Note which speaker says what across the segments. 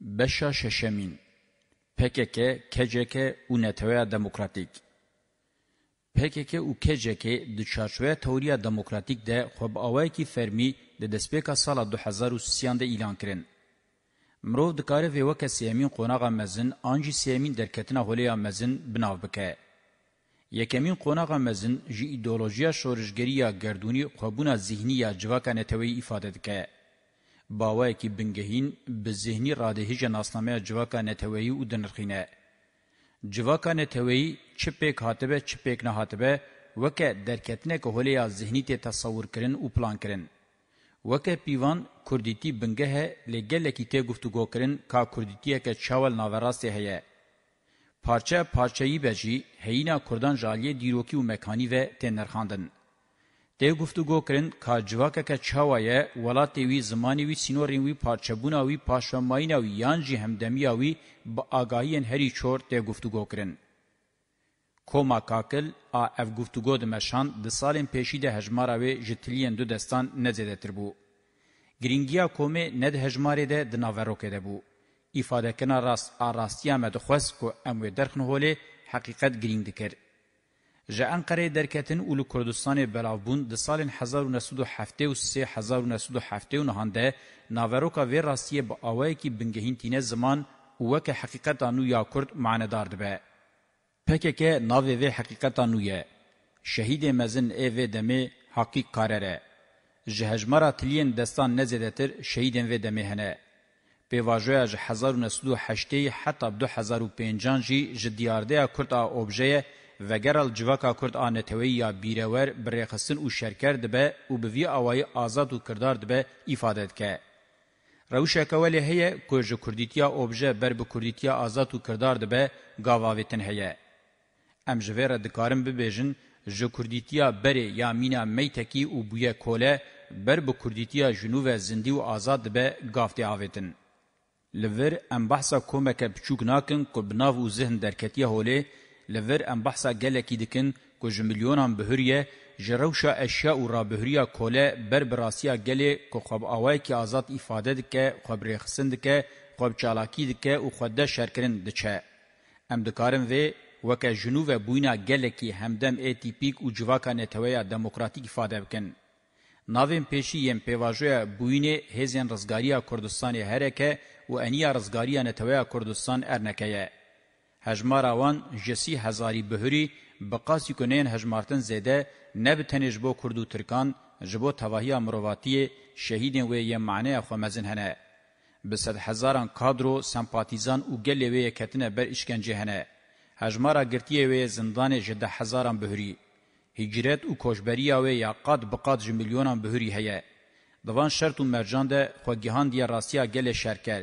Speaker 1: Beşa şeşemin. PKK, KCK u Netewya Demokratik. PKK u KCK di çarşveya teoriya demokratik de xwebawayekî fermî di destpêka sala 2003 de îlan kirin. Mirov dikare vê weke sêmîn qonağa mezin an jî sêmîn derketina holêya mezin binav bike. Yekemîn qonağa mezin ji îdeolojiya şorijgeriya gerdûnî xwebûna zihniya civaka neteweyî îfade dike. باوای کی بنگهین به ذهنی رادهیج ناسنامه جواکا نتوی او دنرخینه جواکا نتوی چپیک هاتبه چپیک نه هاتبه وکه درکتنه که هولیا ذهنی ته تصور کرن او پلان کرن وکه پیوان کوردیتی بنگه لګل کی ته گفتگو کرن کا کوردیتی که چاول ناوراسته هه پارچه پارچه‌ای بجی هینا کردان جالیه دیروکی و مکانی و تنرخاندن د گفتگو کرن کاجواکه که چاوایه ولات وی زمانی وی سینورین وی پارچبونا وی پاشماینا وی یانجی همدمیا وی با آگاهین هری چور د گفتگو کرن کوما کاکل ا اف گفتگو د مشان د سالن پیشی د هجمارا وی جتلین دو دستان نزیده تر بو گرینگیا کومه ند هجماری ده د ناورو کده بو ifade kina rast arastiya me dixwest ku em wê derxin holê heqîqet girîng dikir جه انقره درکتن اولو کردستان بلاوبون ده سال 1973-1979 هنده ناوروکا وی راستیه با آوائی که بنگهین تینه زمان وکه حقیقتا نو یا کرد معندار دبه. پککه ناوی وی حقیقتا نویه. شهید مزن ایوه دمه حقیق کارره. جهجمارا تلین دستان نزیده تر شهیدن وی دمه هنه. پیواژویا ج 1908 حتی 2005 جی ج دیارده کرد آ اوبژه و گرال جواکا کرد آنتوی یا بیرور برخصن او شرکر دبه او بوی آوای آزاد و کردار دبه ایفادت که. روشه کولی هیه که جو کردیتیا اوبجه بر به کردیتیا آزاد و کردار دبه گاواویتن هیه. ام جوه را دکارم ببیجن جو کردیتیا بری یا مینا میتکی او بوی کوله بر به کردیتیا جنو و زندی و آزاد دبه گافتی آویتن. لور ام بحثا کومکه بچوک ناکن که بناو و ذهن درکتیه هوله لور ام بحثا گلکی دکن کو جمیلیونان بهریه جروشا اشیاء و رابهریا کوله بر براسیا گلی کو خب اوای کی آزاد ifade دکه خبر خسند که خب چالاکی دکه او خود شرکرین دچه ام دکارم و وک جنوب بوینا گلکی همدم ای تیپیک او جواکا نتویا دموکراتیک ifade بکن ناوین پیشی یم پیواژویا بوینه هزن رزګاریا کردستان هرکه و انیا رزګاریا نتویا کردستان ارنکه هجمارا وان جسی هزاری بهری بقاسی کنین هجمارتن زیده نبتنج بو کردو ترکان جبو تواهی مرواتی شهیدین و یه معنی خو مزن هنه. بسد هزاران کادرو سمپاتیزان او گلی وی کتنه بر اشکنجه هنه. هجمارا گرتیه وی زندان جده هزاران بهری. هجرت او کوشبری او یا قاد بقاد جمیلیونان بهری هیه. دوان شرط و مرجان ده خوگیهان دیا راسیا گل شرکر.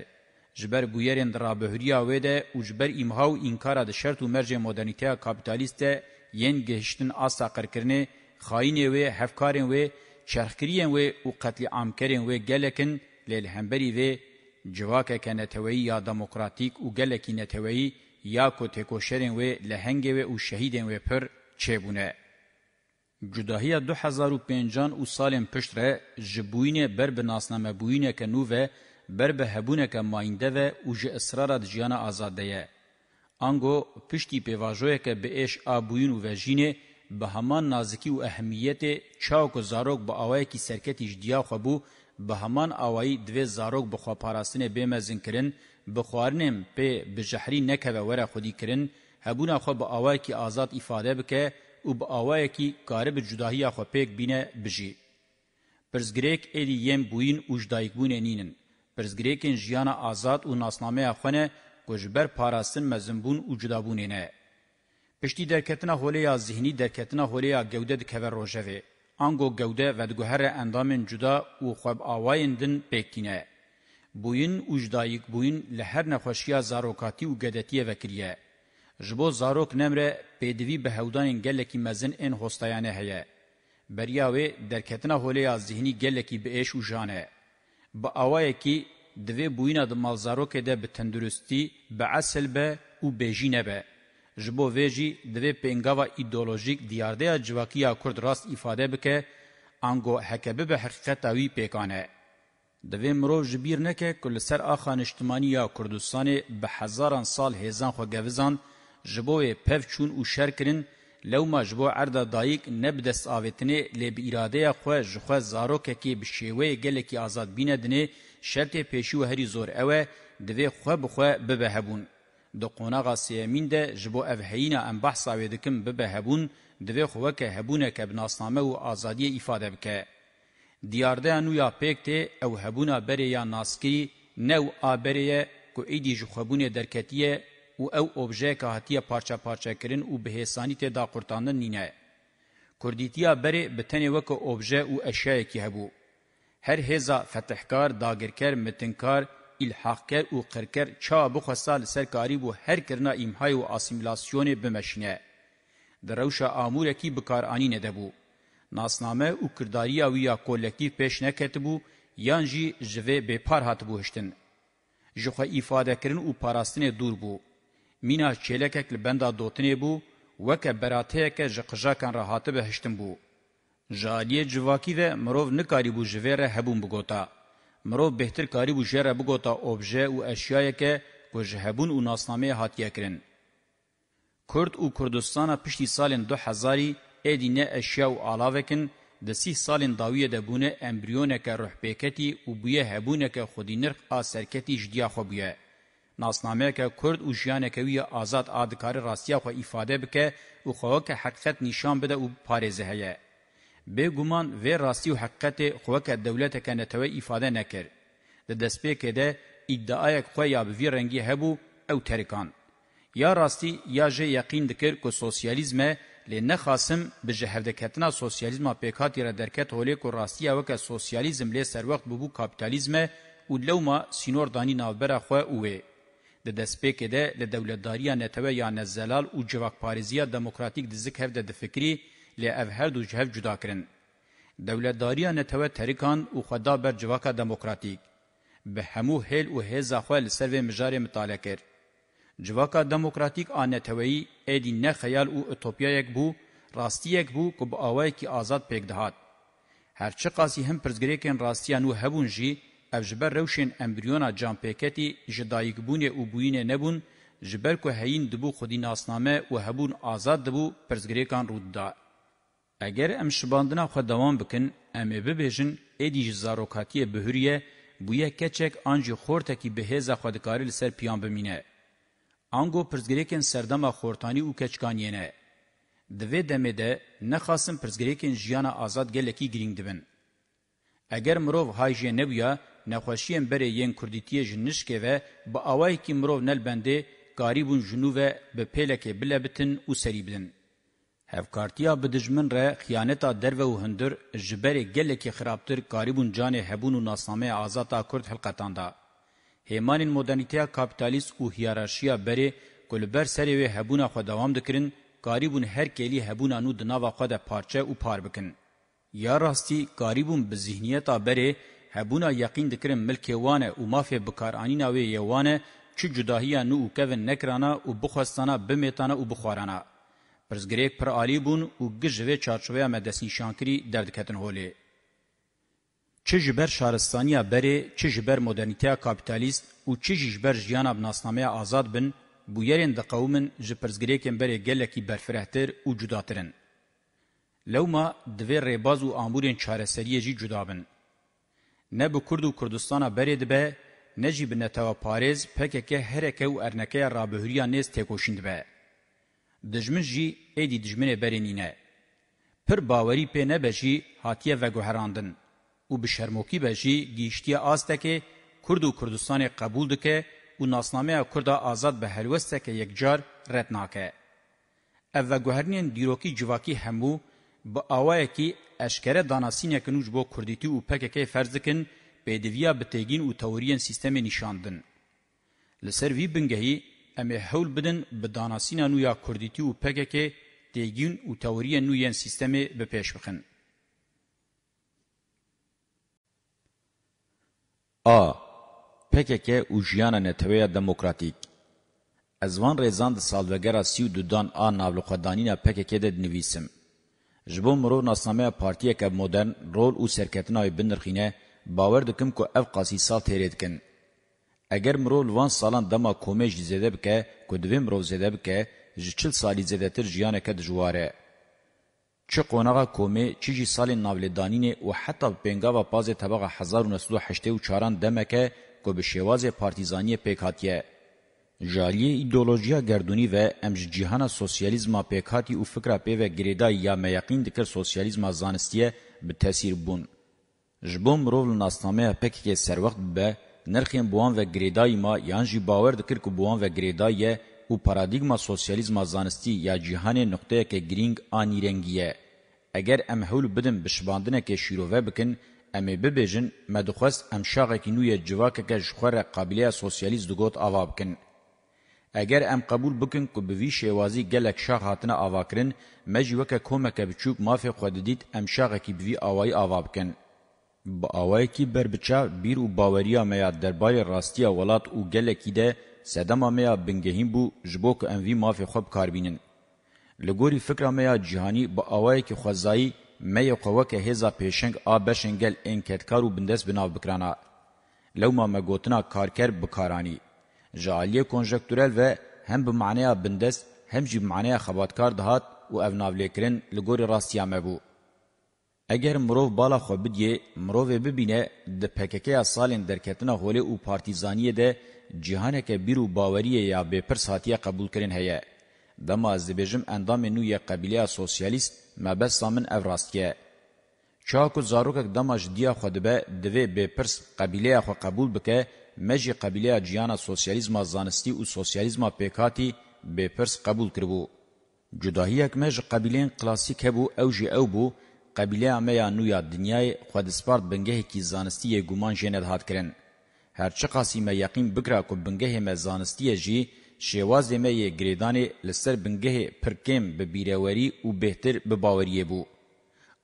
Speaker 1: جبر بویرین در بهریا و ده او جبر ایمها و انکار د شرط و مرج مدرنیته کاپیتالیست ین گهشتن آسا قرکرنه خاین و هفکارن و چرخکرین و او قتل عام کرن و گلکن لیل همبری و جواکه که نتوهی یا دموکراتیک و گلکی نتوهی یا کو تکوشرین و لهنگ و او شهیدین و پر چه بونه. جداهی 2005 و سالن پشت ره جبوین بر بناسنامه بوینه که نووه بر به هبونه که ماینده و اوج اصرار دجیان آزاده یه. آنگو پشتی پیواجوه که به ایش آبوین و وژینه به همان نازکی و اهمیت چاوک و زاروک با آوائی که سرکتیش دیا خوابو به همان آوائی دوی زاروک بخوا پاراستنه بیمزن کرن بخوارنم پی بجحری نکوه وره خودی کرن هبونه خو به آوائی که آزاد ifade بکه او به آوائی که کارب جداهی خو پیک بینه بجی. پرزگریک ایدی یم بوین اوجدائک بونه نینن. پرزګریکین جیانا آزاد او ناسنامه خونه کوجبر پاراستن مزنبون او جدابونینه پشتی درکتنا هولیا ذهنی درکتنا هولیا گوده د کور روجوی انگو گوده و دگوهر اندامن جدا او خوب آواین دن پیکینه بوین اوجدایک بوین لهر نخوشیا زاروکاتی او گدتی وکریه جبو زاروک نمره پیدوی به هودان گلکی مزن ان هوستایانه هه بریاوی درکتنا هولیا ذهنی گلکی به ایش او جانه با اوایکی دوی بوینا د مالزارو کې د بتندرستی به اصل به او بهجینه به جبو ویجی دوی پنګاوا ایدئولوژیک دیارده جواکیا کورد راست ifade بکې انګو حکبه به حقیقت اوی پیکانه دوی مرو جبیر نه کې کل سر اخان اجتماعي یا کردستان به هزاران سال هزان خو گوزان جبو پف چون او شرکرین لو ما جبو عردا دایک نبدس آوتنه لب اراده خو جخو زاروکه کی بشوی گله کی آزاد بینه دنه شرط پیشو هری زور اوه دوی خو بخو ببهبون د قونغه سیمین ده جبو افهینا ام بحثا ودکم ببهبون دوی خو که هبونه که بناسنامه او آزادی ifade بکه دیارده نو یا پکته او هبونه بری یا ناسکی نو آبریه کو ایدی جخوبونه درکتیه و او اوبژه که هتیه پارچه پارچه کرن و بهسانی ته دا قرطاندن نینه. کردیتیا بره بتنه وک اوبژه و اشیاء کی هبو. هر هزا فتحکار، داگرکر، متنکار، الحاقکر و قرکر چا بخواستا لسرکاری بو هر کرنا ایمهای و آسیمیلاسیون بمشنه. دروش آموره کی بکارانی نده بو. ناسنامه او کرداریا ویا کولکتیف پیش نکتبو یان جی جوه بپار هاتبو هشتن. جخه ایفاده کرن او پاراستن دور بو. مینا چیلکک لبندا دوتنی بو وک براتهک جقجاکان راحت به هشتم بو جالیه جواکی و مرو نکاری بو جویره هبون بگوتا مرو بهتر کاری بو جره بگوتا اوبژه او اشیای که کو جهبون او ناسنامه هاتیه کرن کورد او کوردستان پشتی سالن 2000 ادینه اشیا او علاوکن د سی سالن داویه د بونه امبریونکه روح پېکتی او بویه هبونکه خودی نرخ آ سرکتی جدیا خو بویه ناسنامه که کرد او جیانه که وی آزاد آدکاری راستیا خو ifade بکه او خو که حقیقت نشان بده او پارزه هه به ګومان و راستی او حقیقت خو که دولت کنه توی ifade نکر د دسپیکه ده ادعای خو یا به وی رنگی هبو او ترکان یا راستی یا جه یقین دکر که سوسیالیزم لی نخاسم به جهردکتنا سوسیالیزم پیکاتی را درکت هولی که راستی اوکه سوسیالیزم لی سر وقت ببو کابیتالیزم او لوما سینور دانی ناوبره خواه اوه. د دسپیک ده د دولتداري نتوه یا نزلال او جواک پاريزيا دموکراتیک دزک هف د فکری له اف هر دو جهف جدا کړن دولتداري نتوه تریکان او خدا بر جواکا دموکراتیک به همو هل او هزا خپل سرو مجار مطالعه کړ جواکا دموکراتیک انتوي ادي نه خیال او اتوپیا یک بو راستی یک بو کو باوای کی آزاد پیک دهات هر چه قاسی هم پرزګری کین راستیانو هبونجی اف جبر روشن امبریونا جانپیکتی جدایکبونه او بوینه نبون جبر کو هین دبو خودی ناسنامه و هبون آزاد دبو پرزگریکان رود دا. اگر ام شباندنا خود دوام بکن ام ببیجن ایدی جزاروکاتی بهوریه بویا کچک آنجی خورتکی بهیز خودکاری لسر پیان بمینه. آنگو پرزگریکن سردما خورتانی او کچکانیه نه. دوی دمه ده نخواستن پرزگریکن جیان آزاد گلکی گرینگ دبن. اگر مروف هایجه نبویا نخوشیان بره یین کردیتیه جنشکه و با آوائی که مروو نلبنده قاریبون جنوبه به پیلکه بلبتن و سریبدن. هفکارتیا بدجمن ره خیانتا درو و هندر جبره گله که خرابتر قاریبون جان هبون و ناسنامه آزاتا کرد حلقتان دا. همان مدرنیتیا کابیتالیست و هیاراشیا بره گلبر سره و هبونا خو دوام دکرین قاریبون هر کلی هبونا نو دناوا خو ده پارچه و پار بکن. یا راستی قاریبون به ذهنیتا بره هبونا یقین دکرم ملک وانه او مافه بکارانینا وی یوانه چو جداهیا نو او کوین نکرانا او بخواستانا بمیتانا او بخوارانا پرزګریک پر عالی بون او گژوی چارچوی مدسین شانکری دردکتن هولی چه جبر شارستانیا بری چه جبر مدرنیته کاپیتالیست او چه جبر جیانا بناسنامه آزاد بن بو یرین د قومن جپرزګریکن بری گلکی برفرهتر او جداترن لوما دوی ریباز و آمورین چارسریه جی جدابن نه به کرد و کردستان بری دبه نه جی بنتوا پاریز پککه هرکه و ارنکه رابهوریا نیز تکوشند به. دجمن جی ایدی دجمن برینینه. پر باوری پی نبجی هاتیه و گوهراندن. او به شرموکی بجی گیشتیه آسته که کرد و کردستان قبول دکه و ناسنامه کرد آزاد به هلوسته که یک جار رد ناکه. او گوهرنین دیروکی جواکی همو با آوائه که اشکره داناسین کنوج بو کردیتی و پککی فرزکن پیدویا بتگین و تورین سیستم نشاندن. لسر وی بنگهی امی حول بدن به داناسین نویا کردیتی و پککی تگین و تورین نویان سیستم بپیش بخن. آ پککی و جیانا نتویا دموکراتیک ازوان ریزان د سالوگرا سیو دودان آ ناولخدانینا پککی دد نویسم. جبو مرو ناسنامه پارتیه که مدرن رول او سرکتنای بنرخینه باور دکم که اف قاسی سال تیرید کن. اگر مرو لوان سالان دما کومه جی زده بکه که دوی مرو زده بکه جی چل سالی زده تر جیانه که دجواره. چه قوناغا کومه چی جی سال ناولدانینه و حتی پنگاوا پاز طبقه 1984 دمکه که به شواز پارتیزانی پیکاتیه. Jaliye ideolojiya gerdunî ve em ji cîhana sosyalîzma pêkhatî û fikra pê ve girêdayî ya meyaqîn dikir sosyalîzma zanistiye bi tesîr bûn. Ji bo mirov li nasnameya pekekê serwext bibe, nirxên buwan ve girêdayîma yan jî bawer dikir ku buwan ve girêdayiye û paradîgma sosyalîzma zanistî ya cîhanê nuqteyeke girîng anîrengî ye. Eger em hewl bidin bi şibandinekê şîrove bikin, em ê bibêjin me dixwest em şaxekî nû yê civakeke ji xwe re qabiliya sosyalîst digot ava bikin. اگر ام قبول بکن کو به وی شوازی گلک شاغ هاتنه آواکرین مج وک کومک بچوک مافی خود دیت ام شاغ کی بوی آوای آوابکن با آوای کی بر بچا بیر او باوریا میا دربای راستیا ولات او گلکی ده سدما میا بنگهیم بو جبوک ام وی مافی خوب کاربینن لګوري فکر میا جهانی با آوای کی خزای مې قوکه هزا پېشنګ آ بشنګل انکټکارو بندس بناو بکرانا لو ما مګوتنا کارکر بکارانی جعالیه کنجکتورل و هم به معنی بندست هم جی به معنی خباتکار دهات و او ناولیکرین لگوری راستیامه بو. اگر مروف بالا خو بدیه مروف ببینه د پککه سالین درکتنه هوله او پارتیزانیه ده جهانه که بیرو باوریه یا بپرس هاتیه قبول کرین هیه. دما از دبیجم اندام نوی قبیله سوسیالیست مبستا من افراستیه. چاکو زاروکک دما جدیه خودبه دوی بپرس قبیله خو قبول بکه مجی قبیله جیانا سوسیالیزما زانستی او سوسیالیزما پکاتی به پرس قبول کربو جداهیک مج قبیلین کلاسیک هبو او جی او بو قبیله میا نویا دنیای خودسپارت بنگه کی زانستی گومان جند هات کرن هر چه قاسمه یقین بکرا کو بنگه ما زانستی جی شواز می گریدانی لسر بنگه پرکم به بیروری او بهتر به باوریه بو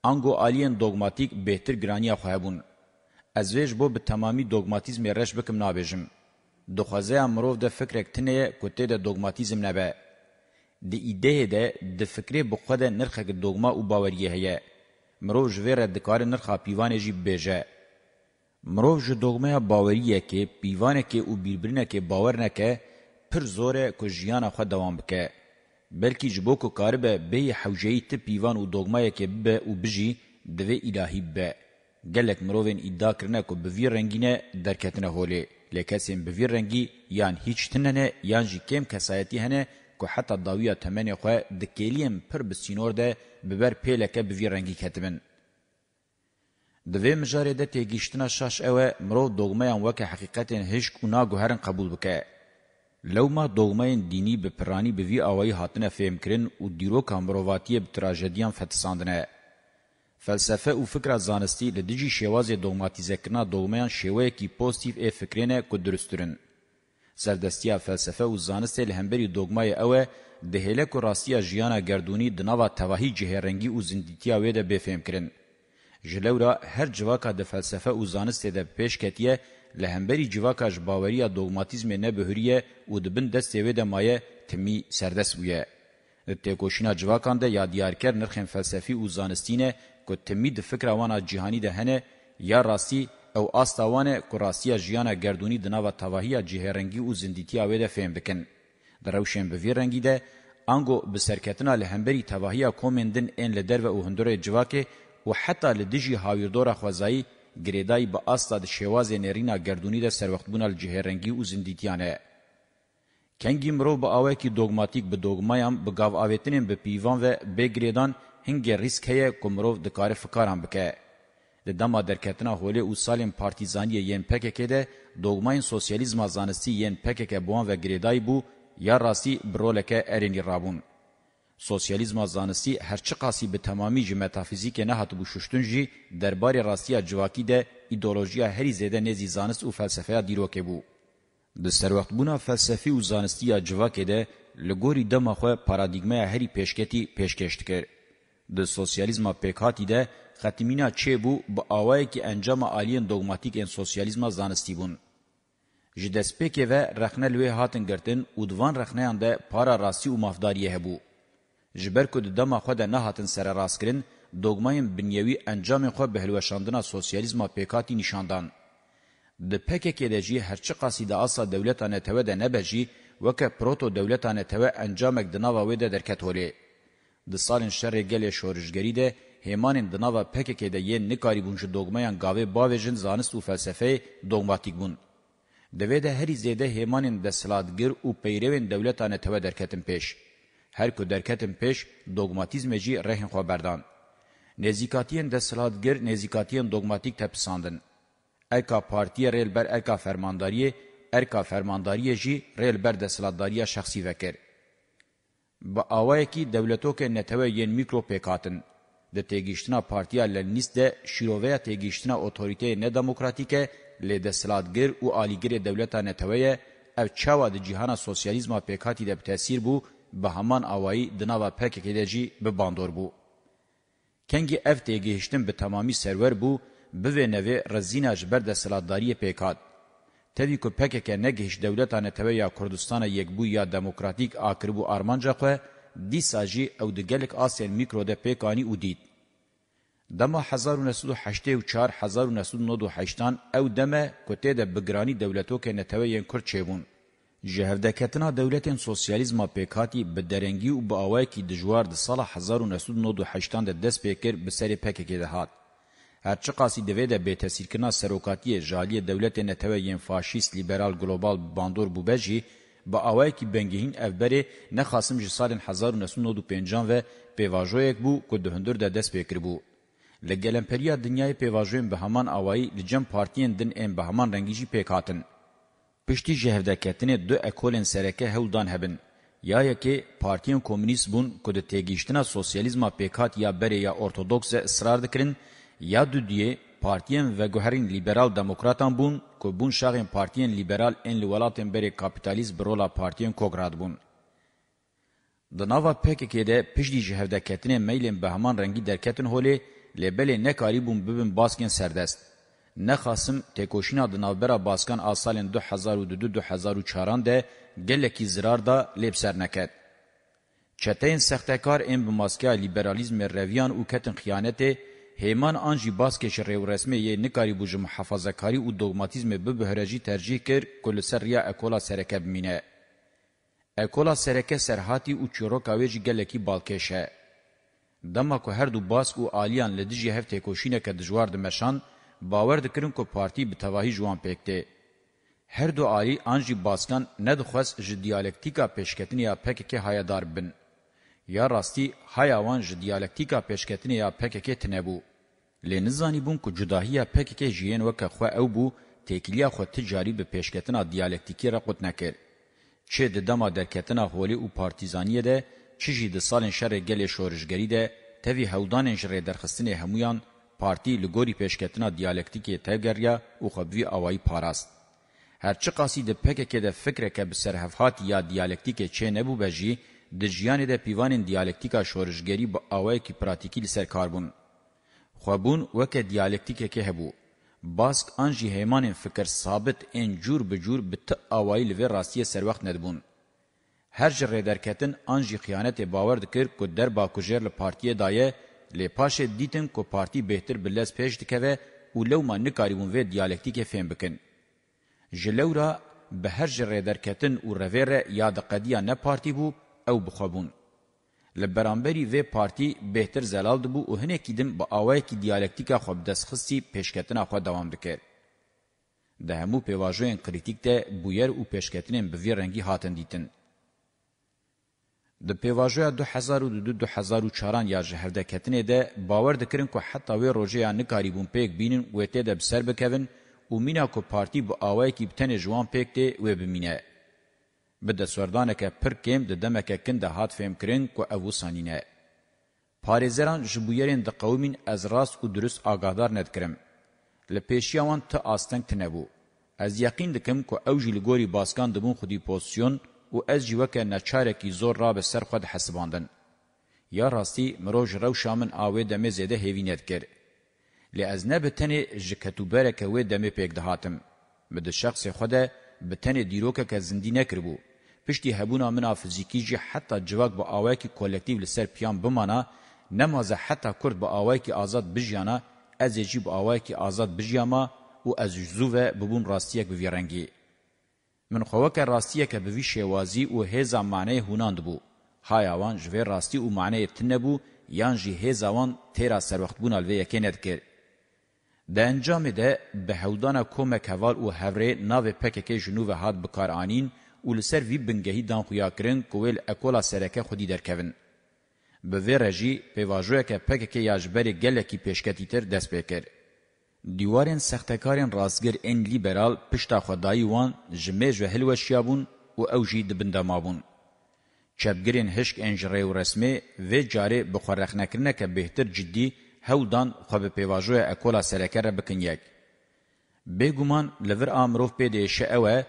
Speaker 1: انگو الین دوگماتیک بهتر گرانی خو هبون از ویج بو به تمامی دوگماتیزم رش بکم نابیجم. دخوازه امروف ده فکرک تنه کتی ده دوگماتیزم نبه. ده ایده ده ده فکره بخواه ده نرخک دوگما و باوریه هیه. مروف جوه را دکار نرخا پیوانه جی بیجه. مروف جو دوگمه باوریه که پیوانه که و بیربرینه که باور نکه پر زوره که جیانه خواه دوام بکه. بلکی جبو که کاربه به حوجهی ته پیوان و دوگمه که ببه و بجی دوه الهی ببه. گلک مروین ادعا کرنه کو به وی رنگینه درکتنه هولی لکسین به وی رنگی یان هیچ تننه یان جی کم کسایتی هنه کو حتی داویا تمن خو د کلیم پر بسینور ده ببر پیلکه به وی رنگی کتبن د وی مجارده تیگیشتنا شاش اوه مرو دوغمیان وکه حقیقتن هیچ کو ناګهرن قبول بکه لو ما دوغمین دینی به پرانی به وی اوای هاتنه فهم کرن او دیرو کامرواتیه به تراژدیان فتساندنه فلسفه او فکر زانستی له دجی شوازې دوغماتیزه کنا دوغمیان شوی کی پوزټیو ا فکرینه کو درسترن سردستیا فلسفه او زانست له همبري دوغمای اوه د هله کو راستیا ژیانه گردونی د نوا توهی جهرنګي او زندیتیا وې ده به فهم کرن جلورا هر جواکا د فلسفه او زانست ده پیش کتیه له همبري جواکا ژ باوریا دوغماتیزم نه بهریه او د بن دسته وې ده مایه تمی سردست وې د تکوشینا جواکان ده یادیار کر نرخن فلسفي او زانستینه که تمید فکر وانا جهانی ده هنه یا راستی او آستاوانه که راستیا جیانا گردونی دناو تواهی جهرنگی و زندیتیا ویده فهم بکن. در روشن بوی رنگی ده انگو بسرکتنا لهمبری تواهی کومندن این لدر و هندور جواکه و حتی لدجی هاویردور خوزایی گریدای با آستا ده شواز نرینا گردونی ده سروختبونا لجهرنگی و زندیتیانه. کنگی مرو با آوه که دوگماتیک به دوگمایم به گاو آویتنیم به پیوان و به گریدان هنگه ریسک هیه کمروف دکار فکاران بکه. د دما درکتنا هولی او سالین پارتیزانی ین پککه ده دوگماین سوسیالیزم ازانستی ین پککه بوان و گریدای بو یا راستی برولکه ارینی رابون. سوسیالیزم ازانستی هرچی قاسی به تمامی جی متافیزیک نه هات بو ششتون جی دربار راستی جواکی ده ایدولوژیا هری زیده نزی زانست او فلسفه دیروکه بو. د سر وخت بونه فلسفي او زانستي اجوا کې ده لګوري د مخه پارادایګما هرې پېشکتی پېشکشت کړ د سوسیالیزما پکاتی ده ختمینا چه بو با آوایی که انجام آلین دوگماتیک این سوسیالیزما زانستی بون. جدسپیکه و رخنه لوی هاتن گرتن و دوان رخنه انده پارا راستی و مافداریه هبو. جبر که دما خود نه هاتن سر راست کرن، دوگماین بنیوی انجام خود بهلوشاندنا سوسیالیزما پکاتی نشاندان. د پککه د جی هرڅه قصیده اسا دولتانه ته ود نه بجی وک پروتو دولتانه ته انجامک د ناوې د درکټولې د سالن شر گله شورشګری ده همان د نوو پککې ده یې نکاری بونج دوګمیان گاوه باوژن زانست او فلسفه دوګماتیک بون د وېده هرې زیده همان د سلادګر او پیروین دولتانه ته درکتم پیش هر کو درکتم پیش دوګماتیزم جی رهن خو بردان نزیکاتین د سلادګر نزیکاتین دوګماتیک تپساندن ارکا پارتی ریل بر ارکا فرمانداری ارکا فرمانداری جی ریل بر د سلادداری شخصی وکړ با اوایکی دولتوکه نتوه یین میکرو پیکاتن د تیګیشتنا پارتیا لنیس ده شیروویا تیګیشتنا اوتوریته نه دموکراتیکه له د سلادګر او الیګری دولت نتوه او چاوا د جهان سوسیالیزم پیکاتی د تاثیر بو به همان اوایی د نوا پک کېدجی به باندور بو کنګي اف تیګیشتن به تمامي سرور بو به نوې رزیناج بر د سلادداری پیکات تدی کو پکک نگهش دولتانه تویا کردستان یکبو یا دموکراتیک آکربو آرمانجا خو دیساجی او د گلک آسیان میکرو ده پیکانی او دید دما 1984 1998 او دمه کوته ده بګرانی دولتو کې نتوی کرد چېبون جهودکتنا دولتین سوسیالیزم پیکاتی به درنګي او به اوای کی د جوار د سال 1998 د دس پیکر به سری پکې کې ده هات هر چه قاسی دوی ده به تاثیرکنا سروکاتی جالی دولت نتوین فاشیست لیبرال گلوبال باندور بوبجی با اوای کی بنگهین افبری نه خاصم ج سال 1995 و پیواژویک بو کو دهندور ده دست فکر بو لګل امپریا دنیای پیواژوین به همان اوای لجم پارتین دن ام به همان رنگیجی پیکاتن پشتی جهودکتنی دو اکولن سرکه هولدان هبن یا یکی پارتین کمونیست بون کو د تیګیشتنه سوسیالیزم پیکات یا بری یا اورتودوکس اصرار دکرین یا دو دیه پارتیان و گوهرین لیبرال دموکراتان بون که بون شاغین پارتیان لیبرال این لولاتن بری کپیتالیز برولا پارتیان کوگراد بون. دناوا پککی ده پشتی جهوده کتنه میلین به همان رنگی درکتن هولی لبلی نکاری بون ببین باسکن سردست. نخاسم تکوشینا دناوبرا باسکان آسالین 2002-2004 ده گلکی زرار دا لیب سر نکد. چتین سختکار این بماسکیا لیبرالیزم رویان و کتن خیانته هیمان آن جی باسکش ریو رسمی یه نکاری بوجه محافظکاری و دوگماتیزم ببهرجی ترجیح کر کل سر یا اکولا سرکه بمینه. اکولا سرکه سرحاتی و چوروکاوی جی گلکی بالکشه. دما که هر دو باسک و آلیان لدیجی هفته کشینه که دجوار دمشان باور دکرن که پارتی به تواهی جوان پیکته. هر دو آلی آن جی باسکان ندخوست جی دیالکتیکا پیشکتنی یا پکه که هایدار بن. یا راستی هیاوان ژ دیالکتیکا پېشکەتنی یا پککې تنبو لې نزانی بون کو جداهیا پککې جین وک خو او بو تکلیه خو تجاری به پېشکەتنا دیالکتیکی را قوت نکړ چې د دما درکتنا هولي او پارتیزانیه ده چې جی د سالن شر ګلې شورشګری ده توی هودان ژ درخستنې همویان پارتی لګوري پېشکەتنا دیالکتیکی تګریا او خبوی اوای پاراست هرچی قاسی د پککې د فکر کې به سرحفات یا دیالکتیک چه نه بو بجی د ژیانې د پیوانین دیالکتیکا شورشګری به اوای کی پراتیکی لسر کاربون خوبون وک دیالکتیکه که هبو باسک انجی هیمان فکر ثابت ان جور بجور بت اوای لوی راستیه سر وخت ندبون هر جره درکتن انجی خیانت باور دکر کو در با کوجر له پارتیه دایه له پاش دیتن کو پارتی بهتر بلس پیش دکوه او لو ما نکاریون و دیالکتیکه فهم بکن جلورا به هر جره درکتن او روره یا د قدیه نه پارتی بو او بخوابون. لبرانبری و پارتی بهتر زلال دبو و هنه کدیم با آوائی که دیالکتیکا خواب دستخصی پیشکتنا خواه دوام دکر. ده همو پیواجوین کریتیک ده بویر و پیشکتنین بوی رنگی هاتن دیتن. د پیواژویا 2002-2004 یا جهرده کتنه ده باور دکرین که حتی وی روژه نکاری بون پیک بینن ویته ده بسر بکوین و مینا که پارتی با آوائی که بتن جوان پیک ده وی بمینه. بده سوردانکه پر کم د دمکه کنده هات فهم کرین کو او سانینه پاریزران جبویرین د قومین از راست او درست آگادار ند کرم لپیشیوان ته آستنگ تنبو از یقین دکم کو او جیل گوری باسکان دبون خودی پوزیشن او از جوکه نچاره کی زور را به سر خود حسباندن یا راستی مروج رو شامن آوه دمه زیده هیوینت کرد لی از نه بتنی جکتو برکه و دمه پیک دهاتم بده شخص خوده بتنی دیروکه که زندی نکربو پشتی هبونا منا فیزیکی جی حتی جواک با آوائی که کولکتیو لسر پیان بمانا نمازه حتی کرد با آوائی که آزاد بجیانا از یجی با آوائی که آزاد بجیاما و از جزوه ببون راستیک بویرنگی. من خوک راستیک بوی شوازی و هیزا معنی هوناند بو. هایوان جوه راستی و معنی تنه بو یان جی هیزاوان تیرا سر وقت بون الوی یکی ندکر. د انجام ده به هودانا کومک هوال او هوره ناو پکک جنوب هات بکارانین او لسر وی بنگهی دان خویا کرن کویل اکولا سرکه خودی درکوین. به وی رجی پیواجوه که پک که یاجبری گلکی پیشکتی تر دست بکر. دیوارین سختکارین رازگر این لیبرال پشتا خدایی وان جمیج و هلوشیابون و اوجی دبندامابون. چپگرین هشک انجره و رسمه و جاره بخورخ نکرنه که بهتر جدی هودان خواب پیواجوه اکولا سرکه را بکن یک. بگومان لور آمروف پیده شعوه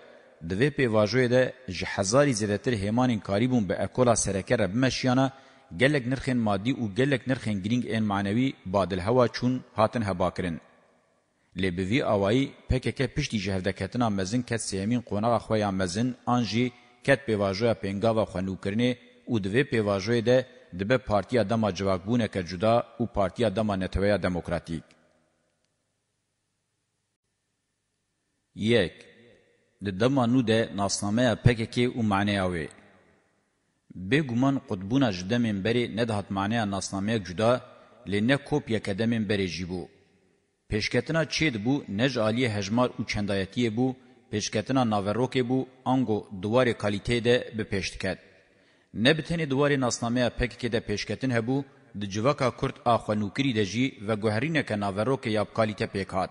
Speaker 1: دوی پیواجوی ده جهزاری زیدتر هیمانین کاریبون به اکولا سرکر بمشیانا گلک نرخین مادی و گلک نرخین گرینگ این معنوی بادل هوا چون هاتن هباکرن. لبوی آوائی پکک پشتی جهودکتنا مزن کت سیمین قوناغ خویا مزن آنجی کت پیواجوی پینگاوا خانوکرنه و دوی پیواجوی ده دبه پارتیا دما جواکبونه که جدا و پارتیا دما نتویا دموکراتیک. یک د دما نو ده ناسنامه پککی او معنی اوی به ګومان قطبونه جدا منبري نه دهت معنی ناسنامه جدا لنه کوپیا کده منبري جیبو پیشکتنا چید بو نج عالی هجمار او چندایتی بو پیشکتنا ناوروک بو انگو دوار کالیته ده به پیشتکت نه بتنی دوار ناسنامه پککی ده پیشکتن هبو د جوکا کورت اخوانوکری دجی و ګهرینه ک ناوروک یاب کالیته پیکات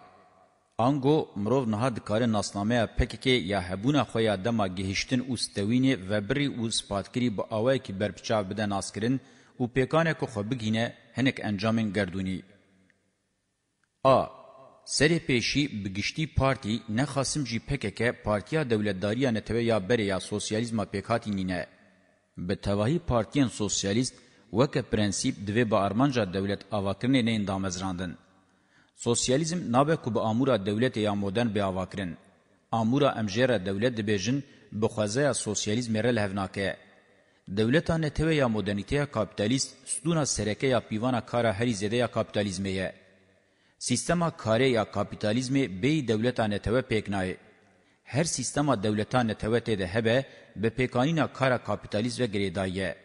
Speaker 1: آنگو مرو نه دکار ناسنامه پکک یا هبونه خو یا دما گهشتن او ستوینه و بری او سپاتکری با اوای کی برپچاو بده ناسکرین او پیکانه کو خو بگینه هنک انجامن گردونی ا سری پیشی بگشتی پارتی نه خاصم جی پکک پارتیا دولتداری نتوی یا بری یا سوسیالیزم پکاتی نینه به توهی پارتین سوسیالیست وک پرنسیپ دوی با ارمانجا دولت اواکرنه نه اندامزراندن سوسیالیزم نابه کو به امورا دولت یا مودن به اواکرین امورا امجره دولت دبیجن بخوازه سوسیالیزم رل هفناکه دولتانه ته یا مدرنیته کاپیتالیست ستونا سرکه یا پیوانا کارا هری زده یا کاپیتالیزمه یه. سیستما کاره یا کاپیتالیزمه بی دولتانه ته پیکنای. هر سیستما دولتانه ته ته هبه به پیکانینا کارا کاپیتالیزم و گریدایه.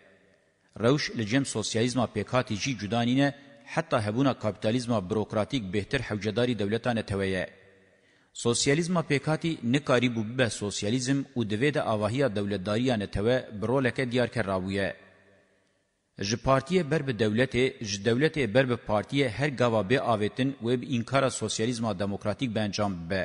Speaker 1: روش لجم سوسیالیزما پیکاتی جی جدانینه حتی هبونا کاپیتالیزما بروکراتیک بهتر حوجداري دولتانه تویه سوسیالیزما پیکاتی نکاری بو به سوسیالیزم او دوی د اواهیا دولتداریه نه توه برولکه دیار کر راویه ژ پارتیه بر به دولت ژ دولت بر به پارتیه هر گاوا به اوتن و به انکار سوسیالیزما دموکراتیک بنجام به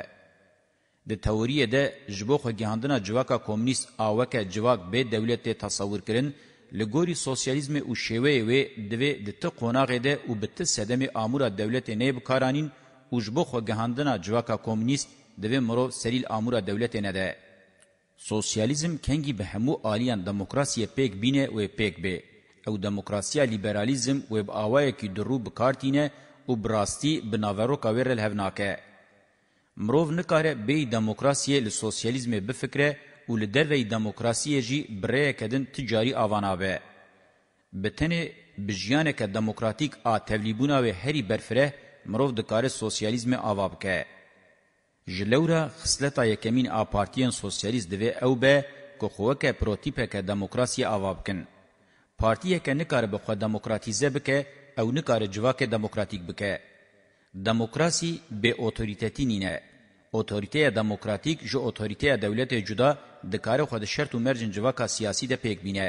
Speaker 1: د توریه ده ژبو خو گهاندنا جواکا کمونیست اوکه جواک به دولت تصور کرن لګوري سوسیالیزم او شوی وي د دته قوناغه ده او بت سدم امور دولت نه بکارانین او جبو خو گهاندنا جواکا کمونیست د مرو سلیل امور دولت نه ده سوسیالیزم کنګي به همو عالیان دموکراسي پک بینه او پک به او دموکراسي لیبرالیزم و باوای کی درو بکارتینه او براستی بناورو کاور الهوناکه مرو نکاره به دموکراسي له سوسیالیزم به فکره و لدروی دموکراسی جی بره کدن تجاری آوانا به. بتنه بجیانه که دموکراتیک آ تولیبونا و هری برفره مروف دکاره سوسیالیزم آواب که. جلورا خسلتا یکمین آ پارتیان سوسیالیست دوی او به که خوکه پروتیپه که دموکراسی آواب کن. پارتیه که نکاره بخوا دموکراتیزه بکه او نکاره جواک دموکراتیک بکه. دموکراسی به اوتوریتتی نینه اوتوریته دموکراتیک جو اوتوریته دولت جدا د کار خو د شرط او مرجن جواکا سیاسی د پیک بینه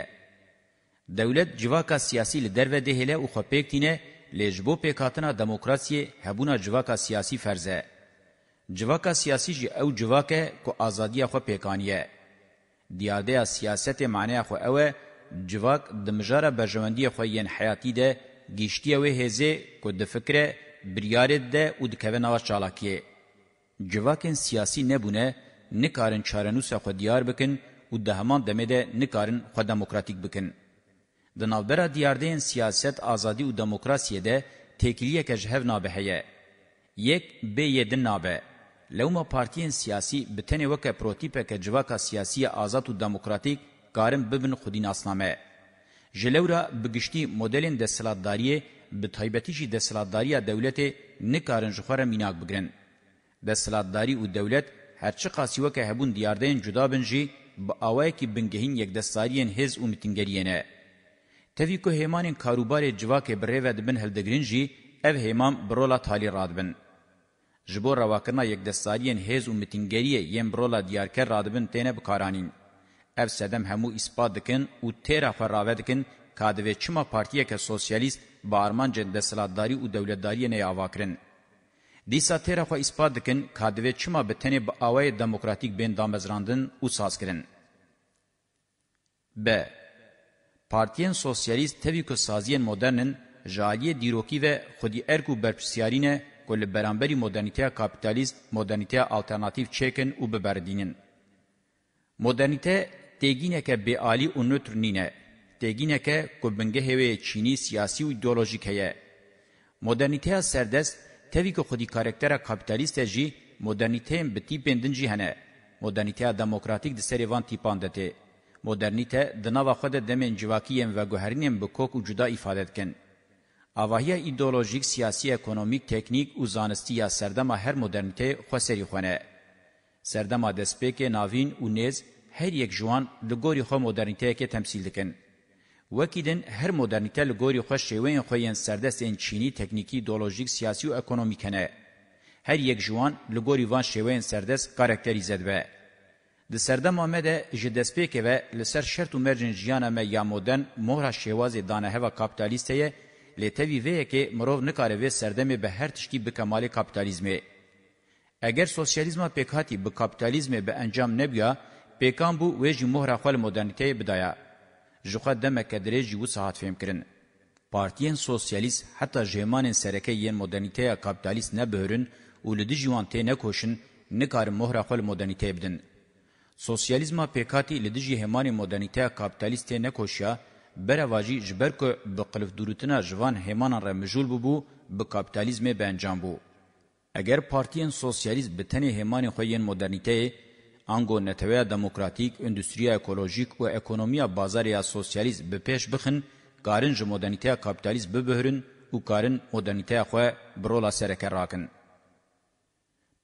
Speaker 1: دولت جواکا سیاسی ل درو ده هله او خو پیک تینه لجبو پیکاتنا دموکراسی هبونا جواکا سیاسی فرزه جواکا سیاسی جی او جواکه کو آزادی خو پیکانیه دیاده سیاست معنی خو اوه جواک د مجاره برژوندی خو یین حیاتی ده گیشتیه و هزه کو د فکره بریارد ده او د کوي نواز چالاکیه civakên siyasî nebûne nikarin çarenûsa xwe diyar bikin û di heman demê de nikarin xwe demokratîk bikin. Di navbera diyardeyên siyaset, azadî û demokrasiyê de têkiliyeke ji hev nabe heye. Yek bê yê din nabe. Lewma partiyên siyasî bi tenê weke protîpeke civaka siyasî azad û demokratîk karin bibin xwedînasname. Ji lewra bi giştî modelên desthilatdariyê bi taybetî jî desthilatdariya dewletê nikarin ji xwe re mînak bigirin. دستلاتداری و دولت هرچی قاسیوه که هبون دیاردین جدا بنجی با آوه که بنگهین یک دستاریین هز و متنگریینه. تفی که هیمان کاروبار جواک بریوه دبن هلدگرین جی او هیمان برولا تالی راد بن. جبو رواکرنا یک دستاریین هز و متنگریه یم برولا دیارکر راد بن تینه بکارانین. او سدم همو اثبات دکن و تیرا فراوه دکن کادوه چما پارتیه که سوسیالیست با آرمان جن دستلاتداری و دولتداری نه آواکرن. دیسا تیره خو اثبات دکن کادوی چما بتنی با آوای دموکراتیک بین دامزراندن او ساز کرن. ب. پارتین سوسیالیست تبی که سازین مدرنن جالی دیروکی و خودی ارکو برپسیارینه که لبرانبری مدرنیته کابیتالیست مدرنیته آلترناتیف چکن او ببردینن. مدرنیته تیگینه که بیالی و نوتر نینه. تیگینه که که بنگه هوی چینی سیاسی و ایدولوژیک هیه. مدرنیته سردست تاوی که خودی کارکتر کپیتالیست جی مدرنیته به تیپین دنجی هنه. مدرنیته دموکراتیک ده سری وان تیپانده ته. مدرنیته دناو خود دمین جواکیم و گوهرینیم به کوک و جدا ایفاده کن. اواهیه ایدولوژیک، سیاسی، اکونومیک، تکنیک و زانستی یا سردما هر مدرنیته خو سری خونه. سردما دسپیک ناوین و نیز هر یک جوان لگوری خو مدرنیته که تمثیل دکن. وکیدن هر مدرنیته لګوري خو شیوین خو یې سردست ان چینی تکنیکی ایدئولوژیک سیاسي او اکونومیک نه هر یک جوان لګوري وان شیوین سردست کاراکتریزد به د سرده محمد جدسپیک و لسر شرط و مرجن جیانا ما یا مدن مهر شیواز دانه و کاپیتالیسته لتوی وی که مروف نکاره وی سردم به هر تشکی به کمال کاپیتالیزمه اگر سوسیالیزم پکاتی به کاپیتالیزم به انجام نبیا پکان بو وی مهر خپل مدرنیته بدایا جوخه دمکه درېجی و ساعت فهم کرن. پارتیین سوسیالیست حتی جهمانین سرکه یین مدرنیته کابیتالیست نه بهرن و لدی جوان ته نه کوشن نکار مهره خپل مدرنیته بدن. سوسیالیزما پیکاتی لدی جهمانین مدرنیته کابیتالیست نه کوشیا برواجی جبرکو بقلف دورتنا جوان همان را مجول بو بو به کابیتالیزم بنجام بو. اگر پارتیین سوسیالیست به تنه همان خو یین مدرنیته انگو نتوه دموکراتیک، اندوستریا اکولوژیک و اکونومیا بازاریا سوسیالیزم بپیش بخن، کارن جمودانیتیا کپیتالیزم ببهرن و کارن مدانیتیا خواه برولا سرکر راکن.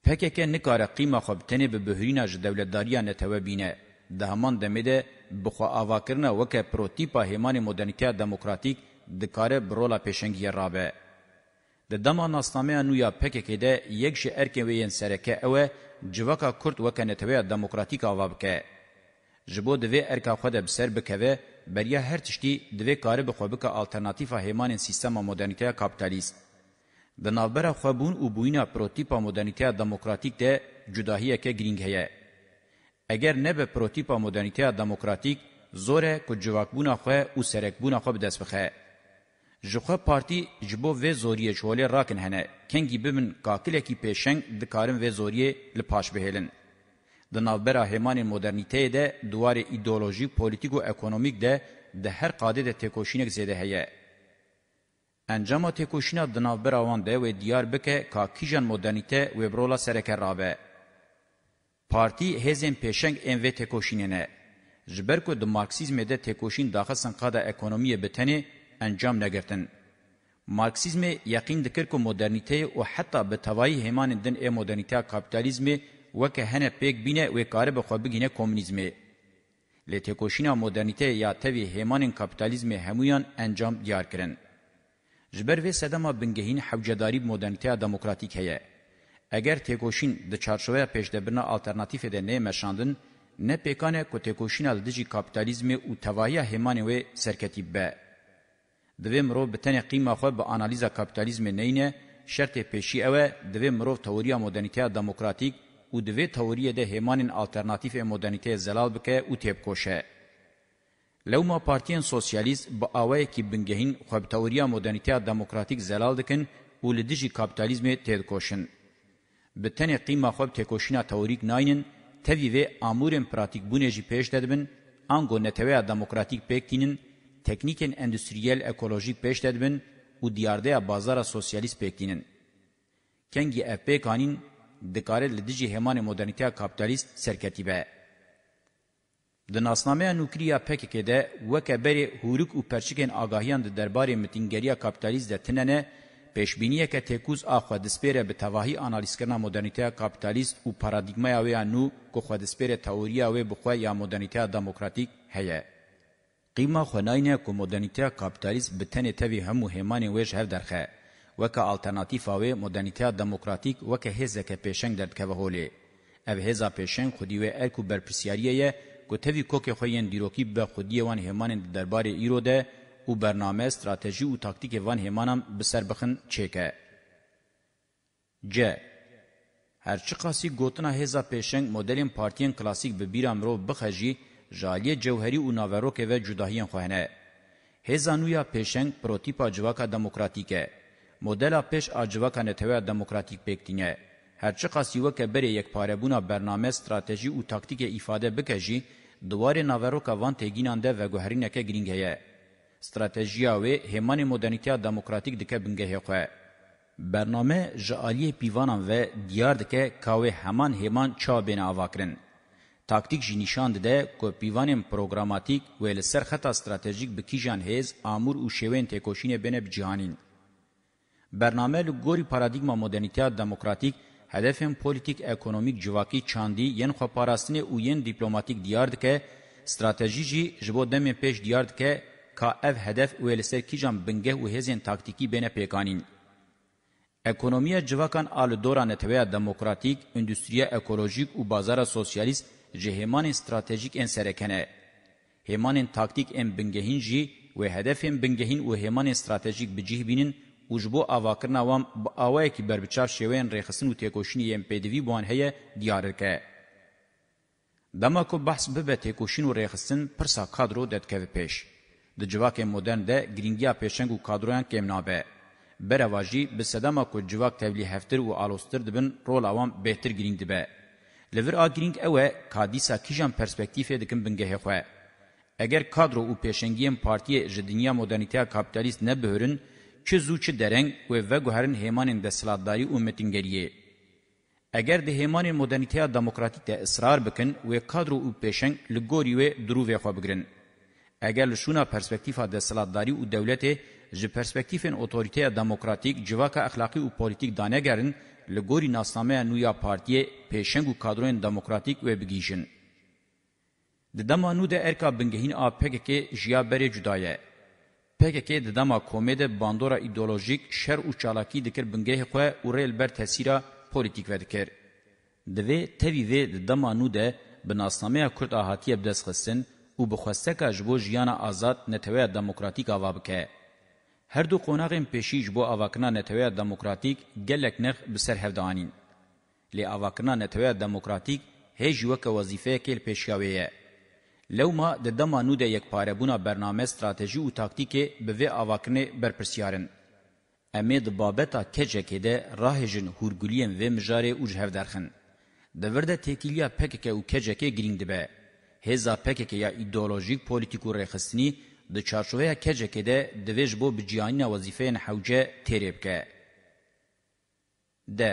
Speaker 1: پکک نکاره قیمه خو بتنه به بهرینا ژ دولتداریا نتوه بینه د همان دمیده بخوا اواکرنه وکه پروتیپا همان مدرنټیا دموکراتیک د کاره برولا پېشنګی رابه د دما ناسنامه نو یا پکک ده یک ش ارکه وین سرکه اوه جوکا کرد وکنتوی دموکراتیک آواب که. جبو دوی ارکا خود بسر بکوه بریا هر تشتی دوی کاری بخوا بکا آلترناتیفا هیمان سیستم مدرنیتی کابتالیست. د نوبره خوبون او بوینا پروتیپا مدرنیتی دموکراتیک ده جداهیه که گرینگ هیه. اگر نه به پروتیپا مدرنیتی دموکراتیک زوره که جواکبونا خواه او سرکبونا خواه بدست بخواه. جخه پارتی جبو و زوریه چوله راکن هنه کنگی بمن قاکلکی پیشنگ دکارن و زوریه لپاش بهلن د نوبره همان مدرنیته ده دوار ایدئولوژیک پولیټیک او اکونومیک ده د هر قاده د تکوشینک زده هيا انجام تکوشینا د نوبره وان ده و دیار بکه کاکیجان مدرنیته و برولا سره کرابه پارتی هزن پیشنگ ان و تکوشیننه جبر کو د مارکسیزم ده تکوشین داخل سنقاده اکونومیه بتنی انجام نگرتن. مارکسیزم یقین دکر که مدرنیته و حتی به توایی همان دن ای مدرنیته کپیتالیزم وکه هنه پیک بینه و کاره بخوا بگینه کومونیزمه. لتکوشینا مدرنیته یا توی همان کپیتالیزم همویان انجام دیار کرن. جبر و سدما بنگهین حوجداری مدرنیته دموکراتیک هیه. اگر تکوشین د چارچوبه پېژدبرنه الټرناتیف ده نه مشاندن نه پېکانه کو تکوشین د دجی کاپټالیزم او توایه همان و سرکتیب به دوی مرو به تنه قیمه خو به انالیزا کاپیتالیزم نینه شرط پیشی اوه دوی مرو تئوریا مدرنیته دموکراتیک او دوی تئوریه ده همان آلترناتیف مدرنیته زلال بکه او تیب کوشه لو ما پارتین سوسیالیست با اوه کی بنگهین خو به تئوریا مدرنیته دموکراتیک زلال دکن او لدیجی کاپیتالیزم تید کوشن به تنه قیمه خو به کوشینا تئوریک ناینن توی و امورن پراتیک بونه جی پیش ددبن انگو نتوی دموکراتیک پکتینن تکنیکن اندستریال اکولوژیک پیش تدبن و دیارده بازار سوسیالیست پیکتینن. کنگی اف پی کانین دکاره لدیجی همان مدرنیته کابتالیست سرکتی به. د ناسنامه نوکریا پکک ده وکبری هوروک او پرچکن آگاهیان د دربار متینګریه کاپټالیز د تننه پیشبینیه ک تکوز اخو د سپیره به توهی انالیز کنا مدرنیته کاپټالیست او پارادایګما یاوی نو کو خو د سپیره تئوریا او بخو یا مدرنیته دموکراتیک هيا قیما خناینه کو مدرنیته کاپیتالیسم به تنه توی همو همان ویج هر درخه وک الټرناتیو او مدرنیته دموکراتیک وک هزه که پیشنگ درد که وهولی او هزه پیشنگ خودی و الکو برپسیاریه کو توی کوک خوین دیروکی به خودی وان همان دربار ایرو ده او برنامه استراتژی او تاکتیک وان همانم به سر بخن چکه ج هرچی قاسی گوتنا هزا پیشنگ مدلین پارتین کلاسیک به بیرام رو بخجی جالی جوهری او ناوروکه و جداهین خوهنه. هزانویا پیشنگ پروتیپا جواکا دموکراتیکه. مدل پیش آجواکا نتوه دموکراتیک پکتینه. هرچه قاسی وکه بره یک پاربونا برنامه استراتیجی او تاکتیک ایفاده بکجی دوار ناوروکا وان تگینانده و گوهرینکه گرینگهیه. استراتیجیا و همان مدرنیتیا دموکراتیک دکه بنگهی خواه. برنامه جالی پیوانان و دیار دکه کاوه همان همان چا بین آواکرن. تاکتیک جی نشان ده کو پیوانم پروگراماتیک ویل سر خطا استراتژیک به کیجان هیز امور او شوین تکوشین بین بجانین برنامه لګوري پارادایګما مدرنیته دموکراتیک هدفم پولیټیک اکونومیک جواکی چاندی ین خو پاراستنه او ین دیپلوماتیک دیارد که استراتژی جی جبو دم پیش دیارد که کا اف هدف ویل سر کیجان بنګه او هیزن تاکتیکی بین پیکانین اکونومی جواکان آل دوران تویا دموکراتیک، اندوستریا اکولوژیک و بازار سوسیالیست جه همان استراتژیک ان سرکنه همان تاکتیک ان بنگهین جی و هدف ان بنگهین و همان استراتژیک بجه بینن وجبو اواکرنا وام با اوای کی بربچاف شوین رخصن و تکوشنی ام پی دی وی بون هه دیارکه دما کو بحث به تکوشن و رخصن پرسا کادرو دت کې پیش د جواک مدرن ده گرینگیا پیشنگ و کادرویان کم نابه. برواجی به سدما کو جواک تبلی هفتر و آلوستر دبن رول اوام بهتر گرینگ دبه. لور آگرینگ اوه کادیسا کیجان پرسپکتیف دکم بنگه خواه. اگر کادرو او پیشنگیم پارتی جدنیا مدرنیتیا کابیتالیست نبهرن، چه زو چه درنگ و وگوهرن هیمانین دسلاتداری اومتنگریه. اگر ده هیمانین مدرنیتیا دموکراتیک ده اصرار بکن و کادرو او پیشنگ لگوری و درو وخوا بگرن. اگر لشونا پرسپکتیفا دسلاتداری او دولته جه پرسپکتیفین اوتوریتیا دموکراتیک جواکا اخلاقی او پولیتیک دانه گرن، لګوري ناسنامه نویا پارتیه پېشنګو کادرون دموکراتیک و بګیژن د دمانو د ارکا بنګهین ا پګکې ژیا بری جدایه پګکې د دما کومید باندورا ایدئولوژیک شر او چالاکی دکر بنګه خو اورل بر تاثیره پولیټیک و دکر د وی توی وی د دمانو د بناسنامه کورد احاتیه بدس خصن او بخواسته کا جبو ژیان آزاد نتوی دموکراتیک اوابکه هر دو قوناغین پیشیج بو اواکنا نتویا دموکراتیک گلک نخ بسر هفدانین. لی اواکنا نتویا دموکراتیک هیج وک وظیفه کل پیشیاویه. لو ما د دما نو د یک پارهبونه برنامه استراتیجی او تاکتیک به و اواکنه برپرسیارن. امید بابتا کجکه ده راهجن هورګولین و مجاره او جهودرخن. د ورده تکیلیا پککه او کجکه گرینګ دی به. هزا پککه یا ایدئولوژیک پولیټیکو رخصنی د چارشوې کېجه کې ده د ویج بو بجیانه وظیفه نه حوجه تریب کې ده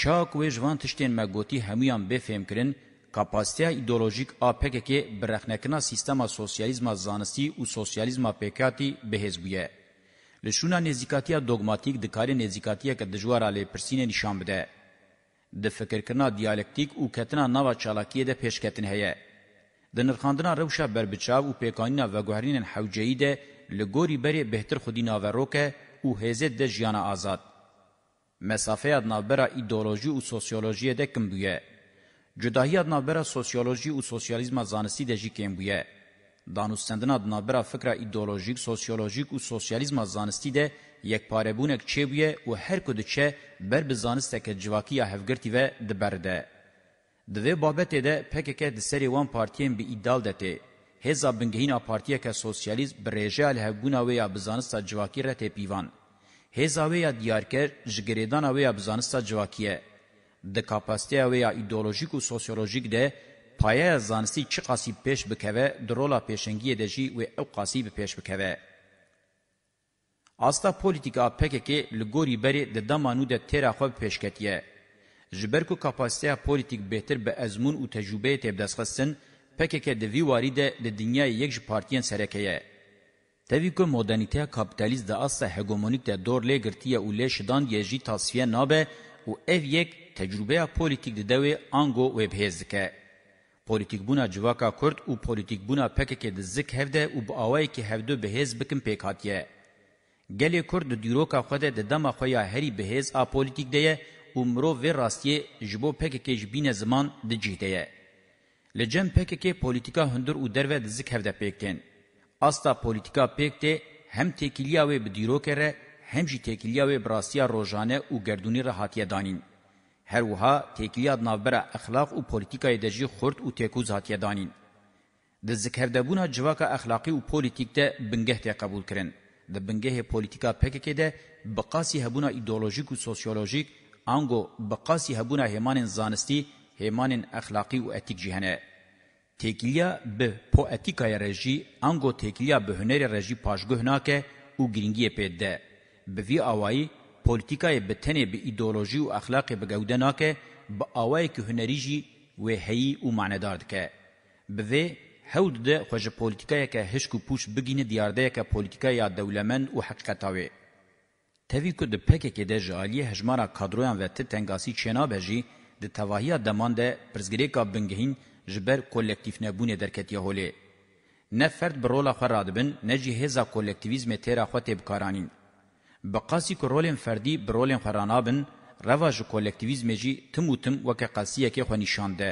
Speaker 1: چاک وی ژوند تشتین مګوتی همیان به فهم کرن کاپاسیته ایدئولوژیک آپک کې برخنکنه سیستم سوسیالیزم زانستی او سوسیالیزم پکاتی بهزبیه لشونه نزیکاتیا دوگماتیک د کاری نزیکاتیا کې د جوار علی پرسینه نشان بده د فکر کنا دیالکتیک او کتنا نوا چالاکیه ده پیشکتن هيا د نرخاندنا روشا بربچاو او پیکانینا و گوهرینن حوجهی ده لگوری بری بهتر خودی ناوروکه او هزه ده جیان آزاد. مسافه ادنابرا ایدولوژی و سوسیولوژی ده کم بویه. جداهی ادنابرا سوسیولوژی و سوسیالیزم زانستی ده جی کم بویه. دانوستندنا ادنابرا فکر ایدولوژیک، سوسیولوژیک و سوسیالیزم زانستی ده یک پاره بونک چه بویه و هر کدو چه بر بزانسته که جواکی یا هفگرتی و دبرده. د وی بابت ده پکک د سری وان پارتیم به ایدال دته هزا بنگهینا پارتیا که سوسیالیز برژه الهبونا ویا بزانستا جواکی رته پیوان. هزا ویا دیارکر جگریدانا ویا بزانستا جواکیه. ده کپاسته ویا ایدولوژیک و سوسیولوژیک ده پایه زانستی چی قاسی پیش بکوه درولا پیشنگی دجی و او قاسی پیش بکوه. آستا پولیتیکا پکه که لگوری بری ده دمانو ده تیرا خواب پیشکتیه. جبر کو کاپاسیته پولیټیک بهتر به ازمون او تجربه ته بدسخصن پکې کې د وی واریده د دنیا یک پارتین سره کې توی کو مدرنیته کاپیتالیز د اصل هګومونیک د دور لګرتیه او لشدان یجی تصفیه نابه او اف یک تجربه پولیټیک د دوی انګو وب هزکه پولیټیک بونه جواکا کورد او پولیټیک بونه پکې د زک هفده او په اوای کې هفده بهز بکم پکاتیه ګلې کورد د دیروکا خوده د دمه خویا هری بهز ا پولیټیک دی عمرو و راستیه جبو پککه جبین زمان ده جیده لجم پککه پولیتیکا هندر او دروه دزک هفده پکتن. استا پولیتیکا پکته هم تکیلیا و بدیرو کره هم جی تکیلیا و براستیا روزانه او گردونی را هاتیه دانین. هر وها تکیلیا نوبر اخلاق او پولیتیکای دجی خورد او تکوز هاتیه دانین. د ذکردبونه جواکه اخلاقی او پولیټیک ته بنګه ته قبول کړي د بنګه پولیټیکا پکې کې ده بقاسی هبونه ایدئولوژیک او سوسیولوژیک آنگو بقاسی هبونه همان زانستی همان اخلاقی و اتیک جهنه. تکیلیا به پوئتیکای رژی آنگو تکیلیا به هنر رژی پاشگوه ناکه و گرینگی پیده. به وی آوائی پولیتیکای بتنه به ایدولوژی و اخلاق بگوده ناکه به آوائی که هنری جی و هیی و معنیدار دکه. به وی هود ده خوش پولیتیکای که هشکو پوش بگینه دیارده که پولیتیکای دولمن و حقیقتاوی. Tevî ku di PKK de ji aliyê hejmara kadroyan ve ti tengasî çênabe jî di tevahiya deman de pirzgirêka bingehîn ji ber kolektîfnebûnê derketiye holê. Ne ferd bi rola xwe radibin, ne jî hêza kolektivîzmê têra xwe têbikaranîn. Bi qasî ku rolên ferdî bi rolên xwe ranabin, reva ji kolektivîzmê jî tim û tim weke qasiyekê xwe nîşan de.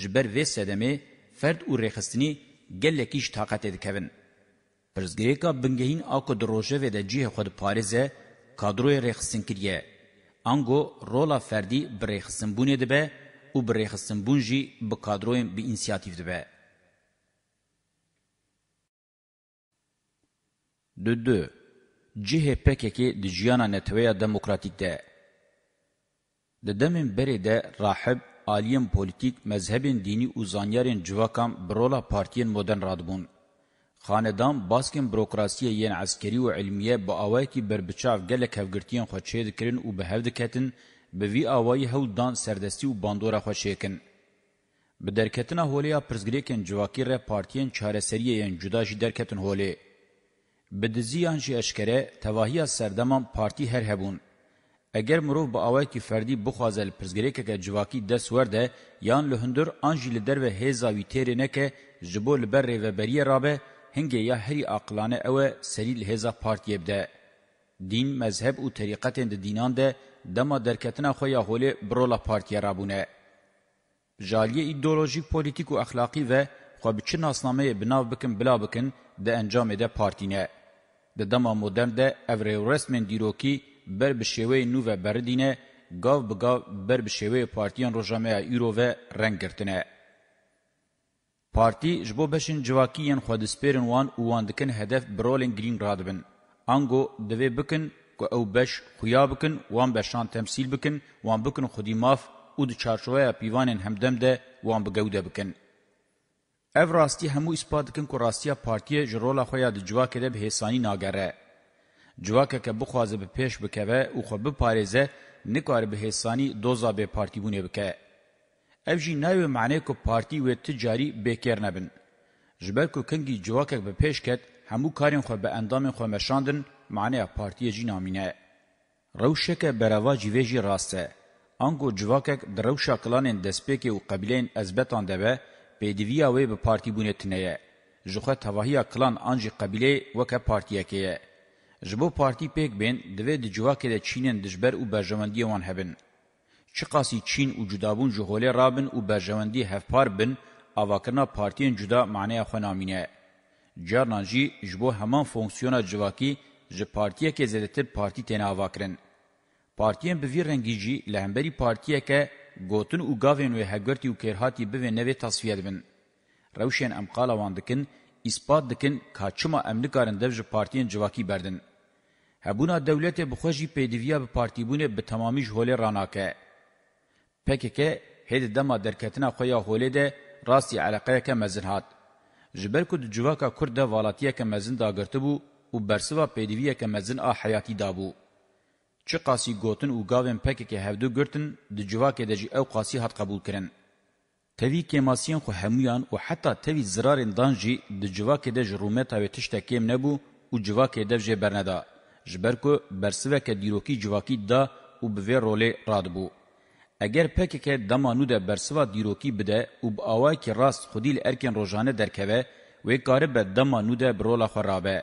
Speaker 1: Ji ber vê sedemê, ferd û rêxistinî gelekî ji taqetê dikevin. پرزګریکا بنګهین اکو دروژه و د جیه خود پاریزه کادروی رخصن کریه انګو رولا فردی برخصن بونه دی به او برخصن بونجی به کادروی به انسیاتیو دی به د دو جیه پککی د جیانا نتویا دموکراتیک ده د دمن بری ده راحب aliyên politik, mezhebên dînî û zanyarên civakam bi rola partiyên modern radibûn. خاندان باسکن بروکراسی یین عسکری و علمیه با آوائی که بربچاف گلک هفگرتین خود چه دکرین و به هفدکتن به وی آوائی هول دان سردستی و باندورا خود شکن. به درکتن هولیا پرزگریکن جواکی ره پارتین چارسریه یین جدا جی درکتن هولی. به دزیان جی اشکره تواهی سردمان پارتی هر هبون. اگر مرو با اوای کی فردی بخوازل پرزګریکه که جواکی دس ورده یان لهندر انجیل در و هیزاوی تیر نه که جبول بر و بری رابه هنگیا هری عقلانه او سری لهزا پارتیه بده دین مذهب او طریقت د دینان ده دما درکتنه خو یا هوله برولا پارتیه رابونه جالیه ایدئولوژیک پولیتیک او اخلاقی و خو به چه ناسنامه بناو بکن بلا بکن د انجام ده پارتینه د دما مدرن ده اوریو رسمن دیروکی بر بشوی نو و بردینه گاو بگاو بر بشوی پارتیان روجامه ایرو و رنگ گرتنه پارتی جبو بشن جواکیان خود سپیرن وان اوان دکن هدف برولن گرین رادبن. انگو دوی بکن که او بش خویا بکن وان بشان تمثیل بکن وان بکن خودی ماف او د چارچوه پیوانن همدم ده وان بگوده بکن. او راستی همو اثبات کن که راستیا پارتی جرولا خویا د جواکه ده به حسانی ناگره. جواکه که بخوازه به پیش بکوه او خو بپارزه نکار به حسانی دوزا به پارتی بونه بکه. اف جی ناوی معنی کو پارتی و تجاری بیکر نبن. جبر کو کنگی جواکک به پیش کت همو کارین خو به اندام خو مشاندن معنی پارتی جی نامینه. روشک بروا جیویجی راسته. انگو جواکک دروشا کلانین دسپیک و قبیلین ازبتان دبه پیدویا وی به پارتی بونه تنیه. جوخه تواهیا کلان انجی قبیله وکه پارتیه که. جبو پارتی پیک بین دوی د جواکه د چینن دجبر او برجمندی وان هبن. چی قاسی چین و جدابون جهوله رابن و برجواندی هفپار بن اواکرنا پارتین جدا معنی خونامینه. جارنان جی جبو همان فونکسیونا جواکی جه پارتیه که زدته پارتی تین اواکرن. پارتیان بوی رنگی جی لهمبری پارتیه که گوتن و گاوین و هگرتی و کرهاتی بوی نوی تصفیه دبن. روشین امقالا واندکن، اثبات دکن کاچما امنکارن دوج پارتیان جواکی بردن. هبونا دولت بخوجی پیدویا به پارتیبونه به تمامی جهوله راناکه. PKK hêdî dema derketina xwe ya holê de rastî eleqeyeke mezin hat. Ji ber ku di civaka Kurd de valatiyeke mezin dagirtibû û bersiva pêdiviyeke mezin a heyatî dabû. Çi qasî gotin û gavên PKK hevdû girtin, di civakê de jî ew qasî hat qebûl kirin. Tevî kêmasiyên xwe hemûyan û heta tevî zirarên dan jî di civakê de ji rûmeta wê tiştek kêm nebû û civakê dev jê berneda. Ji ber ku bersiveke dîrokî civakî da û bi vê rolê radibû. اگر پککه دمانو ده برسوا دیروکی بده او با آوای که راست خودیل ارکن روژانه درکوه وی کاره به دمانو ده برولا خورابه.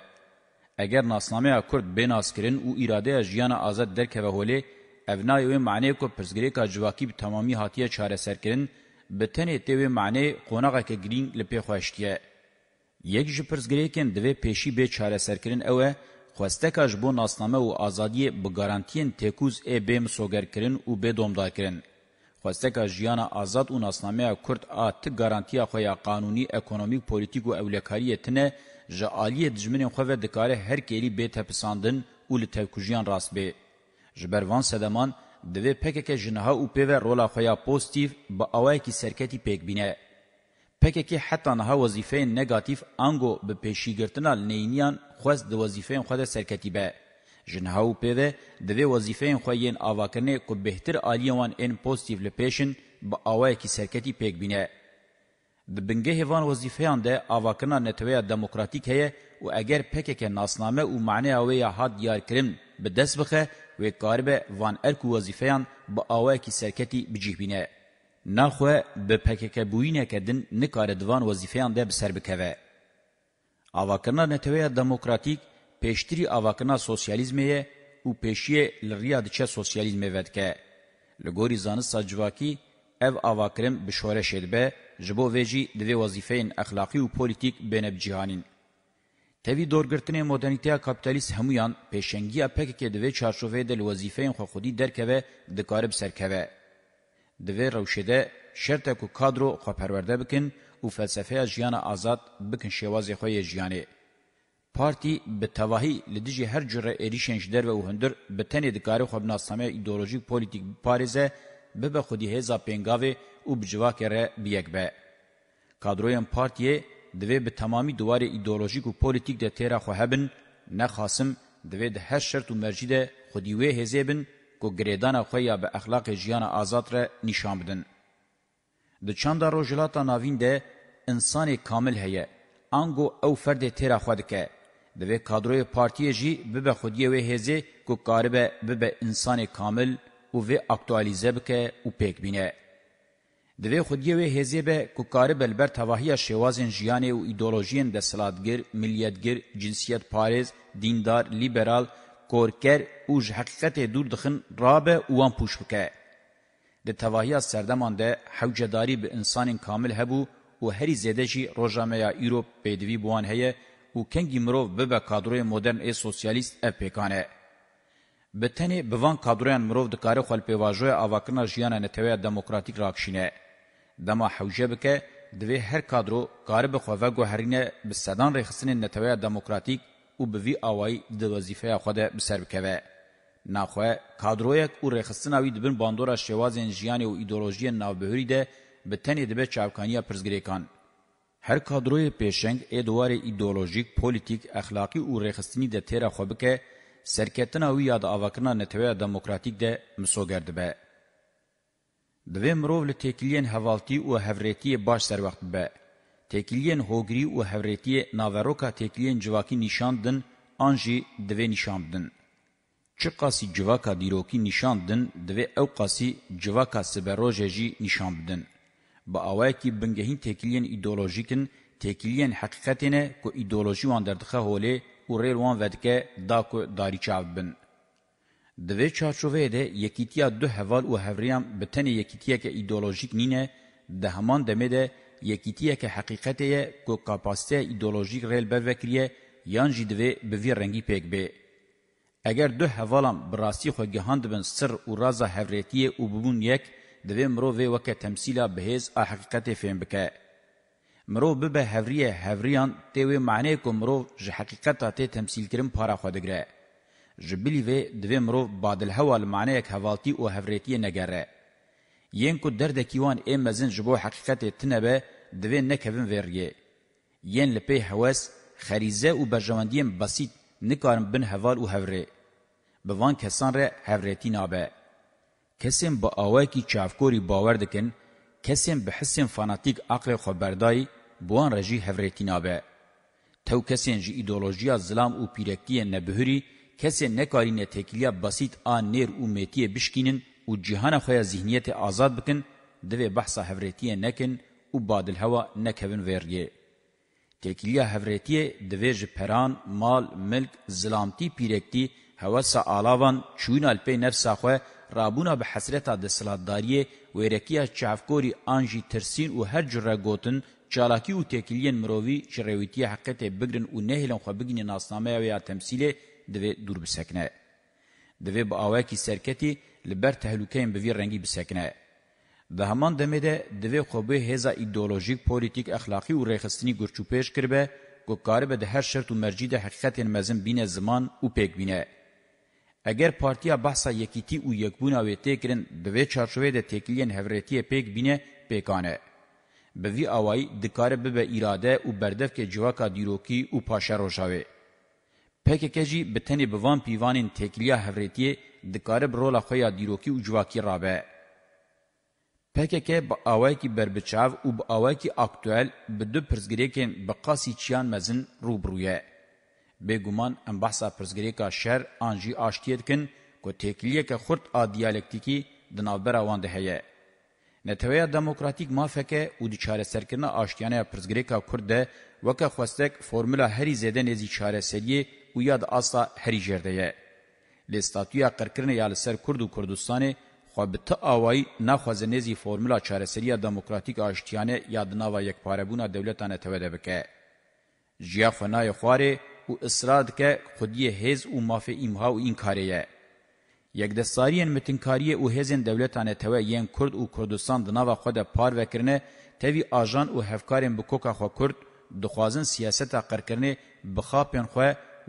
Speaker 1: اگر ناسنامه کرد بیناس کرن او اراده جیان آزاد درکوه هوله افنای وی معنی کو پرزگری کا جواکی به تمامی هاتیه چاره سر کرن به تنه تیوی معنی قوناغه که گرین لپی خوشتیه. یک جی پرزگری کن دوی پیشی به چاره سر کرن اوه خواستکاش بو ناسنامه و آزادی به گارانتین تکوز ای بیم سوگر کرن و به دومدار کرن. خواستکا جیانا آزاد او ناسنامه کورد ا ته ګارانتیا خو یا قانوني اکونومیک پولیټیک او اولکاریه تنه جالیه دجمن خو د کار هر کلی به ته پسندن او له توکوجیان راس به جبروان سدمان د وی پکک جنها او پیو رولا خو یا پوزټیو با اوای کی سرکتی پک بینه پکک حتی نه وظیفه نگاتیو انګو به پیشی ګرتنال نینیان خوست د وظیفه خو د سرکتی به جن هاو پیوه دوی وظیفه خو یین آواکنه کو بهتر آلیوان ان پوزیتیو لپیشن با آوای کی سرکتی پیک بینه د بنګه هوان وظیفهان ده آواکنه نتوی دموکراتیک هه او اگر پکک ناسنامه او معنی اوی حد یار کرم به دست بخه و کاربه وان ارکو وظیفهان با آوای کی سرکتی بجیه بینه نخو به پکک بوینه کدن نکار دوان وظیفهان ده بسر بکوه آواکنه نتوی دموکراتیک پیشتری آواکنا سوسیالیزمیه او پیشیه لریا دچه سوسیالیزمی ودکه. لگوری زانست ساجواکی او آواکرم بشوره شدبه جبو ویجی دوی وظیفین اخلاقی و پولیتیک بینب جیهانین. تەوی دۆرگرتنی مۆدرنیتیا کاپیتالیست هەمویان پێشەنگیە پێکێکێ دەوێ چارچۆڤەیە دە لە وەزیفەیان خۆخودی دەرکەوێ دەکارب سەرکەوێ. دەوێ ڕەوشێدە شەرتە و کادرۆ خۆپەروەردە بکن و فەلسەفەیە ژیانە ئازاد بکن شێوازی خۆیە ژیانێ. پارتی به تواهی لدیجی هر جره ایریشنج در و هندر به تنه دکاری خوب ناسامه ایدولوژیک پولیتیک پارزه به به خودی هزا پینگاوه و بجواک ره بیگ به. کادرویان پارتیه دوی به تمامی دوار ایدولوژیک و پولیتیک ده تیرا خو هبن نه خاصم دوی ده هر شرط و مرجی ده خودی وی هزه بن کو گریدان خویا به اخلاق جیان آزاد ره نشان بدن. د چاندا روجلاتا ناوین ده انسان کامل هیه. انگو او فرد تیرا خود که دوی کادروی پارتی جی ببه خودیه و هزه کو کاربه ببه انسان کامل او و اکتوالیزه بکه او پیک بینه. دوی خودیه و هزه به کو کاربه البر تواهی شوازن جیانه و ایدولوژین دستلاتگر، ملیتگر، جنسیت پارز، دیندار، لیبرال، کورکر او ج حقیقت دور دخن رابه اوان پوش بکه. د تواهی سردمان ده حوجداری به انسان کامل هبو و هری زیده جی روژامه یا ایروپ پیدوی بوان هیه و کنگی مروف ببه کادروی مدرن ای سوسیالیست اف پیکانه. به تنی بوان کادرویان مروف دکاره خوال پیواجوی آواکرنا جیانه نتویه دموکراتیک راکشینه. دما حوجه بکه دوی هر کادرو کار به خواه گوهرینه به سدان ریخسین نتویه دموکراتیک او به وی آوائی د وظیفه خوده بسر بکوه. ناخوه کادرویک او ریخسین آوی دبن باندورا شوازین جیانه و ایدولوژی نابهوری ده به تنی دبه چاوکانی پرزگریکان. هر کادروی پیشنگ ادوار ایدئولوژیک، پولیتیک، اخلاقی او رخصتنی ده تیره خوبکه سرکتنا وی یاد آوکرنا نتوه دموکراتیک ده مسوگرد به. دوی مروو لتکلین هوالتی او هفریتی باش سر وقت به. تکلین هوگری او هفریتی ناوروکا تکلین جواکی نشاندن آنجی دوی نشاندن. چه قاسی جواکا دیروکی نشاندن دوی او قاسی جواکا سبروجه جی نشاندن. با اوایکی بنگهین تکلیین ایدئولوژیکن تکلیین حقیقتینه کو ایدئولوژی وان دردخه هولی او ریل وان ودکه دا کو داری چاوبن د وی چارچوبه ده یکیتیا دو حوال او هوریام بتن یکیتیا که ایدئولوژیک نینه ده همان دمه ده یکیتیا که حقیقته کو کاپاسته ایدئولوژیک ریل به وکریه یان جیدوی به وی رنگی پک به اگر دو حوالم براسی خو گهاند بن سر او راز هوریتیه او بون یک دوی مروه وکه تمثیلا بهز حقیقت فهم بکه مرو به هوریه هوریان تیوی معنی کو مرو ژ حقیقت ته تمثیل کریم پارا خودګره جبلی و دوی مرو بادل هوال معنی ک حوالتی او هوریتی نګره ین کو درد کیوان امزن جبو حقیقت تنبه دوی نکوین ورگه ین لپی هوس خریزه او بجواندیم بسیط نکارم بن هوال او هوری بوان کسان ر هوریتی نابه کسیم با آواکی چافکوری باور دکن کسیم به حسیم فاناتیک عقل خبردای بوان رجی هفرتینابه تو کسین جی ایدولوژیا زلام او پیرکتی نبهری کسین نکارین تکیلیا بسیط آن نیر او میتی بشکینن او جهان خویا ذهنیت آزاد بکن دوی بحثا هفرتی نکن او بادل هوا نکوین ورگه. تکیلیا هفرتی دوی جپران، مال، ملک، زلامتی پیرکتی هوا سا آلاوان چوین الپی نفسا خواه رابونا به حسرتا دسلاتداری ویرکیا چافکوری آنجی ترسین و هر جره گوتن چالاکی و تکیلین مرووی چرویتی حقیقت بگرن و نهلن خو بگین ناسنامه و یا تمثیل دوی دور بسکنه. دوی با آواکی سرکتی لبر تهلوکین بوی رنگی بسکنه. ده همان دمه ده دوی خو به هزا ایدئولوژیک پولیتیک اخلاقی و ریخستنی گرچوپیش کربه گو کاربه ده هر شرط و مرجی ده حقیقت مزن بین زمان و پیک بینه. اگر پارتیا بحثا یکیتی او یکبونا وی تکرن دوی چارچوه ده تکلین هفرتی پیک بینه پیکانه. به وی آوائی دکاره ببه ایراده او بردف که جواکا دیروکی او پاشه روشاوه. پیک کجی بتنی بوان پیوانین تکلیا هفرتی دکاره برولا خویا دیروکی او جواکی رابه. پکک با اوای کی بربچاو او با اوای کی اکټوال بده پرزګری کین بقاسی چیان مزن روبرویه بګومان ام بحثه پرزګری کا شر انجی آشتیت کن کو تکلیه که خرد ا دیالکتیکی د نوبره وانده هه نتویا دموکراتیک مافکه او د چاره سرکنه آشتیانه پرزګری کا کورده وکه خوستک فرمولا هری زده نزی چاره سری او یاد اصلا هری جرده لستاتویا قرکرنه یال سر کورد و کردستان خو به ته اوای نه خوازنیزی فرمولا چاره سری دموکراتیک آشتیانه یاد نوا یک پاره بونه دولتانه توده بکه جیا خنای خواره و اصرار دکه خودی هیز و مافه ایمها و این کاریه. یک دستاریین متنکاری او هیزن دولتانه توه یین کرد او کردستان دناوا خود پار وکرنه توی آجان او هفکارین بکوکا خو کرد دخوازن سیاستا قرکرنه بخاپین خو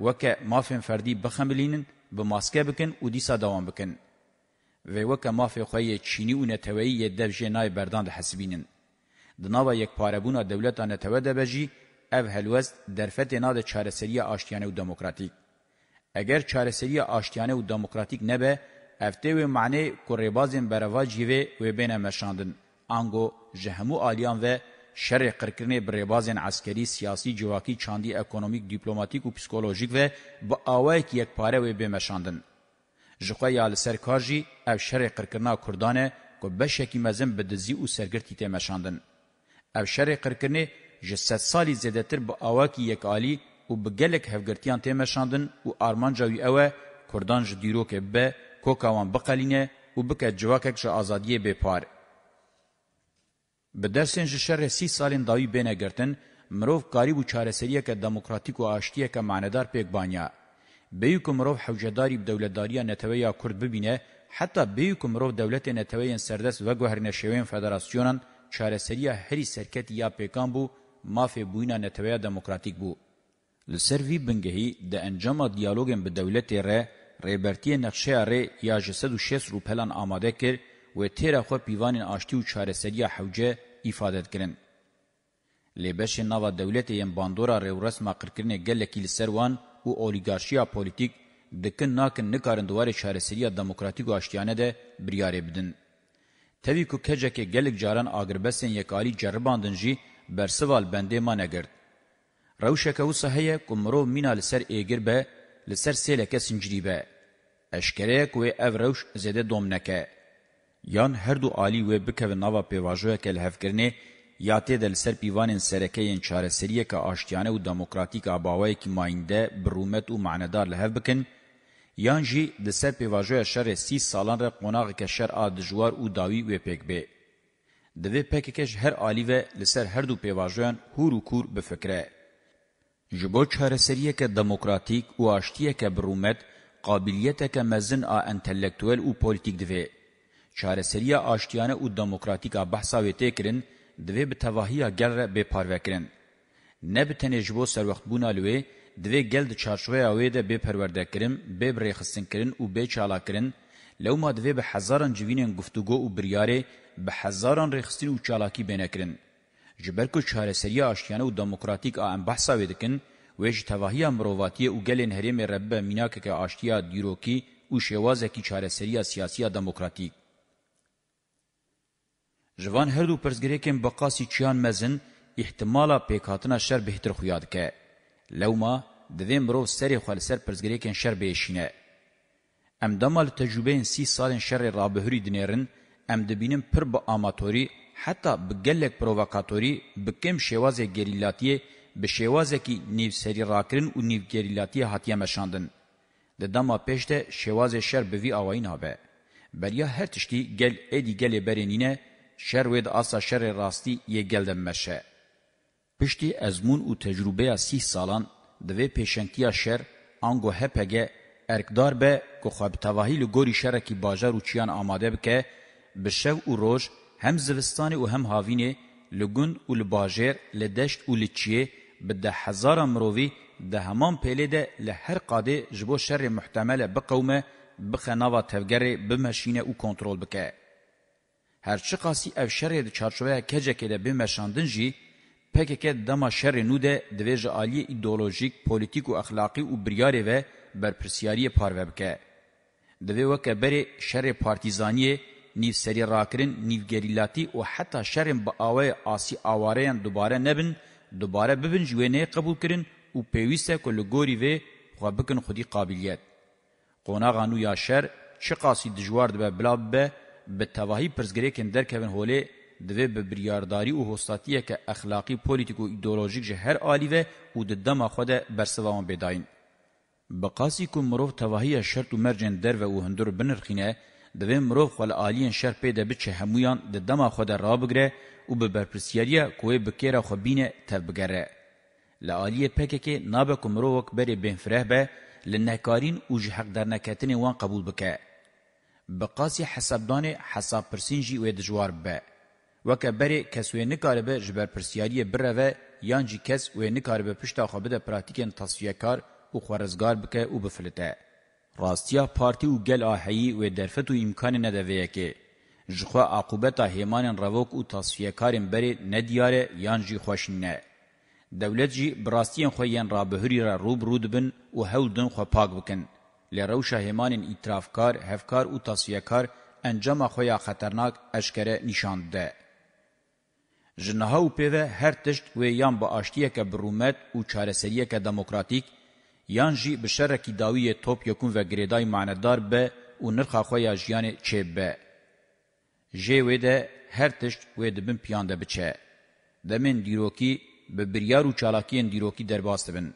Speaker 1: وک مافین فردی بخملینن به ماسکه بکن او دیسا دوام بکن. و وک مافی خوی چینی او نتوی دبجه نای بردان ده حسبینن. دناوا یک پاربونا دولتانه توه دبجی اف هلوست درفت ناد چارسری آشتیانه و دموکراتیک. اگر چارسری آشتیانه و دموکراتیک نبه، افته و معنی کربازین بروا جیوه و بین مرشاندن. آنگو جهمو آلیان و شر قرکرنه بربازین عسکری، سیاسی، جواکی، چاندی، اکونومیک، دیپلوماتیک و پسیکولوژیک و با آوائک یک پاره و بین مرشاندن. جخوه یا لسر کارجی او شر قرکرنا کردانه که بشکی مزم بدزی و سرگرتی تیمشاندن. او شر قرکرنه ji sed salî zêdetir bi awakî yekalî û bi gelek hevgirtiyan têmeşandin û armanca wî ew e Kurdan ji dîrokê bibe koka wan biqelîne û bike civakek ji azadiyê bêpar. Bi dersên ji şerê sî salên dawî bêne girtin, mirov karî bû çareseriyeke demokratîk û aştiyeke manedar pêk banya. Bêyû ku mirov hewcedarî bi dewletdariya neteweya Kurd bibîne, heta bêyû ku mirov dewletê neteweyên serdest veguherîne şêwên federasyonan, çareseriya herî serketî ya pêkan bû مافی بوینا نتویا دموکراتیک بو لسر وی بنگهی د انجام دیالوگن به دولت ر ریبرتی نقشه ر یا جسد و شس رو پلان آماده کر و تیر خو پیوان آشتی و چارسری حوجه ifade کرن لبش نوا دولت یم باندورا ر رسمه قرکرنه گلکی لسروان او اولیگارشیا پولیټیک دکن ناکن نکارن دوار شهرسریه دموکراتیک آشتیانه ده بریاره بدن. تبی کو کجه که گلک جاران آگربسن یکالی جرباندن جی برسوال بنده ما نگرد. روشکه و صحیه کمرو مینا لسر ایگر به لسر سیلکه سنجری به. اشکره که او روش زده دوم نکه. یان هر دو آلی و بکوه نوا پیواجوه که لحفکرنه یا تیده لسر پیوانین سرکهین چارسریه که آشتیانه و دموکراتیک آباوه که ماینده برومت و معنیدار لحف بکن، یان جی د سر پیواژو شر 30 سالان ر قوناغ کشر ا دجوار او داوی و پک به د وی پکیکش هر عالی و لسر هر دو پیواژن هور و کور بفکره جبو چارسریه که دموکراتیک او آشتیه که برومت قابلیته که مزن ا انټلیکټوال او پولیټیک دی چارسریه آشتیانه او دموکراتیکا بحثا وته کرن دوی به توهیه گل به پاروکرن نه به تنجبو سر وخت بونه لوی دوی گل د چارشوی اوی ده به پرورده کرن به برخصن کرن او به چالا کرن لو ما دوی به هزاران جوینین گفتگو او بریاره به هزاران رخصتین او چالاکی بینکرن جبرکو چاره سری آشتیانه او دموکراتیک آم بحثا ویدکن ویج تواهی امرواتی او گلین هریم رب میناک که آشتیا دیروکی او شوازه کی چاره سری سیاسی دموکراتیک جوان هر دو پرزګریکم بقاسی چیان مزن احتمالا پیکاتنا شر بهتر خویاد که لو ما دویم رو سری خال سر پرزګریکم شر بهشینه ام دمال تجربه سی سالن شر را بهری دنیرن ام دبینم پر با آماتوری حتی بگلک پرووکاتوری بکم شواز گریلاتیه به شواز کی نیو سری راکرین و نیو گریلاتیه هاتیه مشاندن. ده دما پیشته شواز شر بوی آوائین هابه. بریا هر تشتی گل ایدی گل برینینه شر وید آسا شر راستی یه گلدن مشه. پشتی ازمون و تجربه سی سالان دوی پیشنتیا شر آنگو هپگه ارکدار به که خواب تواهیل و گوری شرکی باجار و چیان آماده بکه به شو و روش هم زوستان و هم هاوینه لگون و لباجر لدشت و لچیه به ده هزار مرووی ده همان پیله ده لهر قاده جبو شر محتمله بقومه بخناوا تفگره بمشینه و کنترول بکه. هرچی قاسی او شر ده چارچوه کجکه ده بمشاندن جی پکه که دما شر نو ده دویج آلی ایدولوژیک، پولیتیک و اخلاقی و بریاره و برپرسیاری پاروه بکه. دوی وکه بری شر پارتیزانی نیو سری راکرین نیو گریلاتی و حتی شرم با آوه آسی آواریان دوباره نبن دوباره ببن جوینه قبول کرن و پیویسته که لگوری وی خواه بکن خودی قابلیت. قوناغا نو یا شر چه قاسی دجوار دبه بلا ببه به تواهی پرزگری کن درکوین هوله دوی به بریارداری او هستاتیه که اخلاقی پولیتیک و ایدولوژیک جه هر آلیوه او د دما خود برسوان بداین. بقاسی کو مرو توهیه شرط و مرجن در و هندور بنرخینه د ویم مرو خل عالیان شر پیدا بچ همویان د دما خود را بگره او به برپرسیاریا کوی بکیره خو بینه تب بگره ل عالیه پککه ناب کو مرو وک بری بین فره به لنهکارین او ج حق در نکاتنه وان قبول بکه بقاسی حسابدان حساب پرسینجی و دجوار به وکه بری کسوی نکاره به جبر پرسیاریه بره و یانجی کس و نکاره به پشت خو بده پراتیکن تصفیه کار و خورزگار بکه و بفلته. راستیا پارتی و گل آهی و درفت و امکان ندویه که جخوا عقوبتا همان روک و تصفیه کارن بری ندیاره یان جی خوشنه. دولت جی براستین خویان را بهری را روب رود بن و هولدن خو پاک بکن. لروش همان اطرافکار، هفکار و تصفیه کار انجام خویا خطرناک اشکره نشان ده. جنها و پیوه هر تشت و یان با آشتیه که برومت و چارسریه که دموکراتیک یان جی بشرکی داوی توپ یکون و گریدای معنیدار به و نرخا خویا جیان چه به. جی ویده هر تشت ویده بین پیانده بچه. دمین دیروکی به بریار و چالاکین دیروکی درباست بین.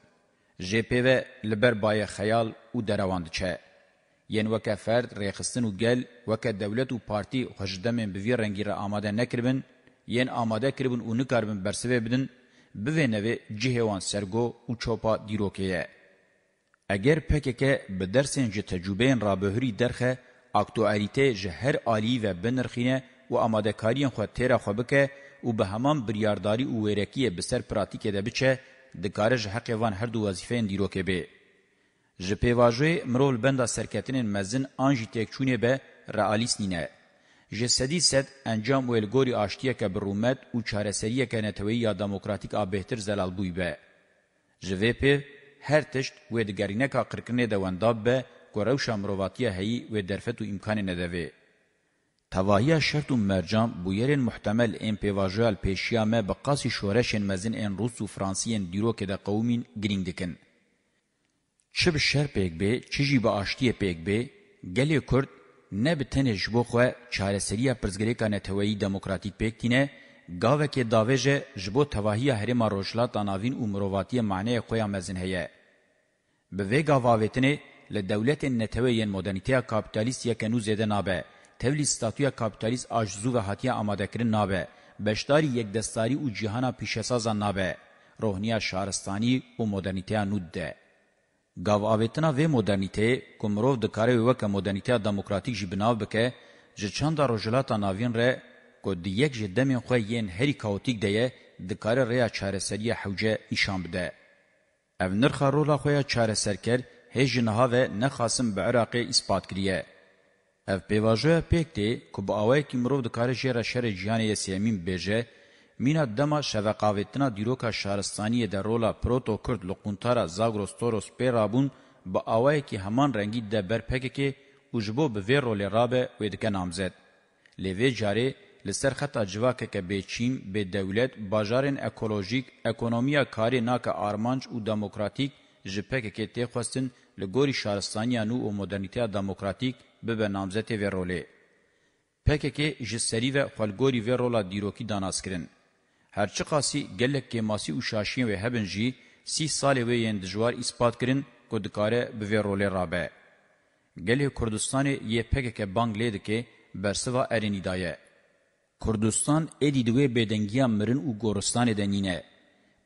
Speaker 1: جی پیوه لبر بای خیال و درواند چه. یعنی وکه فرد ریخستن و گل وکه دولت و پارتی خوشدمین بوی رنگی را آماده نکربن یعنی آماده کربن و نکربن برسوه بدن بوینوه جهوان سرگو و چوپا دیروکیه. اگر پککه به درسین جه تجربهین رابهوری درخه اکتوالیته جه هر آلی و بنرخینه و آمادکاریان خود تیرا خو بکه او به همان بریارداری او ویرکی بسر پراتیک ده بچه دکارج حق وان هر دو وظیفین دیروکه به. جه پیواجوی مرول بنده سرکتین مزن آنجی تکچونه به رعالیس نینه. جه سدی ست انجام ویلگوری آشتیه که برومت و چارسریه که نتویی یا دموکراتیک آبهتر زلال بوی به. جه وی پیو هر تشت و دگرینه که قرکنه دوانداب به گروه شامرواتیه هی و درفت و امکان ندوه. تواهی شرط و مرجان بویرین محتمل این پیواجوال پیشیامه بقاسی شورشین مزین این روس و فرانسیین دیرو که ده قومین گرینگ دکن. چه به شر پیک بی، چه جی به آشتی پیک بی، گلی کرد نه به تنش بو خواه چارسریه پرزگری که نتوهی دموکراتیک پیک تینه گاوه که داویجه جبو تواهی هرما روشلات آناوین و مرواتی معنی خویا مزین هیه. به ویگا واویتنه له دولت نتوین مدرنیته کاپیتالیست یکنو زده نابه تولی ستاتوی کاپیتالیست آجزو و حتیه آماده کرن نابه بشداری یک دستاری او جهانا پیشسازا نابه روحنیه شهرستانی او مدرنیته نود ده گاو آویتنا و مدرنیته کمروف دکاره وک مدرنیته دموکراتیک جی بناو بکه جچاند روجلاتا ناوین ره کو د یک جدمن خو یین هری کاوتیک دی د کار ریا چارسری حوجه نشان بده ev nirxa rola xoya çareserker hêjî niha ve nexasim bi Iraqê îspat kiriye. Ev pêvajoya pêk tê ku bi awayekî mirov dikare jêra şerê ciyanê yê sêmîn bêje, mîna dema şeveqavetina dîroka şaristaniyê de rola Proto Kurd li quntara Zagros Toros pê rabûn bi awayekî heman rengî de ber pekekê û ji bo bi vê rolê rabe wê dike namzet. Lê vê carê لسر خطا جواکه که به چین به دولت بازارن اکولوژیک اکونومیا کاری ناک آرمانج او دموکراتیک جپک که تی خواستن لګوري شارستانیا نو او مدرنټیا دموکراتیک به نامزد وروله پکې جسری و خلګوري ورولا دیروکی داناسکرین هرچی قاسی گلک که ماسی او شاشین و هبنجی سی سال و یند جوار اثبات کرن کو دکاره به ورول رابه گله کردستان یه پک که بانگلید که برسوا ارینیدایه Kurdistan êdî di wê bêdengiya mirin û goristanê de nîne.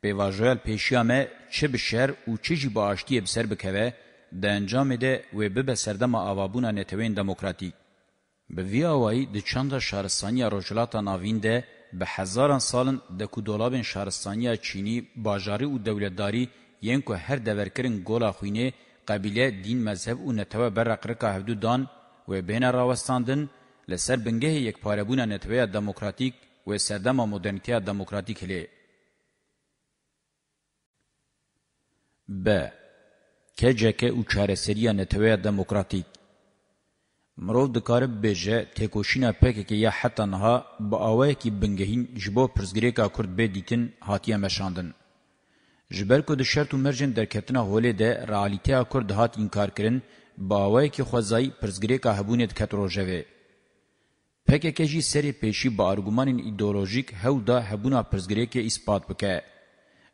Speaker 1: Pêvajiyal pêşiya me çi bi şer û çi jî bi aştiyê bi ser bikeve, di encamê de wê bibe serdema avabûna netewên demokratîk. Bi vî awayî di çanda şaristaniya Rojhilata Navîn de bi hezaran salin de ku dolabên şaristaniya Çînî, bajarî û dewletdarî yên ku her deverkirin gola xwînê, qebîle, dîn, mezheb û netewe berra qirika hevdû dan wê bêhna rawestandin, لسر بنگه یک پاربونه نتوه دموکراتیک و سردم مدرنیته دموکراتیک هلی. ب. که جکه او چارسریه نتوه دموکراتیک. مرو دکاره بجه تکوشینا پکه یا حتی نها با آوه که بنگهین جبو پرزگریکا کرد به دیتن هاتیه مشاندن. جبر کو د شرط مرجن درکتنه هولې د رالټیا کور د هات انکار کړي باوی کی خوځای پرزګری کا هبونیت کتروجوي PKK جی سری پیشی با ارگومانین ایدئولوژیک هودا هبونا پرزگریکی اثبات بکه.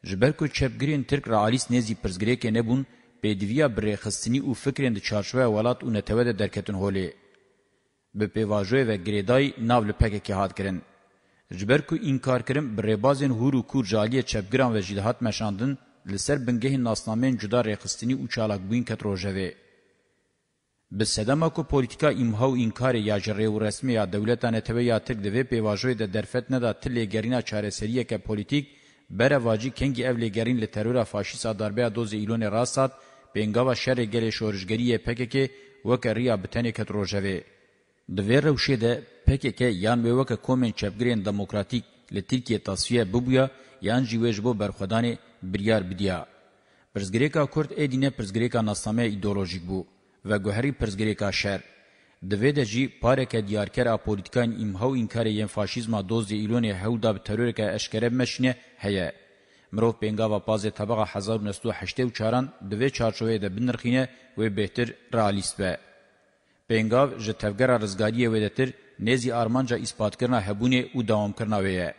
Speaker 1: جبر کو چپگرین ترک رعالیس نزی پرزگریکی نبون پیدویا بری خستنی او فکرین د چارشوه ولات او نتوه ده درکتن هولی. به پیواجوه و گریدای ناو لپککی هاد کرن. جبر کو انکار کرن بری بازین هورو کور جالی چپگران و جیدهات مشاندن لسر بنگه ناسنامین جدا ریخستنی او چالاک بوین کت روژوه. Bi sedema ku politika îmha û înkarê ya ji rêwresmê ya dewleta netewê ya Tirk divê pêvajoyê de derfetne da til lêgerîna çareseriyeke polîtîk berevacî kengî ev lêgerîn li terora faşîst a darbeya dozê îlonê rasat pêngava şerê gelê şorijgeriyê PKK weke rêya bi tenê ket rojevê. Di vê rewşê de PKK yan wê weke komên çepgirên demokratîk li Tirkiye tasfiye bibûya yan jî wê ji bo berxwedanê biryar bidiya. Pirzgirêka Kurd êdîne pirzgirêka nasameya îdeolojîk bû. و گوهری پرزگریکا شهر. دوی ده جی پارک دیارکر اپولیتکان امهو انکار ین فاشیزما دوز دی ایلون هودا به ترور که اشکره مشنه هیه. مروف بینگا و پاز طبقه 1984 دوی چارچوه ده بنرخینه و بهتر رالیست به. بینگاو جه تفگر رزگاری ویدتر نزی آرمانجا اثبات کرنا هبونه و دوام کرنا ویه.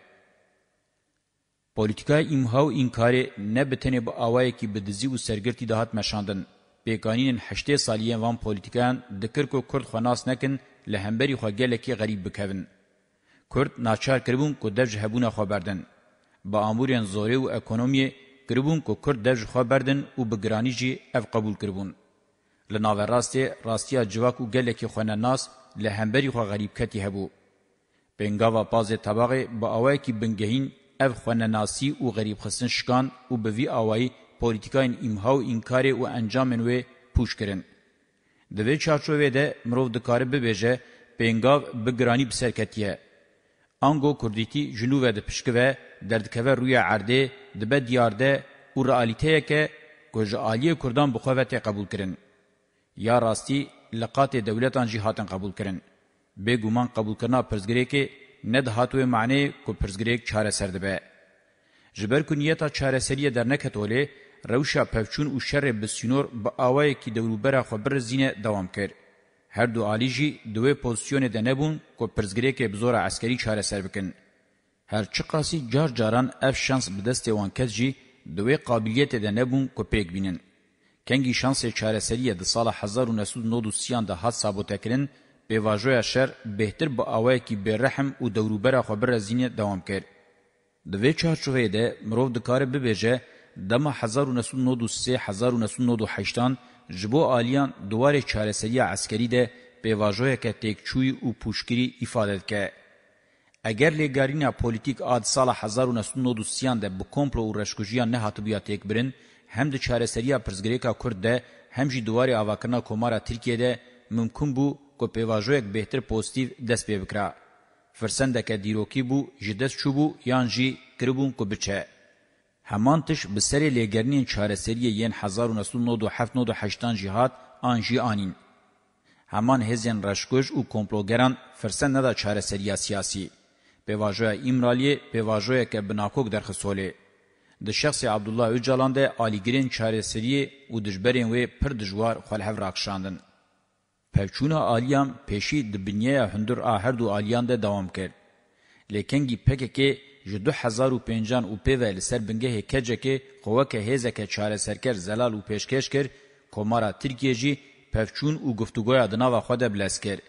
Speaker 1: پولیتیکای امهو انکار نه بتنه با آوایی که بدزی و سرگرتی دهات مشاندن. بیگانین هشته سالیه وان پولیتیکان دکر کو کرد خناس نکن لهمبری خو گلکی غریب بکوین کرد ناچار کربون کو دج هبونه خبردن با امورین زوری او اکونومی کربون کو کرد دج خبردن او بگرانیجی اف قبول کربون لناو راستی راستیا جواکو گلکی خونه ناس لهمبری خو غریب کتی هبو بنگاوا پاز تباغه با اوای کی بنگهین اف خونه ناسی او غریب خسن شکان او بوی اوای پولیتیکاین امها و انکاری و انجامن وی پوش کرن. دوی چارچوه ده مروف دکاره ببیجه پینگاو بگرانی بسرکتیه. انگو کردیتی جنوبه ده پشکوه دردکوه روی عرده دبه دیارده و رعالیته که گوج آلیه کردان بخواه قبول کرن. یا راستی لقات دولتان جهاتن قبول کرن. به ګومان قبول کنا پرزګری کې نه د هاتوې معنی کو پرزګری چاره سر دی به جبر کو نیتا چاره سریه در نه کټولې روشا پفچون او شر بسینور با آوای کی دولوبرا خو برزینه دوام کرد. هر دو آلیجی دوی پوزیسیون ده نبون که پرزگری که بزور عسکری چاره سر بکن. هر چه قاسی جار جاران اف شانس بدست وان کس جی دوی قابلیت ده نبون که پیک بینن. کنگی شانس چاره سریه ده سال 1993 ده هات ثابته کرن به واژوی شر بهتر با آوای کی برحم او دولوبرا خو برزینه دوام کرد. دوی چارچوه ده مروف دکاره ببیجه دما 1903 1908 جبو آلیان دوار چارسری عسکری ده به واژوی که تکچوی او پوشگیری ifade که اگر لګارینا پولیټیک اد سال 1903 ده به کومپلو او رشکوجیا نه هاتبیا تک برن هم د چارسری پرزګریکا کورد ده هم جی دوار اواکنا کومارا ترکیه ده ممکن بو کو په واژوی بهتر پوزټیو دس به وکړه فرسندکه دیروکی بو جدس چوبو یانجی کربون کو بچه همان تش به سری لگرنین چاره سری ین هزار و نسل نود و هفت نود و هشتان جهات آنجی آنین. همان هزین رشکش و کمپلوگران فرسن ندا چاره سری سیاسی. به واجوه ایمرالی به واجوه که بناکوک در خسوله. د شخص عبدالله اوجالان ده آلیگرین چاره سری و دجبرین وی پر دجوار خلحف راکشاندن. پوچونا آلیان پیشی دبنیه هندر آهر دو آلیان ده دوام کرد. لیکنگی پکه که جدو هزار و پینجان و پیوه لسر بنگه کجه که قوکه هزه که چاره سرکر زلال و پیشکش کر کمارا ترکیه جی پفچون و گفتگوی ادناو خود بلس کر.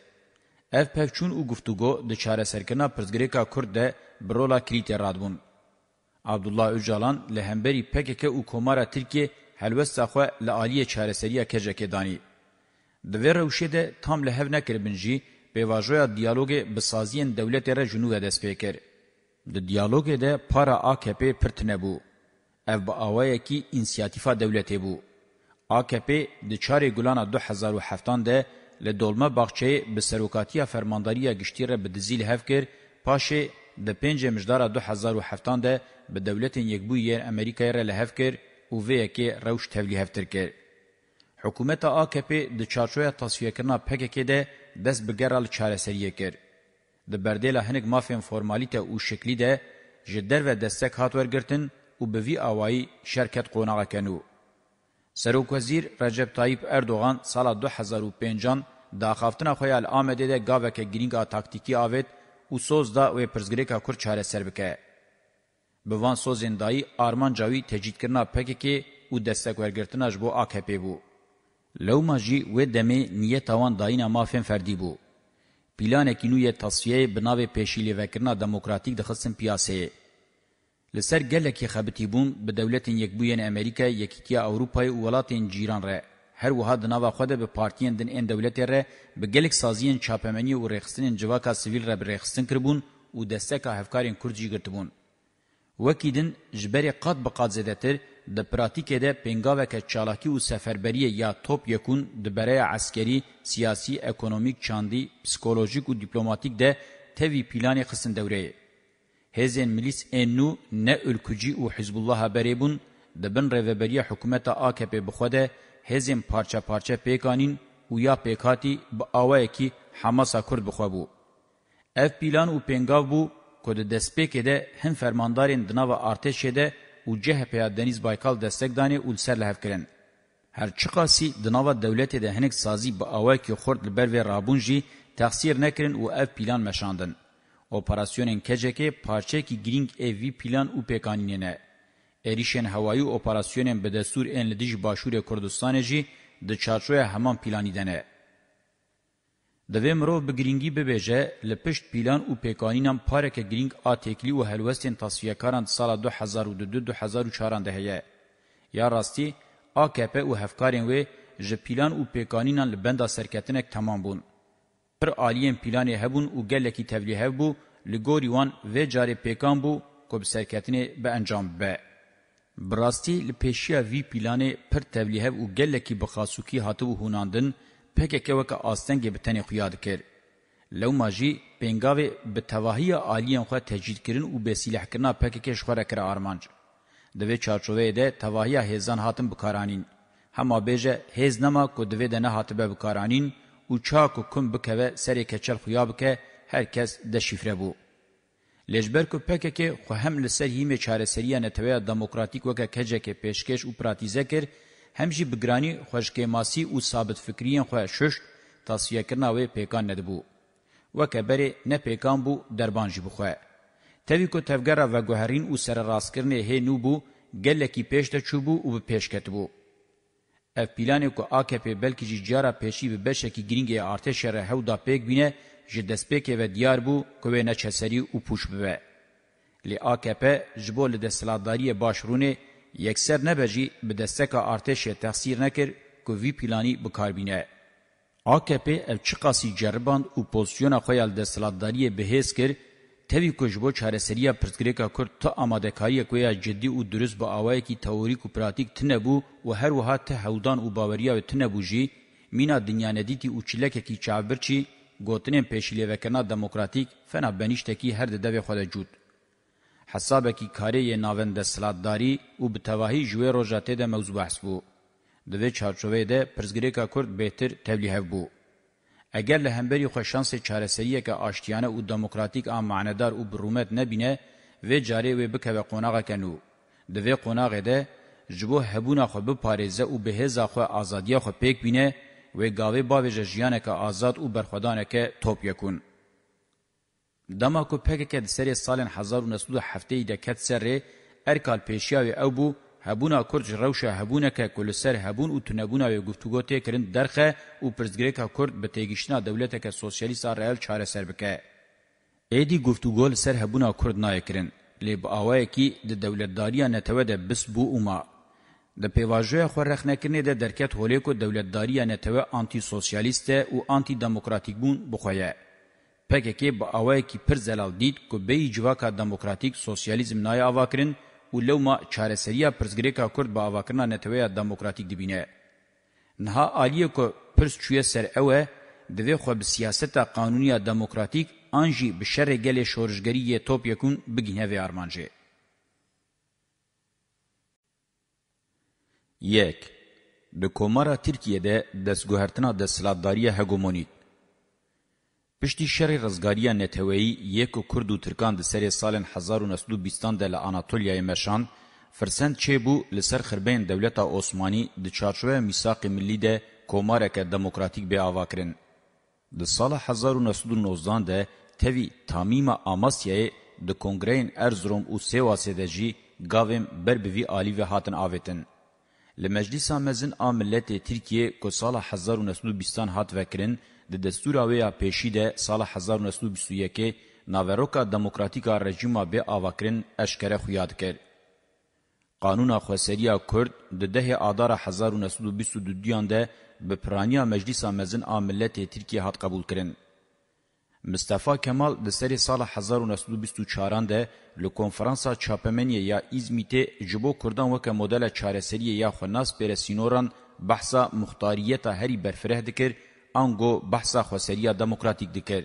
Speaker 1: اف پفچون و گفتگو ده چاره سرکرنا پرزگریکا کرد ده برولا کریت رادبون. عبدالله اوجالان لهمبری پککه و کمارا ترکیه هلوست خواه لعالی چاره سریا کجه که دانی. دوی روشه ده تام لحو نکر بنجی پیواجویا دیالوگ بسازین دولت را جنوب دست پیکر. د دیالوګ د پارا AKP پرتنه بو اف با اوای کی انسیاتیفا دولتې بو AKP د 4 ګلان 2007 ده له دولمه باغچې به سروکاتیا فرمانداریا گشتیره به دزیل هفکر پاشه د 5 مجدار 2007 ده به دولت یک بو یې امریکا یې له هفکر او وی کې روش تبلیغ هفتر کړ حکومت AKP د چارچوې تصفیه کنا پکې کې ده دس بګرال چاره سریه کړ د بردیلا هنګ مافین فرمالیته او شکلی ده جدر و دستک هاتور گرتن او به وی اوای شرکت قوناغه کنو سروک وزیر رجب طایب اردوغان سال 2005 دا خافتنا خویال آمده ده گاوکه گرینگا تاکتیکی آوید او سوز دا و پرزگریکا کور چاره سر بکه. به وان سوزین دایی آرمان جاوی تجید کرنا پکی که او دستک ورگرتناش بو آکپی بو. لو ماجی و دمه نیت آوان دایینا مافین فردی بو. پلانکی نوی تصفیه بناوی پیشیلی وکرنا دموکراتیک دخستن پیاسه. لسر گلکی خبتی بون به دولت یک بوین امریکا یکیتیا اوروپای ولاتین جیران ره. هر وها دناوا خود به پارتین دن این دولت ره به گلک سازین چاپمنی و ریخستن جواکا سویل ره بریخستن کربون و دستکا هفکارین کرد جی گرتبون. وکی دن جبری قاد بقاد زدتر د پراتیکې ده پنګاوکه چالاکی او سفربری یا توپ یکون د برای عسکری، سیاسی، اکونومیک چاندی، پسیکولوژیک او دیپلماتیک ده تەوی پیلانی قسن دەورەیە. هێزێن ملیس ئێنو نە ئولکوجی و حزب الله هەبەرێ بوون دەبن ڕێڤەبەریە حکوومەتە ئاکەپێ بخۆدە هێزێن پارچە پارچە پێکانین و یا پێکاتی بە ئاوایەکی حەماسا کورد بخوا بوو. ئەف پیلان و پێنگاو بوو کۆ دە دەستپێکێ دە هەم فەرماندارێن دناوە ئارتێشێ دە û CHPya Deniz Baykal destek danê û li ser lehevkirin. Her çi qasî di nava dewletê de hinek sazî bi awayekî xurt li ber vê rabûn jî texsîr nekirin û ev pîlan meşandin. Operasyonên kecekê parçeyekî girîng ev vî pîlan û pêkanînê erişên hewayî operasyonên bi destûr ên li dijî Başûrê Kurdistanê jî di çarçoya heman planî dene. دوی مرو به گرینگی ببیجه لپشت پیلان او پیکانینم پارک گرینگ آ تکلی و هلوستین تصفیه کاران سال 2002-2004 ده هیه. یا راستی AKP او هفکارین وی جه پیلان او پیکانینان لبنده سرکتنک تمام بون. پر آلین پیلانی هبون او گلکی تولیه بو لگوری وان و جاری پیکان بو که بسرکتنه به انجام به. براستی لپیشیا وی پیلانی پر تولیه و گلکی بخاسوکی هاتو هوناندن، پکک وک آستنگ بتنی خو کر لو ماجی پنگاوی به توهی عالیان خو تجدید کرن او به سلاح کنا پکک شخره کر آرمانج د وی چارچوبه ده توهی هزان هاتم بکارانین هما بیجه هز نما کو دوی ده نه هاتبه بکارانین او چا کو کوم بکوه سری کچل خو بک هر کس د شفره بو لجبر کو پکک خو هم لسر هیمه چاره سریه نتوی دموکراتیک وک کجه کې پیشکش او پراتیزه کر هم جی بگرانی خوشکماسی او ثابت فکریان خو شش تاسیه کرنا و پیکان ندبو وکبره نه پیکان بو دربان جی بخو توی کو تفګره و ګوهرین او سره راس کرنه هې نو بو گله کی پیش ته چوبو او پیش کتبو اف پلان کو AKP بلکی جی جارا پیشی به بشه کی گرینگ ارتش ره هودا پیک بینه جدسپک و دیار بو کو نه چسری او پوش بوه لی AKP جبول د سلاداری باشرونه یکسر نبجی به دستک ارتش تخصیر نکر کو وی پلانی بکاربینه AKP ev çiqasî ceriband û pozisyona xwe ya desthilatdariyê bihêz kir, tevî ku ji bo çareseriya pirsgirêka Kurd ti amadekariya ku ya ciddî û durist bi awayekî teorîk û pratik tinebû û her wiha ti hewdan û baweriya wê tinebû jî, mîna dinyanedîtî û çîlekekî çavbirçî, gotinên pêşîlêvekirina demokratîk fena benîştekî her di devê xwe de cût. حسابکی کاری ناوند سلادداری او به تواهی جوی روژاته ده موضوع بحث بو. دوی چارچوه ده پرزگریکا کرد بهتر تولیه بو. اگر لهمبری خو شانس چارسریه که آشتیانه او دموکراتیک آم معنیدار او برومت نبینه و جاری و بکوه قناغه کنو. دوی قناغه ده جبو هبونه خو بپارزه او بهزا خو آزادیه خو پیک بینه و گاوه باوجه جیانه که آزاد او برخودانه که توپ یکون. دما کو پک کد سری سالن 1907 د کت سره ارکال پیشیاوی او بو هبونا کورج روشه هبونا که کل سر هبون او تنبونا و گفتگو تی کرند درخه او پرزگری که کرد به تیگیشنا دولت که سوسیالیست رئیل چاره سر بکه. ایدی گفتگو سر هبونا کرد نای کرند. لی با آوه کی د دولتداریا نتوه ده بس بو اوما. د پیواژوی خورخ نکرنه ده درکت هولیکو دولتداریا نتوه آنتی سوسیالیست او آنتی دموکراتیک بون بخویه. پککی با اوای کی پر زلال دید کو بی جواکا دموکراتیک سوسیالیزم نای اواکرین و لو ما چارسریا پرزګریکا کورد با اواکرنا نتویا دموکراتیک دبینه نها عالیه کو پرس چوی سر اوه دوی خو به سیاست قانونی دموکراتیک انجی به شر گله شورشګری توپ یکون بگینه و ارمانجه یک د کومارا ترکیه ده دسګهرتنا د سلادتاری هګومونیک پشتی شری رزګاریا نتهوی یکو کورد او ترکان د سری سالن 1920 د اناتولیا مشان فرسند چه بو لسر خربین دولت عثماني د چارچوه میثاق ملی ده کومارک دموکراتیک به اواکرین د سال 1919 ده توی تامیم آماسیه د کنگرین ارزروم او سیواسه ده جی گاویم بر بوی آلی و هاتن آویتن. لمجلیسا مزن آملت ترکیه که سال 1920 هات وکرین د دستور اویا پېشی ده سال 1921 ناوروکا دموکراتیکا رژیما به اواکرین اشکره خو یاد کړ قانون خوسریا کورد د ده آدار 1922 یانده به پرانیا مجلس مزن عاملت ترکیه هات قبول کړن مصطفی کمال د سری سال 1924 ده له کنفرانسا چاپمنی یا ازمیت جبو کردان وک مدل چارسری یا خناس پرسینوران بحثا مختاریت هری برفره دکر آنگو بحثا خوسریه دموکراتیک دکر.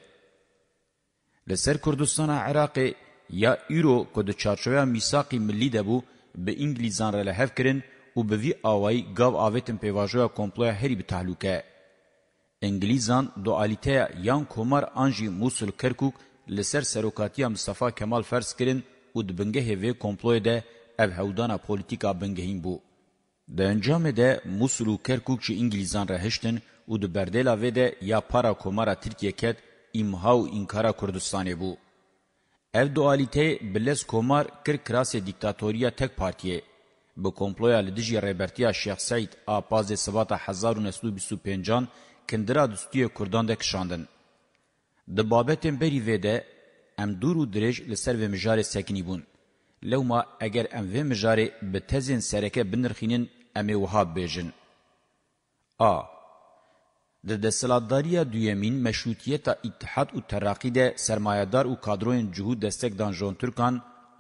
Speaker 1: لسر کردستان عراق یا ایرو که ده چارچوه میساقی ملی ده بو به انگلیزان را لحف کرن و به وی آوائی گاو آویتن پیواجوه کمپلوه هری به تحلوکه. انگلیزان دوالیته یان کومار انجی موسول کرکوک لسر سروکاتیا مصطفی کمال فرس کرن و دبنگه هوی کمپلوه ده او هودانا پولیتیکا بنگهین بو. ده انجام ده موسول و کرکوک چه انگلیزان را هشتن û di berdêla vê de ya para komara Tirkiye ket îmha û înkara Kurdistanê bû. Ev dualiteyê bi lez komar kir kirasê dîktatoriya tek partiyê bi komploya li dijî rêbertiya Şex Seyd a pazê sivata 1925 kindira dustiyê Kurdan de kişandin. Di babetên berî vê de em dûr û dirêj li ser vê mijarê sekinî bûn. Lewma eger em vê mijarê bi tezên sereke binirxînin em ê wiha bêjin. A. د دسلاتداری دویمین مشروطیت اتحاد او ترقی ده سرمایدار او کادروین جهود دستک دان جون ترکان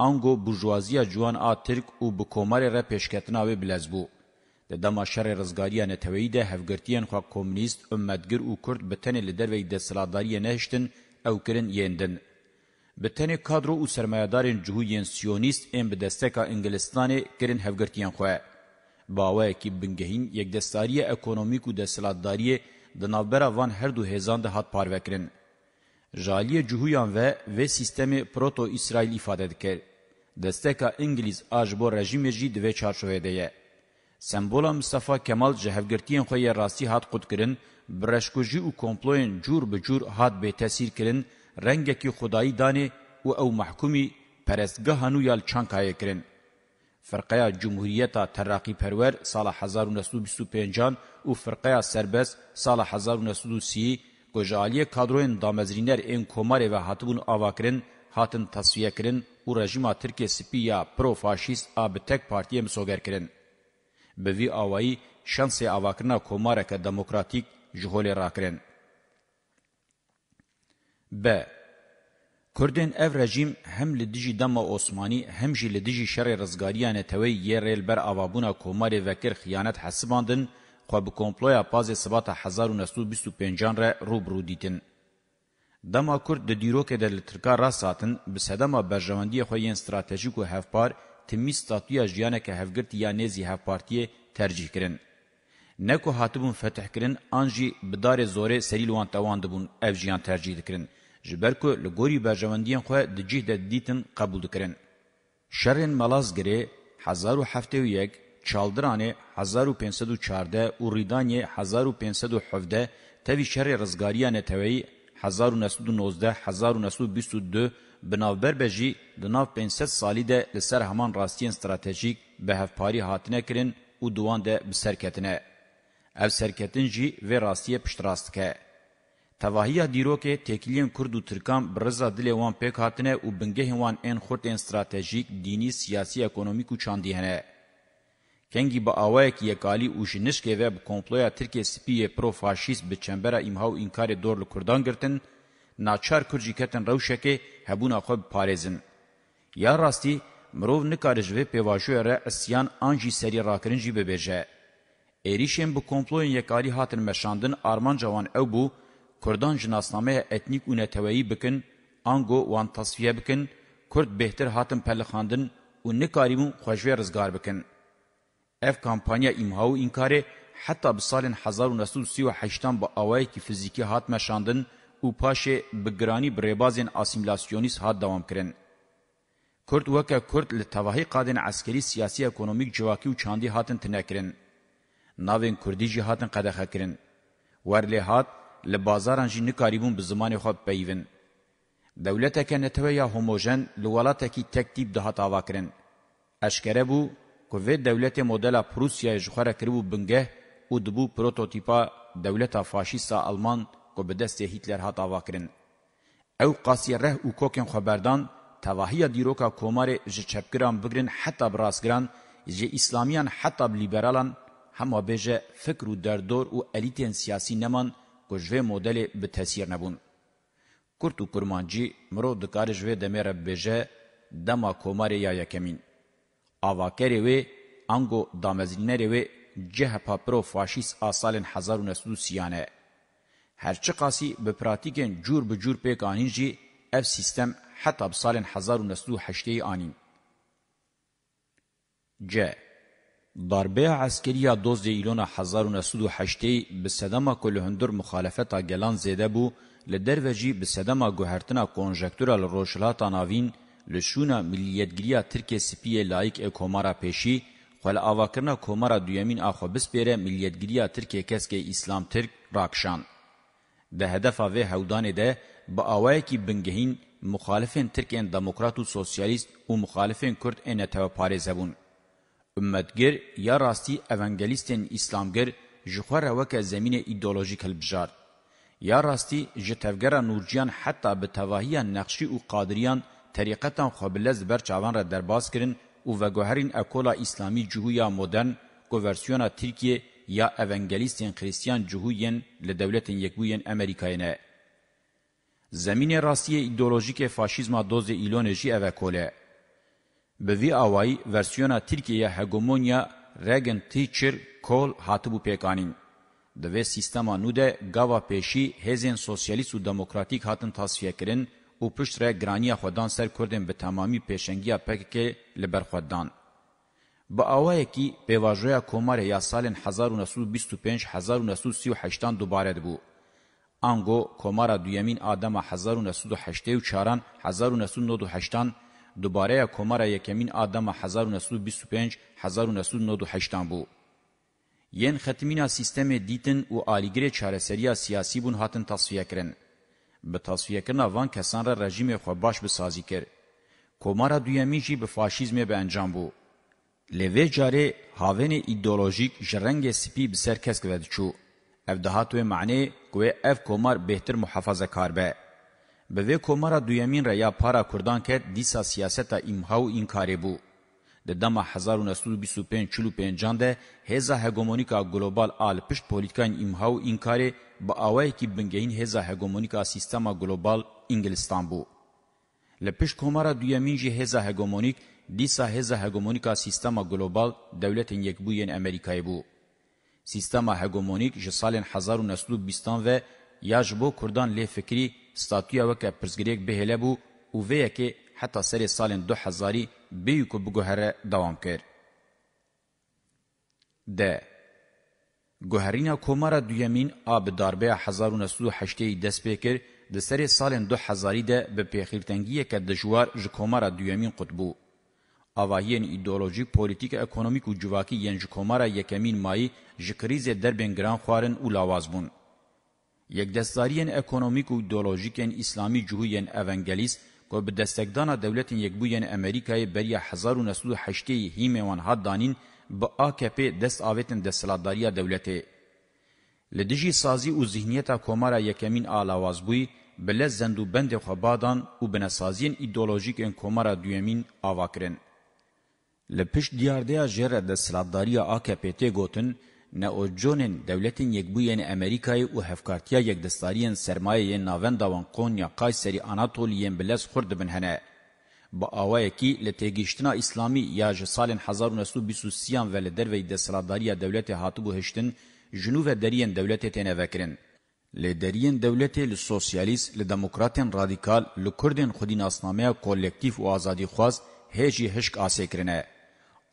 Speaker 1: انگو بورژوازی جوان آ ترک او بکومار را پیشکتنا و بلزبو د دما شر رزګاری نه توی ده هفګرتین خو کمونیست امتګر او کورد بتن لیدر و دسلاتداری نهشتن او کرن یندن بتن کادرو او سرمایدارین جهودین سیونیست ام به دستک انګلستان کرن هفګرتین خو باوه کی بنګهین یک دستاری اکونومیک او دسلاتداری د ناوبره وان هر دو هزان ده هات پاروکرن. جالی جهویان و و سیستم پروتو اسرائیل ifade دکر. دستکا انگلیز آج بو رژیم جی دوه چارشوه ده سمبولا مصطفی کمال جهفگرتین خوی راستی هات قد کرن برشکوژی و کمپلوین جور به جور هات به تاثیر کرن رنگکی خدایی دانه و او محکومی پرستگاه هنویال چانکایه کرن. فرقه جمهوریت ترقی پرور سال 1925 û Firqeya Serbest sala 1930 gojaliyê kadroyên damezrîner ên Komarê ve hatibûn avakirin, hatin tasfiye kirin û rejima Tirkiye spî ya profaşîst a bi tek partiyê misoger kirin. Bi vî awayî şansê avakirina Komareke demokratîk ji holê rakirin. B. Kurdên ev rejîm hem li dijî dema Osmanî hem jî li dijî şerê rizgariya netewê yê rêlber avabûna Komarê vekir xıyanet hesibandin خو به کومپلویا پاز سبات 1925 را روبرو دیتن دما کورد د دیروکه د لترکا را ساتن به سدما برژوندی خو یې استراتیژیک او هفپار تمی ستاتویا ژیانه که هفګرت یا نزی هفپارتی ترجیح کړي نکو هاتبون فتح کرن انجی بدار زوره سری لوان توان دبون اف جیان ترجیح کرن جبرکو لګوری برژوندین خو د جهد دیتن قبول کرن شرن ملاز گری 1071 چالدران 1514 او ریدان 1517 تاوی شهر رزگاریان تاوی 1919 1922 بناوبر بجی دناف 500 سالی ده لسر همان راستین استراتیجیک به هفپاری هاتنه کرن او دوان ده بسرکتنه. او سرکتن جی و راستیه پشتراست که. تواهیه دیرو که تکیلین کرد و ترکان برزا دل وان پیک هاتنه و بنگه وان این خورد این استراتیجیک دینی سیاسی اکونومیک و چاندیهنه. کنگی با آوایکی یکالی اوشنشکی و بکمپلویا ترکی سپیه پرو فاشیست به چنبرا ایمهاو انکار دور لکردان گرتن، ناچار کرجی کتن روشکی هبونا خوب پارزن. یا راستی، مرو نکارج و پیواشوی را اسیان آنجی سری راکرنجی ببیجه. ایریشن بکمپلوین یکالی هاتن مشاندن آرمان جوان او بو، کردان جناسنامه اتنیک و نتوایی بکن، آنگو وان تصفیه بکن، کرد بهتر هاتن پلخاندن و نکاریمون خوشوی رزگار بکن. اف کمپانیا ایمهاو این کاره حتی به سال 1938 با اوایی که فیزیکی هات مشاندن او پاشه بگرانی بریبازین اسیمیلاسیونیست هات دوام کرن. کرد وکه کرد لتواهی قادن عسکری سیاسی اکونومیک جواکی و چاندی هاتن تنکرن. ناوین کردی جی هاتن قدخه کرن. ورلی هات لبازاران جی نکاریبون به زمان خود پیون. دولتک نتوه یا هموژن لولاتکی تکتیب دهات آوا کرن. اشکره بو کوه دولت مدل پروسیا جخره کربو بنگه او دبو پروتوتیپا دولت فاشیستا آلمان کو به دست هیتلر هاتا واکرن او قاسی ره او کوکن خبردان تواهی دیروکا کومار جه چپگران بگرن حتی براسگران جه اسلامیان حتی بلیبرالان همه بیجه فکر و دردور و الیتین سیاسی نمان که جوه مدل به تاثیر نبون. کرد و کرمانجی مرو دکار جوه دمیر بیجه دما کومار یا یکمین. آواکری وی انگو دامزینری وی جهپا پرو فاشیس آسال 1930 هرچی قاسی به پراتیکن جور به جور پیک آنین جی اف سیستم حتی بسال 1908 آنین. ج. ضربه عسکری دوز ایلون 1908 به صدما کلهندر مخالفتا گلان زیده بو لدروجی به صدما گوهرتنا کنجکتورا لروشلاتا ناوین لشونا ملیتگریه ترکیه سپیه لایک ا کومارا پېشي خپل اواکرنا کومارا دویمین اخو بس بیره ملیتگریه ترکیه کسکه اسلام ترک راکشان ده هدف او هودانه ده با اوای کی بنگهین مخالفین ترکین دموکرات او سوسیالیست او مخالفین کورد ان ته پاریزبون امتگر یا راستی اونگلیستن اسلامگر جخوره وک زمینه ایدئولوژیک البجار یا راستی جتفګر نورجیان حتی به توهیه نقشی او قادریان طریقتا خبلز بر چاوان را درباز کرن او وگوهرین اکولا اسلامی جهویا مدرن گوورسیونا ترکیه یا اونگلیستین خریستیان جهوین لدولتین یکبوین امریکاینه. زمین راستیه ایدولوژیک فاشیزما دوز ایلونجی اوکوله. به وی آوائی ورسیونا ترکیه هگومونیا رگن تیچر کول هاتبو پیکانین. دوی سیستما نو ده گاوا پیشی هزین سوسیالیست و دموکراتیک هاتن تصفیه کرن، و پشت را گرانی خودان سر کردن به تمامی پیشنگی پکک لبر خودان. با اوایه کی پیواژویا کومار یا سال 1925 1938 دوباره دبو. انگو کومار دویمین آدم 1984 1998 دوباره کومار یکمین آدم 1925 1998 بو. ین ختمینا سیستم دیتن و آلیگر چارەسەریە سیاسی بون هاتن تصفیه کرن. به تصفیه کرنا وان کسان را رژیم خو باش بسازی کرد. کمارا دویمی جی به فاشیزم به انجام بو. لوی جاره هاون ایدولوژیک جرنگ سپی بسر کس کود چو. اف دهاتو معنی گوه اف کمار بهتر محافظه کار به. به وی کمارا دویمین را یا پارا کردان کرد دیسا سیاستا امهاو این کاری بو. د دما 1925 45 ده هزا هګومونیکا ګلوبال آل پشت پولیټیکان امهاو انکار به اوای کی بنګین هزا هګومونیکا سیستما ګلوبال انګلستان بو لپش کومارا دویمین جی هزا هګومونیک دیسا هزا هګومونیکا سیستما ګلوبال دولتین یک بو یین امریکای بو سیستما هګومونیک ژ سال 1920 و یاجبو کردان لی فکری ستاتویا وک پرزګریک بهله بو او وی کې حتی سری سالن دو هزاری بیو که بگوهره دوام کرد. ده گوهرینا کومارا دویمین آب داربه هزارون سو هشتی دست بکر ده سری سالن دو هزاری ده به پیخیرتنگیه که دجوار جکومارا دویمین قطبو. آواهین ایدئولوژیک پولیتیک اکونومیک و جواکی ین جکومارا یکمین مایی جکریز دربین گران خوارن و لاواز بون. یک دستاریین اکونومیک و ایدئولوژیکین اسلامی جهویین اونگلیست و به دستگدانا دولتین یک بوین امریکای بریا 1908 هیموان هاد دانین با آکپی دست آویتن دستلاداریا دولته. لدجی سازی و ذهنیتا کمارا یکمین آلاواز بوی بله زندو بند خوابادان و بنسازین ایدولوژیک ان کمارا دویمین آواکرن. لپش دیارده جره دستلاداریا آکپی تی گوتن، نئوجونن دولتین یکبوین امریکای او هفکارتیا یک دستاریان سرمایه ناوند داوان قونیا قایسری آناتولیین بلس خورد بن هنه. با آوه کی لتیگیشتنا اسلامی یا جسال 1923 و لدروی دستراداری دولت حاطبو هشتن جنوب درین دولت تینه وکرن. لدرین دولت لسوسیالیست لدموکراتین رادیکال لکردین خودین اسنامه کولکتیف و آزادی خواست هیجی هشک آسه کرنه.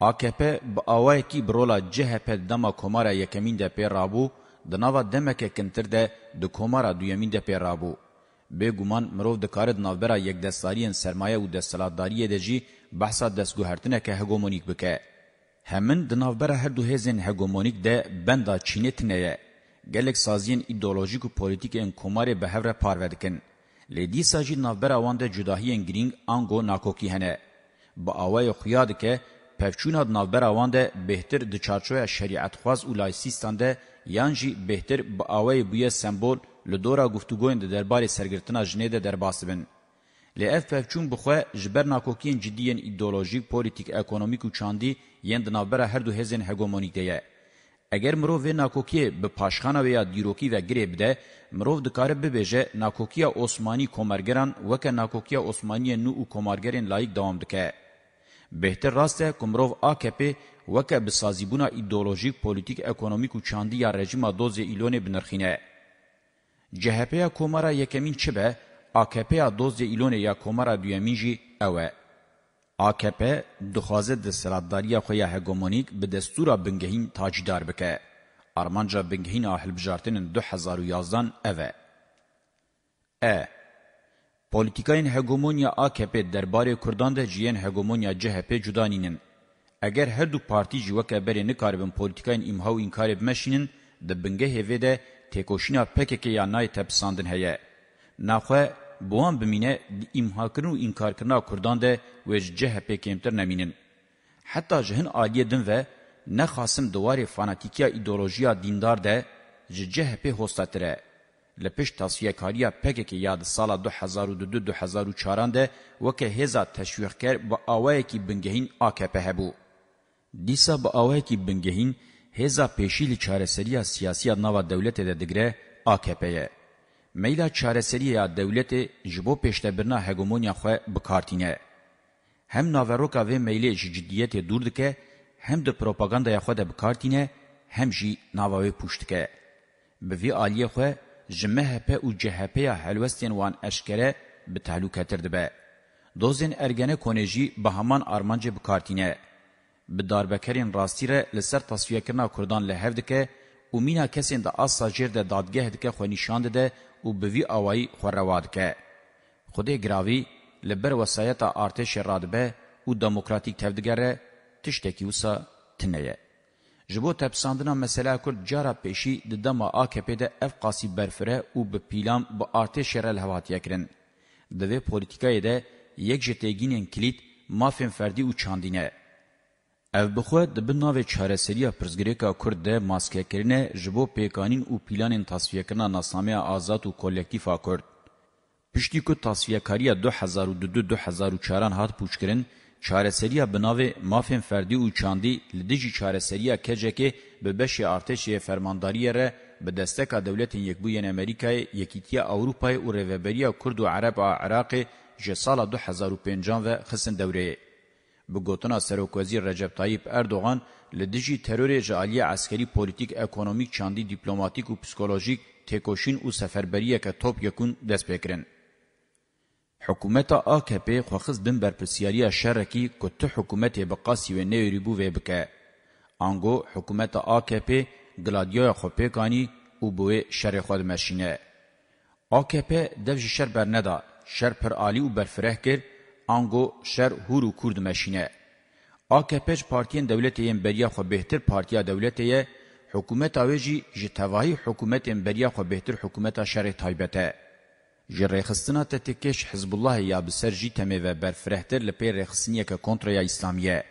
Speaker 1: AKP با آوائکی برولا جهپ دما کمارا یکمین ده پی رابو دناوا دمک کنتر ده دو کمارا دویمین ده پی رابو. به گومان مرو د کارد ناوبره یک دستاریان سرمایه او دستلاتداری ده جی بحثا دستگوهرتنه که هگومونیک بکه. همین د ناوبره هر دو هزین هگومونیک ده بندا چینه تنه گلک سازین ایدولوژیک و پولیتیک ان کمار به هفره پاروردکن. لیدی ساجی ناوبره وانده جداهی ان گرینگ آنگو ناکوکی هنه. با آوای خیاد که پفچونا ناوبر اوان ده بهتر د چارچویا شریعت خواز او لایسیستان ده یان جی بهتر با اوی بویا سمبول له دورا گفتگوین د دربار سرګرتنا جنیده درباسبن له اف پفچون بخوه جبر ناکوکین جدیین ایدئولوژیک پولیټیک اکونومیک او چاندی یند ناوبر هر دو هزن هګومونیک ده اگر مرو و ناکوکی به پاشخانه یا دیروکی و گریب ده مرو دکاره ببیجه ناکوکی عثمانی کمرگران وک ناکوکی عثمانی نو او کمرگرین لایق دوام دکه بهتر راست کمرو AKP وکه به سازیبونا ایدئولوژیک پولیتیک اکونومیک و چاندی یا رژیما دوز ایلون بنرخینه جهپیا کومارا یکمین چبه AKP دوز ایلون یا کومارا دویمین جی اوه AKP دخوازه د سرادداریا خو یا هګومونیک به دستورا بنګهین تاجدار بکه ارمانجا بنګهین اهل بجارتن 2011 اوه ا Politikayên hegemoniya AKP derbarê Kurdan de jiyên hegemoniya CHP cuda nînin. Eger her du partî jî wek eberê nikaribin politikayên îmha û înkarê bimeşînin, di bingehê vê de têkoşîna PKK ya nayê tepsandin heye. Naxwe bi wan bimîne di îmhakirin û înkarkirina Kurdan de wê ji CHP kêmtir nemînin. Heta ji hin aliyê din ve ne xasim diwarê fanatîkiya îdeolojiya dîndar de ji CHP hostatire. لپش تاسیه کاریا پکه یاد سال 2002 2004 ده وکه هزا تشویق کر با اوای کی بنگهین AKP هبو دیسا با اوای کی بنگهین هزا پیشیل چارەسەریە سیاسی ناوا دەولەتێ دە دەگرێ AKP-یە. Meyda çarəseriya dewletê ji bo pêştebirna hegemoniya xwe bikartîne. Hem naveroka vê meylê ji ciddiyetê dûr dike, hem de propagandaya xwe de bikartîne, hem jî nava wê pûç dike. Bi vî aliyê xwe جمهپه او جهپه هلوستین وان اشکره به تعلقاتر دبه دوزن ارگنه کونجی به همان ارمانج بکارتینه به داربکرین راستی ره لسر تصفیه کرنا کردان لحو دکه او مینا کسین ده اصا جر ده دادگه دکه خو نشانده ده او بوی آوائی خوروا دکه. خوده گراوی لبر وسایت آرتش رادبه او دموکراتیک تفدگره تشتکی وسا تنه جبو تپساندنا مسئله کل جارا پیشی د دما AKP ده اف قاسی برفره او به پیلام با ارتش رل هواتیه کرن. د وی پولیتیکای ده یک جتگینین کلید مافین فردی او چاندینه. اف بخو د بناو چارسریه پرزګریکا کورد ده ماسکه کرنه جبو پیکانین او پیلانین تصفیه کرنا ناسنامه آزاد او کلکتیفا کورد. پشتی کو تصفیه کاریه 2002 2004 هات پوچکرین چارەسەریە بناوێ مافên ferdî û çandî li dijî çarəseriya kecekê bi beşê artêşê fermandariyê re bi desteka dewletên Yekbûyên Amerîkayê Yekîtiya Ewropayê û Rêveberiya Kurd û Ereb a Iraqê ji sala 2005 ve xistin dewreyê. Bi gotina Serokwezîr Recep Tayyip Erdoğan li dijî terorê ji aliyê eskerî polîtîk, ekonomîk, çandî, dîplomatîk û psikolojîk têkoşîn û seferberiyeke top yekûn dest pêkirin. حکومت AKP خوخز بن برپرسیاریا شرکی کت حکومت بقاسی و نیوریبو و بکه. آنگو حکومت AKP گلادیوی خوپی کانی او بوی شر خود مرشینه. AKP دفج شر بر ندا، شر پر آلی و برفره کر، آنگو شر هورو کرد مرشینه. AKP پارتین دولت امبریا خو بهتر پارتیا دولت حکومت آویجی جتواهی حکومت امبریا خو بهتر حکومت شر تایبته. جرخصتنا تتکش حزب الله یا بسرجی تمه و برفرهتر لپی رخصنیه که کنتریا اسلامیه.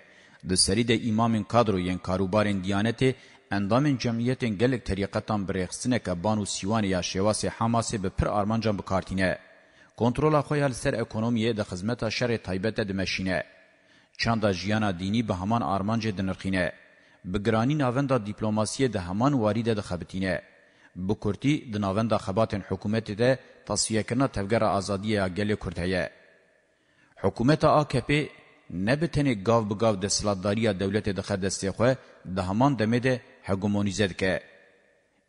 Speaker 1: ده سری ده امامین کادرو ین کاروبارین دیانته اندامین جمعیتین گلک طریقتان برخصنه که بانو سیوان یا شواس حماسه به پر آرمانجان بکارتینه. کنترول خویال سر اکونومیه ده خزمتا شر طایبت دمشینه. چاندا جیانا دینی به همان آرمانج دنرخینه. بگرانی ناوندا دیپلوماسیه ده همان واریده ده خبتینه. بکرتی د ناوند خباتن حکومت ده تصفیه کرنا تفگر آزادی گل کرد هیه. حکومت آکپی نبتنی گاو بگاو دستلاتداری دولت دخر دستی خواه ده همان دمه ده هگومونیزد که.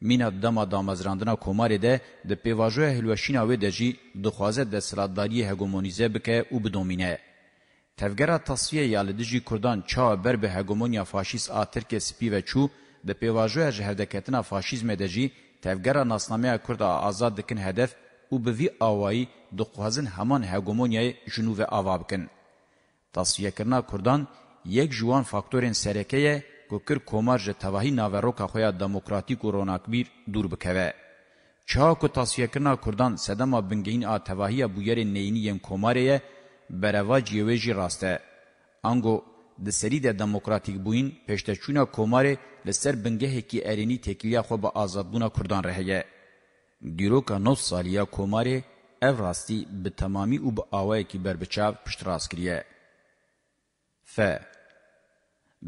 Speaker 1: مینا دما دامزراندنا کماری ده ده پیواجوه هلوشینا و ده جی دخوازه دستلاتداری هگومونیزه بکه او بدومینه. تفگره تصفیه یال دجی کردان چا بر به هگومونیا فاشیس آ ترک سپی و چو ده پیواجوه جهردکتنا فاشیزم ده جی تفگره ناسنامه کرد آزاد دکن هدف و به وی آوایی دخوازن همان هگمونیای جنوب آوا بکن. تصفیه کرنا کردان یک جوان فاکتورین سرکه گوکر کومار جه تواهی ناوروکا خویا دموکراتیک و روناکبیر دور بکوه. چاکو تصفیه کرنا کردان سدما بنگین آ تواهی بویر نینین کوماریه برواج یویجی راسته. انگو د سری د دموکراتیک بوین پښتچونه کوماره لسر بنګه کی ارینی تکلیه خو به آزادونه کردان رهیه دیروکا نوت سالیا کوماری اف راستی به تمامی او به آوایکی بربچاو پشت راست کریه. ف.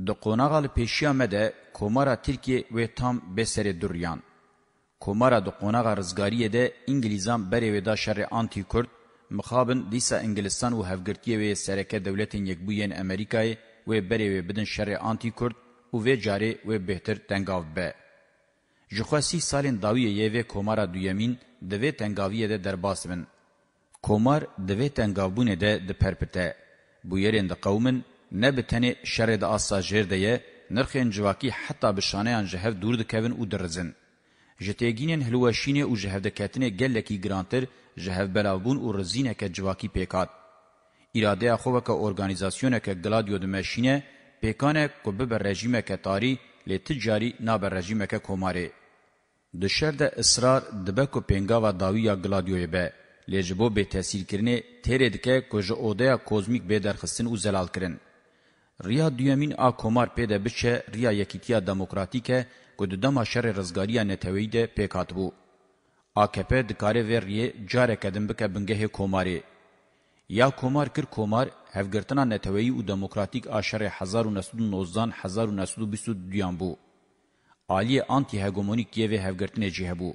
Speaker 1: د قوناغال پیشیا مده کومارا ترکیه و تام به سر دوریان. کومارا د قوناغا رزگاریه ده انگلیزان بری ودا شر آنتی کرد مخابن دیسا انگلستان و هفگرتیه و سرکه دولتین یک بوین امریکای و بری و بدن شر آنتی کرد و و جاره و بهتر تنگاو به. Jixwasi salên dawiyê yê vê komara duyemîn di vê tengaviyê de derbas bin. Komar di vê tengavbûnê de diperpite. Bu yerên di qewmin ne bi tenê şerê de asa jêr de ye, nirxên civakî heta bi şaneyan ji hev dûr dikevin û dirizin. Ji têgînên hilweşînê û ji hevdiketinê gelekî girantir ji hev belavbûn û rizîneke civakî pêkat. İradeya xoveke organizasyoneke Gladio di meşîne pêkane ku bibe rejîmeke tarî lê ticari nabe rejîmeke komarê. د شر د اصرار د بکو پنګاوا داویا گلادیوی به لجبو به تاثیر کرنه تیر دکه کوج اودیا کوزمیک به درخصن او زلال کرن ریا دیامین ا کومار پد بچه ریا یکیتیا دموکراتیکه گود دما شر رزګاریا نتوی ده پکاتبو AKP د کارې وریه جاره کدم بک بنګه کوماری یا کومار کر کومار هفګرتنا نتوی او دموکراتیک اشره 1919 1922 دیان بو آلی آنتی هگمونیک یوی هفگرتنه جی هبو.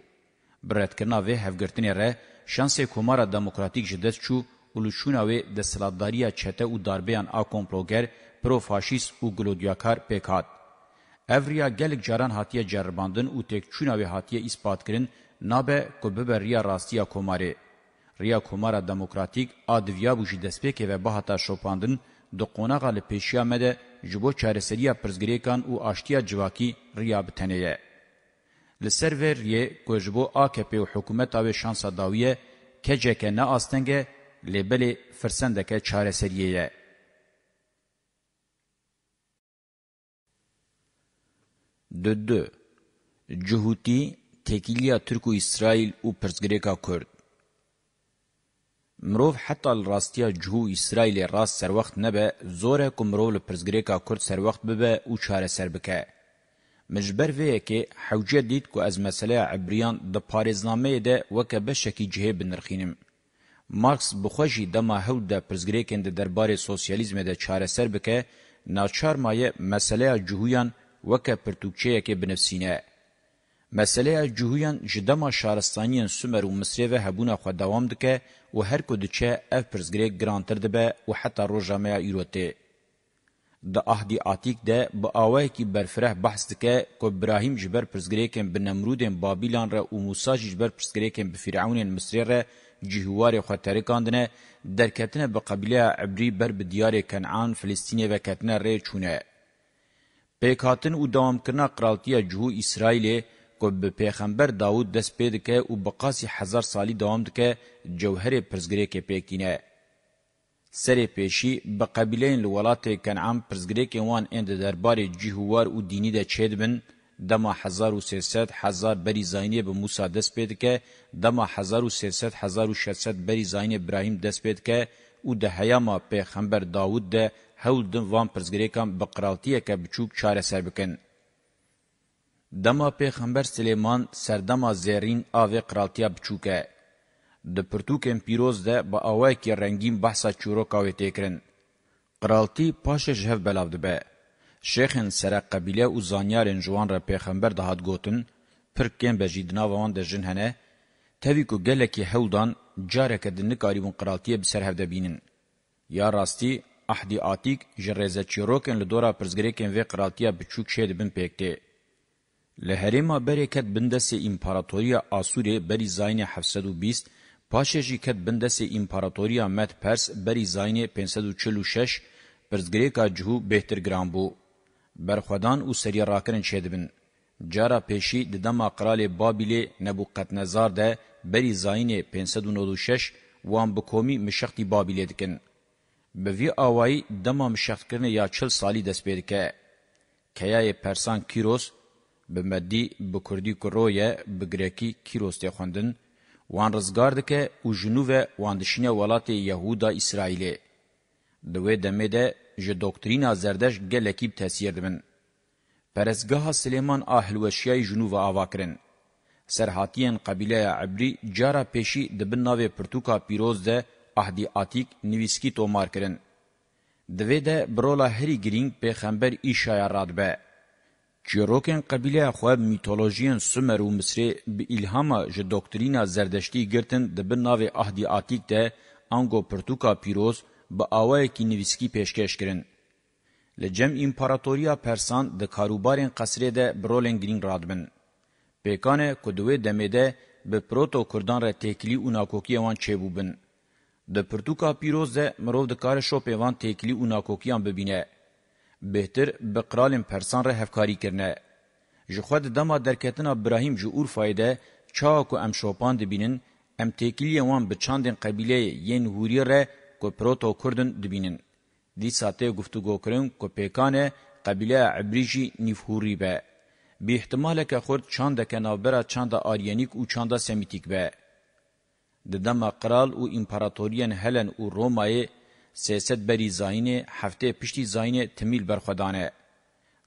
Speaker 1: بردکرنا وی هفگرتنه ره شانس کمارا دموکراتیک جدست چو ولوشونا وی د سلاداریا چته او داربیان ا کومپلوګر پرو فاشیست او ګلودیاکار پکات. اوریا گلک جاران هاتیه جرباندن او تک چونا وی هاتیه اثبات کرن نابه کوبه ریا راستیا کوماره. ریا کومارا دموکراتیک ادویا بوجی دسپیک و بهاتا شوپاندن د قونغه لپیشیا مده جبو چارسریه پرزګریکان او آشتیا جواکی ریابتنه لسر ور ی کو جبو AKP او حکومت او شانسا داویه کجک نه استنګ لبل فرسندکه چارسریه د دو جهوتی تکیلیا ترکو اسرائیل او پرزګریکا کورد مرۆڤ heta li rastiya cih û Îsraîlê rast serwext nebe, zor e ku mirov li pirzgirêka Kurd serwext bibe û çareser bike. Min ji ber vê yekê hewce dît ku ez meseleya ebriyan di parêznameyê de weke beşekî cihê binirxînim. Marx bixwe jî dema hewl de pirzgirêkên di derbarê sosyalîzmê de çareser bike, naçar maye meseleya cihûyan weke pirtûkçeyekê binivîne. Meseleya cihûyan ji dema şaristaniyên Sumer û Misrê ve hebûna xwe dewam dike و هر کو دچه اف پرزګری ګرانتر دبه او حتی روجا میا یروته د اهدی عتیق ده با اوای کی برفره بحث دکه کو ابراهیم جبر پرزګری کم بنمرودن بابیلان را او موسی جبر پرزګری کم به فرعون مصر را جهوار خطر کاندنه درکتنه به قبیله عبری بر به دیار کنعان فلسطین و کتنه ری چونه پیکاتن او دوام کرنا قرالتیا جهو اسرائیل کو به پیغمبر داوود دست پید که او بقاسی هزار سالی دوام دکه جوهر پرزگری که پیکینه. سر پیشی به قبیلین لولات کنعام پرزگری که وان اند دربار جیهوار او دینی ده چید بن دما هزار و سیصد هزار بری زاینی به موسی دست پید که دما هزار و سیصد هزار و شصد بری زاینی ابراهیم دست پید که او ده هیاما پیغمبر داوود ده هول دن وان پرزگری کم بقراوتیه که بچوک چاره سر بکن. دما پیغمبر سلیمان سردما زیرین آوی قرالتیا بچوکه. د پرتوکن پیروز ده با آوه که رنگین بحثا چورو کاوی تکرن. قرالتی پاش جهف بلاو ده به. شیخن سره قبیله او زانیارن جوان را پیغمبر دهات گوتن، پرکن بجیدنا وان ده جن هنه، تاوی کو گلکی هولدان جارک دنه کاریبون قرالتیه بسر هفده بینن. یا راستی احدی آتیک جرزه چیروکن لدورا پرزگریکن وی قرالتیه بچوک شید بین پیکته. Li herêma bereket bindesê împaratoriya Asurê berî zayînê 720 paşê jî ket bindesê împaratoriya Medpers berî zayînê 546 pirzgirêka cihû bêhtir giran bû. Berxwedan û seriya rakirin çêdibin. Cara pêşî di dema qiralê Babilê Nebûqetnezar de berî zayînê 596 wan bi komî mişextî Babilê dikin. Bi vî awayî dema mişextkirinê ya çil salî dest pê dike. Keyayê Persan Kîros بمدی بکردی کرویه بگریکی کیروستی خوندن وان رزگار دکه او جنوب وان دشینه ولات یهودا اسرائیلی. دوی دمه ده جه دکترینا زردش گلکیب تسیر دبن. پرسگاه سلیمان آهلوشیای جنوب آواکرن. سرحاتیان قبیله عبری جارا پیشی دبن ناوی پرتوکا پیروز ده اهدی آتیک نویسکی تومار کرن. دوی ده برولا هری گرینگ پیخمبر ایشای رادبه. Çîrokên qebîleya xwe mîtolojiyên Sumer û Misrê bi îlhama ji doktrîna zerdeştî girtin di bin navê Ahdî Atîk de ango pirtûka pîroz bi awayekî nivîskî pêşkêş kirin. Li cem împaratoriya Persan di karûbarên qesrê de bi rolên girîng radibin. Pêkanê ku di wê demê de bi proto Kurdan re têkilî û nakokiyê wan çêbû bin. Di pirtûka pîroz de mirov dikare şopê wan têkilî û nakokiyan bibîne. بهتر به قرالین پرسان را هفکاری کرنه. جخواد دما درکتنا براهیم جو اورفایده چاکو ام شوپان دبینن ام تکیلی وان به چاندین قبیله یین هوری را کو پروتو کردن دبینن. دی ساته گفتگو کرن کو پیکانه قبیله عبریجی نیفهوری به. به احتمال که خورد چانده که نابرا چانده آریانیک و چانده سمیتیک به. د دما قرال او امپراتوریان هلن او رومای سیست بری زاینه هفته پشتی زاینه تمیل برخودانه.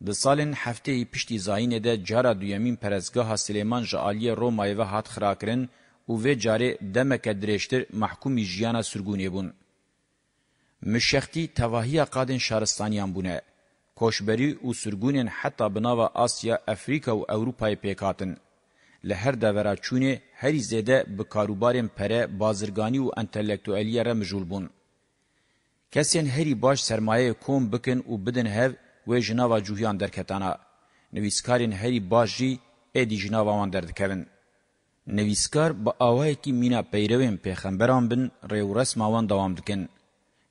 Speaker 1: د سالن هفته پشتی زاینه ده جارا دویمین پرزگاه سلیمان جعالی رومای و هات خراکرن او و جاره دمک درشتر محکومی جیانا سرگونه بون. مشختی تواهی قادن شارستانیان بونه. کوشبری او سرگونن حتی بناو آسیا، افریقا و اوروپای پیکاتن. لهر دورا چونه هری زیده بکاروبارن پره بازرگانی و انتلیکتوالی را مجول بون. کسین هری باش سرمایه کوم بکن او بدن هف و جناوا جوهیان درکتانا. نویسکارین هری باش جی ایدی جناوا وان دردکوین. نویسکار با آوه کی مینا پیروین پیخنبران بن ریو رسما وان دوام دکن.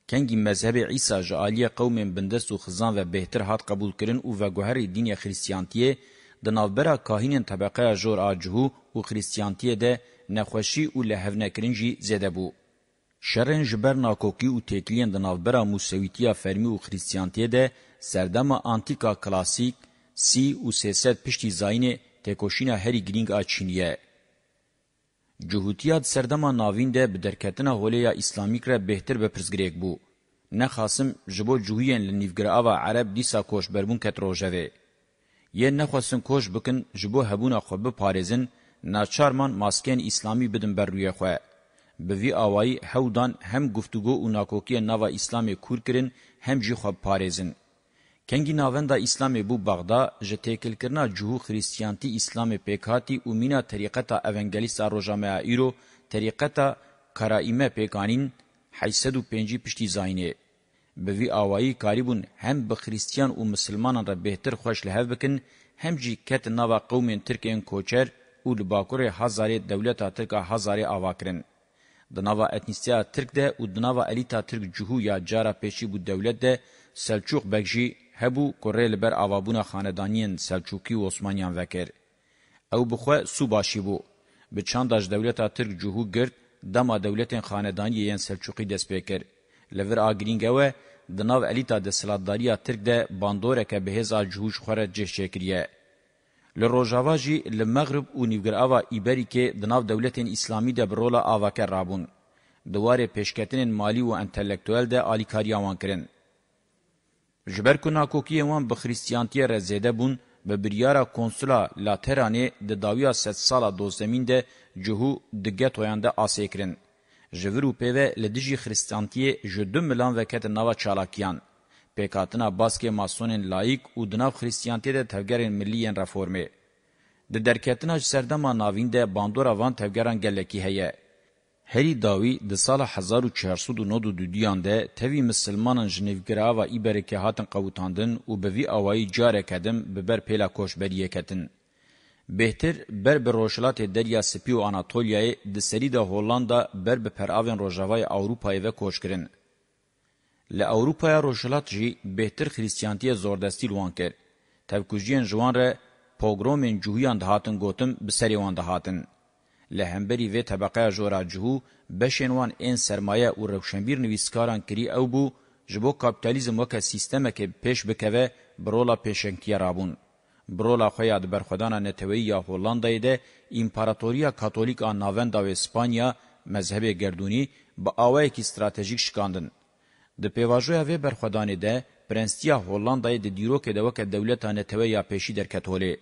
Speaker 1: کنگی مذهب عیسی جعالی قومین بندست و خزان و بهتر هات قبول کرن او و گوهر دین خریسیانتیه د نوبره کاهینن طبقه جور آجهو او خریسیانتیه ده نخوشی او لهو نکرنجی زیده بو. Şerên ji ber nakokî û têkiliyên di navbera Musewîtiya Fermî û Xrîstiyantiye de serdema antîka klasîk sî û sêsed piştî zayînê têkoşîna herî girîng a Çînî Cuhutiya di serdema navîn de bi derketina holêya îslamîk re bêhtir bepirtgirêk bû. Ne xasım ji bo cuhiyên li nîvgirava Ereb dîsa koşberbûn ket rojevê. Yê nexwastin koş bikin ji bo hebûna xwe biparêzin, naçarman maskên îslamî bidin ber rûyê xwe. به وی آوایی هودان هم گفتگو و ناکوکی ناوا اسلام کور کرن هم جی خواب پارزن. کنگی ناوندا اسلام بو بغدا جه تیکل کرنا جهو خریستیانتی اسلام پیکاتی و مینا طریقتا اونگلیستا روژامه ایرو طریقتا کرائیمه پیکانین 805 پشتی زاینه. به وی آوایی کاریبون هم به خریستیان و مسلمانان را بهتر خوش لحو بکن هم جی کت ناوا قومین ترکین کوچر و لباکور هزاری دولتا ترکا هزاری آواکرن. د نوو اتنیستیا ترک ده او د نوو الیتا ترک جهویا جارا پېشي بو دولت ده سلچوق بګجی هبو کورې لبر اوابونه خاندانین سلچوکی او عثمانیان وکر او بخو سوباشی بو به چانداج دولت ترک جهو ګرد دما دولتین خاندانی یین سلچوقی دسپیکر لور اگرینګه د ناو الیتا د سلاداریا ترک ده باندوره که بهزا جهوش خوره جه شکریه لروجاوا جی لمغرب او نیوگر آوا ایبری که دناو دولتین اسلامی ده برولا آواکر رابون. دواره پیشکتین مالی و انتلیکتوال ده آلیکاریاوان کرن. جبر کناکوکی وان بخریستیانتی رزیده بون به بریارا کنسولا لاترانه ده داویا ست سالا دوزدمین ده جهو دگت ویانده آسیکرن. جورو پیوه لدیجی خریستانتی جدو ملان وکت نوا چالاکیان. pêkatina baskê masonên layîk û di nav xrîstiyanitê de tevgerên millî yên reformê. Di derketina ji serdema navîn de bandora van tevgeran gelekî heye. Herî dawî di sala 1492 de tevî misilmanan ji nêvgirava îberekê hatin qewutandin û bi vî awayî carek hedin bi ber pêla koçberiyê ketin. بهتر بر به روشلات دریا سپی و آناتولیای د سری د هولاندا بر به پرآوین روجاوای اوروپای و کوشکرین ل اوروپا روشلات جی بهتر خریستیانتی زوردستی لوان کر تفکوجین جوان ر پوگرومن جوهیان دهاتن گوتم بسری وان دهاتن له همبری و طبقه جورا جهو بشنوان ان سرمایه او روشنبیر نویسکاران کری او بو جبو کاپیتالیزم وک سیستمه که پیش بکوه برولا پیشنکی رابون برولا خویا د برخدانه نتوی یا هولندای ده امپراتوریا کاتولیک آن ناوندا و اسپانیا مذهب گردونی با اوای کی استراتژیک شکاندن د پیواژوی برخدانې ده پرنسیا هولندای د دیروکې د وکړه دولتانه توی یا پېشي درکټولې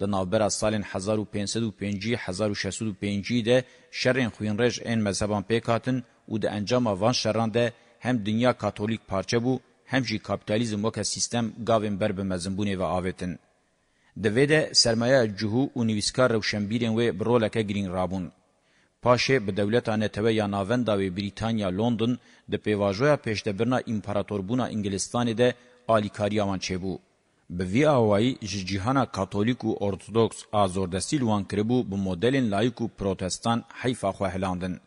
Speaker 1: د نوبر سالن 1505 1605 ده شرین خوینرج ان مذهبان پېکاتن او د انجام وان شران ده هم دنیا کاتولیک پارچه بو هم جی کاپیتالیزم وکړه سیستم گاوین بر به مزمبونه و آوتن د وېده سرمایه جهو او نیوسکار او شمبیرن و برولکه گرین رابون پاشه به دولتا نتوه یا ناونداوی بریتانیا لندن ده پیواجویا پیشتبرنا امپراتوربونا انگلستانی ده آلیکاریامان چه بو. به وی آوائی جیهانا کاتولیک و ارتودکس آزوردستی لوان کربو به مدلین لایک و پروتستان حیفا خوهلاندن.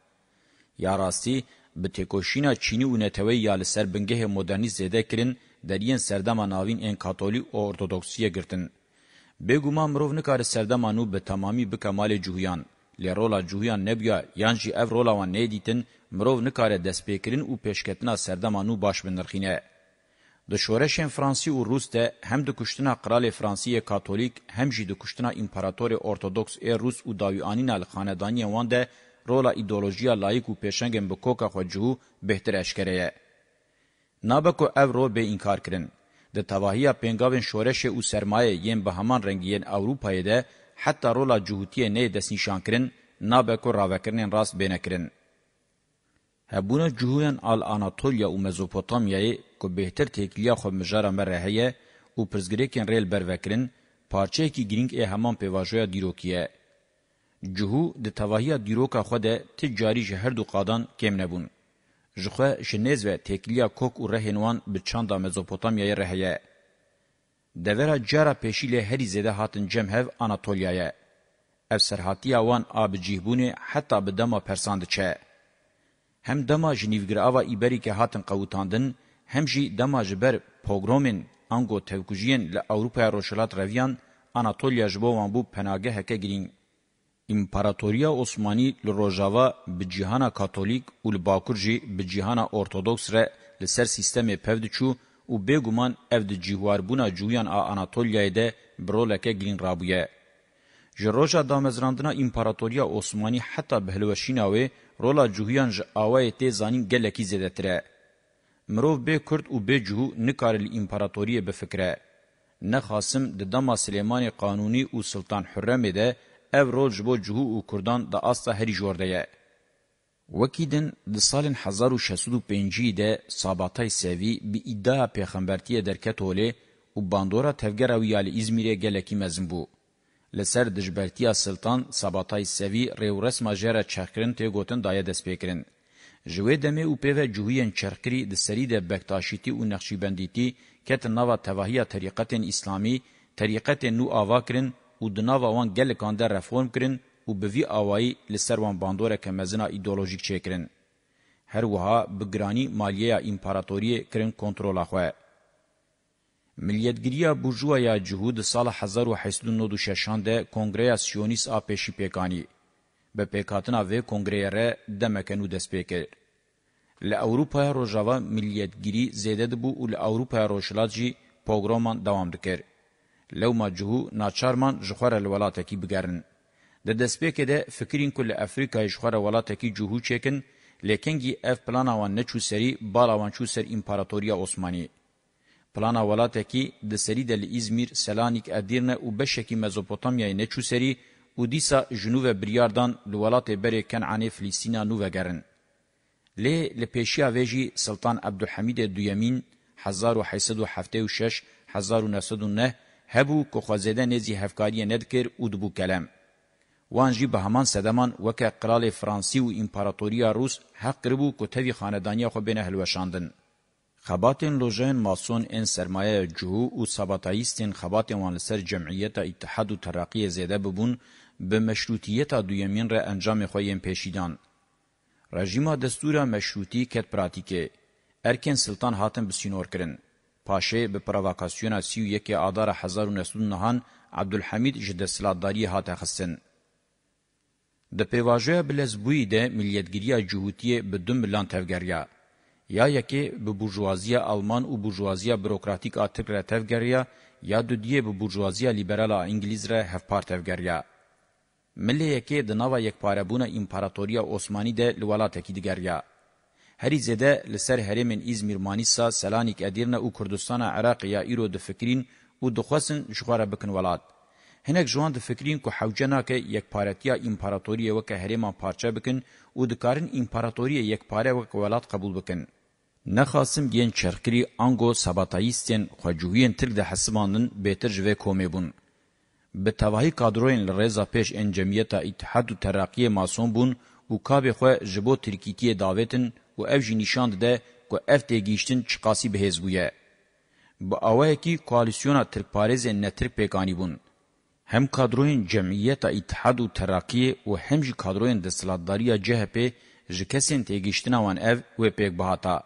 Speaker 1: یا راستی به تکوشینا چینی و نتوه یا لسر بنگه مدرنی زیده کرن درین سردما ناوین این کاتولی و ارتودکسیه گرتن. بگو ما مروف نکار سردما نو به تمامی بکمال جوهیان. لرولا جوهیان نبیا یان جی اف رولا وان نیدیتن مرو نکاره دسپیکرین او پیشکتنا سردمانو باش بنرخینه د شورشین فرانسی او روس ته هم د کشتنا قرال فرانسی کاتولیک هم جی د کشتنا امپراتور ارتودوکس ای روس او داویانین ال خاندانی وان ده رولا ایدئولوژیا لایق او پیشنگم به کوکا خوجو بهتر اشکره نابکو اورو به انکار کرن د تواهیا پنگاوین شورش او سرمایه یم به همان رنگین اروپای ده حتی رولا جهوتیه نه دست نشان کرن نابه که راوکرنین راست بینه کرن. هبونه جهویان آل آناتولیا و مزوپوتامیایی که بهتر تکلیا خو مجارا مرهیه و پرزگریکن ریل بروکرن پارچه کی گرینگ ای همان پیواجویا دیروکیه. جهو د تواهیا دیروکا خو ده تجاری جهر دو قادان کم نبون. جخه شنیز و تکلیا کوک و رهنوان به چاندا مزوپوتامیایی رهیه. Devera cara peşîlê herî zêde hatin cemhev Anatolyaya. Ev serhatiya wan a bi cihbûnê heta bi dema persan diçe. Hem dema ji nîvgirava îberîkê hatin qewûtandin, hem jî dema ji ber pogromên ango tevkujiyên li Ewropaya roşhilat reviyan Anatolya ji bo wan bû penageheke girîn. امپراتوریا عثماني لروجاوا بجهانا کاتولیک او لباکور جی بجهانا ارتودوکس ر لسر سیستم پودچو و بګومان اف د جیواربونا جویان ا اناتولیای ده برولکه گرین رابویه جروجا دامزراندنا امپراتوریا عثماني حتی بهلوشیناوی رولا جوهیان ج اوای ته زانین گلکی زدتره مرو به کورد او به جوه نکارل امپراتوریه به فکره نه خاصم د دما سلیمانی قانونی او سلطان حرمه ده اورولج بو جوه او کردان د استه هری جوړدیه وکیدن د سال 1605 ده ساباتای سوی به ادعا پیغمبرتی درکتوله او باندورا تفگر او یال ازمیره گلکی مزن بو. لسر دجبرتی سلطان ساباتای سوی ریو رسما جره چرکرن تی گوتن دایه دست پیکرن. جوه دمه او پیوه جوهین چرکری ده سری ده بکتاشیتی و نقشیبندیتی کت نوا تواهی طریقت اسلامی طریقت نو آوا کرن او دناوا وان گلکان ده رفورم کرن و بوی آوائی لسر وان باندوره که مزنا ایدولوژیک چکرن. هر وها بگرانی مالیه امپاراتوری کرن کنترولا خواه. ملیتگیریا بورژوا یا جهود سال 1896 ده کنگره سیونیس آ پیشی پیکانی. به پیکاتنا و کنگره ره دمکنو دست پیکر. ل اوروپا روجاوا ملیتگیری زیده ده بو و ل اوروپا روشلاجی پوگرومان دوام دکر. لو ما جهو ناچارمان جخوار الولاتکی بگرن. د دسپیکې ده فکرین کول افریقای جوړه ولاته کې جوهو چکن لیکنګي اف پلان وان نه چو سری بالاوان چو سر امپراتوریا عثماني پلان ولاته کې د سری د ازمیر سلانیک ادیرنه او بشکی مزوپوتامیا نه چو سری او دیسا جنوب بریاردان لولاته بری کنعانی فلسطین نو وګرن له لپیشیا ویجی سلطان عبدالحمید دویمین 1876 1909 هبو کو خوازیده نزی هفکاری ندکر او دبو کلم وان جی به همان سدمان وکه قلال فرانسی و امپراتوریا روس حق ربو کتوی خاندانیا خو بین هلوشاندن. خباتن لوژن ماسون ان سرمایه جهو و ساباتایستین خباتن وان لسر جمعیت اتحاد و ترقی زیده ببون به مشروطیت دویمین را انجام خویم پیشیدان. رژیم دستور مشروطی کت پراتیکه. ارکن سلطان هاتن بسینور کرن. پاشه به پروواکاسیون 31 آدار 1909 عبدالحمید جدسلاتداری هات خستن. د پیواژه بلزبوی ده ملیتګریه جهوتیه بدون بلان تفګریا یا یکی به بورژوازیه آلمان او بورژوازیه بروکراتیک اتک را تفګریا یا د دیه به بورژوازیه لیبرال انګلیز را هف پارت تفګریا ملی یکی د نوو یک پارهبونه امپراتوریا عثماني ده لولات کی دیګریا هری زده لسر هرمن ازمیر مانیسا سلانیک ادیرنه او کردستان عراق یا ایرو د فکرین او د خوسن شخوره بکن ولات هنک جوان د فکرین کو حوجنا کې یکپارتیا امپراتوریه وک هریما پارچه بکن او د کارن امپراتوریه یکپاره وک ولات قبول بکن نه خاصم گین چرکری انگو سباتایستین خوجوین ترک د حسمانن بهتر جوه کومه بون به توهی کادروین رضا پیش ان جمعیت اتحاد و ترقی ماسون بون او کاب خو جبو ترکیتی دعوتن او اف نشاند ده کو اف ته گیشتن چقاسی به حزبویه با اوای کی کوالیسیونا ترک پاریز نترک پیکانی بون هم کادروین جمعیت اتحاد و تراکیه و هم جی کادروین دستلاتداریا جهپی جکسین تیگیشتنا وان او و پیک بهاتا.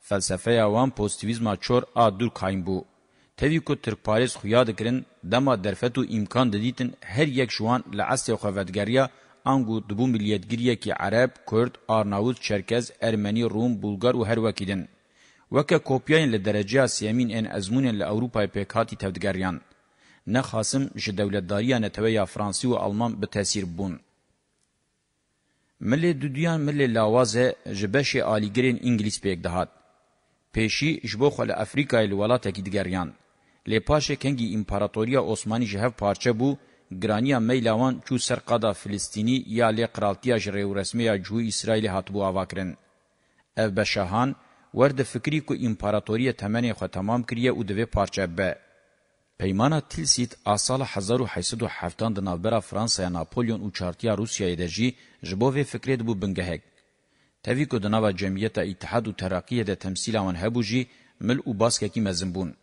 Speaker 1: فلسفه وان پوزیتیویزما چور آ دور کایم بو. تیوی کو ترک پاریس خویا دکرین دما درفت و امکان ددیتن هر یک جوان لعصی و خوفتگریا انگو دبو ملیتگریه کی عرب، کرد، آرناوز، چرکز، ارمنی، روم، بولگار و هر وکیدن. وکه کوپیاین لدرجه سیمین ان ازمونین لأوروپای پیکاتی تودگریان. نه خاصم ژ دولتداریه نتوی فرانسې او آلمان به تاثیر بون ملی دودیان ملی لاوازه جبش آلیگرین انگلیس پیگ دهات. پیشی جبو خل افریقای لولاتا کی دگریان. لپاشه کنگی امپاراتوریا عثمانی جهف پارچه بو گرانیا میلاوان چو سرقادا فلسطینی یا لی قرالتیا جریو رسمیا جو اسرائیل هاتبو آواکرن. او بشاهان ورد فکری که امپاراتوریا تمنی خو تمام کریه او دوی پارچه به. Peymana Tilsit a sala 1807 di navbera Fransaya Napolyon û çartiya Rûsyayê de jî ji bo vê fikrê dibû bingehek. Tevî ku di nava Cemiyeta Îtihad û Terakiyê de temsîla wan hebû jî mil û baskekî mezin bûn.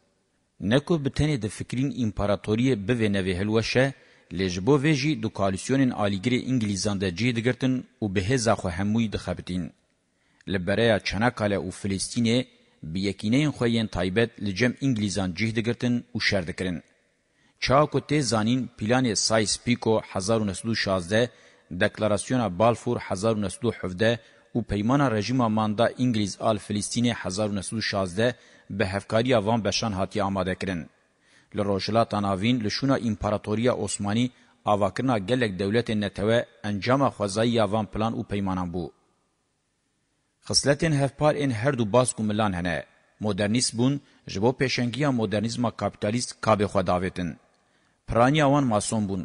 Speaker 1: Neko bi tenê di fikrîn împaratoriyê bivê nevê hilweşe, lê ji bo vê jî du koalîsyonên alîgirê İngilîzan de cî digirtin û bi hêza xwe hemûyî dixebitîn. Li bereya Çanakkale û Filistînê بیکینین خوین تایبت لجم انگلیزان جهد گرتن و شرد کرن. چاکو تی زانین پیلان سایس پیکو 1916 دکلاراسیون بالفور 1917 و پیمان رژیم ماندا انگلیز آل فلسطین 1916 به هفکاری وان بشان هاتی آماده کرن. لروجلا تناوین لشونا امپراتوریا عثمانی آواکرنا گلک دولت نتوه انجام خوزایی وان پلان و پیمانان بود. خصلتین هفپارین هر دو باسک و ملان هنه. مدرنیست بون جبو پیشنگیا مدرنیزما کپیتالیست کابه خوا داویتن. پرانیا وان ماسون بون.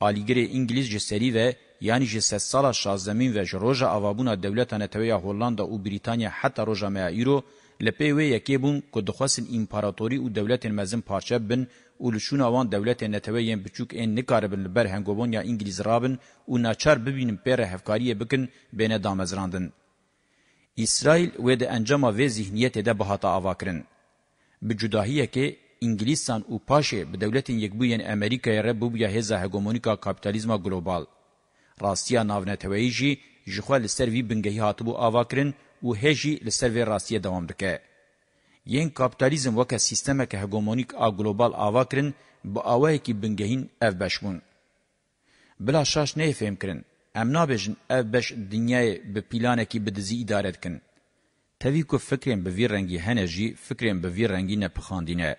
Speaker 1: آلیگر انگلیز جسری و یعنی جسد سالا شازدمین و جروژا آوابونا دولتان تویا هولاندا و بریتانیا حتی روژا میا ایرو لپی وی یکی بون که دخواستن امپاراتوری و دولت مزن پارچه بن و لشون آوان دولت نتویین بچوک این نکاربن لبر هنگوبون یا انگلیز رابن و ناچار ببینن پیر هفکاری بکن بین دامزراندن. اسرائیل و د انجام و ذهنیت ده به هاته اواکرن به جداهیه که انگلیسان او پاشه به دولت یکبوین امریکای ربوبیا هزا هگمونیکا کاپیتالیزما گلوبال راستیا ناونتوی جی جخوا لسر وی بنگهی هاتبو آواکرن و هجی لسر وی راستیا دوام دکه. ین کاپیتالیزم وکه سیستمک هگمونیک آ گلوبال آواکرن با آوه که بنگهین اف بشمون. بلا شاش نه فهم کرن. ام نابجن اف بش دنیای به پیلانکی بدزی ادارت کن. تاوی کو فکرین به وی رنگی هنجی فکرین به وی رنگی نپخاندینه.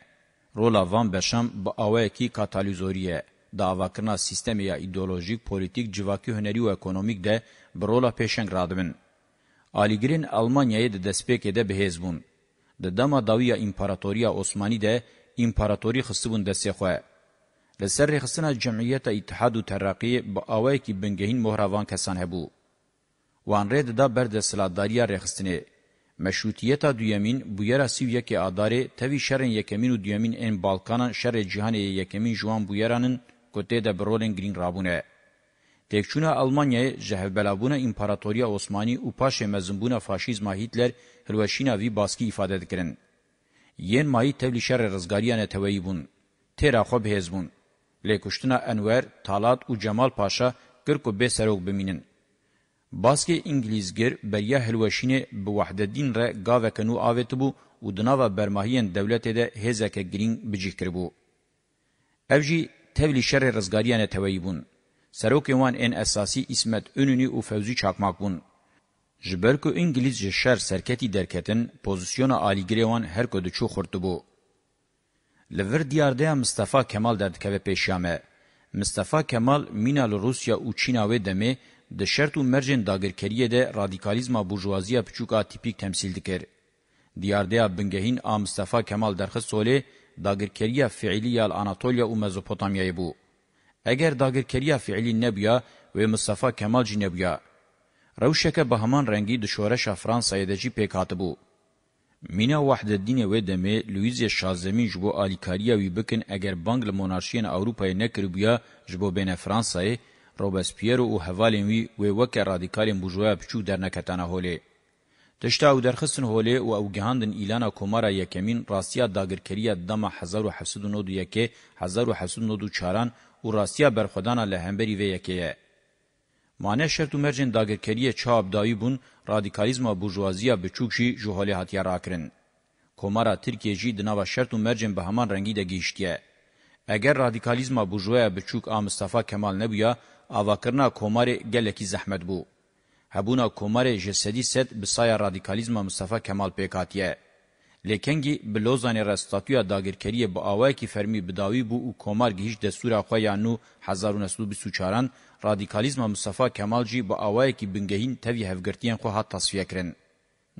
Speaker 1: رولا وان بشم با اوه کی کاتالیزوریه. داوا کرنا سیستم یا ایدئولوژیک پولیتیک جواکی هنری و اکونومیک ده برولا پیشنگ رادمن. آلیگرین المانیای ده دسپیک ده بهیزبون. ده دما داویا امپاراتوریا عثمانی ده امپاراتوری خستبون دسته خواه. لسر رخصنا جمعیت اتحاد و ترقی با آوائی که بنگهین مهروان کسان هبو. وان رید دا برد سلاداریا رخصنه. مشروطیت دویمین بویرا سیو یکی آداره تاوی شرن یکمین و دویمین این بالکانان شر جهان یکمین جوان بویرانن کتی دا برولن گرین رابونه. تکچونه آلمانیای جهبلابونه امپراتوریا عثمانی و پاش مزنبونه فاشیزما هیتلر هلوشینا وی باسکی ifade دکرن. یین مایی تبلی شر رزگاریان تویی بون. تیرا خوب هیز بون. لکوشتنا انور تالات او جمال پاشا ګر کو به سروغ بمینن باسکی انګلیزګر بریا هلوشینه به وحدتین را گاوه کنو اوتبو او دناوا برماهین دولت ده هزک گرین بجیکربو اوجی تبلی شر رزګاریانه تویبون سروک وان ان اساسی اسمت اونونی او فوزی چاکماک بون جبر کو انګلیز شر سرکتی درکتن پوزیشن عالی گریوان هر کو د چو خورتبو لور دیار ده مصطفی کمال دردکوه پیشیامه. مصطفی کمال مینال روسیا او چیناوه دمه د شرط او مرجن داګرکریه ده رادیکالیزما بورژوازیه پچوکا تیپیک تمثیل دکر. دیار ده بنګهین ا مصطفی کمال درخص سوله داګرکریه فعلیه ال اناتولیا او مزوپوتامیای بو. اگر داګرکریه فعلی نبیا و مصطفی کمال جنبیا روشکه بهمان رنگی د شورش فرانسایدجی پیکاتبو. مینا وحدت دین و دمه لویز شازمی جبو آلیکاریا وی بکن اگر بانگ لمونارشین اوروپای نکربیا جبو بین فرانسای روبسپیر او حوالین وی و وک رادیکالین بورژوا بچو در نکتانه هولی تشتا او درخصن هولی او او گهاندن ایلانا کومارا یکمین راستیا داگرکریا دما 1791 1794 او راستیا برخدانا لهمبری و یکیه مانه شرط مرجن داګرکریه چاب دایي بون رادیکالیزما بورژوازیه بچوکشي جوهاله هاتیا راکرن کومارا ترکیه جی د نوا شرط مرجن به همان رنگی د گیشتیه اگر رادیکالیزما بورژوایه بچوک ا مصطفی کمال نبیه اواکرنا کومار گلکی زحمت بو هبونا کومار جسدی ست بسایا رادیکالیزما مصطفی کمال پیکاتیه لکنگی بلوزانی رستاتویا داگرکریه با آوائی که فرمی بداوی بو و کومار گیش دستور آخوای یانو 1924 يعني رادیکالیزم مصطفی کمال جی با اوای کی بنگهین توی هفگرتیان خو هات تصفیه کرن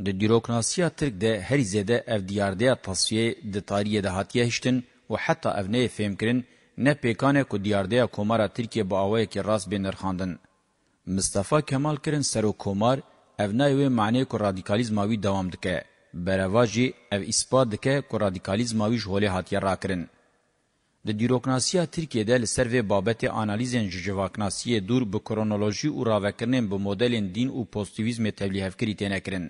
Speaker 1: د دیروکناسیا ترک ده هر زده اف دیارده تصفیه د تاریه ده هاتیه هشتن و حتی اونه فهم کرن نه پیکانه کو دیارده کومارا ترکیه با اوای کی راس بنرخاندن مصطفی کمال کرن سرو کومار اونه و معنی کو رادیکالیزم اوی دوام دکه برواجی او اثبات دکه کو رادیکالیزم اوی جوله هاتیه را کرن د دیروکناسیا ترکیه ده لسر و بابت آنالیزن جواکناسیه دور به کرونولوژی او راوکرنن به مدلین دین او پوزیتیویزم تبلیغ فکری تنکرن.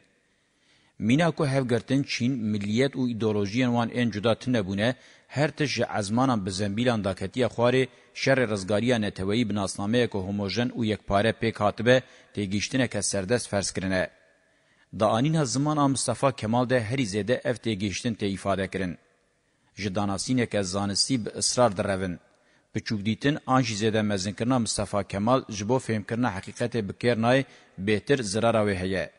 Speaker 1: مینا کو هفگرتن چین ملیت او ایدئولوژیان وان ان جدا تنبونه هر تج ازمانان به زنبیلان داکتی خواره شر رزگاریا نتوی بناسنامه کو هموژن او یکپاره پک هاتبه تیگیشتنه که سردست فرض کرنه. دا آنین زمان آم مصطفی کمال ده هری زده اف تیگیشتن تی ifade کرن. جداناسینک از زانستی به اصرار دروین. بچوک دیتن آنجی زیده مزنکرنا مصطفی کمال جبو فهمکرنا حقیقت بکرنای بهتر زرارا ویهیه.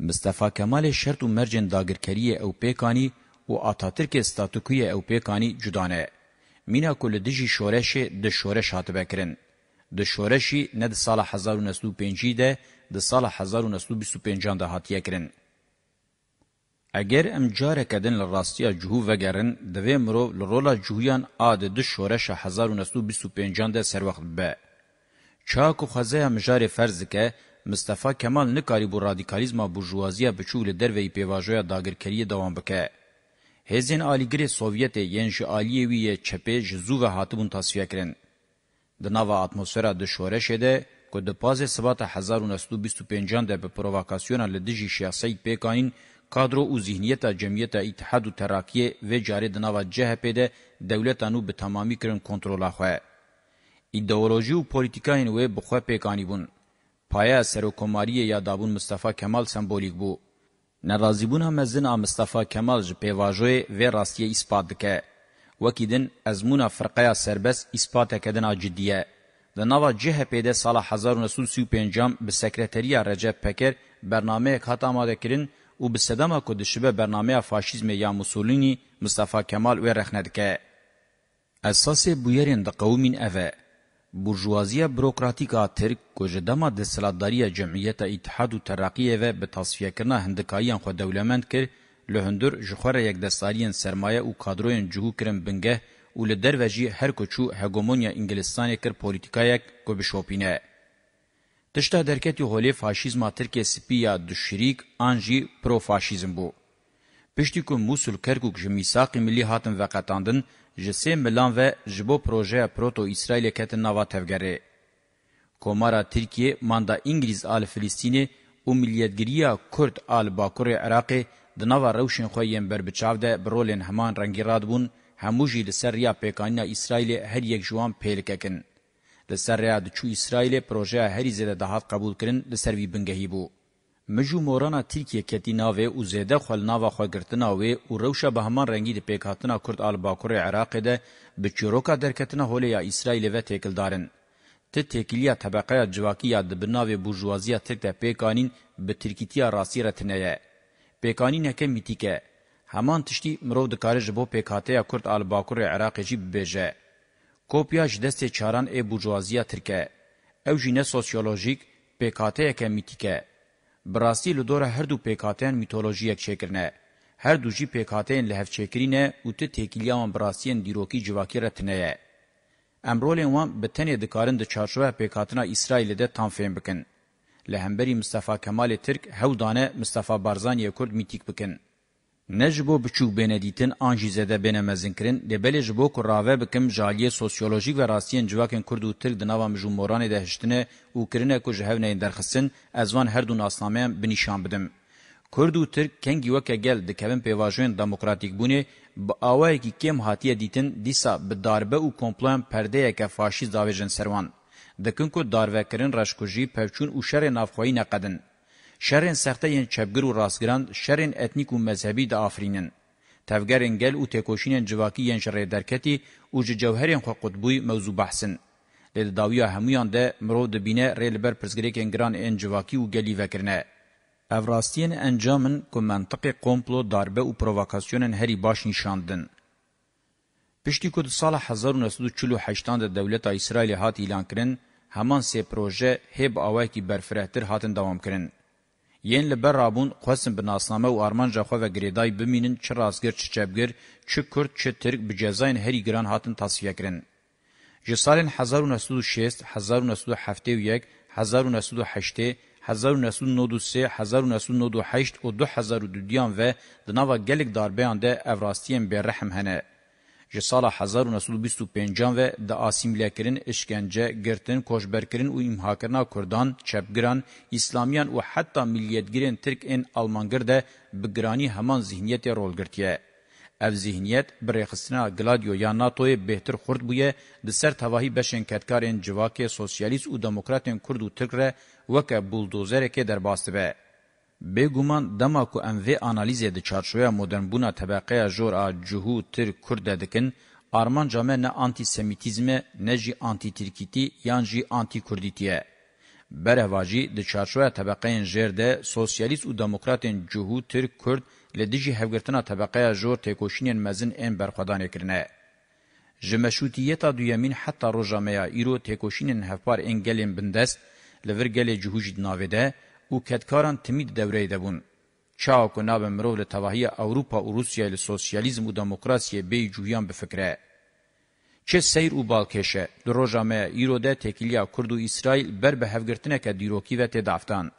Speaker 1: مصطفی کمال شرط و مرجن داگرکری او پیکانی و آتاترک استاتوکوی او پیکانی جدانه. مینا کل دجی شورش د شورش هاتبه کرن. د شورشی نه د سال 1905 ده د سال 1925 ده هاتیه کرن. اگر ام جاره کدن لراستیا جهو وگرن دوی مرو لرولا جهویان آد دو شورش هزار و نسلو بیسو پینجان ده سر وقت به. چاکو خوزه هم جاره فرز که مصطفی کمال نکاری بو رادیکالیزما برجوازیا بچول دروی پیواجویا داگرکری دوام بکه. هزین آلیگری سوویت ینج آلیوی چپه جزو و حاتبون تصفیه کرن. دناوا اتموسفرا د شورش ده که د پاز سبات 1925 ده به پروواکاسیون لدجی شیاسی پیکانین کادر او ذهنیت جمعیت اتحاد و تراکیه و جاری دناوا جهپه ده دولتانو به تمامی کرن کنترولا خواه. ایدئولوژی و پولیتیکاین و بخواه پیکانی بون. پایه سروکماری یادابون مصطفی کمال سمبولیک بو. نرازیبونا مزن مصطفی کمال ج پیواژوی و راستیه اثبات دکه. وکیدن ازمونا فرقه سربس اثبات کدن جدیه. د نوا جهپیده سال 1935 به سکرتریه رجب پکر برنامه هات آماده کړین û bi sedema ku dişibe bernameya faşîzmê ya Mussolini Mustafa Kemal wê rexne dike. Esasê bûyerên di qewmîn ev e. Burjuwaziya bürokratîka Tirk ku ji dema desthilatdariya Cemîyeta Îtihad û Teraqiyê ve bi tasfiyekirina hindikariyan xwe dewlemend kir, li hundir ji xwe re yekdestariyên sermaye û kadroyên cihû kirin bingeh û li derve jî her koçû hegemonya Ingilistanê kir polîtîkayek ku bişopîne. Dışta derketi holê faşizma Tirkiye spiya duşrik an jî pro-faşizm bû. Piştî ku Musul Kerkûk ji mîsaqê millî hatin veqetandin, ji sê milan ve ji bo projeya proto-İsraîlê ketin nava tevgerê. Komara Tirkiye manda İngiliz al Filistînê û milliyetgiriya Kurd al Bakurê Iraqê di nava rewşên xwe yên berbiçav de bi rolên heman rengî radbûn, hemû jî li ser riya pêkanîna İsraîlê her yek ji wan pêlikekin. لسر ریا دچو اسرائیل پروژه هری زده دهات قبول کرن لسر وی بنگهی بو. مجو مورانا ترکیه کتی ناوه او زیده خوال ناوه خواه گرتناوه او روشا به همان رنگی ده پیکاتنا کرد آلباکور عراق ده به چروکا درکتنا هوله یا اسرائیل و تیکل دارن. ته تکلیه طبقه جواکی یاد بناوی بورژوازی ترک ده پیکانین به ترکیتیا راسی رتنه پیکانین هکه میتیکه همان تشتی مرو دکارج بو پیکاته کرد آلباکور عراق جی ببیجه. کوپیا ji destê çaran ê burjuaziya tirk e ew jî ne sosyolojîk pêkateyeke mîtîk e bi rastî li dora her du pêkateyên mîtolojiyek çêkirine her du jî pêkateyên li hevçêkirîne û ti têkiliya wan bi rastiyên dîrokî civakê re tune ye em rolên wan bi tenê dikarin di çarşoya pêkatina îsraîlê de tam fêm bikin li hemberî Mustafa Kemalê Tirk hew dane Mustafa Barzaniyê Kurd mîtîk bikin نجبو بچوک بینه دیتن آنجی زده بینه مزنکرین دبلی جبو که راوه بکم جالیه سوسیولوژیک و راستین جواکن کرد و ترک دناوا مجموران دهشتنه و کرنه که جهونه درخستن ازوان هر دون اسلامه بنیشان بدم. کرد و ترک کنگی وکه گل دکبن پیواجوین دموکراتیک بونه با آوائی که کم حاتیه دیتن دیسا بداربه و کمپلان پرده یکه فاشیز داویجن سروان. دکن که داروکرین رشکوژی پوچون و شر نافخوایی نقدن. شرن سخته ین چپگر و راستگران شرن اتنیک و مذهبی ده آفرینن. تفگرن گل و تکوشینن جواکی ین شره درکتی و جوهرین خو قطبوی موضوع بحثن. لیل داویا همویان ده مرو دبینه ریل بر پرزگریکن گران این جواکی و گلی وکرنه. افراستین انجامن که منطق قومپلو داربه و پرووکاسیونن هری باش نشاندن. پشتی که سال 1948 ده دولت اسرائیل هات ایلان کرن، همان سه پروژه هب آوائی که برفرهتر هاتن دوام کرن. یین لبر رابون خواسم به ناسنامه و آرمانجا خو و گریدای بمینن چه رازگر چه چبگر چه کرد چه ترک به جزاین هری گران هاتن تصفیه کرن. جه سالین 1906, 1971, 1908, 1993, 1998 و 2002 و دناوا گلک داربیان ده افراستیین به رحم هنه. ji sala 1925 ve de asimilyekirin, işkence, girtin, koşberkirin u imhakirna Kurdan, çepgiran, İslamiyan u hatta milliyetgirin Türk en Almangir de bigirani heman zihniyete rol girtiye. Ev zihniyet birexistina Gladio ya NATO'ya behtir xurt buye di ser tavahi beşen ketkarên civakê sosyalist û demokratên Kurd û Türk re weke buldozereke derbastı be. بګومان دما کو ام وی انالیزه د چارچویا مدرن بونا طبقه جور ا جهو تر کورد دکن آرمان جامه نه آنتی سمیتیزمه نه جی آنتی ترکیتی یان جی آنتی کردیتیه. برهواجی د چارچویا طبقه انجر ده سوسیالیست و دموکراتین جهو تر کرد لدیجی هفگرتنا طبقه جور تکوشینین مزن این برخوادان اکرنه. جمشوتیتا دویمین حتی رو جامعه ایرو تکوشینین هفپار انگلین بندست لورگل جهوجی ناویده او کتکاران تمید دوره دبون. چاک و ناب مروه لتواهی اوروپا و روسیه لسوسیالیزم و دموکراسی بی جویان بفکره. چه سیر او بالکشه در روژامه ایروده تکیلیا کرد و اسرائیل بر به هفگرتنه که دیروکی و تدافتان.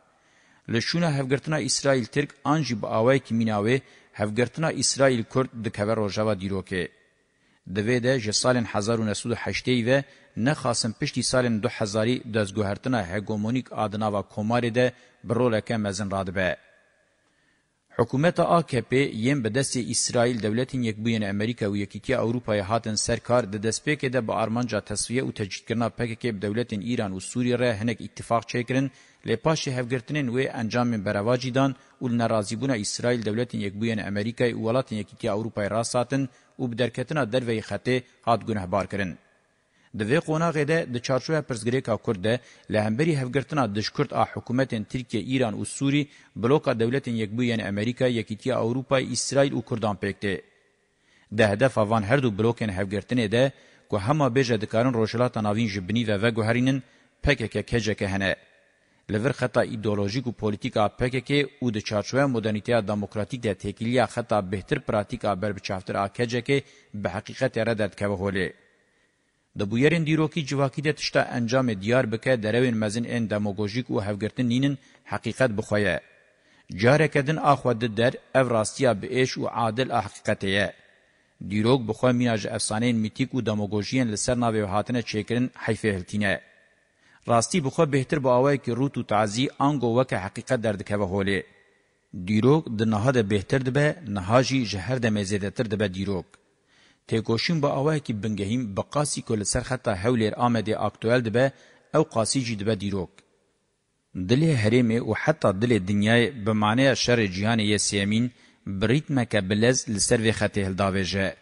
Speaker 1: لشونه هفگرتنه اسرائیل ترک آنجی با آوائی که میناوه هفگرتنه اسرائیل کرد دکوه روژاوه دیروکه. دویده جه سالن 1908 و نخواستن پشتی سالن 2000 دزگوهرتنا هگومونیک آدناوا کماری ده برولکه مزن رادبه. حکومت AKP یم به دست اسرائیل دولتین یک بوین امریکا و یکیتی اوروپای هاتن سرکار د دسپیکه ده با ارمانجا تسویه و تجدیدکرنا پککه به دولتین ایران و سوریه ره هنک اتفاق چکرن لپاش هفگرتنین و انجام برواجی دان و لنرازیبون اسرائیل دولتین یک بوین امریکای و ولاتین یکیتی اوروپای راساتن او بدرکتنا دروی خطه هات گنه بار کرن. دوی قوناغه ده د چارچوه پرزګریکا کورد له همبري هفګرتنا د شکرت ا حکومت ترکیه ایران او سوری بلوکا دولت یکبو یعنی امریکا یکیتیا اوروپا اسرائیل او کردان پکته ده هدف اوان هر دو بلوکن هفګرتنه ده کو همه بجه د کارن روشلات ناوین جبنی و وګهرینن پککه کجه که هنه لور خطا ایدئولوژیک او پولیټیکا پکې او د چارچوې مدرنټیا دموکراتیک د تکلیه خطا بهتر پراتیکا بر بچافتر اکه کې به حقیقت ردت کوي هولي د بویرن دیروکی جواکی د تشتا انجام دیار بکه دروین مزن ان دموگوژیک او هفګرتن نینن حقیقت بخویه جاره کدن اخود در اوراستیا به ايش او عادل حقیقتیه دیروک بخو میناج افسانین میتیک او دموگوژین لسر ناوی هاتنه چیکرن حیفه هلتینه راستی بخوا بهتر با اوای که روت و تعزی انگو وک حقیقت درد که هولی دیروک د نه ده بهتر ده نهاجی جهر ده مزیده تر ده دیروک تګوشین با اوای کی بنګهیم بقاسی کول سر خطه حولیر آمده اکټوال ده او قاسی جی ده دیروک دلی حریم او حتی دلی دنیای به معنی شر جهان یسیمین بریتمه که بلز لسر وی خطه هلداویجه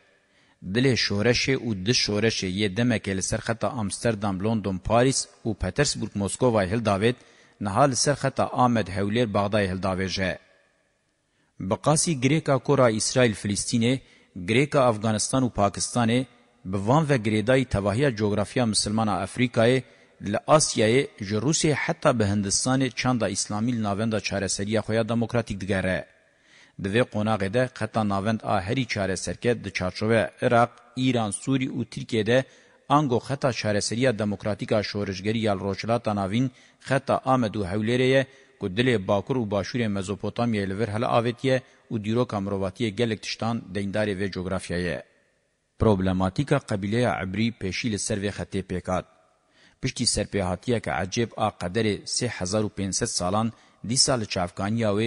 Speaker 1: دل شورش او د شورش یې د مکل سرخطه امستردام لندن پاریس او پترزبورګ موسکو وای هل داوید نهال سرخطه آمد هولیر بغداد هل داویجه بقاسی گریکا کورا اسرائیل فلسطینه گریکا افغانستان او پاکستان به وان و گریدای تواهی جغرافیا مسلمان افریقای ل آسیای جروسی حتی به هندستان چند اسلامی ناوند چارسری خویا دموکراتیک دګره د وی قوناغه ده قطا ناوند ا هری چاره سرکه د چارچوبه عراق، ایران، سوری او ترکیه ده انګو خطا چارسریه دموکراتیکا شورشګری یال روشلاتا ناوین خطا آمد او حولریه ګدلې باکور او باشور مزوپوتامیا لور هله اوتیه او دیرو کامرواتیه ګلک تشتان دینداري و جغرافیایه پروبلماتیکا قبیله عبری پېشیل سروې خطې پېکات پشتي سرپېهاتیه که عجیب ا قدر 3500 سالان دی سال چافکانیا و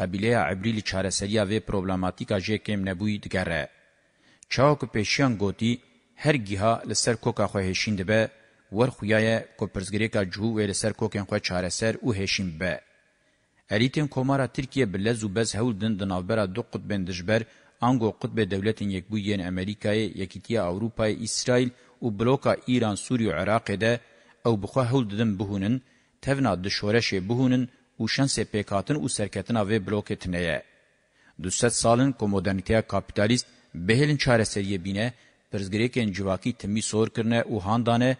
Speaker 1: قبیله عبری لی چارەسەرییا وێ پرۆبلماتیکا ژێ کێم نەبووی دگەڕێ. چاوک پێشیان گوتی هەر گیها لەسەر کۆکا خۆ هێشین دەبێ وەرخویایە کۆپرسگرێکا جوو وێ لەسەر کۆکێن خۆ چارەسەر و هێشین بە. ئەریتێن کۆمارا ترکیە بلەز و بەز هەولدن دناوبەرا دوو قوتبێن دژبەر ئانگۆ قوتبێ دەولەتین یەکبوو یەن ئەمریکایە یەکیتیە ئەوروپای ئیسرائیل و بلۆکا ئیران سووری و عێراقێدە ئەو بخوا هەول ددن بهونن تەونا دشۆرەشێ بهونن û şen sepêkatin û serketina vê blokê tîneye. Du sed salên komoderniteya kapitalîst bihêlin çareseriyê bîne, pirzgirêkên civakî timî sor kirine û handane,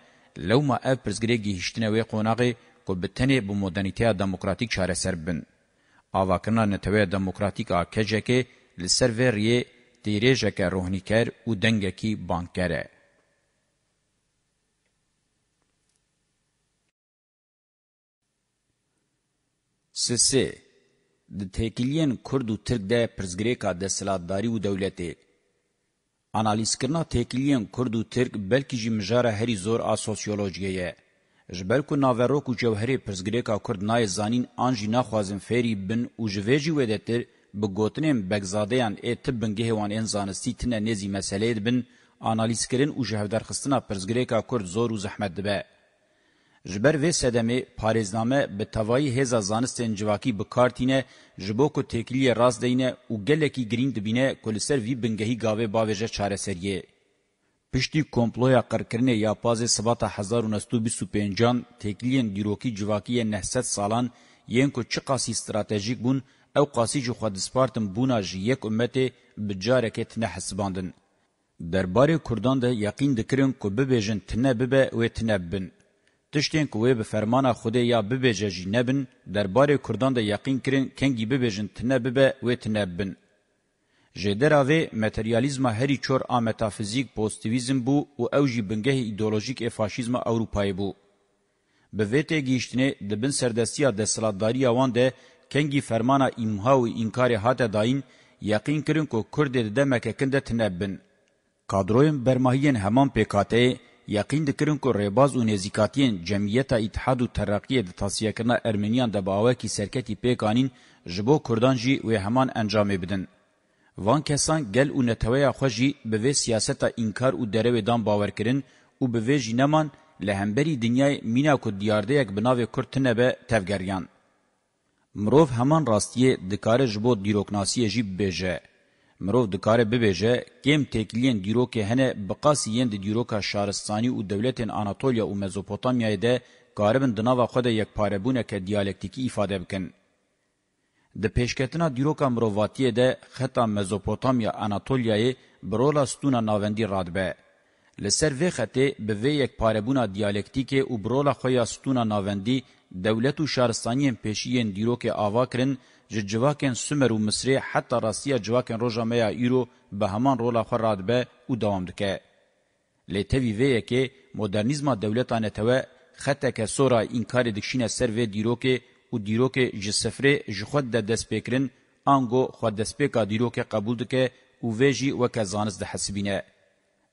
Speaker 1: lewma ev pirzgirê gihîştine wê qonaqê ku bi tenê bi modernîteya demokratîk çareser bin. Avakirina neteweya demokratîk a kecekê li ser vê riyê têrêjeke rohnîker û dengekî bankere. سسې د تهکلین کورد او ترک د پرزګریکا د سلادتداري او دولتي انالیز کرنا تهکلین کورد او ترک بلکې جمجاره هری زور ا سوسیولوژیه جبل کو ناورو کو جوهری پرزګریکا کورد نای زانین انجی ناخوازن فری بن او جویجی ودتر بګوتنم بګزادیان ا تبنګه هوان انسان سیتنه نزی مسلې بن انالیز کرن او جهودار خستنا پرزګریکا کورد زور او زحمت ده ji ber vê sedemê parêzname bi tevayî hêza zanistên civakî bi kar tîne ji bo ku têkiliyê rast deyne û gelekî girîng dibîne ku li ser vî bingehî gavê bavêje çareseriyê Piştî komploya qirkirinê ya pazê sibata 1925-an têkiliyên dîrokî civakiyê 900 salan yên ku çi qasî stratejîk bûn ew qasî ji xwe dispartin bûna ji yek umetê bi carekê tune hesibandin. Derbarê Kurdan de yeqîn dikirin ku bibêjin tune bibe û tune bibin. تشتین کوه به فرمان خود یا ببیجه جی نبن درباره کردان ده یقین کرین کنگی ببیجن تنه ببه و تنه ببن. جدراوی متریالیزم هری چور آ متافیزیک پوزیتیویزم بو او اوجی بنگه ایدئولوژیک ای فاشیزم اوروپای بو. به ویته گیشتنه دبن سردستیا د سلاداری اوان ده کنگی فرمانا امها و انکار هات داین یقین کرین کو کرد ده مکه کنده تنه ببن. کادرویم برماهین همان پیکاته یقین دکرن کو ریباز و نزیکاتین جمعیت اتحاد و ترقیه د تاسیه کرنا ارمنیان د باوه کی سرکتی پیکانین جبو کردان جی و همان انجام بدن. وان کسان گل و نتویا خوشی به وی سیاست انکار و دروی دان باور کرن و به وی جنمان لهمبری دنیای مینا کو دیارده یک بناوی کرتنه به تفگریان. مروف همان راستیه دکار جبو دیروکناسیه جی بیجه. مرو دکاره ببیجه کم تکلین دیروکه هنه بقاسیین دی دیروکا شارستانی او دولتین آناتولیا او مزوپوتامیای ده کاربن دناوا خود یک پاربونه که دیالکتیکی ایفاده بکن. د پیشکتنا دیروکا مروواتیه ده خطا مزوپوتامیا آناتولیای برولا ستونا ناوندی رادبه. لسر وی خطه به وی یک پاربونه دیالکتیکی او برولا خویا ستونا ناوندی دولت و شارستانیین پیشیین دیروکه آوا کرن جواکن سومر و مصری حتی راستیا جواکن روژا میا ایرو به همان رولا خور رادبه او دوام دکه. لی تاوی ویه که مدرنیزم دولتانه تاوه خطه که سورا اینکار دکشینه سر و دیروکه او دیروکه جسفره جخود ده دست پیکرن آنگو خود دست پیکا دیروکه قبول دکه او ویجی وکه زانست ده حسبینه.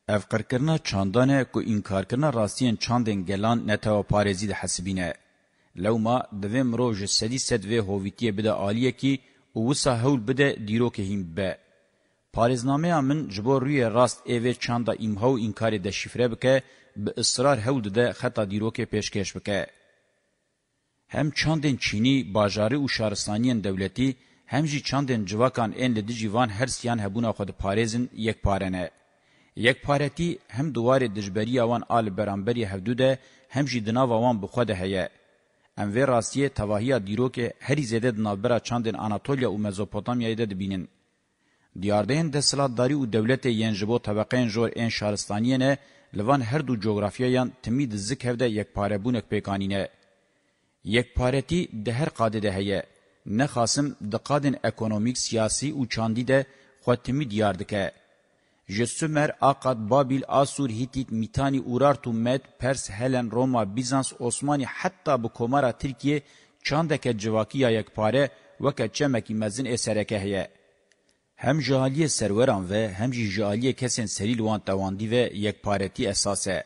Speaker 1: افقرکرنا چاندانه که اینکار کرنا راستین چاندن گلان نتاو پارزی ده حسبینه. لوما دوی مروج سدی سد و هویتیه بده آلیه کی او وسا هول بده دیرو که هیم به. پارزنامه من جبو روی راست ایوه چاندا ایمهو انکاری ده شفره بکه به اصرار هول ده خطا دیرو که پیشکش بکه. هم چاندن چینی باجاری او شارستانیان دولتی هم جی چاندن جواکان این لدی جیوان هر سیان هبونا خود پارزن یک پارنه. یک پارتی هم دوار دجبری آوان آل برانبری هفدو ده هم جی دناو آوان بخواد هیه. ام و راستیه تواهی دیرو که هری زده دنابرا چاندن آناتولیا و مزوپوتامیا ده دبینن. دیاردهن ده سلادداری و دولت ینجبو طبقین جور این شهرستانیه نه لوان هر دو جغرافیایان تمید زک هفده یک پاره بونک پیکانینه. یک پارتی ده هر قاده ده هیه. نخاسم ده قادن اکونومیک سیاسی و چاندی ده خواه تمید یاردکه. جسومر آقاد بابل آسور هیتیت میتانی اورارتو مد پرس هلن روما بیزانس عثمانی حتی به کومارا ترکیه چاندک جواکی یک پاره وک چمکی مزن اسرکه هه هم جهالی سروران و هم جهالی کسین سریل وان تواندی و یک پارتی اساسه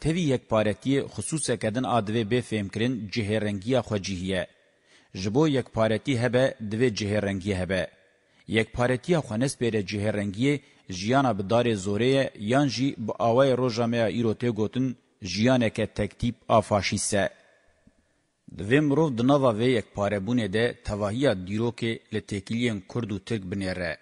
Speaker 1: توی یک پارتی خصوص کدن آدوه به فهم کرن جهرنگی خوجیه جبو یک پارتی هبه دوی جهرنگی هبه یک پارتی خونس بیر جهرنگی جیانا به دار زوره یان جی با آوای روژامه ایرو ته گوتن جیانه که تکتیب آفاشیسه. دوی مروف دنوا وی یک پاربونه ده تواهی دیرو که لتکیلین کرد و ترک بنیره.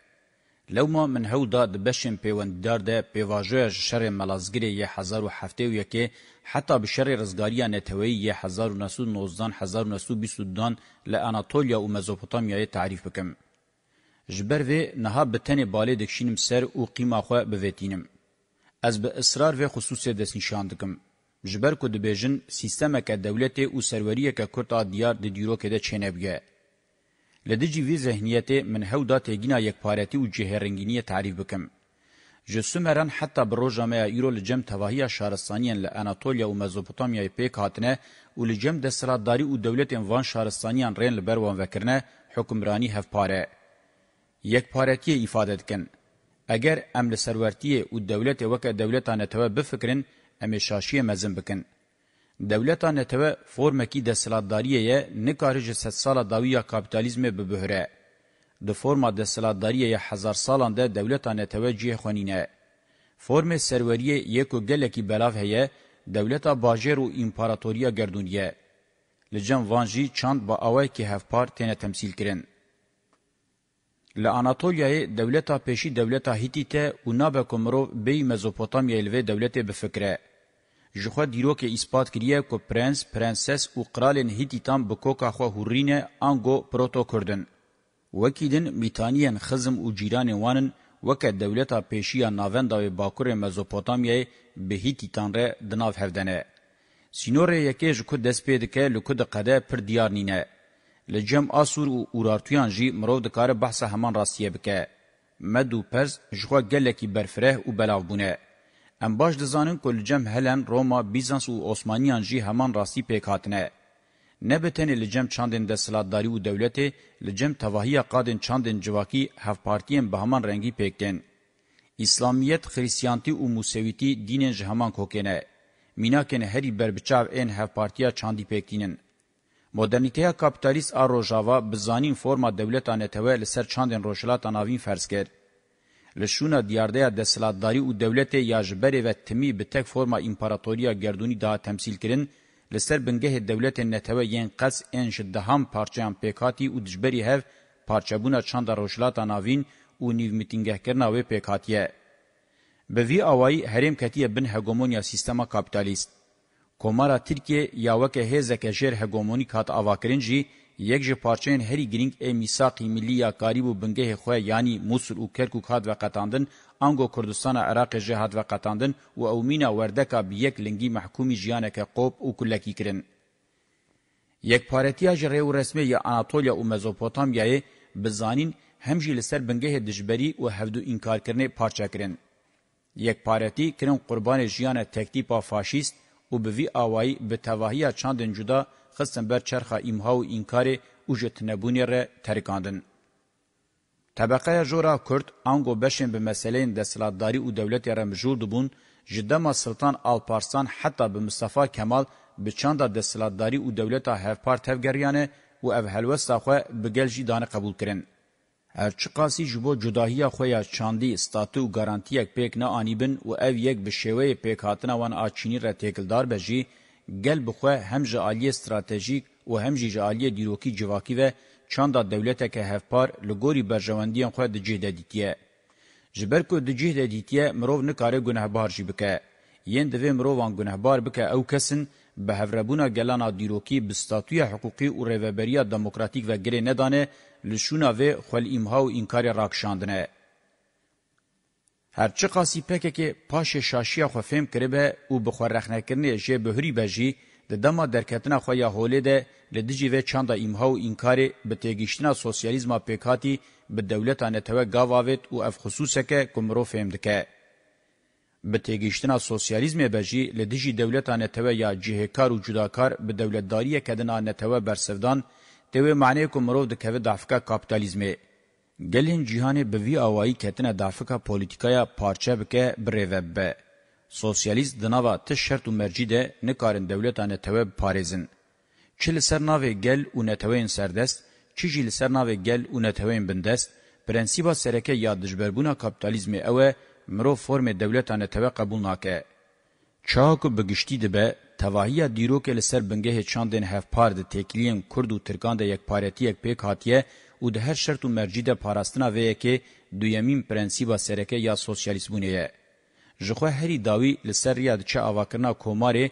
Speaker 1: لوما من هو دا د بشم پیونددار ده پیواژوی شر ملازګری 1071 حتی به شر رزګاری نتوی 1919 1920 دان له اناتولیا او مزوپوتامیا تعریف وکم جبر وی نها بتنی بالې د کشینم سر او قیمه خو بوتینم از به اصرار و خصوصی دست نشان دکم جبر کو د بیژن سیستمه ک دولت او سروریه ک کورتا دیار د دیرو ک د چنبګه لدجی وی ذهنیت من هودا تگینا یکپارتی او جهرنگینی تعریف بکم جسومران حتی بروجامه ایرو لجم تواهی شارستانیان ل اناتولیا او مزوپوتامیا پیک هاتنه او لجم د سراداری او دولت وان شارستانیان رین لبروان وکرنه حکمرانی هفپاره یکپارتی ifade کن اگر ام له سرورتی او دولت وک دولتانه تو بفکرین ام شاشی مزن بکن دولتانه تو فرمکی د سلاداریه نکارج 100 سال داویا کاپیتالیزم به بهره د فرما د سلاداریه هزار سالان ده دولتانه توجیه خونینه فرم سروریه یکو گلکی بلاف هه دولتا باجر او امپراتوریا گردونیه لجن وانجی چاند با اوای کی هفپار تنه تمثيل کرن له اناتولیای دولتا پېشي دولتا هیتیته او نابه کومرو به مزوپوتامیا الوی دولت به فکره ژخه دیرو کې اثبات کړی کو پرنس پرنسس او قرالن هیتیتان به کوکا خو هورینه انګو پروتو کردن وکیدن میتانین خزم او جیران وانن وکه دولتا پېشي ناونداوي باکور مزوپوتامیا به هیتیتان ر دناو هفدنه سینوره یکه ژکو دسپېد کې لکو د قده پر دیار نینه لجم آسور و اورارتویان جی مرو دکار بحث همان راستیه بکه. مد و پرز جخوا گلکی برفره و بلاو بونه. ام باش دزانن کل جم هلن روما بیزانس و عثمانیان جی همان راستی پیک هاتنه. نه بتنه لجم چاندن د سلاداری و دولت لجم تواهی قادن چاندن جواکی هف پارتیم به همان رنگی پیکتن. اسلامیت، خریسیانتی و موسویتی دینن جهمان کوکنه. میناکن هری بربچاو این هف پارتیا چاندی پیکتینن. مدرنیته کاپیتالیست ا روجاوا بزانین فرما دولتانه ته ول سر چاندن روشلات اناوین فرض کرد لشونه دیارده د سلادتداری او دولت یاجبری و تمی به تک فرما امپراتوریا گردونی دا تمثیل کرن لسر بنگه دولت نتوه ین قص انش دهم پارچهان پیکاتی او دجبری هف پارچهبونا چاند روشلات اناوین او نیو میتینگه کرنا و پیکاتیه به وی اوای هرم کتیه بن هگومونیا سیستما کاپیتالیست Komara Tirkiye yaveke hezeke jer hegemonik hat avakirin jî yek ji parçeyên herî giring ê mîsaqî millî ya karîb û bingehê xwe yanî Musul û Kerkûk hat veqetandin, ango Kurdistana Iraqê jê hat veqetandin û ewmîna werdeka bi yek lingî mehkûmî jiyaneke qop û kulekî kirin. Yekparetiya ji rêw resmê ya Anatolya û Mezopotamyayê bizanîn hem jî li ser bingehê dijberî û hevdû înkarkirinê parça kirin. Yekparetî kirin qurbanê jiyana tektîpa faşîst و به وی آوایی به تواهی چاندن جدا خستن بر چرخ ایمها و اینکار او جتنبونی را ترکاندن. طبقه جورا کرد انگو بشن به مسئله دستلاتداری و دولت را مجول دبون جدما سلطان آلپارسان حتی به مصطفی کمال به چاندا دستلاتداری و دولت هفپارت هفگریانه و او هلوستا خواه بگل جیدانه قبول کرن. هرچقاسی جبو جداهیا خویا چاندی استاتو گارانتیک پک نه انیبن او اف یک به شوی پک هاتنه وان اچینی را تکلدار بجی گل بخو هم جالی استراتژیک او هم جالی دیروکی جواکی و چاندا دولته که هفپار لګوري برژوندین خو د جهده دیتیه جبر کو د جهده دیتیه مرو نه کارې ګناه بار جی بکې یند و مروان ګناه بار بکې او کسن به هفربونا گلانا دیروکی بستاتوی حقوقی و ریوبریا دموکراتیک و گره ندانه لشونا و خل ایمها و اینکار راکشاندنه. هرچه قاسی پکه که پاش شاشیا خو فهم کری به او بخورخنه کرنه جه بهری بجی ده دما درکتنا خو یا هوله ده لدجی و چاندا ایمها و اینکار به تیگیشتنا سوسیالیزما پیکاتی به دولتانه توه گاواویت و اف خصوصه که کمرو فهم دکه. به تیگیشتنا سوسیالیزم بجی لدجی دولتان توا یا جهکار و جداکار به دولتداری کدنا نتوا برسودان توا معنی کو مرو د کوي دافکا کاپیتالیزم گلین جهان به وی اوایی کتنا دافکا پولیټیکایا پارچه بکه بریوب سوسیالیست دناوا ته شرط او مرجی ده نکارن دولتان توا پاریزن چل سرناوی گل او نتوین سردست چی جیل سرناوی گل او نتوین بندست پرنسیبا سرکه یا دجبربونا کاپیتالیزم اوه مرو فرم دولتانه توه قبول ناکه. چاکو بگشتی دبه تواهی دیروک لسر بنگه چاندن هف پار ده تکلیم کرد و ترکان ده یک پارتی یک پیک هاتیه او ده هر شرط و مرجی ده پاراستنا ویه که دویمین پرنسیبا سرکه یا سوسیالیست بونیه. جخوه هری داوی لسر ریاد چه آواکرنا کوماره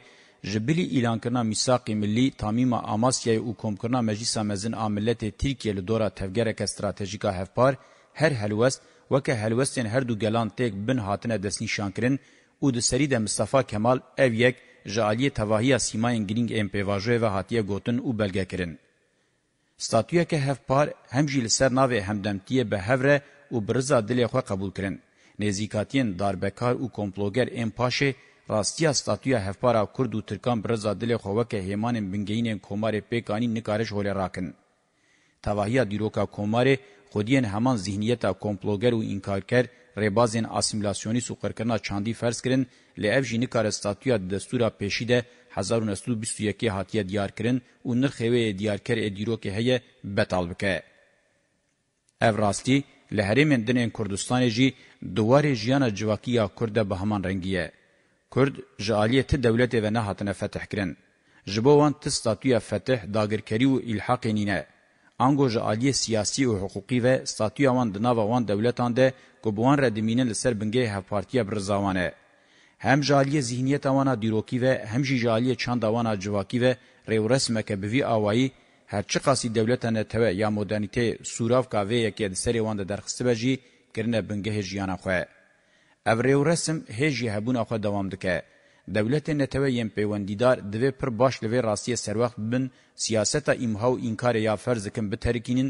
Speaker 1: جبلی اعلان کرنا میثاق ملی تامیم آماسیا او کوم کرنا مجلس مزن عاملت ترکیه لدورا تفګره ک استراتیژیکا هفپار هر هلوست وکه هلوستین هر دو گلان تیک بن هاتنه دستنیشان کرن او د سری د مصطفی کمال اف یک جالی تواهی سیماین گرینگ ام پی واژه و هاتیه گوتن او بلګه کرن ستاتویا که هف پار همجیل سر ناوی همدمتیه به هفره او برزا دلی خو قبول کرن نزیکاتین داربکار او کمپلوگر ام پاشه راستیا ستاتویا هفپارا کورد او ترکان برزا دل خوکه هیمان بنگین کومار پیکانی نکارش هول راکن تواهیا دیروکا کومار خودین همان ذهنیت کومپلوگر او انکارکر ریبازین اسیمیلاسیونی سو قرکنا چاندی فرض کرن لئف جینی کار استاتویا دستورا پیشیده 1921 هاتیه دیار کرن او نرخوی دیارکر ادیرو که هه بتال بکه اف راستی له هریمن دنین کردستان جی دوار جیانا جواکیا کرد به همان رنگیه کرد جالیت دولت و نه هاتنه فتح کرن جبوان تستاتویا فتح داگرکری و الحاق نینه انګوج عالی سیاسي او حقوقي و ستاتیو وان د ناو وان دولتان ده کوبوان را دمینه لسر بنګي هف پارتیا برزوانه هم جالی ذهنیت وانا دیروکی و هم جالی چند وانا جواکی و ریو رسمکه بوی آوائی هرچی قاسی دولتان توه یا مدرنیته سوراف کاوه یکی دسری وان درخسته بجی کرنه بنگه جیانا خواه. او ریو رسم هجی هبون آخوا دوام دکه. دولتان توه یم پیوندیدار دوه پر باش لوه راستی سروخت بن سیاستا امهو انکار یا فرض کن بترکینن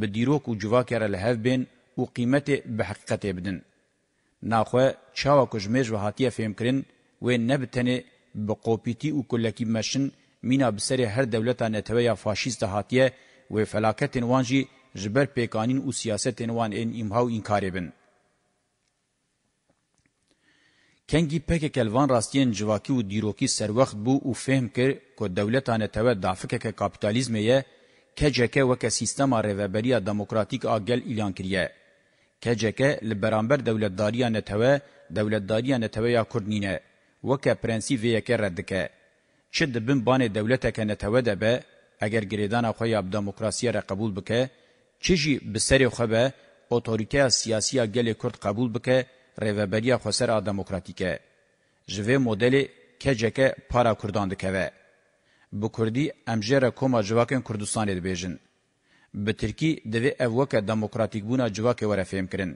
Speaker 1: به دیروک و جواکر لهف بین و قیمت به حقیقت بدن. ناخوه چاوا کجمیج و حاتیه فهم کرن و نبتنه به قوپیتی و کلکی مشن مینا بسر هر دولتا نتوه یا فاشیست حاتیه و فلاکت وانجی جبر پیکانین و سیاست وان این امهو انکار بند. کنگی پکه کلوان راستین جواکی و دیروکی سر وقت بو او فهم کر که دولتانه تود دعفکه که کپیتالیزمه یه که جکه وکه سیستما روبریا دموکراتیک آگل ایلان کریه. که جکه لبرانبر دولتداریا نتوه دولتداریا نتوه یا کردنینه وکه پرنسی ویکه ردکه. چه دبن بان دولته که نتوه ده به اگر گریدان خوی اب دموکراسیه را قبول بکه چه جی بسری خوبه اوتوریته سیاسی آگل کرد قبول بکه رهبریه خسر دموکراتیکه جوه مدل کجکه پارا کردان دکوه بو کردی امجره کوما جواکن کردستان دی بیژن به ترکی د وی اوکه دموکراتیک بونه جواکه وره فهم کرن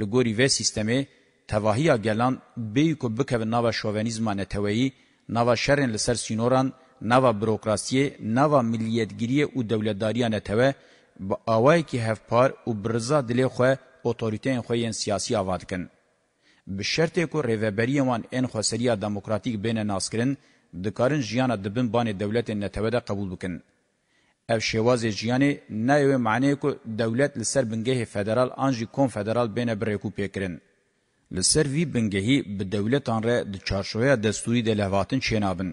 Speaker 1: لګوري وی سیستمه توهیا گلان به کو بکو ناوا شوونیزم نه توهی ناوا شرن لسر سینوران ناوا بروکراسی ناوا ملیتګری او دولتداری نه توه با اوای کی هفپار او برزا دلی خو اوتوریتین خوین سیاسی آواد کن. به شرط کو ریوبری وان ان خوسریا دموکراتیک بین ناسکرین د کارن جیان د بن بان دولت نتوده قبول بکن. اف شواز جیان نه یو معنی کو دولت لسر بنګه فدرال انجی کون فدرال بین بریکو پیکرین. لسر وی بنګه به دولت ان ر د چارشویا دستوری د لهواتن شینابن.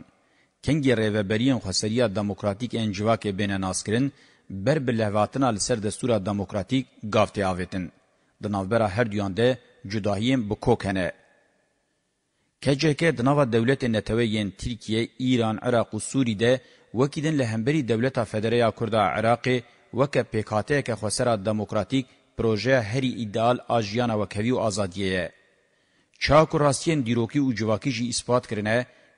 Speaker 1: کنګ ریوبریان خوسریا دموکراتیک انجوا کې بین ناسکرین بر بلهواتنا لسر دستور دموکراتیک گافتی آویتن. د نوبره هر دیان ده جداهیم بکوکنه کجکه د نوو دولت نتوین ترکیه ایران عراق او سوری ده وکیدن لهمبری دولت فدرالیا کورد عراق وک پیکاته که خسره دموکراتیک پروژه هری ایدال اجیان و کوي ازادیه چاکو راستین دیروکی او جواکی جی اثبات کرنه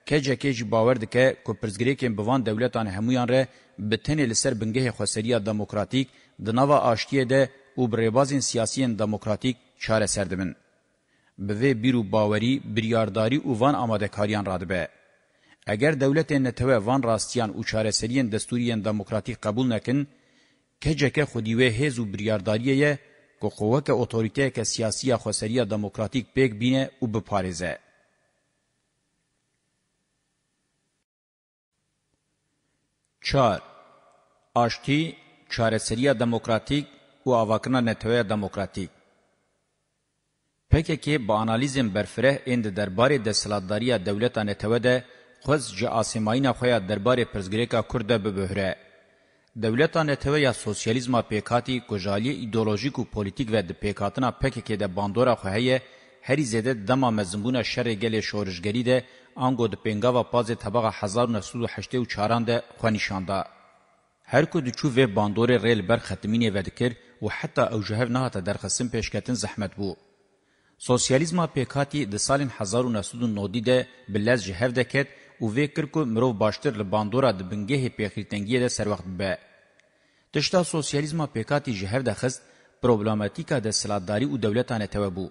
Speaker 1: کجکه جی باور دکه کو پرزګریکن بوان دولتان همویان ر بتنه لسر بنګه خسریه دموکراتیک د نوو آشتیه ده û birêbazên siyasiyên demokratîk çareser dibin. Bi vê bîr û bawerî biryardarî û van amadekariyan radibe. Eger dewletên netewê van rastiyan û çareseriyên destûriyên demokratîk qebûl nekin, keceke xwedî wê hêz û biryardariyê ye ku qoweke otoriteyeke siyasî ya xweseriya demokratîk pêk bîne û biparêze. Çar Aştî, çareseriya demokratîk Kuavakinan Demokratik PKK ba analizin berfireh end derbarê desilatdariya dewleta NTV de xwez ji asîmayîna xwe ya derbarê pirzgirêka Kurd de bibihre. Dewleta NTV ya sosyalizma pêkhatî kujaliyê îdeolojîk û polîtîk ve di pêkhatina PKK de bandora xwe heye, herî zêde dema mezimbûna şerê gelê şorijgerî de ango di pêngava pazê tebaxa 1984 de xwe nîşanda. هر کو دچو و باندور ریل بر ختمینه ودکر او حتی او جهر نه ته درخصم پیشکتن زحمت بو سوسیالیزم پیکاتی د سال 1990 ده بلز جهر دکت او وکر کو مرو باشتر ل باندورا د بنګه پیخیتنګی ده سر وخت به تشتا سوسیالیزم پیکاتی جهر دخست پرابلماتیکا د سلادتاری او دولتانه ته بو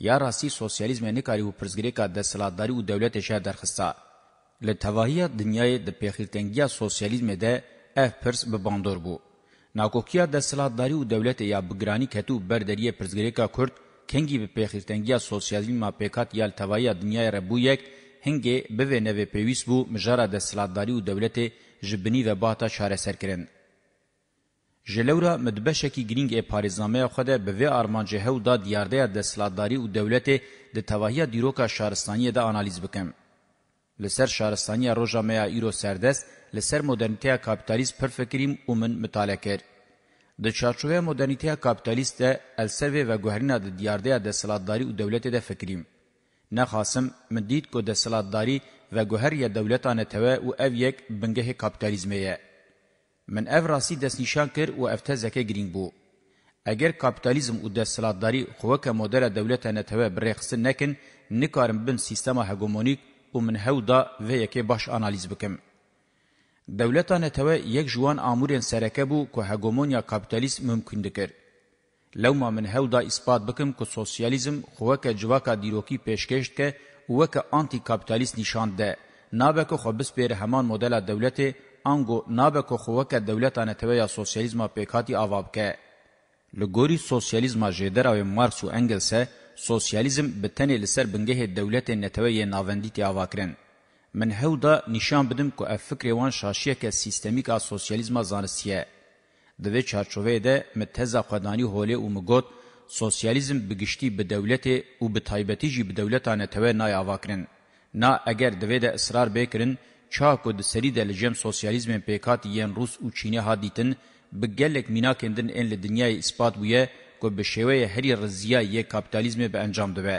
Speaker 1: یا راسی سوسیالیزم نه کاری او پرزګری کا د سلادتاری او دولت شه درخصا ل توهیه دنیای د پیخیتنګیا سوسیالیزم ده اف پرس به باندور بو ناکوکیا د سلاداری او دولت یا بګرانی کتو بردریه پرزګریکا کورد کنګي به پخیرتنګیا سوسیالیزم پېکات یال توایا دنیا ربو یک هنګي به نه وی پیویس بو مجرا د سلاداری او دولت جبنی و باتا شاره سرکرین جلورا مدبشکی گرینگ ای پاریزنامه خود به وی آرمان جهو دا دیارده د سلاداری او دولت د تواهی دیروکا شارستانی ده انالیز بکم لسر شارستانی روجا میا ایرو سردست لسر مدرنیته کاپیتالیست پرفکریم اومن مطالعه کرد. د چارچوبه مدرنیته کاپیتالیست ده السوی و گوهرینا د دیارده د سلادتداری او دولت ده فکریم. نه خاصم من دید کو د سلادتداری و گوهری دولتانه ته او اف یک بنګه کاپیتالیزمه من اف راسی دس نشان کر او افته زکه گرینگ بو. اگر کاپیتالیزم او د سلادتداری خوکه مدل دولتانه ته برخص نکن نکارم بن سیستم هګومونیک او من هودا و یکه باش انالیز بکم. دولتانه ته یک جوان امورین سرکه بو کو هګومونیا کاپیتالیسم ممکن دکر لو ما من هودا اثبات بکم کو سوسیالیزم خوکه جواکا دیروکی پیشکشت که وک آنتی کاپیتالیست نشان ده نابکو خو بس پیر همان مدل دولت انگو نابکو خوکه دولتانه ته یا سوسیالیزم پیکاتی اواب که لګوري سوسیالیزم جدر او مارکس او انګلسه سوسیالیزم به تنه لسر بنګه دولت نتوی ناوندی تی اواکرن من هودا نشان بدم کو اف فکر وان شاشیه که سیستمیک از سوسیالیزم زانستیه د وی چارچوبه ده متزه قدانی هولی او مگوت سوسیالیزم بگشتي به دولت او به تایبتی جی به دولتانه توه نه یاواکرین نا اگر د وی ده اصرار بکرین چا کو د سری د لجم سوسیالیزم پیکات یان روس او چینه ها دیتن بګلک مینا کندن ان له دنیای اثبات بوې کو به شوی هری رزیه یی کاپیتالیزم به انجام دوه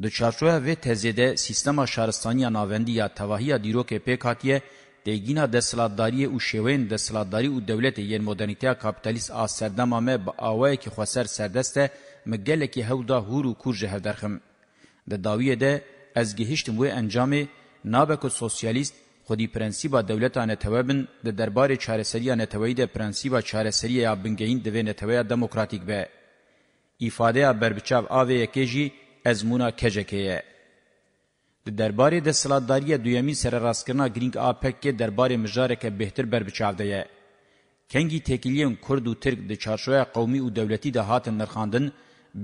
Speaker 1: د چارچوه و تزیده سیستما شهرستانی ناوندی یا تواهی دیروک پیکاتیه دیگینا دستلاتداری او شوین دستلاتداری او دولت یین مدرنیته کاپیتالیست آ سردما مه با آوای کی خوسر سردسته مگله کی هودا هورو کورجه هدرخم د داویه ده از گهشتم و انجام نابک سوسیالیست خودی پرنسیبا دولتانه توبن د دربار چارسری نه توید پرنسیبا چارسری یا بنگین د ونه تویا دموکراتیک به ifade berbiçav avê yekê jî ازمونا کجکه د دربارې د سلادتاریه دویمین سره راسکرنا گرینگ آپک کې دربارې مجارکه بهتر بر بچاوده یې کنګي تکلیون کورد او ترک د چارشوې قومي او دولتي د هاتن نرخاندن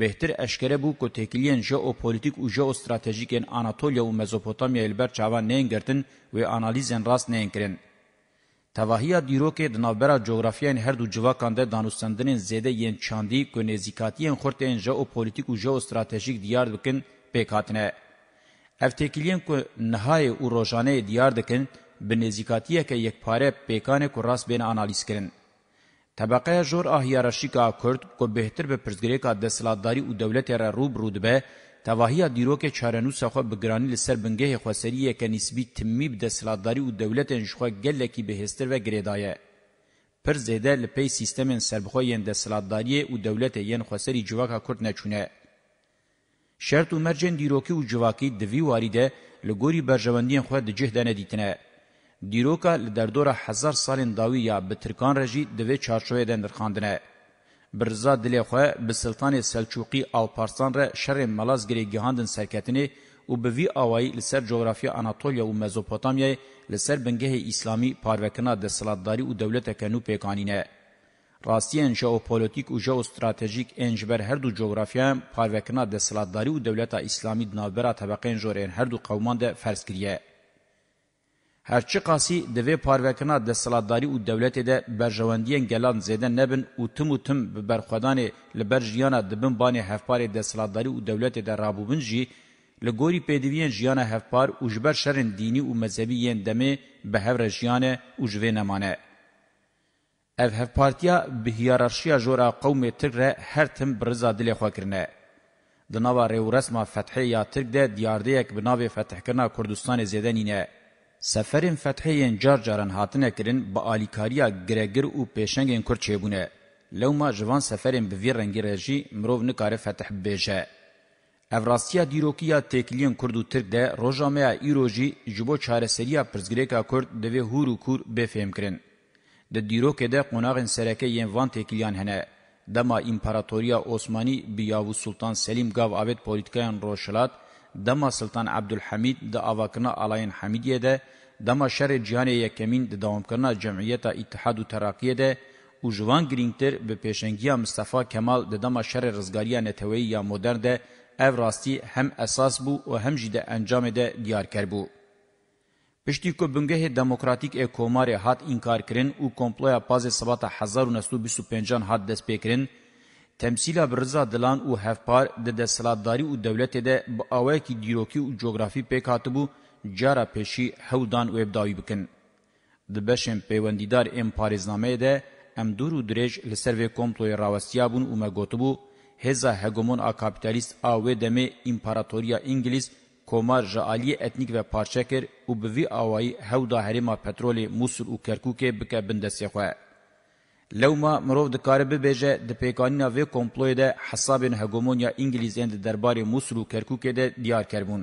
Speaker 1: بهتر اشکره بو کو تکلیون جو او پولیټیک او جو استراتیژیک ان اناتولیا او مزوپوتامیا البر چاوان نه انګرتن و انالیزن راس نه انکرن تواهیا دیروکه دنابرا جغرافیان هر دو جواکان ده دانوستندنین زیده یین چاندی که نزیکاتیین خورتین جاو پولیتیک و جاو استراتیجیک دیار بکن پیکاتنه. افتیکلیین که نهای و روژانه دیار دکن به نزیکاتیه که یک پاره پیکانه که راست بین آنالیز کرن. طبقه جور آهیارشیکا کرد که بهتر به پرزگریکا دستلاتداری و دولت را روب رودبه تواهی دیرو که چارنو سخوا بگرانی لسر بنگه خواسری یک نسبی تمی بده سلاداری و دولت انشخوا گلکی بهستر و گریدایه. پر زیده لپی سیستم سربخوا ین ده سلاداری و دولت ین خواسری جواکا کرد نچونه. شرط و مرجن دیروکی و جواکی دوی واریده لگوری برجواندین خواه ده جه دانه دیتنه. دیروکا لدردور هزار سالین داوی یا بترکان رجی دوی چارچوه دندرخاندنه. برزا دلی خواه به سلطان سلچوقی آلپارسان را شر ملاز گری گهاندن سرکتنی و به وی آوائی لسر جغرافیا اناتولیا و مزوپوتامیا لسر بنگه اسلامی پاروکنا دستلاتداری و دولت کنو پیکانینه. راستین ژئوپولیتیک او ژئوستراتیژیک انجبر هر دو جغرافیا پاروکنا دستلاتداری و دولت اسلامی دنابرا طبقین جورین هر دو قومان ده فرض کړیه هرچی قاسی دوی پاروکنا دستلاتداری و دولت ده برجواندین گلان زیده نبن و تم و تم برخودان لبر جیانا دبن بانی هفپار دستلاتداری و دولت ده رابوبن جی لگوری پیدوین جیانا هفپار و جبر شرن دینی و مذهبی ین دمه به هفر جیانه و جوه نمانه. اف هفپارتیا به هیارارشیا جورا قوم ترک ره هر تم برزا دل خواه کرنه. دناوا ریو رسما فتحه یا ترک ده دیارده یک بناوی فتح کرنا کردستان زیده نینه. سفرین فتحیین جار جاران هاتنه کرن با آلیکاریا گرگر و پیشنگین کرد چیبونه. لوما جوان سفرین بویر رنگی رجی مروو نکاره فتح بیشه. افراسیا دیروکیا تکلیین کرد و ترک ده روژامه ایروژی جبو چارسریا پرزگریکا کرد دوی هورو کور بفهم کرن. ده دیروکه ده قناغین سرکه ین وان تکلیان هنه. دما امپراتوریا عثمانی بیاو سلطان سلیم گاو آبد پولیتکایان روشلات، دما سلطان عبدالحمید د اواکنا الاین حمیدیه ده دما شر جهان یکمین د دوام کرنا جمعیت اتحاد و ترقیه ده او جوان گرینگتر به پیشنگی مصطفی کمال د دما شر رزګاری نتوی یا مدرن ده او راستی هم اساس بو او هم جده انجام ده دیار کر بو پشتی کو بنگه دموکراتیک ا کومار هات انکار کرن او کومپلویا پاز سبات 1925 هات دس پیکرن تمثیلا برزا دلان او هفپار د دسلاتداری او دولت ده با اوه کی دیروکی او جغرافی پی کاتبو جارا پیشی هودان و ابداوی بکن. د بشم پیوندیدار ام پاریزنامه ده ام دور و درج لسر و کمپلوی راوستیابون او مگوتبو هزا هگمون آ کابیتالیست آوه دمه امپاراتوریا انگلیس کمار جعالی اتنیک و پارچکر او بوی آوائی هودا هرما پترول موسول او کرکوک بکه بندسی خواه. لو ما مرو د کار به بهجه د پیکانینا و کومپلوی ده حساب هګومونیا انګلیز اند دربارې موسرو کرکوک ده دیار کربون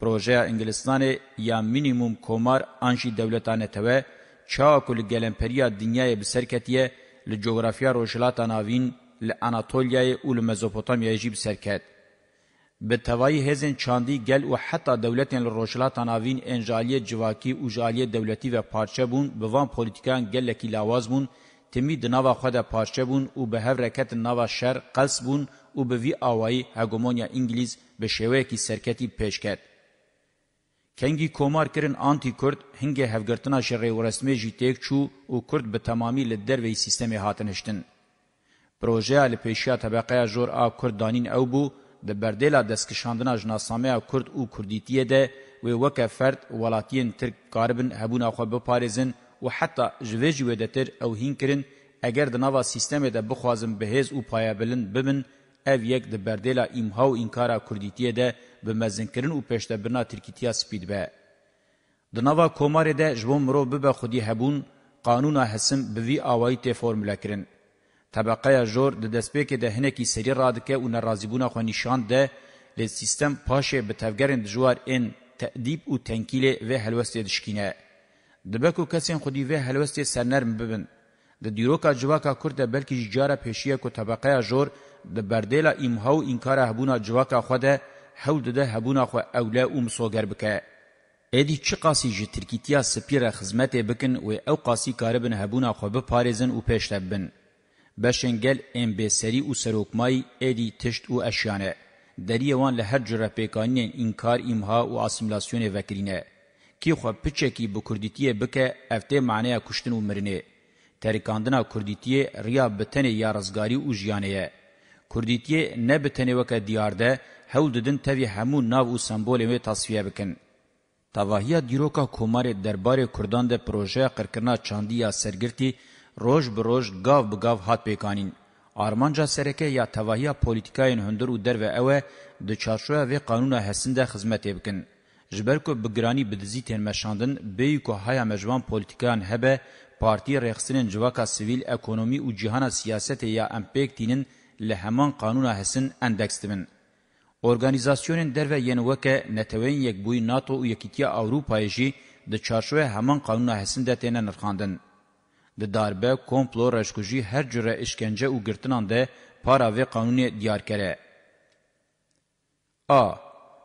Speaker 1: پروژه انګلستان یا مینیموم کومار انشی دولتانه ته چاکل گلمپریا دنیای بسرکتیه لجغرافیا روشلاتا ناوین لاناتولیا او لمزوپوتامیا جیب سرکت به توای هزن چاندی گل و حتی دولتین روشلات ناوین انجالی جواکی و جالی دولتی و پارچه بون به وان پولیتیکان گل کی لاواز بون تمی دناوا خود پارچه بون او به حرکت ناوا شر قلس بون او به وی آوایی هگمونیا انگلیز به شوه کی سرکتی پیش کرد. کنگی کومار کرن آنتی کرد هنگه هفگرتنا شرعی و رسمی جی تیک چو او کرد به تمامی لدر وی سیستمی هاتنشتن. پروژه لپیشیا طبقه جور آ کردانین او بو د بردیلا دستکشاندنا جناسامه کرد او کردیتیه ده و وک فرد ولاتین ترک کاربن هبونا خو به پاریزن و حتی جوی جوی دتر او هینکرین اگر د نوا سیستم ده بخوازم بهز او پایابلن ببن ev yek di berdêla îmha û înkara Kurdîtiyê de bi mezinkirin û pêştebirina Tirkîtiya spîd be. Di nava komarê de ji bo mirov bibe xudî hebûn, qanûna hesim bi vî awayî tê formüle kirin. طبقه جور د دسپیک ده هنکی سری رادکه و نرازیبونه خو نشان ده ل سیستم پاشه به تفگرن جوار ان تأدیب و تنکیل و هلوستی دشکینه. دبکو کسین خودی و هلوستی سرنرم ببن. د دیروکا جواکا کرده بلکی جاره پیشیه که طبقه جور د بردیلا ایمهاو انکار هبونا جواکا خوده حول ده هبونا خو اولا و مسوگر بکه. ادی چی قاسی جی ترکیتیا سپیر خزمت بکن و او قاسی کاربن هبونا خو بپارزن و پیشتب بن. بشنگل امبسری او سروکمای ایدی تشت او اشیانه دریوان له هر جره پیکانین انکار امها او اسیملاسیون وکرینه کی خو پچکی بو کوردیتیه بکه افته معنی کشتن او مرنه تریکاندنا کوردیتیه ریا بتنه یا رزګاری او ژیانه کوردیتیه نه بتنه وک دیارده هول ددن توی همو ناو او سمبول می تصفیه بکن تواهیا دیروکا کومار دربار کردان ده پروژه قرکرنا چاندیا سرګرتی روژ به روژ گاو به گاو هات پیکانین. آرمانجا سرکه یا تواهی پولیتیکاین هندر و در و اوه ده چارشوه و قانون هسنده خزمته بکن. جبر کو بگرانی بدزی تن مشاندن بی کو هایا مجوان پولیتیکان هبه پارتی رخصنن جواکا سیویل اکونومی او جهان سیاست یا امپیک دینن له همان قانون هسن اندکس دمن. اورګانیزاسیونن درو ین وکه نتوین یک بوی ناتو او یکتیا اوروپایجی د چارشوه همان قانون هسنده تن نرخاندن. د داربه کومپلو رشکوجی هر جوره اشکنجه او ګرتنان ده پارا و قانوني دیار کړي ا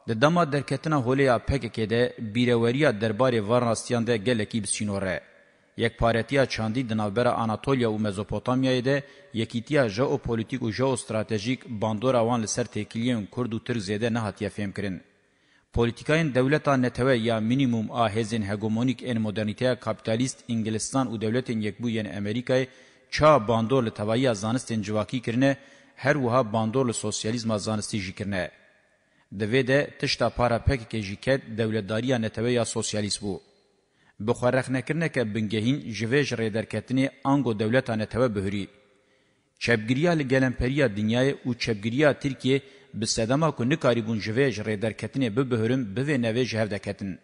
Speaker 1: د دما درکتنه هولیا پک کې ده بیروریا دربار ورناستیان ده ګلکی بسینوره یک پارتیا چاندی د نوبر اناتولیا او مزوپوتامیا ده یکیتیا ژئوپولیټیک او ژئوستراتیژیک باندورا وان لسر تکلیون کورد او تر زیاده نه هاتیه فهم کړي پولیتیکاین دولتا نتوه یا مینیموم آ هزین هگومونیک ان مدرنیته کپیتالیست انگلستان او دولتین یکبوین امریکای چا باندور لتوایی زانستین جواکی کرنه هر وها باندور لسوسیالیزم زانستی جی کرنه. دوی ده تشتا پارا پک که جی کد دولتداری نتوه یا سوسیالیست بو. بخورخ نکرنه که بنگهین جویج ریدرکتنی آنگو دولتا نتوه بهری. چپگریا لگلمپریا دنیای او چپگریا ترکیه bi sedema ku nikaribûn ji vê ji rêderketinê bibihûrin bivê nevê ji hev deketin.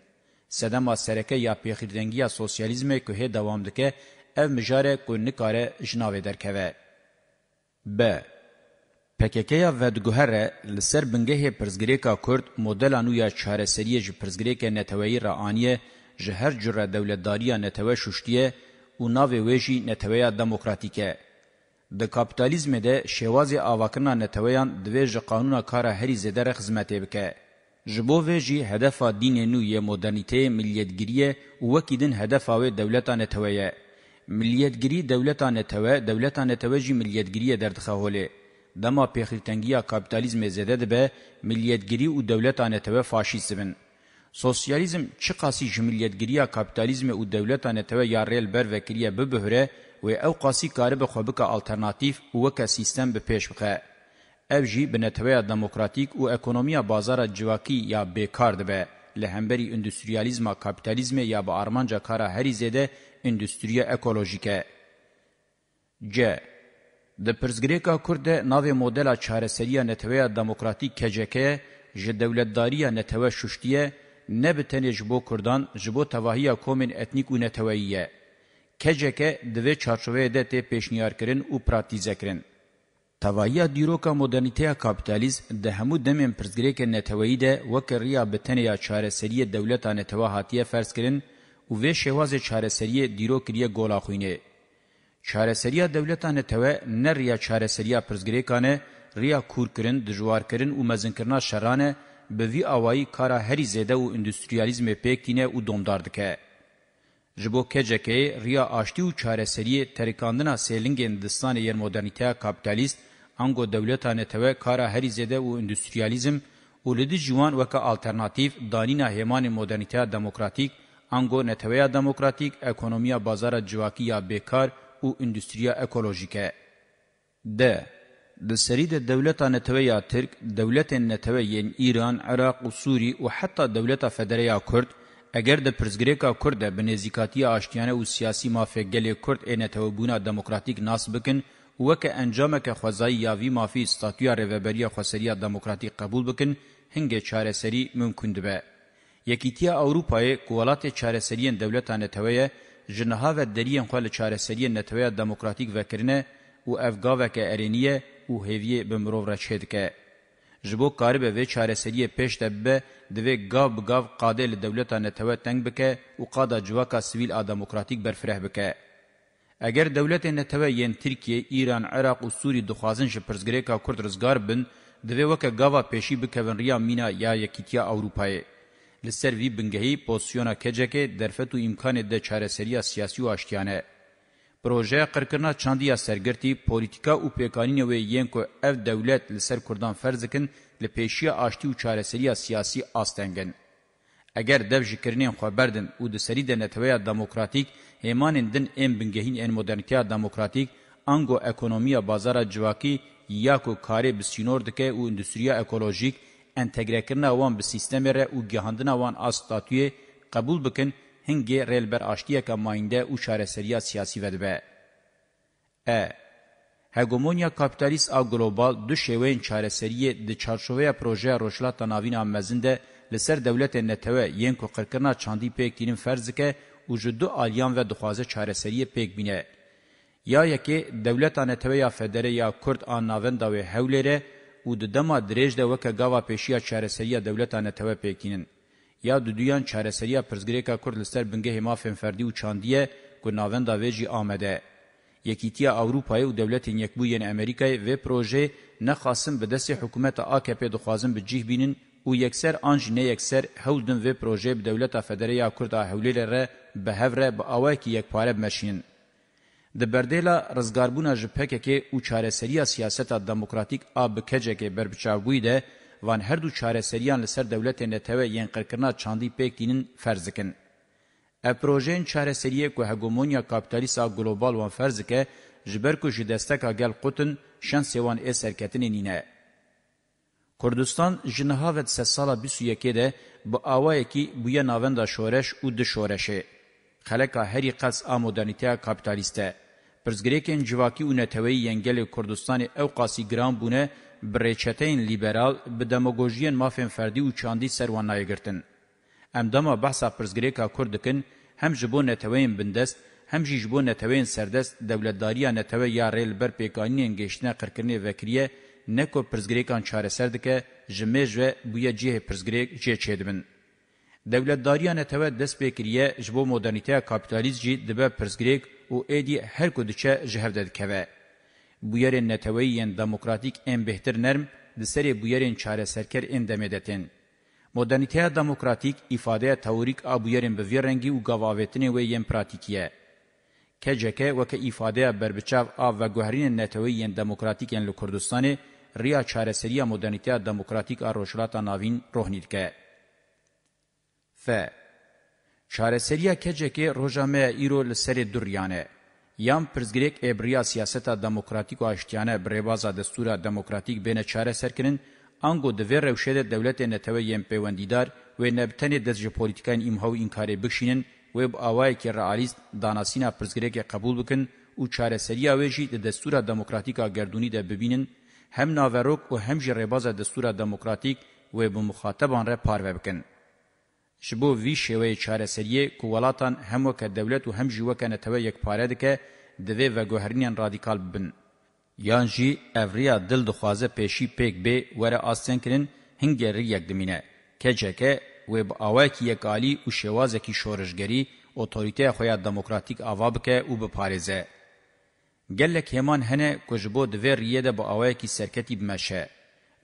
Speaker 1: Sedema sereke ya pêxîrdengiya sosyalîzmê ku hê dewam dike, ev mijare ku nikare ji navê derkeve. B. PKK-ya vedguhere li ser bingehê pirzgirêka Kurd modela nû ya çareseriyê ji pirzgirêka neteweyî re aniye ji her cure dewletdariya netewe şuştiye û navê wê jî neteweya demokratîk e. د کاپیتالیزم ده شوازی آواکنا نتویان دویج قانون کار هری زدر خدمته بکه جبو ویجی هدف دین نو ی مدرنیته ملیتګریه وکیدن هدف او دولت نتویه ملیتګری دولت نتوه دولت نتوجی ملیتګریه دردخهوله دما پیخیرتنګیا کاپیتالیزم زده ده به ملیتګری او دولت نتوه فاشیزم سوسیالیزم چی قاسی جملیتګریه کاپیتالیزم او دولت نتوه یا ریل بر وکریه به بهره و او قاسی کاری به خوبک آلترناتیف و وک سیستم به پیش بخه. او جی به نتوه دموکراتیک و اکونومیا بازار جواکی یا بیکار دبه. لهمبری اندوستریالیزما کپیتالیزم یا به آرمانجا کارا هری زیده اندوستریا اکولوژیکه. ج. د پرزګریکا کورد ناوې مدل چارسریه نتوې دموکراتیک کجکه ژ دولتداریه نتوې شوشتیه نه به تنه جبو کوردان جبو توهیه کومن اتنیک و نتوېیه کجکه دوی چارچوه ده تی پیشنیار کرن او پراتیزه کرن. توایا دیروکا مدرنیتیا کابیتالیز ده همو دمین پرزگریک نتوایی ده وک ریا بتنیا چارسری دولتا نتوا هاتیه فرض کرن او وی شواز چارسری دیروک ریا گولا خوینه. چارسری دولتا نتوا نه ریا چارسری پرزگریکانه ریا کور کرن، دجوار کرن او مزن کرنا شرانه به وی آوائی کارا هری زیده و اندوستریالیزم پیکتینه او دومدار دکه. جبو کجکی ریا آشتی و چارسری ترکاندنا سیلنگ اندستان یر مدرنیته کابیتالیست انگو دولتانه توه کارا هری زده و اندستریالیزم و لدی جوان وکا آلترناتیف دانینا همان مدرنیته دموکراتیک انگو نتوه دموکراتیک اکونومیا بازار جواکی یا بیکار و اندستریا اکولوژیکه. ده د سری د دولت نتویا ترک دولت نتوی یین ایران عراق او سوری او حتی دولت فدریا کورد اگر د پرزګریکا کورد به نزیکاتی آشتیانه او سیاسی مافګل کورد ان ته بونه دموکراتیک ناس بکن وکه انجام که خوځای یاوی مافی استاتیا رهبری خوسریا دموکراتیک قبول بکن هنګه چاره سری ممکن دی یکیتیا اوروپای کوالات چاره سری دولتانه تویه جنها و درین خپل چاره سری نتویه دموکراتیک وکرنه او افغا وکه ارینیه او هویه بمرو را چهدکه جبو کاربه و چاره سری پښته به دوی گاب گاب قاده لدولتا نتوه تنگ بکه و قاده جواکا سویل آ دموکراتیک برفره بکه. اگر دولت نتوه ین ترکیه، ایران، عراق و سوری دخوازن شه پرزگریکا کرد رزگار بن، دوی وکه گاوا پیشی بکوین ریا مینا یا یکیتیا اوروپایه. لسر وی بنگهی پوزیونا کجکه درفت و امکان ده چارسریا سیاسی و آشتیانه. پروژه قرکرنا چاندیا سرگرتی پولیتیکا و پیکانین و یین که اف دولت لسر کردان فرزکن، لپیشی آشتی و چارسری سیاسی آستنگن. اگر دو جکرنین خواه بردن و دسری ده نتوه دموکراتیک هیمانین دن این بنگهین این مدرنتیا دموکراتیک انگو اکونومیا بازار جواکی یاکو کاری بسینور دکه و اندستریا اکولوژیک انتگره کرنا وان به سیستم ره و گهاندنا وان آستاتوی قبول بکن هنگی ریلبر آشتیه که ماینده و چارسری سیاسی ودبه. ا هګومونیا کاپیتالیست او ګلوبال دو شوین چارەسەریە د چارچوبەیە پرۆژەیە ڕۆژلاتا ناوینا مەزن ده لەسەر دەولەتێ نەتەوە یەن کو قڕکردنا چاندی پێک دینن فەرزکە و ji du aliyan ve dixwaze çareseriyê pêk bîne. Ya yekê dewleta netewê ya federe ya Kurd a navenda wê hewlêre û di dema dirêj de weke gava pêşiya çareseriya dewleta netewê pêkînin. Ya du duyan çareseriya pirzgirêka Kurd li ser bingehê mafên ferdî û çandiye ku navenda wê jî amede. یکیتیا اوروپای او دولتین یکبوین امریکای و پروژه نخواستن به دست حکومت AKP دخوازن به جیه بینن او یکسر آنج نه یکسر هولدن و پروژه به دولت فدریا کردا هولیل ره به هفره به آواکی یک پاره بمشین. د بردیلا رزګاربونه جپکه کې او چارەسریه سیاست دموکراتیک اب کجه کې بربچاوی ده وان هر دو چارەسریان لسر دولت نتوه یین قرکرنا چاندی پکتینن فرض کن ا پروژین چاره سریه کو هګومونیا کاپیتالیسا ګلوبال وان فرض کې جبر کو چې دستکا ګل قطن شان سیوان ا سرکتن نینه کوردستان جنها و سسالا 21 ده با اوای کی بویا ناوندا شورش او د شورشه خلکا هری قص ا مدرنیته کاپیتالیسته پرزګریکن جواکی او نتوی ینګل کوردستان او قاسی ګرام بونه برچتین لیبرال به دموګوژین مافن فردی او چاندی سروانای ګرتن ام دما بحثا پرزگریکا کرد کن هم جبو نتوین بندست هم جیجبو نتوین سردست دولتداریا نتوی یا ریل بر پیکانین گشتنه قرکرنی وکریه نکو پرزگریکان چاره سردکه جمیج و بویا جیه پرزگریک جیه چیدمن. دولتداریا نتوی دست پیکریه جبو مدرنیته کپیتالیز جی دبه پرزگریک او ایدی هر کدچه جهردد کوه. بویرین نتویین دموکراتیک این بهتر نرم دسری بویرین چاره سرکر این دمیدتین. مدرنیته دموکراتیک ifade teorik a bûyerên bi vê rengî û gavavetinê wê yên pratikiye. Keceke weke îfadeya berbiçav a veguherînên netewî yên demokratîk yên li Kurdistanê rêya çareseriya modernîteya demokratîk a rojhilata navîn rohnî dike. F. Çareseriya kecekê roja me îro li serê duryane. Yan pirzgirêk ebriya siyaseta demokratîk û aştiyane birêbaza destûra demokratîk bêne çareserkirin انگو د ویر روشید دولت نتوه یم پیوندیدار و نبتن دز ژپولیتیکان امهو انکار بکشینن و با اوای که رئالیست داناسینا پرزګری کې قبول وکن او چاره سری اوجی د دستور دموکراتیکا ګردونی ده ببینن هم ناوروک او هم جریباز دستور دموکراتیک و به مخاطبان را پارو وکن شبو وی شوی چاره سری کولاتان هم وک دولت او هم جوکه نتوه یک پاره ده که د وی و ګهرنین رادیکال بن یان جی اوریا دل دخوازه پیشی پیک به وره آستین کرن هنگری یک دمینه که جکه و با آوکی یکالی و شوازکی شورشگری اوتوریته خویا دموکراتیک آوا بکه او بپارزه. گلک همان هنه کجبو دوی ریه ده با آوکی سرکتی بمشه.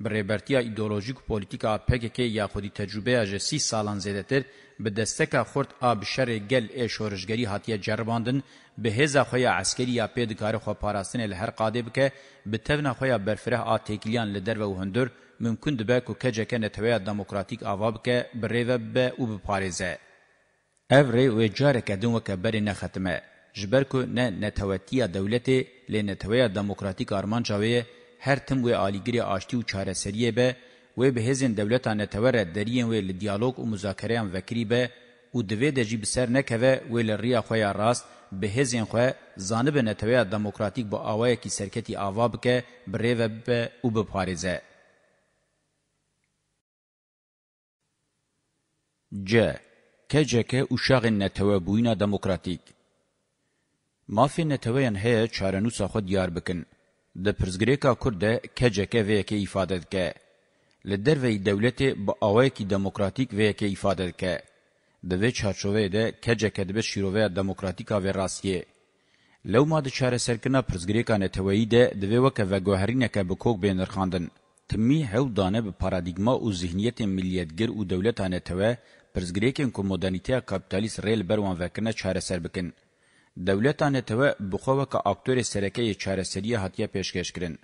Speaker 1: برێبەرتیا ئیدۆلۆژیک و پۆلیتیکا پێکێکی یاخودی تەجروبەیەژە سی ساڵان زێدەتر بە دەستەکە خورد ئابشەرێ گەل ئێ شۆڕژگەری هاتیە جەرباندن بە هێزا خۆیان عسکەریە پێ دکارە خۆپاراستنێ لە هەر قادێ بکە بە تەونا خۆیان بەرفرە ئاتێکلیان لە دەرەوە و هەندور ممکن دبە و کەجەکە نەتەوەیە دەموکراتیک ئاوا بکە بڕێوە بە و بپارێزە. ئەو ڕێ وێجارێکە دونوەکە بەرێ نەخەتمە ژبەر و نە نەتەوەتیە دەولەتێ لێ نەتەوەیە دەموکراتیک ئارمانچاوەیە هر تم و آلیگری آشتی و چارەسەریە بە وێ بەهێزن دەولەتان نەتەوەرە دەریێن وێ لە دیالۆگ و مزاکەرەیان وەکری بە و دوێ دەژی بسەر نەکەوە وێ لە ڕیا خۆیان ڕاست بەهێزێن خۆ زانبە نەتەوەیە دەموکراتیک بۆ ئاوایەکی سەرکەتی ئاوا بکە بڕێوە ببە و بپارێزە ج کەجەکە و شاغن نەتەوە بووینە دەموکراتیک مافێ نەتەوەیان هەیە چارەنووسا خۆ دیار بکن د پرزګریکا کورد کجکه وی کې ifade کې له دروي دولت به اوای کې دموکراتیک وی کې ifade کې د وی چارچوې ده کجکه د شیروې دموکراتیکا و راسیه لو ما د چاره سرکنه پرزګریکا نه توي ده د وی وکه و ګوهرینه کې به کوک به نرخاندن تمی هو دانه به پارادایګما او ذهنیت ملیتګر او دولتانه توه پرزګریکن کو مدرنټیا کپټالیست ریل بروان وکنه چاره سر بکن Devletan etwe bi xwe weka aktorê serekeyê çareseriyê hatiye pêşkêşkirin.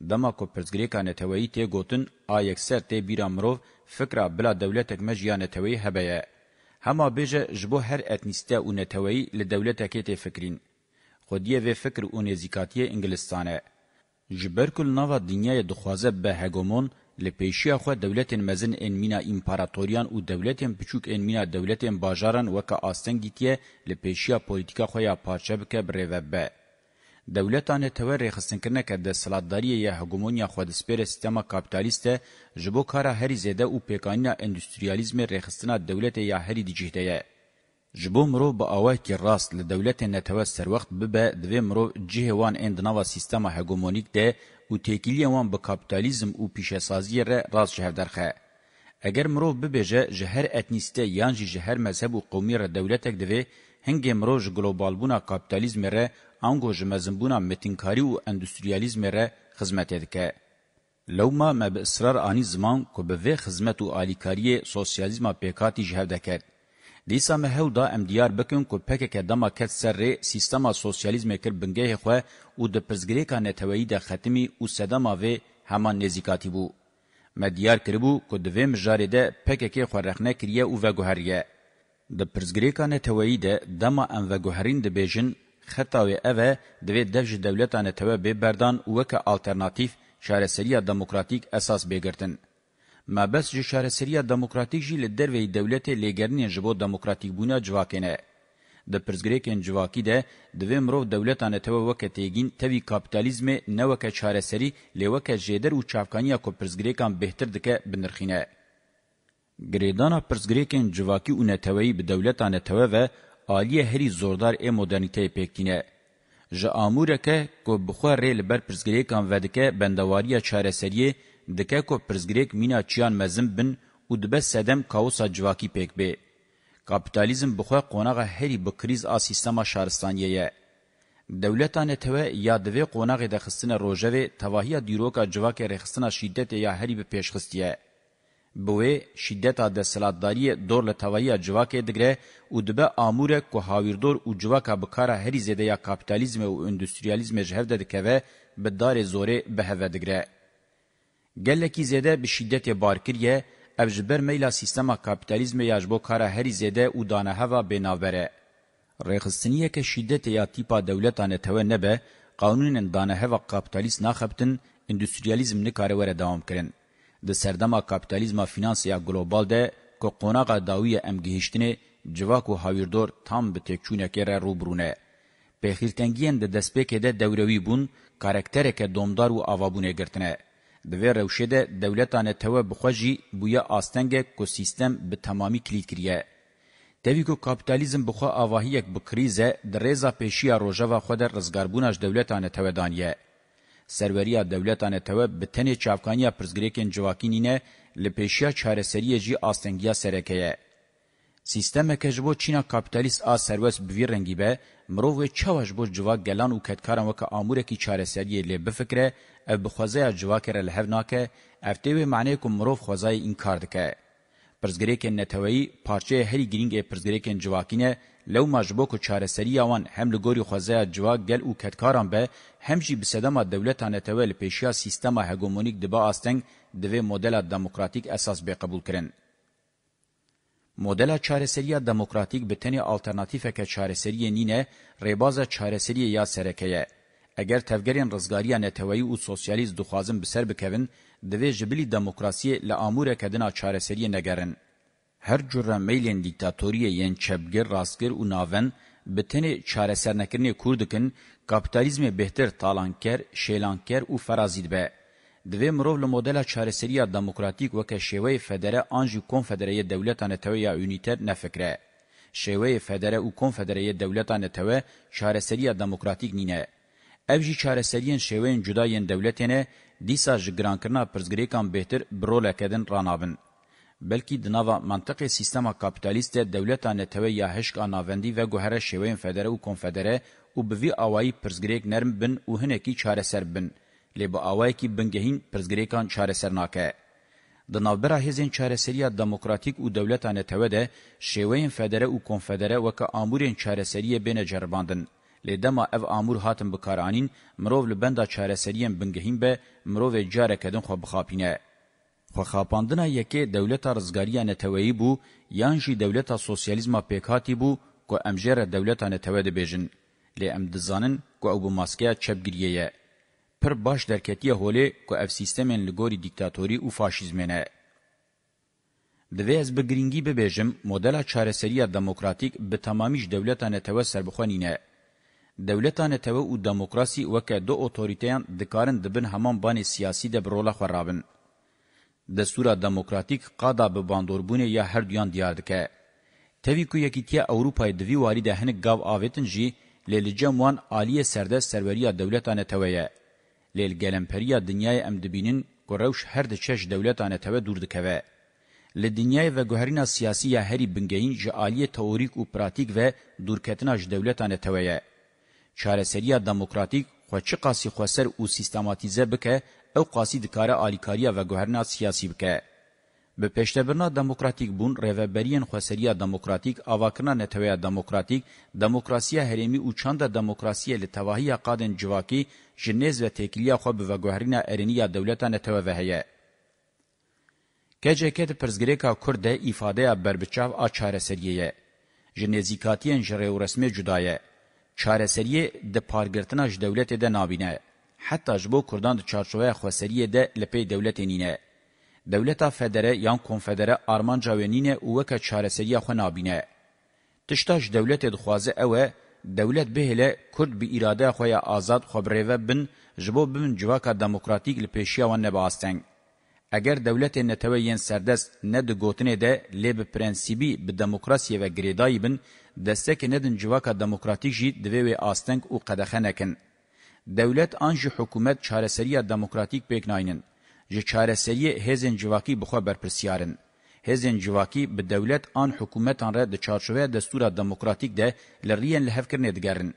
Speaker 1: Dema ku pirzgirêka neteweyî tê gotin a yekser tê bîra mirov fikra bila dewletek me jiya neteweyî hebe ye. Hema bêje ji bo her etnîste û neteweyî li dewletekê tê fikirîn. Xwediyê vê fikir û nêzîkatiyê Ingilistanê. Ji ber kul nava dinyayê dixwaze be hegemon Li pêşiya xwe dewletên mezin ên mîna împaratoryan û dewletên piçûk ên mîna dewletên bajaran weke astengîtiye li pêşiya polîtîka xwe ya parçe bike bi rêvebe. Dewletan hetewe rêxistinkirineke desthilatdariyê ya hegemonya xwedespêre sîstema kapitalîst e ji bo kara herî zêde û pêkanîna endüstriyalîzmê rêxistina dewletê ya herî dicîhdê ye. Ji bo mirov bi awayekî rast li dewletên netewe serwext bibe, divê mirov cihê wan ên di nava sîstema hegemonîk de و تکیلی وان به کاپیتالیزم او پیشهسازی را راز شه درخه اگر مرو ببهجه جهر اتنیسته یان جهر مذهب او قومی را دولتک دوی هنګ مرو ج ګلوبال بونا کاپیتالیزم را انګو ج مزمبونا متینکاری او انډستریالیزم را خدمت دکه لوما ما به اصرار آنی زمان که به وی خدمت و آلیکاری سوسیالیزم پیکاتی جهر دکرد. لیسا مه هودا ام دیار بکن کو پکه که دما کت سر ری سیستما سوسیالیزم کر بنگه خو او د پرزګری کا نتوی د ختمی او صدما و همان نزیکاتی بو مدیار کربو کو د ویم جاری ده پکه که خو رخنه کریه او و گوهریه د پرزګری کا نتوی ده دما ام و گوهرین د بیژن خطاوی اوه د دج دولتانه توبه بردان وک الټرناتیو شارسریه دموکراتیک اساس بګرتن مابس جی شارسریه دموکراتیک جی له دروی دولت لګرنی جبو دموکراتیک بونه جواکنه د پرزګریکن جواکی ده د ومرو دولتانه ته وکټیګین توی کاپټالیزم نه وک چارسری لوکه جیدر او چافکانیا کو پرزګریکان بهتر دکه بنرخینه گریدانا پرزګریکن جواکی او نتوی به دولتانه ته و عالیه هری زوردار ا مدرنټی پکینه ژ امورکه کو بخور ریل بر پرزګریکان ودکه بندواری چارسری dike ko prizgirêk mîna çiyan mezin bin û dibe sedem kaosa civakî pêk bê. Kapitalizm bixwe qonağa herî bi kriz a sîstema şaristaniyê ye. Dewletan etwe ya divê qonaxê de xistina rojevê tevahiya dîroka civakê rêxistina şîddetê ya herî bi pêşxistiye. Bi wê şîddeta desthilatdariyê dor li tevahiya civakê digre û dibe amûrek ku hawirdor û civaka bikara herî zêde ya kapîtalîzmê û endüstriyalîzmê ji hev de dikeve bi darê zorê bi heve digre. گلکی زده به شدت بارکریه اف جبر میلا سیستما کاپیتالیزم یاج بو کارا هری زده او دانه هوا بناوره رخصنیه که شدت یا تیپا دولتانه تو نه به قانونن دانه هوا کاپیتالیست ناخبتن اندستریالیزم نه کار وره دوام کرن د سردما کاپیتالیزم فینانس یا ګلوبال ده کو قوناغه داوی امګهشتنه جواکو هاویردور تام به تکچونه کره روبرونه په خیرتنګین د دسپکې د دوروي بون کاراکټره کې دومدار او اوابونه ګرتنه دوی روشه ده دولتانه تو بخوجی بویا آستنگ کو سیستم به تمامی کلید کریه. دوی کو کپیتالیزم بخوا آواهیک بکریزه در ریزا پیشیا روژاوا خود رزگاربوناش دولتانه تو دانیه. سروریا دولتانه تو به تنه چافکانیا پرزگریکن جواکینینه لپیشیا چارسریه جی آستنگیا سرکیه. سیستم کجبو چینا کپیتالیست آ سروس بوی رنگی به مرو چاوش بو جوا گلان او کتکارن وک امور کی چارسری لی به فکره او بخوازه جوا کر له هفناکه افتوی معنی کوم مرو خوازه انکار دکه پرزګری کې نتوی پارچه هری گرینګ پرزګری کې جواکینه لو مجبو کو چارسری اوان هم لګوري خوازه جوا گل او کتکارن به همجی بسدما دولت انتوی پیشیا سیستم هګومونیک دبا استنګ دوی مدل دموکراتیک اساس به قبول کړي Modela çareseriya demokratik biteni alternatifeke çareseriye nine rebaza çareseriye ya serekeye. Eger tevgerên rizgariya neteweyî û sosyalîst dixwazin bi ser bikevin, divê ji bilî demokrasiyê li amûreke dina çareseriyê negerin. Her cura meylên dîktatoriyê yên çebgir, rastgir û naven bi tenê çaresernekirinê kûr dikin, kapitalizmê bêhtir talanker, şêlanker û ferazî dibe. دوی مرو له مدل چارسریا دموکراتیک وک شوی فدره انجو کنفدریه دولتانه تویا یونیتر نه فکره شوی فدره او کنفدریه دولتانه توه چارسریا دموکراتیک نینه اوجی چارسریان شوین جداین دولتینه دیسا جگرانکرنا پرزګریکان بهتر بروله کدن رانابن بلکې د نوو منطقې سیستما کاپټالیست دولتانه توی یا هشک اناوندی و ګهره شوین فدره او کنفدره او بوی اوای پرزګریک نرم بن او هنه کی چارسر بن لی با آوائی که بنگهین پرزگریکان چاره سرناکه. د نوبره هیزن چارسریه دموکراتیک او دولتانه ته ده شوین فدره او کنفدره وک امورین چارسریه بین جرباندن لدما اف امور هاتم بکارانین مرو لبنده چارسریه بنگهیم به مرو جاره کدن خو بخاپینه خو خاپاندنه یکه دولت رزګاریانه توی بو یانجی دولت سوسیالیزم پکاتی بو کو امجره دولتانه ته ده بیژن لې ام دزانن کو ابو ماسکیا چبګریه پر باش درکتیه هولی که اف سیستمین لگوری دیکتاتوری و فاشیزمینه. دوی از بگرینگی ببیجم مدل چارسری دموکراتیک به تمامیش دولتان توا سربخوانینه. دولتان توا و دموکراسی وکه دو اوتوریتیان دکارن دبن همان بان سیاسی ده برولا خورابن. دستور دموکراتیک قادا به باندوربونه یا هر دیان دیار دکه. تاوی کو یکیتیا اوروپای دوی واری ده هنگ گاو آویتن جی لیلجم وان آلی سرده سروری دولتان توایه. لیل گلمپریا دنیای ام دبینن گروش هر د چش دولتانه ته دور دکوه ل دنیای و گوهرینا سیاسی یا هری بنگین جالی تئوریک او پراتیک و دورکتنا ج دولتانه تویه چارەسەریە دموکراتیک خوچی قاسی خوسر او سیستماتیزه بکه او قاسی دکاره آلیکاریه و گوهرنا سیاسی بکه به پشتبرنا دموکراتیک بون رهبریان خوسریا دموکراتیک اواکنا نتویا دموکراتیک دموکراسی هریمی او چاند دموکراسی ل توهیه قادن جواکی جنیز و تکلیه خو به وګهرینا ارنیا دولتان نتوه وهیه کجکت پرزګریکا کورده ifade بربچاو ا چارسریه جنیزیکاتین جره رسمي جدایه چارسریه د پارګرتناج دولت د نابینه حتی جبو کردان د چارچوبه خوسریه د لپی دولت نینه دولتا فدره یان کنفدره آرمان جاوینینه اوکا چارسریه خو نابینه. تشتاش دولت دخوازه اوه دولت بهله کرد بی اراده خوی آزاد خبریوه بن جبو بمن جواکا دموکراتیک لپیشیا و نباستنگ. اگر دولت نتوین سردست نه د گوتنه ده لب پرنسیبی به دموکراسی و گریدای بن دستک ندن جواکا دموکراتیک جی دوی و آستنگ او قدخه نکن. دولت آنج حکومت چارسریه دموکراتیک پیکناینن. جه چارسری هزن جواکی بخوا برپرسیارن. هزن جواکی به دولت آن حکومتان را ده چارچوه دستور دموکراتیک ده لرین لحفکرنه دگرن.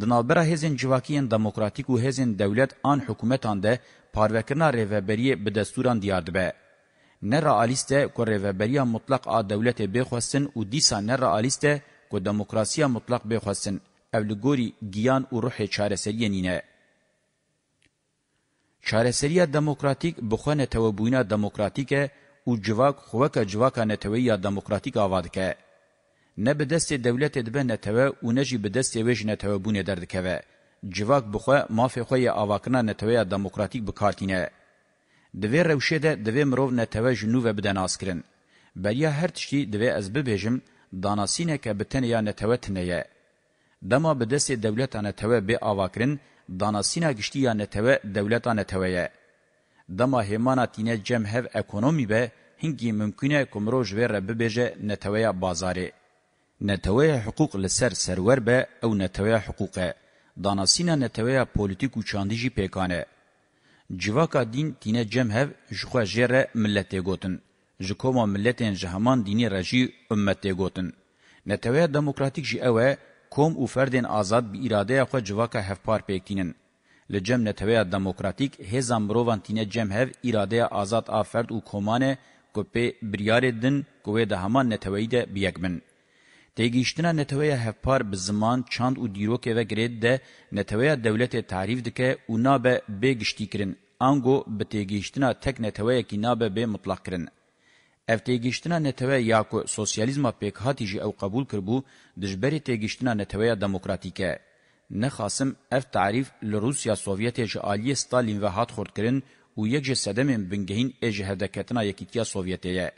Speaker 1: دنالبره هزن جواکیین دموکراتیک و هزن دولت آن حکومتان ده پاروکرنا ریوبری به دستوران دیاردبه. نه رئالیسته که ریوبریا مطلق آ دولت بخواستن و دیسا نه رئالیسته که دموکراسیا مطلق بخواستن. اولگوری گیان و روح چارسریه نینه. چارەسەریە دموکراتیک بخو نەتەوەبووینا دموکراتیکە û civak xweka civaka neteweyya demokratîk ava dike. Ne bi destê dewletê dibe netewe û ne jî bi destê wê ji netewebûnê derdikeve. Civak bi xwe mafê xwe yê avakirina neteweya demokratîk bikartîne. Di vê rewşê de divê mirov netewe ji nû ve bide naskirin. Beriya her tiştî divê ez bibêjim danasîneke bi tenê ya netewe tune ye. Dema bi destê dewleta netewe bê avakirin, danasina giştiya neteve devleta neteveye. Dama hemana tine cem hev ekonomi be, hingi mümküne kumroj ve re bibêje neteweya bazarê. Neteweya hukuk li ser serwer be ew neteweya hukuk e. Danasîna neteweya politik û çandî jî pêkane. Civaka din tîne cem hev ji xwe jê re milletê gotin. Ji koma milletên ji heman dînê re jî ummetê gotin. Neteweya demokratik jî ew e کوم او فردن آزاد به اراده خو جواکه هفپار پکتینن لجم نتوی دموکراتیک هزم روان تینه جم هف اراده آزاد آفرد او کومانه گپه بریار دن گوه ده همان نتوی ده بیگمن. تیگیشتنا نتوی هفپار بزمان چاند او دیروکه و گرید ده نتوی دولت تعریف دکه او نابه بگشتی کرن. آنگو به تیگیشتنا تک نتوی که نابه به مطلق کرن. Evtêgiştina netewê ya ku sosyalîzma pêk hatî jî ew qebûl kirbû, dijberê têgiştina netewêya demokratîk e. Nexasim ev tarîf li Rusya Sovyetê ji aliyê Stalin ve hat xurtkirin û yek ji sedemên bingehîn ê ji hevdeketina yekîtiya Sovyetê ye.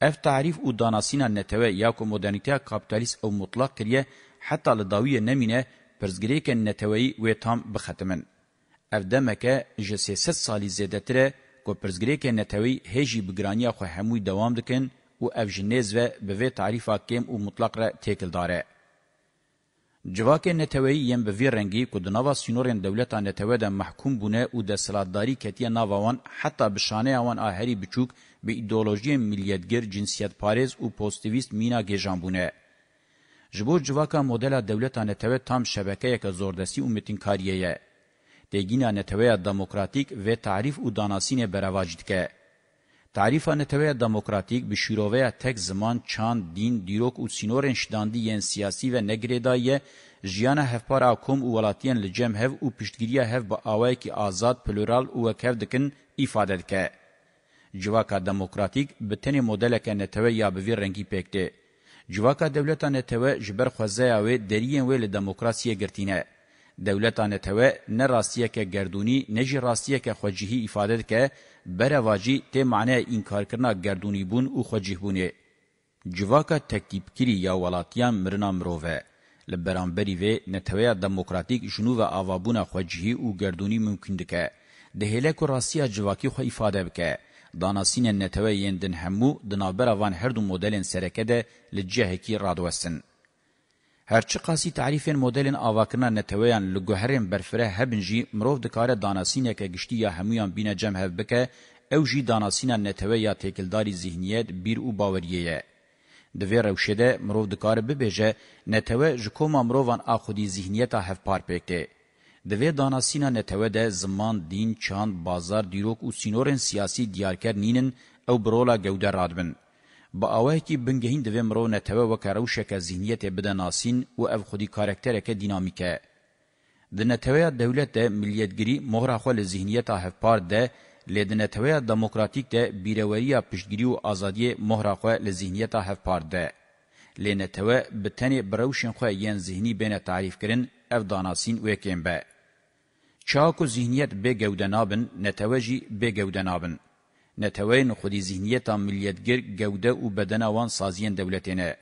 Speaker 1: Ev tarîf û danasîna netewê ya ku modernîteya kapitalîst ew mutlaq kiriye, heta li dawiyê nemîne pirzgirêkên neteweyî wê tam bixetimin. Ev demeke ji 300 salî zêdetir e کو پرزګریکه نتوی هجی بګرانیا خو هموی دوام دکن او افجنیز و به وی تعریفه کم او مطلق را تکل داره جواکه نتوی یم به وی رنگی کو د نوا سینورن دولت نتوی د محکوم بونه او د سلطداری کتی نواوان حتی بشانه اوان اهری بچوک به ایدئولوژی ملیتګر جنسیت پارز او پوزتیویست مینا گژانبونه جبور جواکا مدل دولت نتوی تام شبکه یک زوردستی او متینکاریه دگینا نتویا دموکراتیک و تعریف او داناسین برواج دکه. تعریف نتویا دموکراتیک به شیروه تک زمان چان دین دیروک او سینورن شداندی ین سیاسی و نگریدای جیان هفپارا کوم او ولاتین لجم هف او پشتگیری هف با آوه کی آزاد پلورال او وکف دکن ایفاده دکه. جواکا دموکراتیک به تنی مدلک نتویا به وی رنگی پکته. جواکا دولتا نتویا جبر خوزه او درین ویل دموکراسی گرتینه. دولتان ته نه راستیه که گردونی نه جی راستیه که خوجهی ifade که برواجی ته معنی انکار کرنا گردونی بون او خوجه بونه جواکا تکتیب کری یا ولاتیان مرنا مروه لبرانبری و نتویا دموکراتیک جنو و آوابونا خوجهی او گردونی ممکن دکه ده هله کو راستیه جواکی خو ifade بکه داناسین نتوی یندن همو دنابر وان هر دو مدلن سرکه ده لجهه کی رادوسن هرچی قاسی تعریفین مدلین آواکرنا نتویان لگوهرین برفره هبن جی مروف دکاره داناسین یک گشتی یا همویان بین جمع هف بکه او جی داناسین نتوی یا تکلداری ذهنیت بیر او باوریه. دوی روشده مروف دکاره ببیجه نتوی جکوما مروفان آخودی ذهنیت هف پار پکته. دوی داناسینا نتوه ده زمان دین چاند بازار دیروک و سینورن سیاسی دیارکر نینن او برولا گوده رادبن. با اوه کی بنگهین دوی مرو نتوه و کروشک ذهنیت بدناسین و او خودی کارکترک دینامیکه. د نتوه دولت ده ملیتگری مغرخو لذهنیت هفپار ده لید نتوه دموکراتیک ده بیروری پشتگیری و آزادی مغرخو لذهنیت هفپار ده. لنتوه بتنی بروشن خو یین ذهنی بین تعریف کرن اف داناسین وکیم به. چاکو ذهنیت به گودنابن نتوجی به گودنابن. نتوین خودی ذهنیتا ملیتگر گوده و بدن وان سازین دولتینه.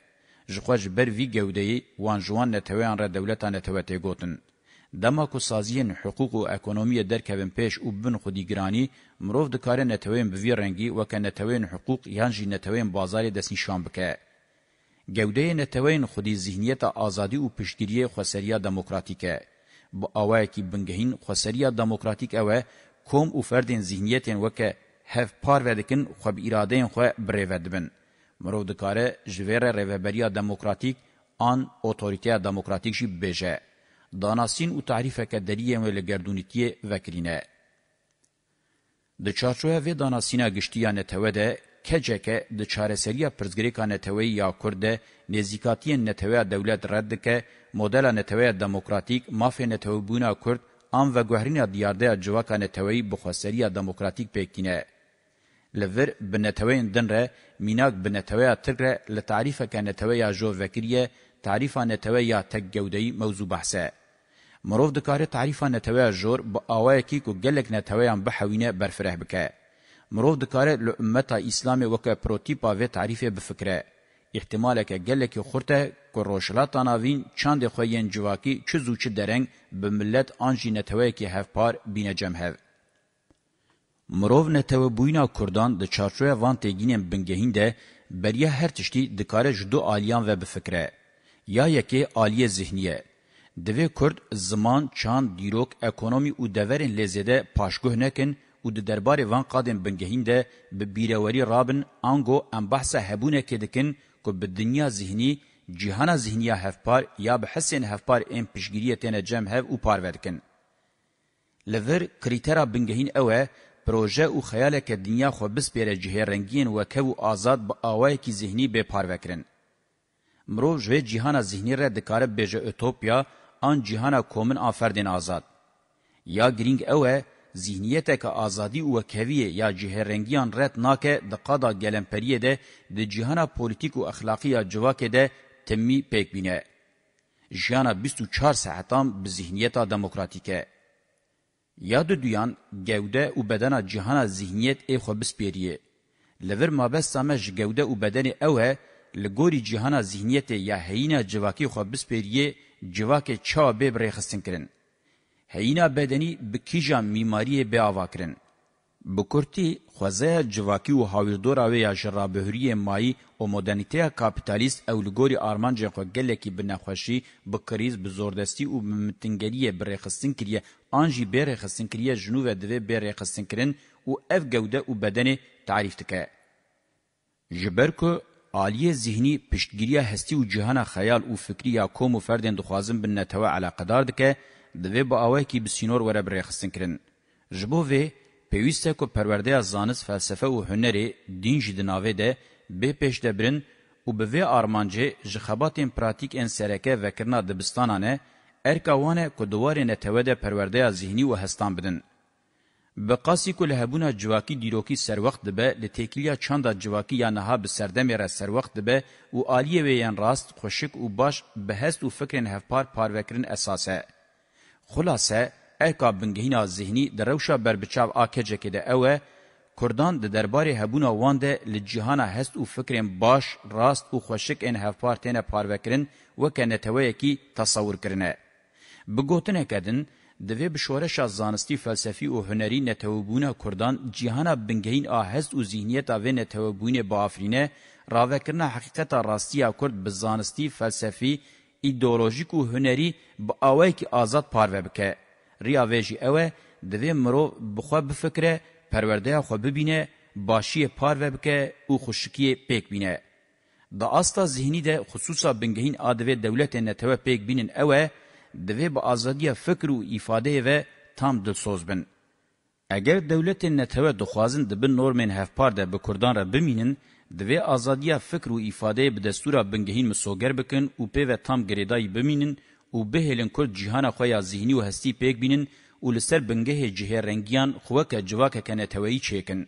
Speaker 1: جخوش بر وی گودهی وان جوان نتوین را دولتا نتوته گوتن. دما کو سازین حقوق و اکونومی درکبن پیش او بن خودی گرانی مروف دکاره نتوین بوی رنگی وکه نتوین حقوق یانجی نتوین بازار دسنی شان بکه. گوده نتوین خودی ذهنیت آزادی و پشتگیری خسریا دموکراتیکه. با اوه کی بنگهین خسریا دموکراتیک اوه کوم او فردین ذهنیتین وکه هف پار ودکن خو به اراده خو برودبن مرو دکاره جویر رهبری دموکراتیک آن اوتوریته دموکراتیک شی بجه داناسین او تعریف کدریه ول گردونیتی وکرینه د چارچوه و داناسینا گشتیانه توده کجکه د چارسریه پرزګریکا نتوی یا کورده نزیکاتی نتوی دولت رد که مدل نتوی دموکراتیک مافه نتوی بونا کورد ام و گوهرین دیارده جواکا نتوی بخواسریه دموکراتیک پکینه لور بنتوین دن ره میناک بنتویا تر ره لتعریفه که نتویا جو وکریه تعریفه نتویا تک گودهی موضوع بحثه. مروف دکاره تعریفه نتویا جور با آوه کی که گلک نتویا بحوینه برفره بکه. مروف دکاره لعمتا اسلام وکه پروتیپا و تعریفه بفکره. احتمال که گلک خورته که روشلاتانا وین چند خوین جواکی چه زوچه درنگ به ملت آنجی نتویا که هفپار بینه جمهه. مرov neteve bûyina Kurdan di çarçoya van têgînên bingehîn de beriya her tiştî dikare ji du aliyan ve bifikre. Ya yekê aliye zihniye. Divê Kurd ziman, çan, dîrok, ekonomî û deverên lêzêde paşguh nekin û di derbarê van qadên bingehîn de bi bîrewerî rabin ango em behsa hebûnekê dikin ku bi dinya zihnî cihana zihniya hevpar ya bi hesên hevpar ên pişgiriyê têne cem hev û parve dikin. Li vir krîtera bingehîn ew e پروژه او خیال که دنیا خو بس پیره جهه رنگین و که و آزاد با آوائی که ذهنی بپار وکرن. مرو جوه جیهان ذهنی را دکاره بیجه اوتوپیا آن جیهان کومن آفردین آزاد. یا گرینگ اوه ذهنیت که آزادی او کویه یا جهه رنگیان رت ناکه د قادا گلمپریه ده د جهان پولیتیک او اخلاقی یا جواکه ده تمی پیک بینه. جیانا 24 ساعتام به ذهنیت دموکراتیکه. یا دو دویان گوده او بدن جهان ذهنیت ای خو بسپیریه لور ما بس سمج گوده او بدن اوه لګوري جهان ذهنیت یا هینا جواکی خو بسپیریه جواک چا به برخصن کرن هینا بدنی بکیجا معماری به اوا کرن بکورتی خوازه جواکی و هاویردورا و یا جرابهوری مایی و مدرنیته کاپیتالیست اولگوری آرمانج خو گلکی بنخوشی بکریز بزوردستی و بمتنگلی برخصین کریه آنجی برخصین کریه جنوب دوی برخصین کرن و اف گوده و بدن تعریف تکه. جبر که عالیه ذهنی پشتگیری هستی و جهان خیال و فکری یا کوم و فردین دخوازم بنتوه علاقدار دکه دوی با آوه کی بسینور وره برخصین کرن. جبو وی پێویستە کو پەروەردەیە زانست فەلسەفە و هونەرێ دین jî di navê de bê pêş de birin û bi vê armancê ji xebatên pratîk ên sereke vekirina dibistanan e erka wan e ku diwarê netewede perwerdeya zîhnî û hestan bidin bi qasî ku li hebûna civakî dîrokî serwext dibe li têkiliya çanda civakî ya niha bi serdemê re serwext dibe û aliyê wê yên rast xweşik û baş bi hest û fikrên hevpar parvekirin esas e xulase اکا بنگهینا ذهنی در روشا بربچاو آکجه که ده اوه کردان ده درباره هبونا وانده لجیهانا هست و فکرین باش راست و خوشک این هفپارتین پاروکرین وکه نتوه یکی تصور کرنه. بگوتنه کدن دوی بشورش زانستی فلسفی و هنری نتوبونه کردان جیهانا بنگهین آهست و ذهنیت آوه نتوبونه با آفرینه راوکرن حقیقت راستی کرد به زانستی فلسفی ایدئولوژیک و هنری با آوه که آزاد پاروه بکه. ریا ویجی اوه دوی مرو بخوا بفکره پرورده خو ببینه باشی پار وبکه او خوشکی پک بینه دا استا ذهنی ده خصوصا بنگهین آدوه دولت نتوه پیک بینن اوه دوی با آزادی فکر و ifade و تام دلسوز بن. اگر دولت نتوه دخوازن دبن نورمن هفپار ده به کردان را بمینن، دوی آزادی فکر و ifade به دستورا بنگهین مسوگر بکن و پی و تام گریدای بمینن او بهلن کل جهان خو یا ذهنی او هستی پیک بینن او لسر بنگه جهه رنگیان خوکه جواکه کنه توی چیکن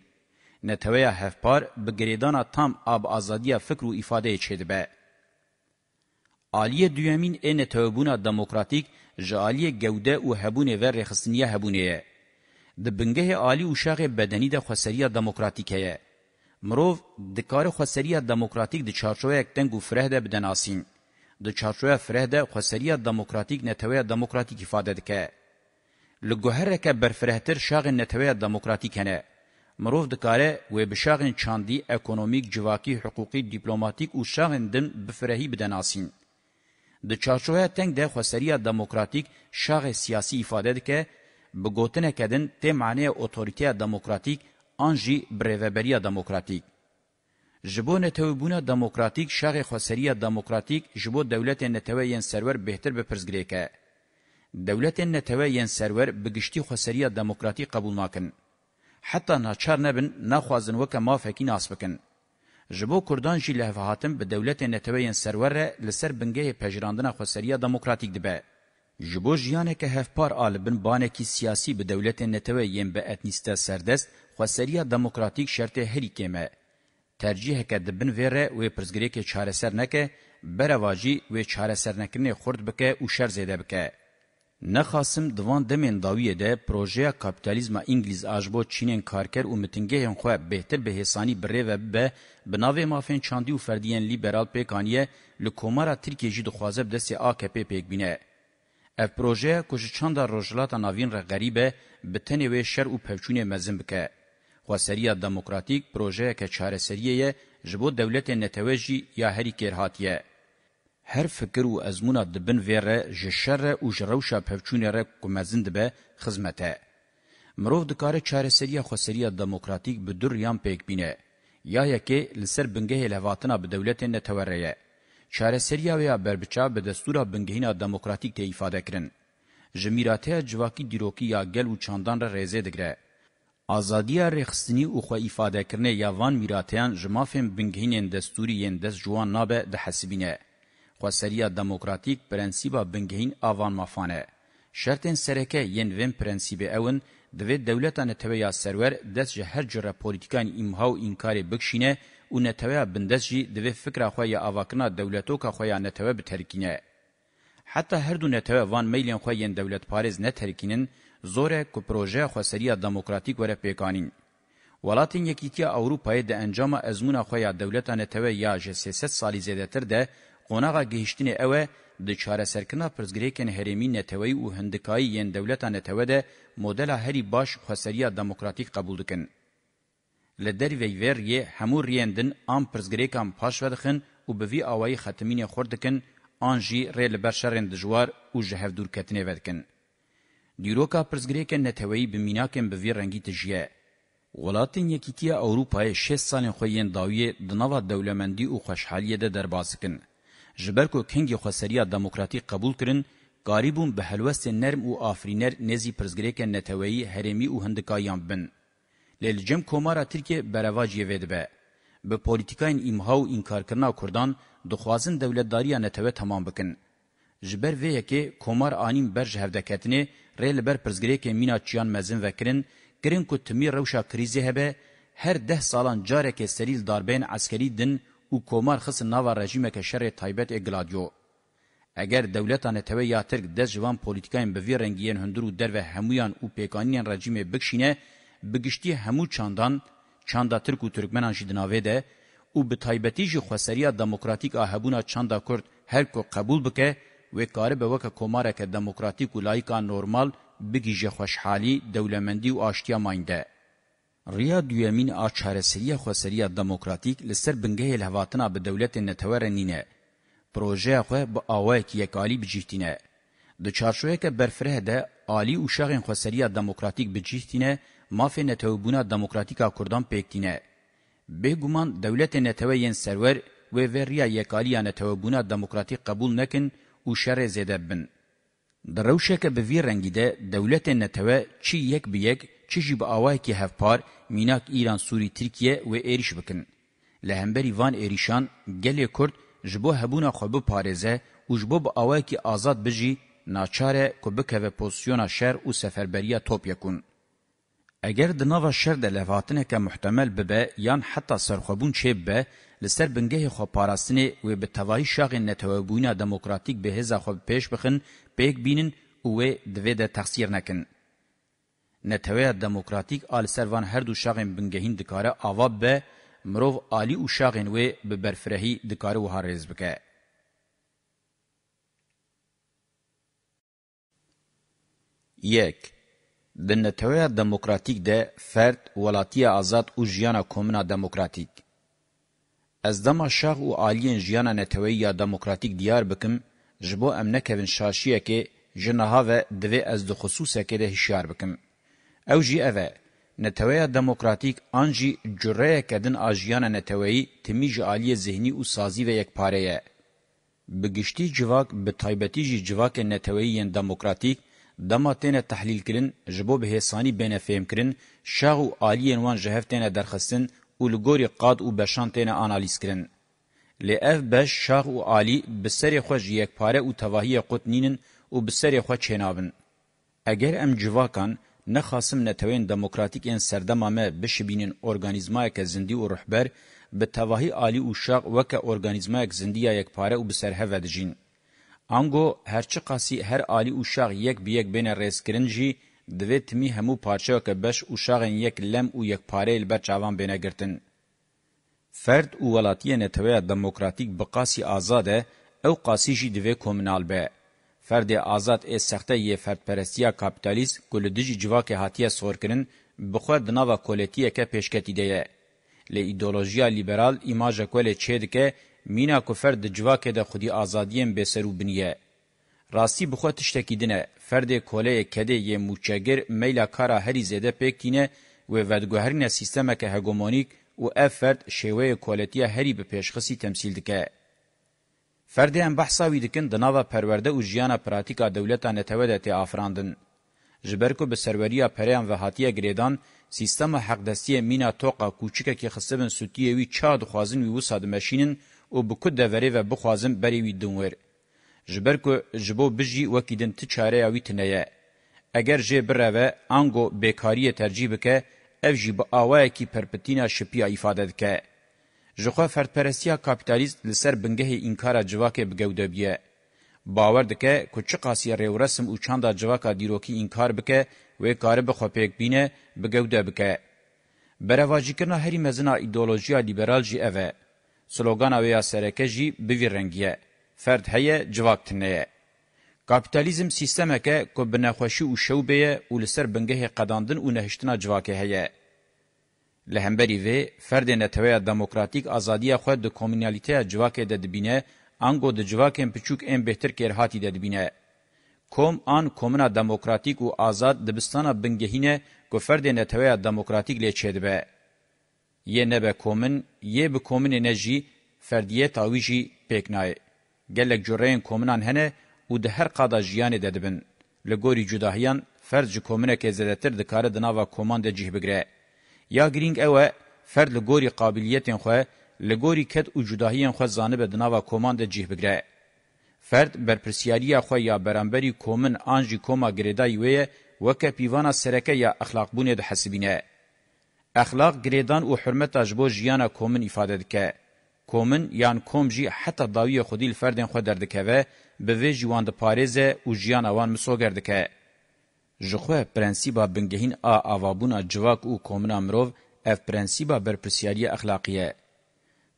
Speaker 1: نتویا هفپار بگریدانا تام آب آزادیا فکر و ifade چیدبه عالیه دویمین این توبونا دموکراتیک جالیه گوده او هبونه و رخصنیه هبونه د بنگه عالی او شاغ بدنی د خسریه دموکراتیکه مروف د کار خسریه دموکراتیک د چارچوې یک تنګو فره ده بدناسین د چارچوه فرهده خسریه دموکراتیک نتوی دموکراتیک ifade دکه لګوهرکه برفرهتر شاغ نتوی دموکراتیک نه مروف دکاره و بشاغ چاندی اکونومیک جواکی حقوقی دیپلماتیک او شاغ دن بفرهی بدناسین د چارچوه تنگ ده خسریه دموکراتیک شاغ سیاسی ifade دکه بګوتنه کدن ته معنی اتوریته دموکراتیک انجی بریوبریه دموکراتیک جبو نتوبونه دموکراتیک شغ خسریه دموکراتیک جبو دولت نتوین سرور بهتر به پرزګریکه دولت نتوین سرور بگشتي خسریه دموکراتیک قبول ناکن حتی ناچار نبن نخوازن وک ما فکین اسبکن جبو کردان جی له هاتم به دولت نتوین سرور لسر بنګه پجراندنه خسریه دموکراتیک دبه جبو جیانه که هفپار آلبن بانه کی سیاسی به دولت نتوین به اتنیسته سردست خسریه دموکراتیک شرط هری کمه ترجیحکه د بن ویره و پرزګریکه چارەسەر نکه برواجی و چارەسەرنکرنی خرد بکه او شر زیده بکه نخاسم دوان دمن داویه ده پروژه کاپیتالیزم انگلیز اجبو چینن کارکر او متنگه خو بهتر به حسانی بره و به بناوی مافین چاندی او فردیان لیبرال پیکانیه لکومارا ترکیه جی دخوازه بده سی AKP پیک بینه اف پروژه کوج چاندا روجلاتا ناوین را غریبه بتنی و شر او پوچونه مزن بکه خواسریه دموکراتیک پروژه که چارسریه جبو دولت نتوجی یا هری کرهاتیه. هر فکر و ازمونه دبن ویره جشر و جروشا پفچونه را کمزند به خزمته. مروف دکاره چارسریه خواسریه دموکراتیک به در یان پیک بینه. یا یکی لسر بنگه لواتنا به دولت نتوریه. چارسریه ویا بربچا به دستورا بنگهینا دموکراتیک ته ifade کرن. جمیراته جواکی دیروکی یا گل و چاندان را ریزه دگره. Azadiya rêxistinî û xweîfadekirinê ya van mîrateyan ji mafên bingehînên destûrî yên dest ciwan nabe dihesibîne. Xweseriya demokratîk prensîba bingehîn a vanmafan e. Şertên sereke yên vên prensîbê ew in, divê dewleta neteweya serwer dest ji her cire politikan îmha û înkarê bikişîne û neteweya bindest jî divê fikra xwe ya avakirina dewletoka xwe ya netewe biterkîne. Heta her du netewe van meylên xwe yên dewletparêz neterkînin, زوره کو پروژه خوسریه دموکراتیک وره پیکانین ولاتین یکیتیا اوروپای د انجام ازمون خو دولتانه توی یا ج 300 سالی زیاتر ده قونغه گهشتنی اوه د چاره سرکنا پرزګریکن هریمی نتوی او هندکای یین دولتانه توی ده مدل هری باش خوسریه دموکراتیک قبول دکن لدر وی ور یه همور یندن ام پرزګریکم پاشودخن او به وی اوای ختمین خوردکن انجی ریل بشرند جوار او جهف دور کتنی ودکن دیروکا پرزگریکن نتوی بمیناکن بوی رنگی تجیه. ولاتین یکیتیا اوروپای 6 سالن خوین داوی دنوا دولمندی او خوشحالیه ده درباسکن. جبرکو کنگی خوسریا دموکراتیک قبول کرن، قاریبون به هلوست نرم او آفرینر نزی پرزگریکن نتوی هرمی او هندکایان بن. لیلجم کومارا ترکیه برواجیه ویدبه. به پولیتیکاین ایمهاو انکارکرنا کردان دخوازن دولتداریا نتوه تمام بکن. جبر وی یکی کومار آنیم بر جهودکتنه ریل بر پرزګریکې مینا چیان مزن وکرین کرین کو تمی روشا کریزی هبه هر ده سالان جاره کې سریل داربین عسکری دن او کومار خص ناوا رژیمه کې شر تایبت اګلادیو اگر دولتانه ته یا ترک د ژوند پولیټیکاین به ویرنګین هندرو درو همویان او پیکانین رژیمه بکشینه بگشتي همو چاندان چاندا ترک او ترکمنان شیدناوی ده او به تایبتی ژ خوسریه دموکراتیک اهبونا چاندا کورد هر کو قبول بکه و کار به وک کوماره که دموکراتیک و لایکا نورمال بگیجه خوشحالی دولمندی و آشتیا ماینده. ریا دویمین آ چارەسریە خۆسەریە دموکراتیک لەسەر بنگەیە لە هەواتنا بە دەولەتێ نەتەوەرە نینە. پرۆژەیە خۆ بە ئاوایەکی یەکالی بجیتینە. د چارشوەیەکە بەرفرەهدە عالی و شەغین خۆسەریە دموکراتیک بجیتینە مافێ نەتەوەبوونا دموکراتیکا کوردان پێکتینە. بێگومان دەولەتێ نەتەوە یەن سەرەر وێ ڤێ ڕیا یەکالیە نەتەوەبوونا دموکراتیک قبول نەکن و شر زده بن. دروشک به وی رنگی ده دولت نتوه چی یک به یک چی جی به آوه که هفپار میناک ایران سوری ترکیه و ایریش بکن. لهمبری وان ایریشان گل کرد جبو هبونا خوب پارزه و جبو به آوه که آزاد بجی ناچاره که بکوه پوزیونا شر و سفربریا توپ یکون. اگر د نوو شر د لواتنه که محتمل ببه یان حتی سرخوبون چه ببه لسر بنگه خو پاراستنی و به توای شاغ نتوابونا دموکراتیک به هزا خو پیش بخن پیک بینن او دوی ده تخصیر نکن. نتوای دموکراتیک آل سروان هر دو شاغ بنگهین دکاره آواب به مروف آلی او شاغ و به برفرهی دکاره و هارز بکه. یک د نتوای دموکراتیک ده فرد ولاتیه آزاد او ژیانه کومنا دموکراتیک Ez dema şax û aliyên jiyana netewî ya demokratîk diyar bikim, ji bo em nekevin şaşiyekê ji niha ve divê ez di xusûsekê de hişyar bikim. Ew jî ev e, neteweya demokratîk an jî cureyeke din a jiyana neteweyî timî ji aliyê zihnî û sazî ve yekpare ye. Bi giştî civak bi taybetî jî civakê neteweyiyên demokratîk dema têne tehlîl kirin ji bo bihêsanî bêne fêmkirin şax û aliyên wan ji hev têne derxistin û li gorî qad û beşan têne analîz kirin. Lê ev beş şax û alî bi serê xwe ji yekpare û tevahiyê qut nînin û bi serê xwe çênabin. Eger em civakan nexasim netewên demokratîkên serdema me bişibînin organîzmayeke zindî û rihber, bi tevahî alî û şax weke organîzmayek zindiya yekpare û bi ser heve dijîn. Ango herçi qasî her alî û şax yek bi yek bêne rêzkirin jî divê timî hemû parçeyeke beş û şaxên yek lem û yekpareyê li ber çavan bêne girtin. Ferd û welatiyê netewaya demokratîk bi qasî azad e, ew qasî jî divê komînal be. Ferdê azad ê sexte yê ferdperestiya kapitalîst ku li dijî civakê hatiye sorkirin bi xwe di nava koletiyeke pêşketî de ye. Lê îdeolojiya liberal îmaja ku lê çê dike mîna ku ferd di civakê de xwedî azadiyên bêser û biniye. Rastî bi xwe tiştekî dine, ferdê koleyê kedê yê mûçegir meyla kara herî zêde pêkîne wê vedguherîna sîstemeke hegemonîk û ev ferd şêweyê koletiya herî bi pêşxisî temsîl dike. Ferdê em behsa wî dikin di nava perwerde û jiyana pratîka dewleta netewê de tê afirandin. Ji ber ku bi serweriya pereyan ve hatiye girêdan, sîstema heqdestiyê mîna toqa kûçikekî xisibin sûtiyê wî ça dixwazin wî wisa dimeşînin û bi ku deverê ve bixwazin berê wî dinwêr. جبر کو جبو بجی وکیدن ت چاره یاوی تنه اگر جه برو انگو بیکاری ترجیب که اف جی با اوای کی پرپتینا شپیا ifade که جخوا فرد پرستیا کاپیتالیست لسر بنگه انکار جواکه بگوده بیه باور دکه کوچه قاسی ریو رسم او چاندا جواکا دیروکی انکار بکه و کار به خوپیک بینه بگوده بکه برواجیکرنا هری مزنا ایدولوژیا لیبرال جی اوه سلوگان اویا سرکه جی بوی رنگیه فرد هيا جواکتنه کاپیتالیزم سیستمکه کو بنخوشی او شوبه او لسر بنگه قداندن او نهشتنا جواکه هيا لهمبری وی فرد نتوی دموکراتیک ازادی خو د کومینالیته جواکه د دبینه انګو د جواکه پچوک ام بهتر کې راحتی د دبینه کوم ان کومنا دموکراتیک او آزاد دبستانه بنگهینه کو فرد نتوی دموکراتیک له چدبه یه نه به کومن یه به کومن انرژی فردیه تاویجی پکنای gelek cureyên komünan hene û di her qada jiyanê de dibin. Li gorî cudahiyan ferd ji komünekê zêdetir dikare di nava koman de cih bigire. Ya girîng ew e ferd li gorî qabiliyetên xwe li gorî ket û cudahiyên xwe zanibe di nava koman de cih bigire. Ferd berpirsiyariya xwe ya beramberî komin an jî koma girêdayî wê ye weke pîvana sereke ya axlaqbûnê dihesibîne. Axlaq girêdan û hurmeta ji bo jiyana komin îfade dike. کومن یان کوم جی حتی داوی خودی لفردین خود دردکوه به وی جوان ده پارزه و جیان اوان مسو گردکه. جخوه پرنسیبا بنگهین آ آوابونا جواک و کومن امروو اف پرنسیبا برپرسیاری اخلاقیه.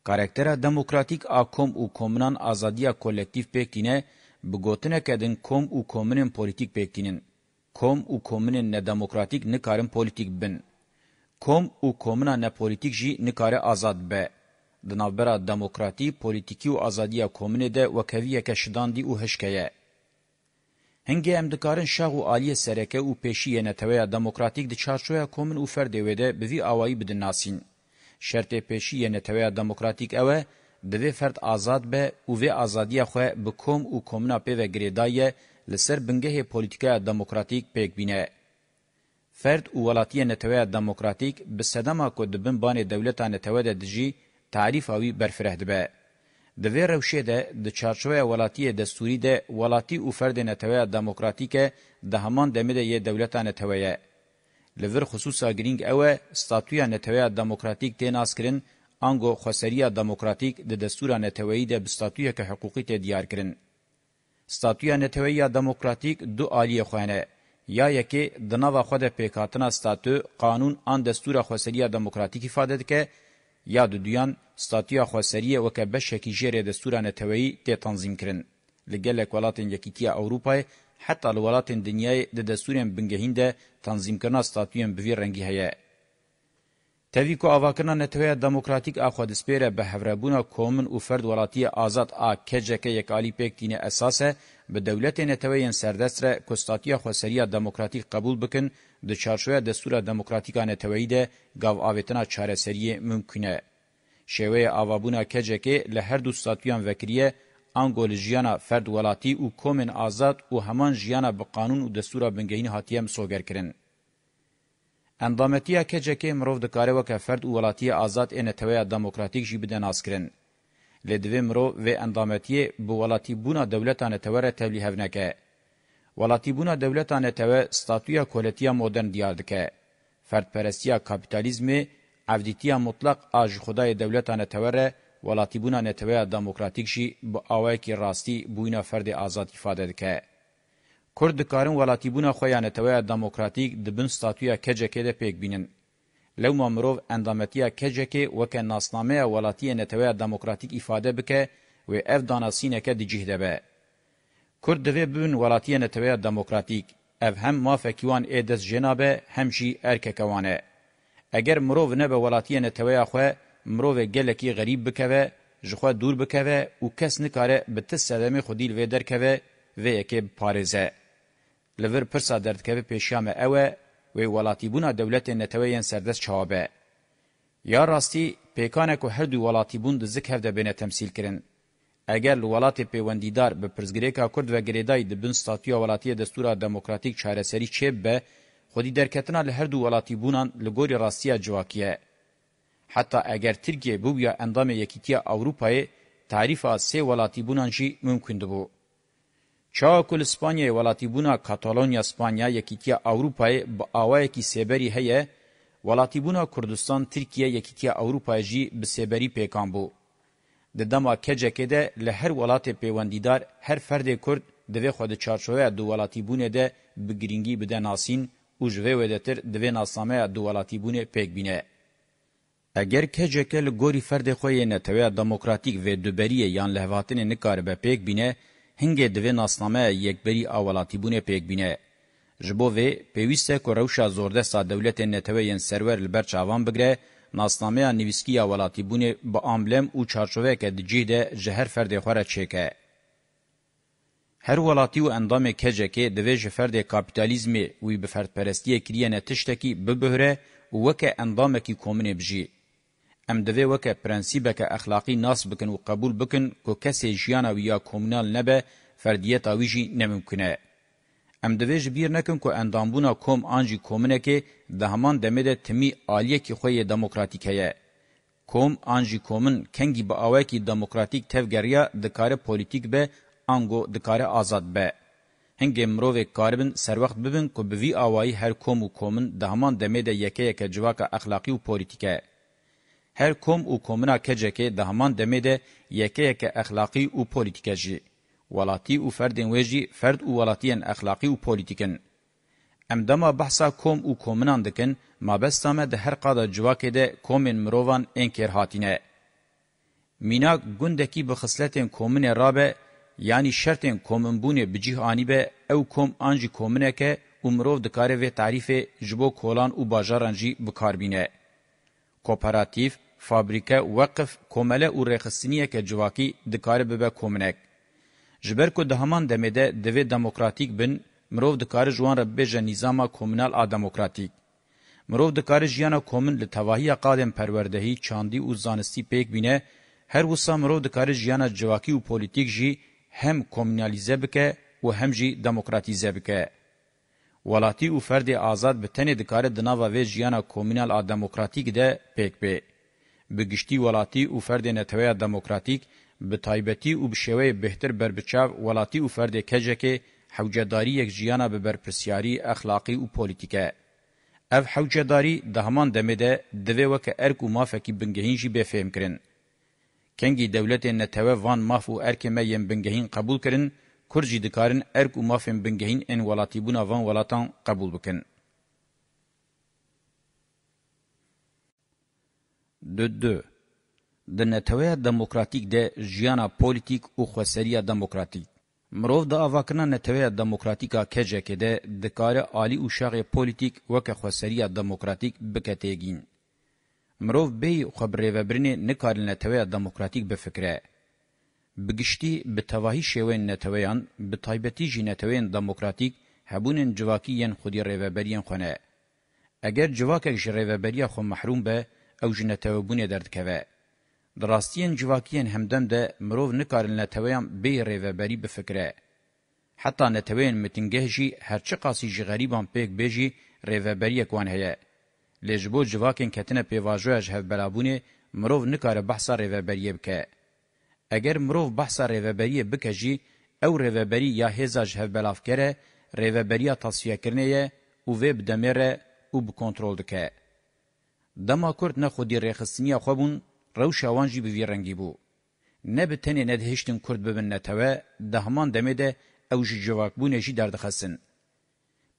Speaker 1: کارکتره دموکراتیک آ کوم و کومنان آزادیا کولکتیف پیکینه بگوتنه کدن کوم و کومنن پولیتیک پیکینن. کوم و کومنن ندموکراتیک نکارن پولیتیک بن. کوم و کومنا نپولیتیک جی نکاره آزاد به. د نابرا دموکراتی پولیتیکی او ازادیا کومنه ده وکویه که شداندی او هشکیه هنگی ام دکارن شاغ و عالی سرکه او پیشی نتوی دموکراتیک د چارچویا کومن او فرد ویده بوی اوایی بدن ناسین شرط پیشی نتوی دموکراتیک اوه دوی فرد آزاد به او وی آزادیا خو به کوم او کومنا په و گریدای لسر بنگه پولیتیکا دموکراتیک پک بینه فرد او ولاتیه نتوی دموکراتیک به صدما کو دبن بان دولت نتوی دجی تعریف اوی برفره دبه. د وی روشه ده د چارچوبه ولاتی دستوری ده ولاتی او فرد نتوی دموکراتیکه د همان دمه ده ی دولت نتوی لور خصوصا گرینگ اوه استاتوی نتوی دموکراتیک تین اسکرین انګو خسریا دموکراتیک د دستور نتوی ده بستاتوی که حقوقی ته دیار کرن استاتوی نتوی دموکراتیک دو عالی خوانه یا یکی د نوو خود پیکاتنا استاتو قانون ان دستور خسریا دموکراتیک ifade که یاد دویان ستاتیا خواسریه وکه بشکی جره دستورا نتوی تی تنظیم کرن. لگلک ولاتن یکیتیا اوروپای حتی لولاتن دنیای د دستورین بنگهین ده تنظیم کرنا ستاتوین بوی رنگی هیه. تاوی کو آواکرنا نتوی دموکراتیک آخواد سپیره به هفرابونا کومن و فرد ولاتی آزاد آ کجکه یک آلی پیک دین اساسه به دولت نتوی سردست را کستاتیا خواسریه دموکراتیک قبول بکن د چارچوب دستور دموکراتیکانه توحید گاو آویتنا چاره سری ممکنه شوی اوابونا کجکه له هر دو ساتویان وکریه انګول جیانا فرد ولاتی او کومن آزاد او همان جیانا به قانون او دستور بنګهین هاتیم سوګر کرن اندامتیا کجکه مرو د کارو ک فرد او ولاتی آزاد ان تویا دموکراتیک جی بدن اسکرن لدوی مرو و اندامتیه بو ولاتی بونا دولتانه توره تبلیغ نه که ولاتیبونا دولتا نتوه ستاتویا کولتیا مدرن دیار دکه. فردپرستیا کپیتالیزمی عبدیتیا مطلق آج خدای دولتا نتوه ره ولاتیبونا نتوه دموکراتیک شی با آوه که راستی بوینا فرد آزاد ifade دکه. کرد کارن ولاتیبونا خویا نتوه دموکراتیک دبن ستاتویا کجکه ده پیک بینن. لو مامروف اندامتیا کجکه وکه ناسنامه ولاتی نتوه دموکراتیک ifade بکه و اف داناسینه که دی جهده به. کورد دوی بون ولاتیه نتویه دموکراتیک اف هم مافکیوان ایدس جنابه همشی ارککوانه. اگر مروو نبه ولاتیه نتویه خواه مروو گلکی غریب بکوه جخوا دور بکوه او کس نکاره به تس سدم خودی لوی درکوه و یکی پارزه. لور پرسا دردکوه پیشیام اوه و ولاتی بونا دولت نتویه سردس چهابه. یا راستی پیکانه که هر دو ولاتی بون دزک هفته بینه تمثیل کرن. اگر ولات پیوندیدار به پرزګریکا کورد و ګریدای د بن ستاتیا ولاتیه دستور دموکراتیک چارەسەری چه به خودی درکتنا له هر دو ولاتی بونان لګوري راستیا جواکیه حتی اگر ترکیه بو یا اندام یکیتیا اوروپای تعریف از سه ولاتی بونان جی ممکن دبو چاکل اسپانیا ولاتی بونا کاتالونیا اسپانیا یکیتیا اوروپای با اوای کی سیبری هه ولاتی بونا کردستان ترکیه یکیتیا اوروپای جی به سیبری پیکان بو د دما کجکه ده له هر ولات پیوندیدار هر فرد کورد د وی خود چارچوبه دو ولاتی بونه ده بګرینګي بده ناسین او ژوه ودتر د وی ناسامه دو ولاتی بونه پک بینه اگر کجکه له ګوري فرد خو یې نتوی دموکراتیک و دوبری یان لهواتن نه کار به پک بینه هنګ د وی ناسامه یکبری اولاتی بونه پک بینه جبو وی پیوسته کو روشا زورده سا دولت نتوی سرور لبر چاوان بګره ناسنامه نویسکی ولاتی بونه با امبلم او چارچوبه که دجی ده جهر فرد خوره چکه. هر ولاتی و اندام کجه که دویج فرد کپیتالیزم وی به فرد پرستی کریه نتشتکی ببهره و وکه اندامه که کومنه بجی. ام دوی وکه پرنسیبه که اخلاقی ناس بکن و قبول بکن که کسی جیانا و یا کومنال نبه فردیتا ویجی نممکنه. Em divê ji bîr nekin ku endambûna kom an jî kominekê di heman demê de timî aliyekî xwe yê demokratîk heye. Kom an jî komin kengî bi awekî demokratîk tevgeriya dikare politik be ango dikare azad be. Hingê mirovek karibin serwext bibin ku bi vî awayî her kom û komin di heman demê de yekeyeke civaka exlaqî û politike ye. her kom û komuna kecekê di heman demê de yekeyeke exlaqî û politike jî. ولاتی او فردین ویجی فرد او ولاتیان اخلاقی او پولیټیکن ام دما بحثا کوم او کومنان دکن مابستامه د هر قاده جواکه ده کومن مروان انکر هاتینه مینا گوندکی به خصلتن کومن رابه یعنی شرطن کومن بونه بجیه انی به او کوم انجی کومنه که عمرو دکاره و تعریف جبو کولان او باجارنجی بکاربینه کوپراتیو فابریکه وقف کومله او رخصنیه که جواکی دکاره به کومنک جبر کو دهمان دمه ده د دموکراتیک بن مرو د کار جوان رب به نظام کومنال ا دموکراتیک مرو د کار جیانا کومن ل توهی قادم پروردهی چاندی او زانستی پک بینه هر وسا مرو د کار جیانا جواکی او پولیټیک جی هم کومنالیزه بکه و هم جی دموکراتیزه بکه ولاتی او فرد آزاد به تنه د کار د ناوا و جیانا کومنال ا دموکراتیک ده پک به بگشتی ولاتی او فرد نتوی دموکراتیک به تایبەتی و بشوی بهتر بر بچاو ولاتی او فرد کجکه حوجداری یک جیانا به برپرسیاری اخلاقی او پولیتیکه اف حوجداری د همان دمده دوی وک ارکو مافکی بنگهینجی به فهم کرن کنگی دولت نتوه وان مافو ارکه میم بنگهین قبول کرن کرجی دکارن ارکو مافن بنگهین ان ولاتی بونا وان ولاتان قبول بکن de 2. د نتوې دموکراتیک د ژوند پولیټیک او خوسریا دموکراتیک مرو د اواکنه نتوې دموکراتیکا کېجه کې د د کار عالی او شغ پولیټیک وک خوسریا دموکراتیک بکټېګین مرو به خبرې وبرنې نه کار نتوې دموکراتیک به فکره بگشتي به توهی شوین نتوېان به تایبتی جنتوین دموکراتیک هبونن جواکیین خودی ریوبریان خونه اگر جواکک جریوبریا خو محروم به او جنتوبونه درد کوي دراستین جواکین همدم ده مرو نکارن لتویان بی ریوبری بفکره حتی نتوین متنگه جی هرچی قاسی جی غریبان پیک بیجی ریوبری اکوان هیه. لیجبو جواکین کتن پیواجوه جهو بلابونه مرو نکار بحثا ریوبری بکه. اگر مرو بحثا ریوبری بکه جی او ریوبری یا هزا جهو بلافکره ریوبری تصفیه کرنه او وی بدمره او بکنترول دکه. دما کرد نه خودی ریخستنی خوبون رو شاوان جی بوی رنگی بو. نه به تنی نه دهشتن کرد ببن نتوه ده همان دمه ده او جی جواک بونه جی دردخستن.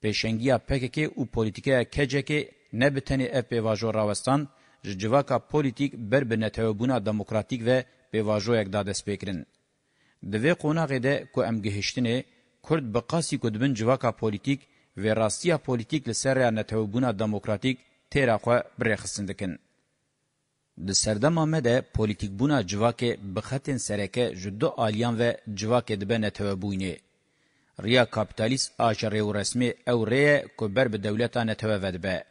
Speaker 1: پیشنگیا پککی او پولیتیکه کجکی نه به تنی اف بیواجو راوستان جی جواکا پولیتیک بر به نتوه بونه دموکراتیک و بیواجو یک دادست بکرن. دوی قوناغی ده که امگهشتنه کرد بقاسی کدبن جواکا پولیتیک و راستیا پولیتیک لسر نتوبونه دموکراتیک تیرا خو برخصندکن Di serdema me de polîtîkbûna civakê bi xetên sereke ji du aliyan ve civakê dibe netewebûnê. Riya kapîtalîst a rêwresmê ew rê ye ku ber bi dewleta netewe vedibe.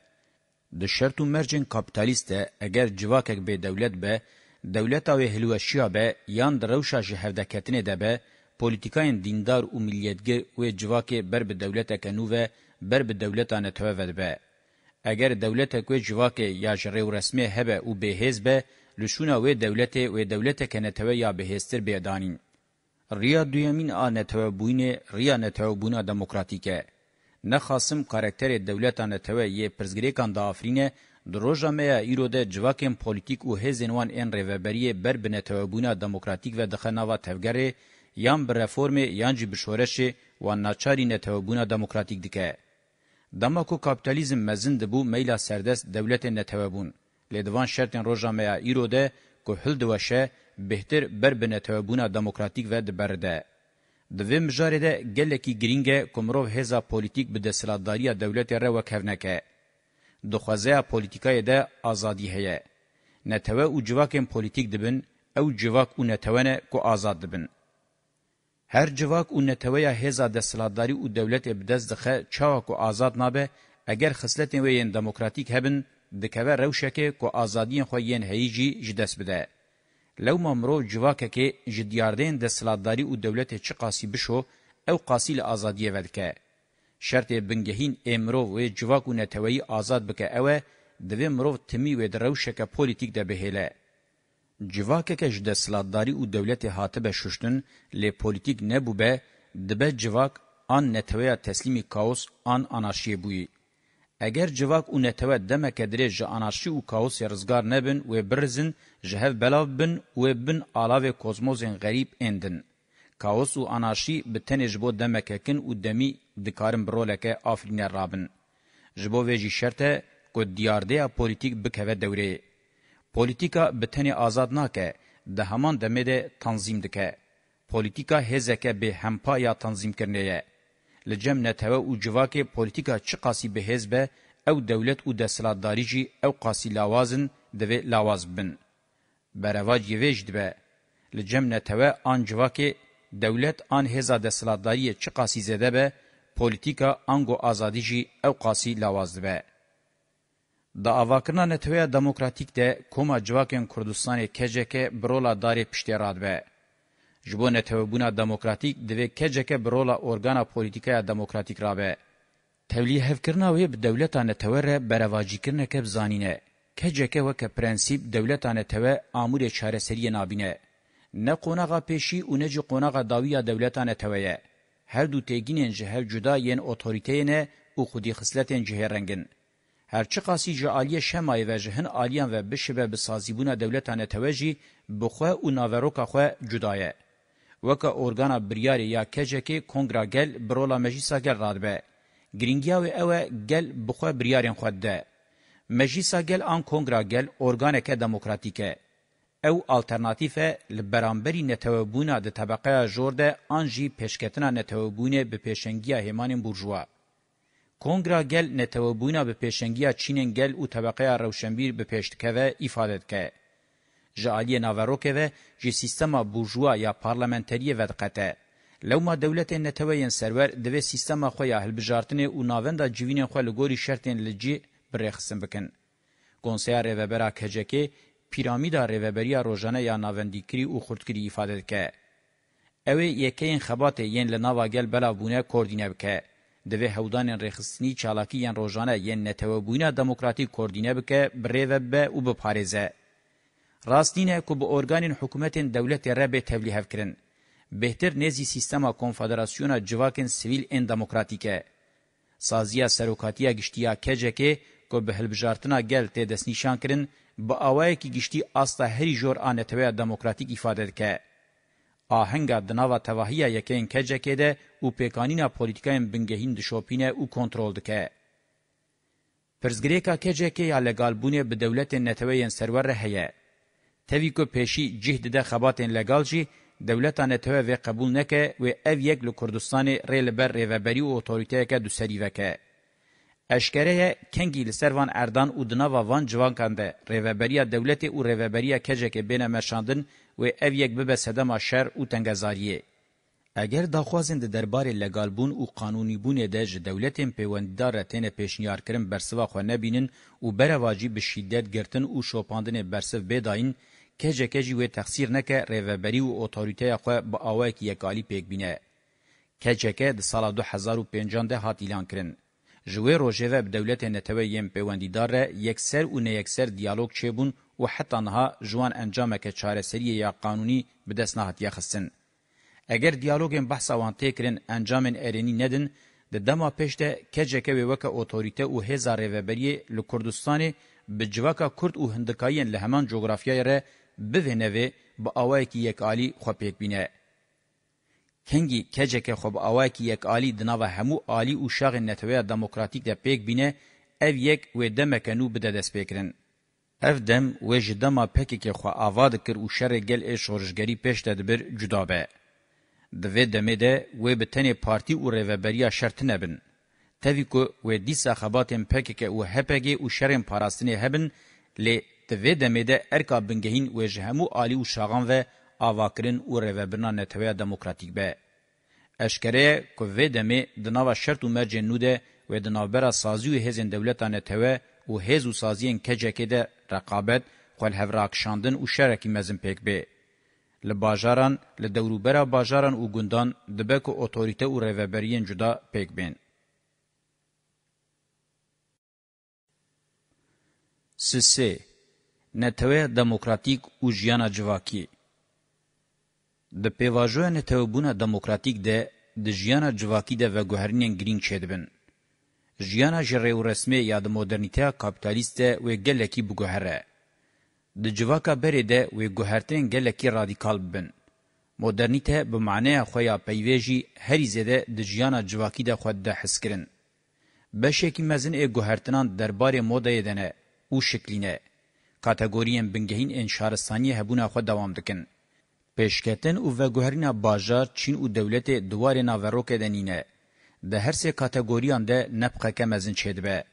Speaker 1: Di şert û mercên kapîtalîst de eger civakek bê dewlet be, dewleta wê hilweşiya be yan di rewşa ji hevdeketinê de be, polîtîkayên dîndar û milliyetgir wê civakê ber bi dewleteke nû ve ber bi dewleta netewe vedibe. اگر دولت کوی جواک یا جریو رسمی هبه او بهز به لشونه و دولت و دولت کنتوه یا بهستر بیدانین. ریا دویمین آ نتوه بوینه ریا نتوه بونا دموکراتیکه. نخاسم کارکتر دولت نتوه یه پرزگریکان دا آفرینه دروژه میا ایرو ده جواکم پولیتیک او هزنوان ان ریوبری بر بنتوه بونا دموکراتیک و دخناوا تفگره یان به رفورم یان جی بشورش و ناچاری نتوه بونا دموکراتیک دکه. دما کو کاپیتالیزم مزن د بو میلا سردس دولت نه توبون لدوان شرطن روجامه ایروده کو هل دوشه بهتر بر بنه توبونه دموکراتیک و د برده د ویم جارده گلکی گرینګه کومرو هزا پولیټیک به د سلاداری دولت ر وکونکه د خوازه پولیټیکای ده ازادي هه نه تو او جواکم پولیټیک دبن او جواک او نه تونه کو آزاد دبن هر جواک او نتویا هزا د سلاداری او دولت ابدز دخه چاک او آزاد نابه اگر خصلت وین دموکراتیک هبن د کبه روشکه کو آزادین خو یین هیجی جدس بده لو ممرو جواکه کې جدیاردین د سلاداری او دولت چ قاسی بشو او قاسی ل آزادی ودکه شرط بنگهین امرو و جواکو نتوی آزاد بکه اوه دوی مرو تمی و دروشکه پولیتیک ده بهله civakeke ji destlatdarî û dewletê hatibe şuştin lê polîtîk nebûbe, dibe civak an netweya teslîmî kaos an anarşiyê bûyî. Eger civak û netewet demeke dirê ji anarşî û kaosya rizgar nebin wê birizin, ji hev belav bin wê bin alavê kozmozên xerîb endin. Kaos û anarşî bi tenê ji bo demekekin û demî dikarin bi roleke afrîne rabin. Ji bo vê jî şerte ku diyardeya polîtîk bikeve dewreyê. پولیتیکا به تنی آزاد ناکه ده همان دمه ده تنظیم دکه. پولیتیکا هزکه به همپایا تنظیم کرنه یه. لجم نتوه او جواکه پولیتیکا چه قاسی به هزبه او دولت او دسلاتداری جی او قاسی لاوازن دوه لاواز بن. برواج یویج دبه. لجم نتوه آن جواکه دولت آن هزا دسلاتداری چه قاسی زده به پولیتیکا آنگو آزادی جی او قاسی لاواز دبه. Da avakirna netweya demokratik de koma civakên Kurdistanê keceke bi rola darê piştî radbe. Ji bo netewebûna demokratik divê keceke bi rola organa polîtîkaya demokratik rabe. Tevlî hevkirina wê bi dewleta netewe re berevacîkirineke bizanîne. Keceke weke prensîp dewleta netewe amûrê çareseriyê nabîne. Ne qonağa pêşî û ne jî qonağa dawiya dewleta netewe ye. Her du têginên ji hev cuda yên otoriteyê ne û xwedî xisletên cihêrengin. هر چه قاسی جالی شمای و جهن آلیان و بشبه بسازیبونا دولتان توجی بخواه او ناوروکا خواه جدایه. وکا ارگانا بریاری یا کجکی کنگرا گل برولا مجیسا گل رادبه. گرینگیاوی اوه گل بخواه بریارین خود ده. مجیسا گل آن کنگرا گل ارگانک دموکراتیکه. او الټرناتیف لبرامبري نتوبونه د طبقه جوړ ده انجی پېشکتنه نتوبونه به پېشنګیا همان بورژوا کنگرا گل نتوبونا به پیشنگیا چینن گل او طبقه روشنبیر به پیشتکوه ایفادت که. جعالی ناوروکوه جی سیستما بورژوا یا پارلمنتری ودقته. لوما دولت نتوین سرور دوی سیستما خویا هلبجارتن او ناوندا جوین خو لګوري شرطن لجی برخصم بکن. کنسیا ریوبرا کجکی پیرامیدا ریوبریا روزانه یا ناوندیکری او خردکری ifade که. اوی یکین خبات یین لناوا گل بلا بونه کوردینه بکه. دوی هودانین رخصنی چالاکیان روزانه یین نتوبوینا دموکراتیک کوردینه بک بریو به او بپارزه راستینه کو به ارگانین حکومت دولت رب تبلیغ کرن بهتر نزی سیستما کنفدراسیونا جواکن سیویل ان دموکراتیکه سازیا سروکاتیا گشتیا کجکه کو به هلبجارتنا گل ته دس نشان کرن با اوای کی گشتي اصله هر جور انتوی دموکراتیک ifade که آهنگا دناوا تواهیه یکین کجکه ده او پیکانینا پولیتیکاین بنگهین د شوپینه او کنټرول دکه پرزګریکا کجکه یا لګال بونه به دولت نتوین سرور هه توی کو پیشی جهد ده خباتن لګال جی دولت نتو و قبول نکه و اف یک له کردستان ریل بر ریوبری او اتوریته که دو سری وکه اشکره کنگی لسروان اردان او دنا و وان جوان کنده ریوبری دولت او ریوبری کجکه بین مشاندن و او یک به سدما شر او تنگزاریه اگر داخوازند دربار لگالبون او قانونی بونه ده ج دولتین پیونددار تن پیشنیار کرن برسوا خو نبینن او بر واجی به شدت گرتن او شوپاندن برسو بداین کجه کجی و تقصیر نکه ریوبری او اتوریته خو با اوای کی یکالی پیک بینه کجه که د سال 2015 هات اعلان کرن جوی روژه و دولت نتوه یم پیوندیدار را یکسر و نیکسر دیالوگ چه بون و حتی نها جوان انجامه که چارسری یا قانونی بدست نهات یخستن. اگر دیالوگین بحث وان تکرین انجامن ارینی ندن، د دما پشته کجکه وک اوتوریته او هزا ریوبری ل کردستان بجواکا کرد او هندکاین له همان جغرافیای ر بوینوی با اوای کی یک عالی خو پیک بینه کنگی کجه که خوب آوای که یک آلی دناو همو آلی و شاغ نتوه دموکراتیک ده پیک بینه او یک و دمکنو بده دست پیکرن. او دم و جدما پکی که خو آواد کر و شر گل ای شورشگری پیش دادبر جدا به. دوی دمه ده و به تن پارتی و روبریا شرط نبن. تاوی که و دیسا خباتن پکی که و هپگی و شرم پاراستنه هبن لی دوی دمه ده ارکا بنگهین و جهمو آلی و شاغان و avakirin û revebirna netewaya demokratîk be. Eşkere ku vê demê di nava şert û mercên nû de wê di navbera sazî û hêzên dewleta netewe û hêz û saziyên kecekê de reqabet xwelhevrakşandin û şerekî mezin pêk bê. Li bajaran, li dewrûbera bajaran û gundan dibe ku otorîte û rêveberiyên cuda pêk bên. Sisê Netewe demokratîk û jiyana civakî د پیواژوان توبونه دموکراتیک ده د ژیانا جواکی ده و ګهرنین گرین چدبن ژیانا جریو رسمي یا د مدرنټیا کاپټالیست و ګلکی بګهره د جواکا بری ده و ګهرتن ګلکی رادیکال بن مدرنیته به معنی خویا پیویجی هری زده د ژیانا جواکی ده خود ده حس کرن بشکی مزن ای گوهرتنان دربار موده یدنه او شکلینه کاتگوریم بنگهین انشارستانی هبونه خود دوام دکن. Pêşketin û veguherîna bajar Çîn û dewletê diwarê naverokê de nîne. Di her sê kategoriyan de nepqeke mezin çêdibe.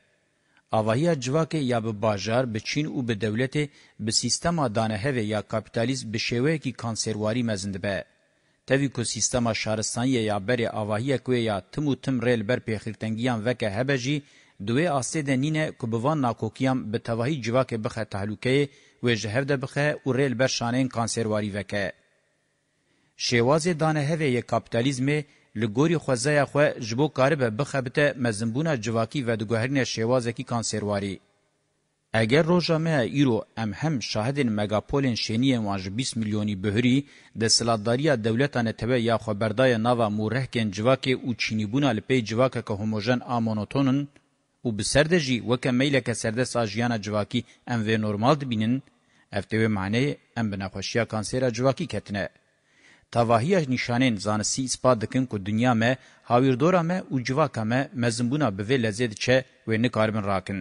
Speaker 1: Avahiya civakê ya bi bajar, bi Çîn û bi dewletê bi sîstema danehevê ya kapitalîst bi şêweyekî kanserwarî mezin dibe. Tevî ku sîstema şaristaniyê ya berê avahiya ku ya tim û tim rêl ber pêxirtengiyan veke hebe jî دوی آسته د نینه کو به وان ناکوکیم به توهی جواکه بخه تهلوکه و جهر ده بخه او ریل بر شانین کانسرواری وکه شێوازێ دانەهێوێ یە کاپیتالیزمێ li gorî xwezaya xwe ji bo karibe bixebite mezinbûna civakî ve diguherîna şêwazekî kanserwarî. Eger roja me îro em hem şahidên megapolên şeniyên wan ji 20 milyonî bihirî de siladdariya dewleta netebe ya xweberdaya nava mûrehkên civakê û çînîbûna li pê civakeke homojen a monotonin û bi ser de jî weke meyleke serdesa jiyana civakî em vê normal dibînin, ev tê wê maneyê em bi nexweşiya kansêra civakî ketine. Tavahiya nîşanên zanistî îspat dikin ku dinya me, hawirdora me û civaka me mezimbûna bi vê lezê diçe wê nikaribin rakin.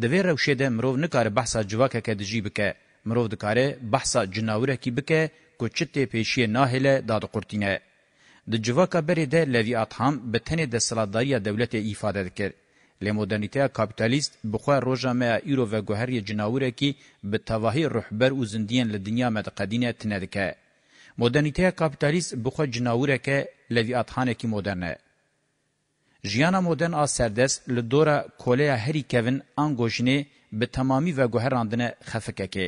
Speaker 1: Di vê rewşê de mirov nikare behsa civakeke di jî bike, mirov dikare behsa cinawirekî bike ku çi tê pêşiyê nahêle dadiqurtîne. Di civaka berê de Levî Atham bi tenê desthilatdariya dewletê îfade dikir. لی مدرنیته کاپیتالیست بخوا روجا ما ایرو و گوهری جناوره کی به تواهی رهبر او زندین له دنیا مد قدینه تندکه مدرنیته کاپیتالیست بخو جناورکه لوی اطحانکی مدرنه. جیانا مدرن آ سردست لدورا کولیا هری کون انگوشنه به تمامی و گوهراندنه خفکه که.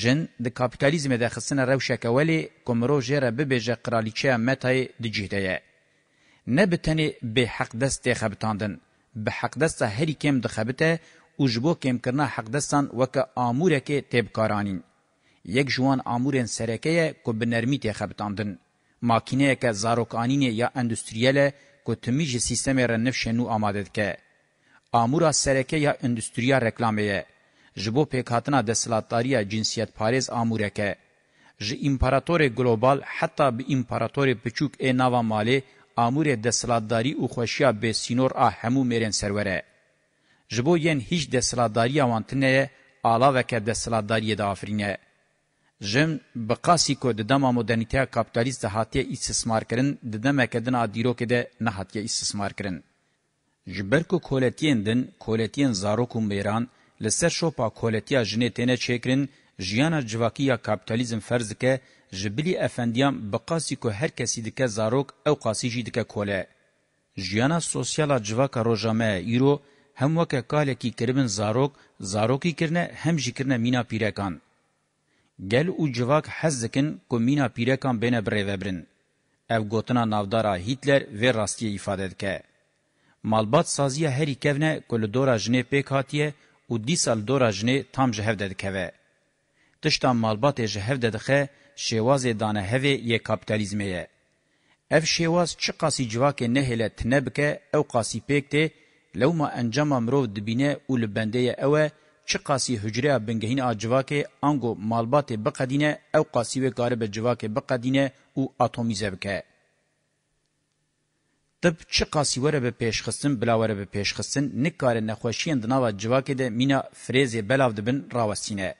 Speaker 1: جن د کاپیتالیزم د خصنه روشک ولی کومرو جره به بجه قرالیچه متای د جهده نه بتنی به حق دست خبتاندن به حق دست هری کم د خبته او جبو کم کرنا حق دستان وک اموره کې تبکارانین یک جوان امورن سرکه کو بنرمی ته خبتاندن ماکینه که زاروکانین یا اندستریاله کو تمیج سیستم رنف شنو آماده که امورا سرکه یا اندستریا رکلامه جبو پیکاتنا د سلطاریه جنسیت پاریز اموره که ژ امپراتور ګلوبال حتی به امپراتور پچوک ا ناوا مالی امور د سلطداری او خوشیا به سینور ا همو مرن سروره جبو ین هیچ د سلطداری اوانتنه علاوه که د سلطداری د افرینه جم بقاسی کو د دما مدرنټیا کاپټالیست هاتیه استثمار کرن د دما کدن ادیرو کې د نه هاتیه استثمار کرن جبر کو کولتین دن کولتین زارو کوم بیران لسر شو پا کولتیا جنیتنه چیکرین جیانا جواکیا کاپټالیزم فرض کې جبلی افندیان بقاسی کو هر کسی دکه زاروک او قاسی جی دکه کوله جیانا سوسیالا جواکا روجامه ایرو هم وکه کاله کی کربن زاروک زاروکی کرنه هم جی کرنه مینا پیرکان گل او جواک حز دکن کو مینا پیرکان بینه بره وبرن. او گوتنا نافدارا هیتلر و راستیه ایفاده دکه. مالبات سازیه هری کونه کل دورا جنه پیک هاتیه او دی سال دورا جنه تام جهوده دکوه. تشتا مالبات جهوده دخه شواز دانه هوه یه کپیتالیزمه یه. اف شواز چه قاسی جواک نهله تنبکه او قاسی پیک ده لو ما انجام امرو دبینه او لبنده اوه چه قاسی حجره بنگهین آ جواکه انگو مالبات بقدینه او قاسی و قارب جواکه بقدینه او اتمیزه بکه. طب چه قاسی وره به پیش خستن بلاوره به پیش خستن نکاره نخوشی اندناوه جواکه ده مینا فریزه بلاو دبن راوستینه.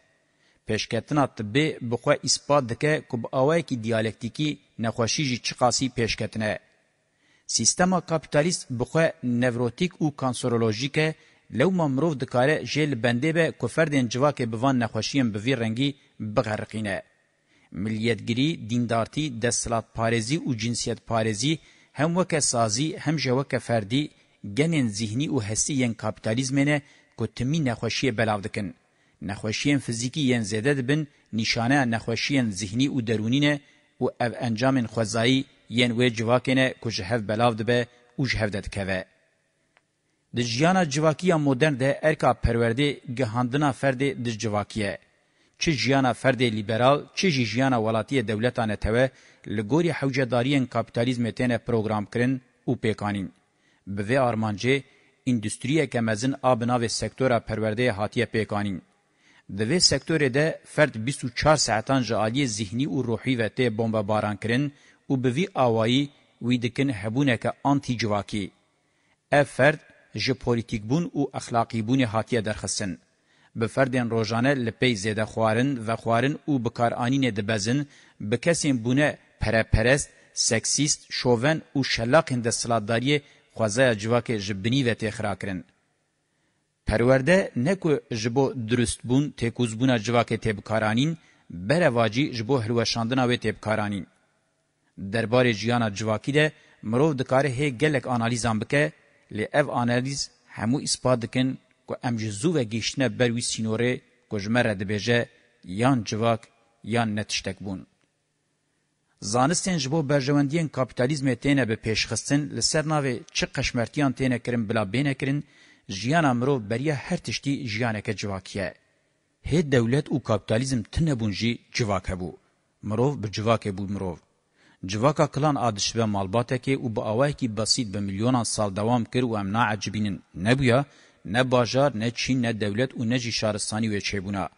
Speaker 1: پیشکتنا طبی بخوا اثبات دکه کب آوائی کی دیالکتیکی نخوشی جی چه قاسی پیشکتنه. سیستما کپیتالیست بخوا نوروتیک او کانسورولوژیکه لوما مرov dikare jê li bendê be ku ferdên civakê bi van nexweşiyên bi vî rengî bixerriqîne. Milliyetgirî, dindartî, desthilatparêzî û cinsiyetparêzî hem weke sazî hem jê weke ferdî genên zîhnî û hestî yên kapitalizmê ne ku timî nexweşiyê belav dikin. Nexweşiyên fizîkî yên zêde dibin, nîşaneya nexweşiyên zîhnî û derûnî ne û ev encamên xwezayî yên wê civakê ne ku ji hev belav dibe û ji hev de dikeve. د جیانا جواکیه مدرن ده ارکا پروردی گهاندنا فردی د جواکیه چی جیانا فردی لیبرال چی جیانا ولاتی دولتانه ته لګوري حوجدارین کاپیتالیزم ته پروګرام کرن او پیکانین به وی ارمانجه اندستریه که مزن آبنا و سکتورا پرورده هاتیه پیکانین. ده وی سکتوره ده فرد 24 ساعتان جعالی ذهنی و روحی و ته بمب باران کرن و به وی آوائی وی دکن هبونه که آنتی جواکی. اف فرد ژپولیتیک بون او اخلاقی بون هاتیه درخصن به فردن روزانه لپی زده خوارن و خوارن او بکارانین دبزن به کسین بونه پرپرست سکسیست شوون او شلاقین د سلاداری خوازه جواک جبنی و تخراکرن پرورده نکو جبو درست بون تکوز بون جواک تبکارانین بره واجی جبو هلوشاندنا و تبکارانین دربار جیانا جواکی ده مرو دکاره هی گلک آنالیزان بکه لی اف آنالیز همو اثبات دکن که ام جزو و گیشتنه بروی سینوره که جمره دبیجه یان جواک یان نتشتک بون. زانستین جبو برجواندین کپیتالیزم تینه به پیشخستن لسر ناوی چه قشمرتیان تینه کرن بلا بینه کرن جیان امرو بریا هر تشتی جیانه که جواکیه. هی دولت او کپیتالیزم تنه بونجی جواکه بو. مروف به جواکه بو مروف. Civaka kilan adişve malbatekê û bi awayekî besîd bi milyonan sal dewam kir û em naecibînin nebûye, ne bajar, ne Çîn, ne devlet û ne jî şaristanî wê çêbûna.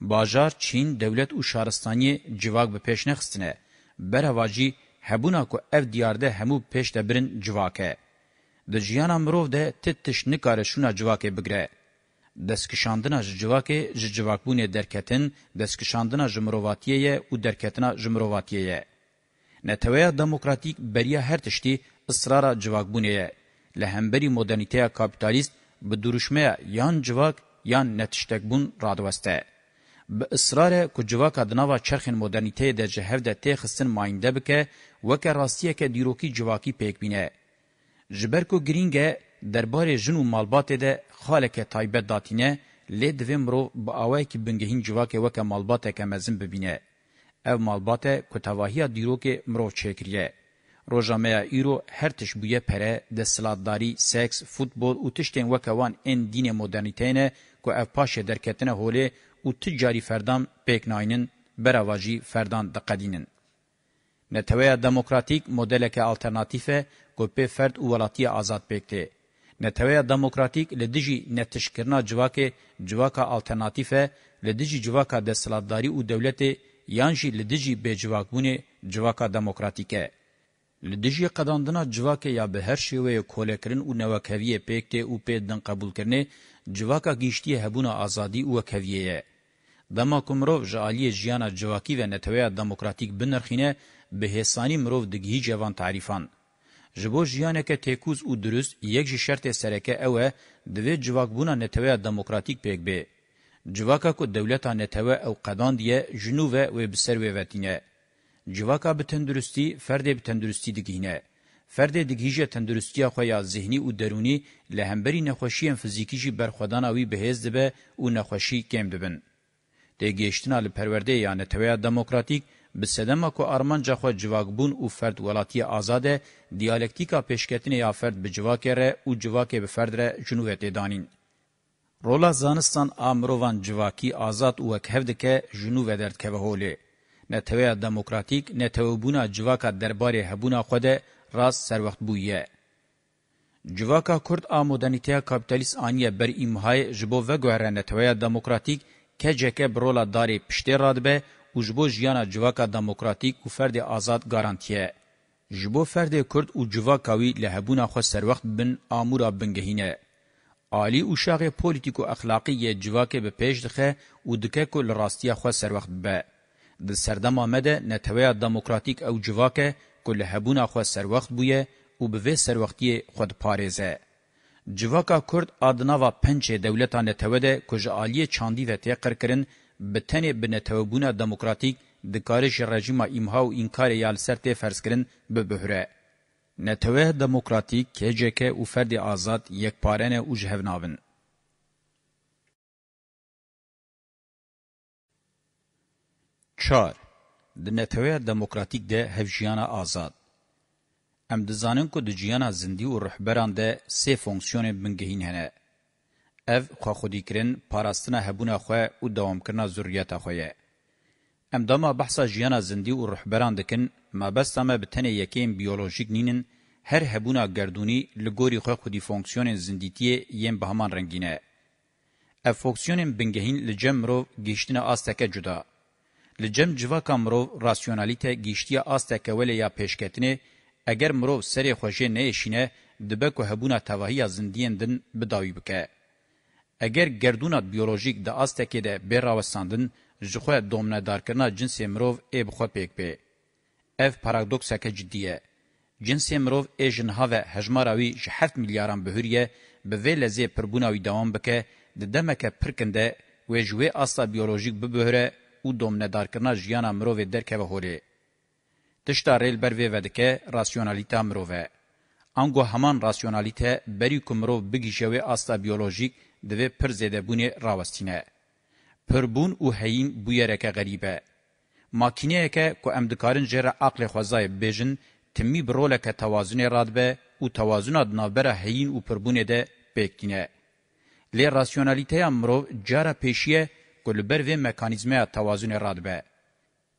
Speaker 1: Bajar, Çîn, devlet û şaristaniyê civak bi pêş nexistine. Berheva jî hebûna ku ev diyarde hemû pêş de birin civakê. Di jiyana mirov de tit tiş nikare şûna civakê bigire. دسکشاندنا جواکه جواکبونه درکتن دسکشاندنا جمرواتیه او درکتنا جمرواتیه نتوه دموکراتیک بریا هر تشتی اصرار جواکبونه لهمبری مدرنیته کاپیتالیست به دروشمه یان جواک یان نتشتکبون رادوسته. به اصرار که جواک دناوا چرخ مدرنیته ده جهف ده تیخستن ماینده بکه وکه راستیه که دیروکی جواکی پیک بینه. جبرکو گرینگه درباره جن و مالبات ده خالک تایبت داتینه لدوی مرو با آوائی که بنگهین جواک وکه مالبات که مزن ببینه. او مالبات کتواهی دیرو که مرو چکریه. روژامه ایرو هر تش بویه پره ده سلادداری، سکس، فوتبول و تشتین وکوان این دین مدرنیتینه که او پاشه درکتنه هوله و تجاری فردان پیکناینن براواجی فردان دقدینن. نتوه دموکراتیک مدلک آلترناتیفه که پی فرد و ولاتی آزاد پیکته. نتوه دموکراتیک لدجی نتشکرنا جواک جواک آلترناتیفه لدجی جواک دستلاتداری و دولت یان جی لدیجی به جواکونه جواکا دموکراتیکه لدیجی قداندنا جواکه یا به هر شیوه کولکرین او نوکویه پکته او پدن قبول کرنه جواکا گیشتی هبونه ازادي او کویه دما کومرو جالی جیانا جواکی و نتویا دموکراتیک بنرخینه به حسانی مرو دگی جوان تعریفان جبو جیانه که تکوز او درست یک شرط سرکه اوه دوی جواکبونه نتویا دموکراتیک پک به Civaka ku devleta netewe ew qedan diye jinû ve wê bi ser wê vetîne. Civaka bi tendurustî, ferdê bi tendurustî digihîne. Ferdê digihîje tenduristiya xwe ya zihnî û derûnî li hemberî nexweşiyên fizîkî jî berxwedana wî bihêz dibe û nexweşî kêm dibin. Têgihiştina li perwerdeyê ya neteweya demokratîk, bi sedema ku armanca xwe civakbûn û ferd welatiya azad e, diyalektika pêşketînê ya ferd bi civakê re û civakê bi ferd re jinû ve tê danîn. Rola zanistan a mirovan civakî azad û wekhev dike jinû ve derdkeve holê. Neteweya demokratîk, netewebûna civaka derbarê hebûna xwe de rast serwext bûye. Civaka Kurd a modernîteya kapitalîst aniye ber îmhayê ji bo veguhere neteweya demokratîk keceke bi rola darê piştê radibe û ji bo jiyana civaka demokratîk û ferdê azad garantiye. Ji bo ferdê Kurd û civaka wî li hebûna xwe serwext bin amûra bingehîne. Alî û şaxê polîtîk û exlaqî yê civakê bi pêş dixe û dike ku li rastiya xwe serwext bibe. Di serdema me de neteweya demokratîk ew civake ku li hebûna xwe serwext bûye û bi vê serwextiyê xwe diparêze. Civaka Kurd a di nava pençê dewleta netewe de ku ji aliyê çandî ve tê qirkirin bi tenê bi netewebûna demokratîk dikare ji rejima îmha û înkarê ya li ser tê ferz kirin bibihre. Neteweh demokratîk hêceke û ferdê azad yekparene û ji hev navin. Çar Di neteweya demokratîk de hevjiyana azad. Em dizanin ku di ciyana zindî û rihberan de sê fonksiyonên bingehîn hene. Ev xwaxwedîkirin, parastina hebûna xwe û dawamkirina zurriyeta xwe ye. Em dama behsa jiyana zindî û rihberan dikin مابستا ما بتنه یکیم بیولوژیک نینن هر هبونا گردونی لگوری خو خودی فونکسیون زندیتی یم به همان رنگینه. اف فونکسیون بنگهین لجم رو گیشتن آستکه جدا. لجم جواکا مرو راسیونالیته گیشتی آستکه ولی یا پیشکتنه اگر مرو سری خوشه نیشینه دبکو هبونا تواهی زندین دن بداوی بکه. اگر گردونات بیولوژیک د آستکه ده براوستاندن جخوه دومنه دارکرنا جنس مرو ای بخواه پیک پیک. اف پارادوکسکه جدیه. جنسی مروف ایجن هاوه هجماراوی جه هفت میلیاران بهوریه به وی لزه پربوناوی دوام بکه ده دمکه پرکنده و جوه اصلا بیولوژیک ببهره او دومنه دارکرنا جیانا مروف درکه و هوره. تشتا ریل بروی ودکه راسیونالیتا مروفه. انگو همان راسیونالیته بری کمرو بگیشوی اصلا بیولوژیک دوی پر زیده بونه راوستینه. پربون او هین بویرکه غریبه. ماکینه که که ام دکارن جره عقل خوزای بیجن تمی بروله که توازن رادبه او توازن ادنابره هین او پربونه ده پیکینه. لی راسیونالیته امرو جره پیشیه گلبر و مکانیزمه توازن رادبه.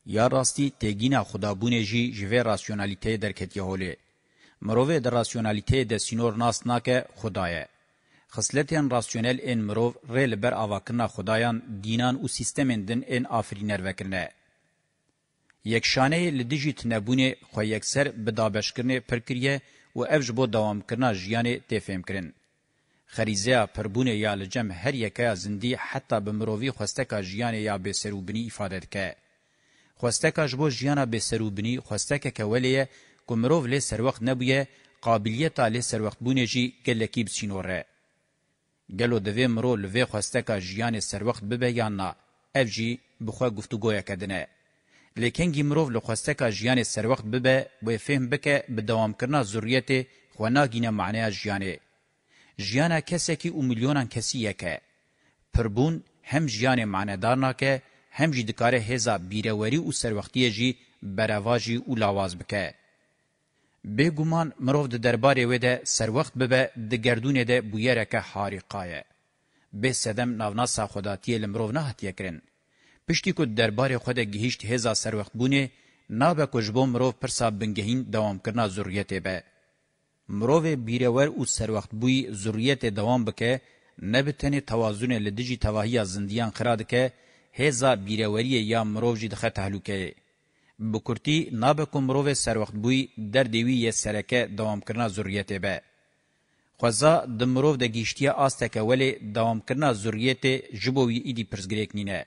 Speaker 1: یا راستی تگین خدابونه جی جوه راسیونالیته درکتیه هوله. مروه در راسیونالیته ده سینور ناس ناکه خدایه. خصلتین راسیونل این مروف ریل بر آواکرنا خدایان دینان و سیستمین دن این آفرینر وکرنه. یکشانه لدیجیت نبونه خو یکسر بدابشکرنه پرکریه و افج بو دوام کرنا جیانه تفهم کرن. خریزه پربونه یا لجم هر یکه زندی حتی بمرووی خوستکا جیانه یا بسروبنی افاده که. خوستکا جبو جیانه بسروبنی خوستکا که ولیه کمروو لی سر وقت نبویه قابلیتا لی سر وقت بونه جی گلکی بچینوره. گلو دوی مرو لوی خوستکا جیانه سر وقت ببه یا نا. افجی بخوا گفتگویا کدنه. لکهنگی مروف لخواستکا جیان سر وقت ببه و فهم بکه به دوام کرنا ضروریت خوناگین معنی جیانه. جیانا کسکی و میلیونان کسی یکه. پربون هم جیان معنیدار ناکه هم جی دکاره هزا بیروری و سر وقتی جی برواجی و لاواز بکه. به ګومان مرو د دربارې وې ده سر وخت به د ګردونې ده بویره که حارقایه به صدم ناوناسا خداتی لمرو نه هتیه کرن پشتی که درباره خود گهیشت هزا سر وقت بونه نابه کجبو مروف پرسا بنگهین دوام کرنا ضروریته به. مروف بیرور او سر وقت بوی ضروریت دوام بکه نبتنی توازن لدجی تواهی زندیان خراد که هزا بیروری یا مروف جی دخه تحلوکه. بکرتی نابه که مروف سر وقت بوی در دیوی سرکه دوام کرنا ضروریته به. خوزا د مروف د گیشتیا آسته که ولی دوام کرنا ضروریت جبوی ایدی پرزگریک نینه.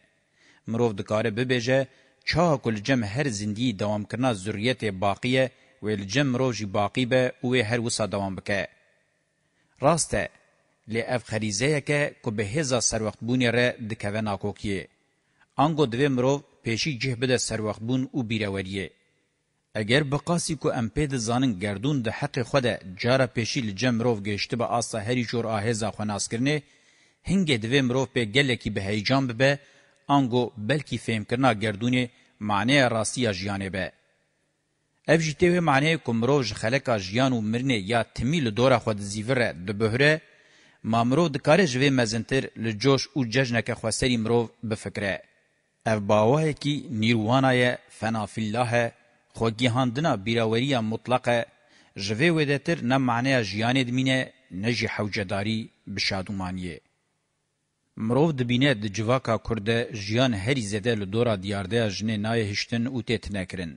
Speaker 1: مرو دکاره ببهجه چا کل جم هر زندگی دوام کرنا ذریت باقیه و الجم روجی باقی به او هر وسا دوام بکه راسته لی اف خریزه که که به هزا سر وقت بونی ره دکوه ناکوکیه انگو دوی مرو پیشی جه بده سر وقت بون او بیروریه اگر بقاسی کو ام پید زانن گردون د حق خود جارا پیشی لجم روف گشته به آسا هری جور آهزا خناس کرنه هنگه دوی مروف به گله کی به هیجان ببه انگو بلکی فهمکرنا گردونی معنی راستی جیانه به. اف جیتوه معنی کمروژ خلکا جیان و مرنه یا تمیل دورا خود زیوره ده بهره مامرو دکاره جوه مزنتر لجوش و ججنک خوستری مروو بفکره. اف باوه کی نیروانای فنافی الله خوگیهاندنا بیراوریا مطلقه جوه ودتر نه معنی جیانه دمینه نجی حوجداری بشادومانیه. مرو دبینه د جواکا کورده ژیان هری زده له دورا دیارده جنې نای هشتن او تیت نکرین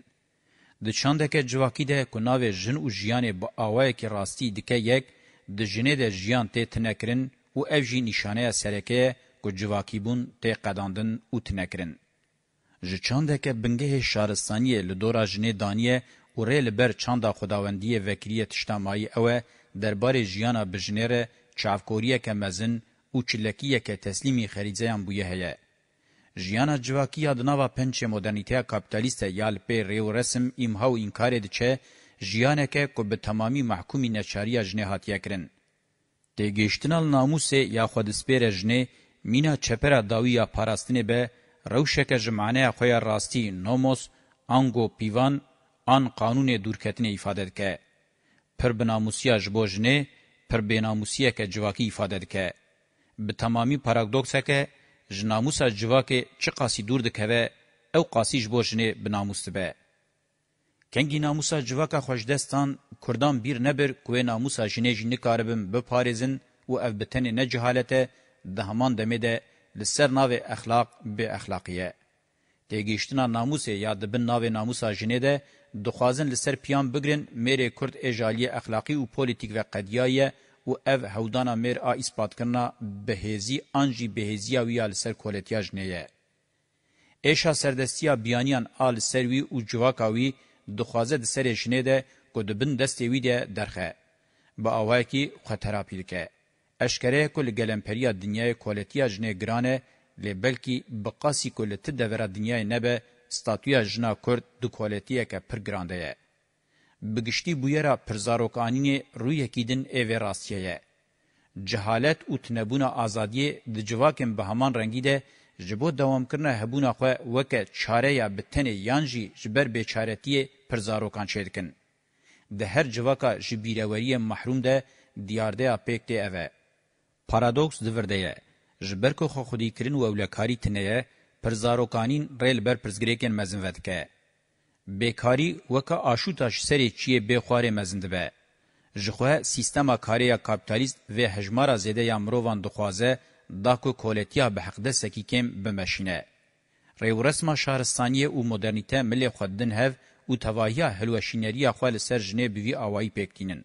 Speaker 1: د چاندکه جواکی ده کناو جن او ژیان با اوای کی راستی دکه یک د جنې د ژیان تیت نکرین او افجی نشانه سرکه کو جواکی بون ته قداندن او تنکرین ژ چاندکه بنګه شارستانی له دورا جنې دانیه او رل بر چاندا خداوندی وکریه تشتمای اوه دربار ژیانا بجنره چاوکوریه که مزن û çilekiyeke teslîmî xerîceyan bûye heye. Jiyana civakiya di nava pençe modernîteya kapitalîste ya li pê rêwresim îmha û înkarê diçe, jiyaneke ku bi temamî mehkumî neçariya jinê hatiye kirin. Têgêştina li namusê ya xwe dispêre jinê, mîna çepera dawî ya parastinê be, rewşeke ji maneya xwe ya rastî nomos, ango pîvan, an qanûnê dûrketinê îfade dike. Pir bi namusiya ji bo jinê, pir bênamusiyeke civakî îfade dike. به تمامی پاراگدوکسکه جناموسا جواکه چه قاسی دور دکوه او قاسیج بوشنه بناموس به. کنگی ناموسا جواکا خوشدستان کردان بیر نبر کوه ناموسا جنه جنه کاربن بپارزن و او بتنه نه جهالته ده همان دمه ده لسر ناو اخلاق به اخلاقیه. تیگیشتنا ناموسه یا دبن ناو ناموسا جنه ده دخوازن لسر پیان بگرن میره کرد اجالی اخلاقی و پولیتیک و قدیایه و اف هودانا میر ا اثبات کرنا بهزی انجی بهزی او یال سر کولتیاج نه ایشا سردستیا بیانیان آل سروی او جواکاوی دخوازه د سر شنه ده کو د بن دستی وی ده درخه با اوای کی خطراپی که اشکره کل گلمپریا دنیای کولتیاج نه گرانه لی بلکی بقاسی کل تدورا دنیای نبه ستاتویا جنا کرد دو کولتیه که پر گرانده یه. بگشتی بویرا پرزاروکانینی رویکی دن ایوه راستیه. جهالت او تنبون آزادی د جواکم به همان رنگی ده جبو دوام کرنه هبون خو وک چاره یا بتنه یانجی جبر بیچارتی پرزاروکان چیدکن. ده هر جواکا جبیروری محروم ده دیارده اپیکت اوه. پارادوکس دورده یه. جبر که خو خودی کرن و اولکاری تنه یه پرزاروکانین ریل بر پرزگریکن مزنوت که. بیکاری وکا آشوتاش سری چیه بخواره مزنده به. جخوه سیستما کاریا کپیتالیست و هجمارا زیده یا مروان دخوازه داکو کولتیا به حق دستکی کم بمشینه. ریو رسما شهرستانیه و مدرنیته ملی خوددن هف و تواهیا هلوشینریا خوال سر جنه بوی آوائی پیکتینن.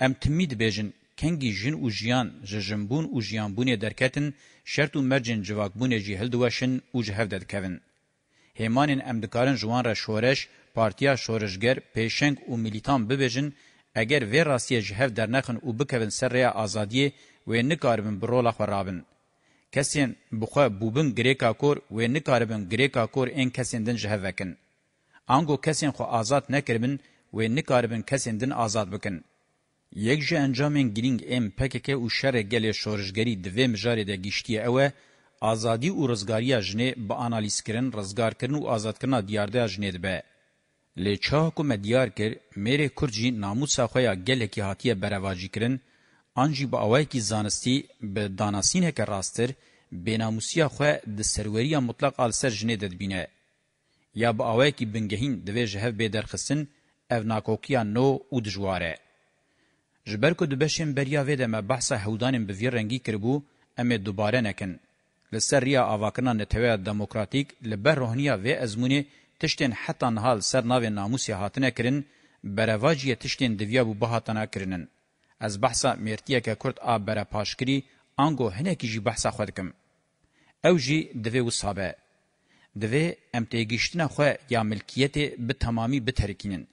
Speaker 1: ام تمید بیجن کنگی جن و جیان ججنبون و جیانبون درکتن شرط و مرجن جواکبون جی هلدوشن و جهف ددکوین. هیمانین ام دکارن جوان را شورش پارتیا شورشگر پیشنگ او ملیتان ببیجن اگر وی راستیه جهف در نخن او بکوین سر ریا آزادیه و نکاربن برولا خورابن. کسین بخوا بوبن گریکا کور و نکاربن گریکا کور این کسین دن جهف وکن. آنگو کسین خو آزاد نکربن و نکاربن کسین دن آزاد بکن. یک جه انجامین گرینگ ام پککه او شر گل شورشگری دوی مجاری ده گیشتیه اوه ازادي او رزګاریا جنې به انالیز کړي رزګارکرن او آزادکرنا دیارده جنې دبه له چا حکومت دیار کړ مېره کورجی ناموسا خویا ګل کی هاتیه برواجی کړي انجی به اوای کی زانستی به داناسینه کې راستر بناموسیا خو د سروریا مطلق ال سر جنې ددبینه یا به اوای کی بنګهین د وی جهه به درخصن او ناکوکیا نو او دجواره جبر کو د بشم بریا و د ما بحثه هودانم به وی رنګی کړبو امه دوباره نکن لسریا آواکنا نتوه دموکراتیک لبه روحنیا و ازمونی تشتین حتان حال سر ناو ناموسی هاتنه کرن برواجی تشتین دویا بو بهاتنه کرنن. از بحثا مرتیه که کرد آب برا پاشکری آنگو هنکی جی بحثا خود کم. او جی دوی و صابه. دوی امتیگیشتنه خواه یا ملکیت به تمامی بترکینن.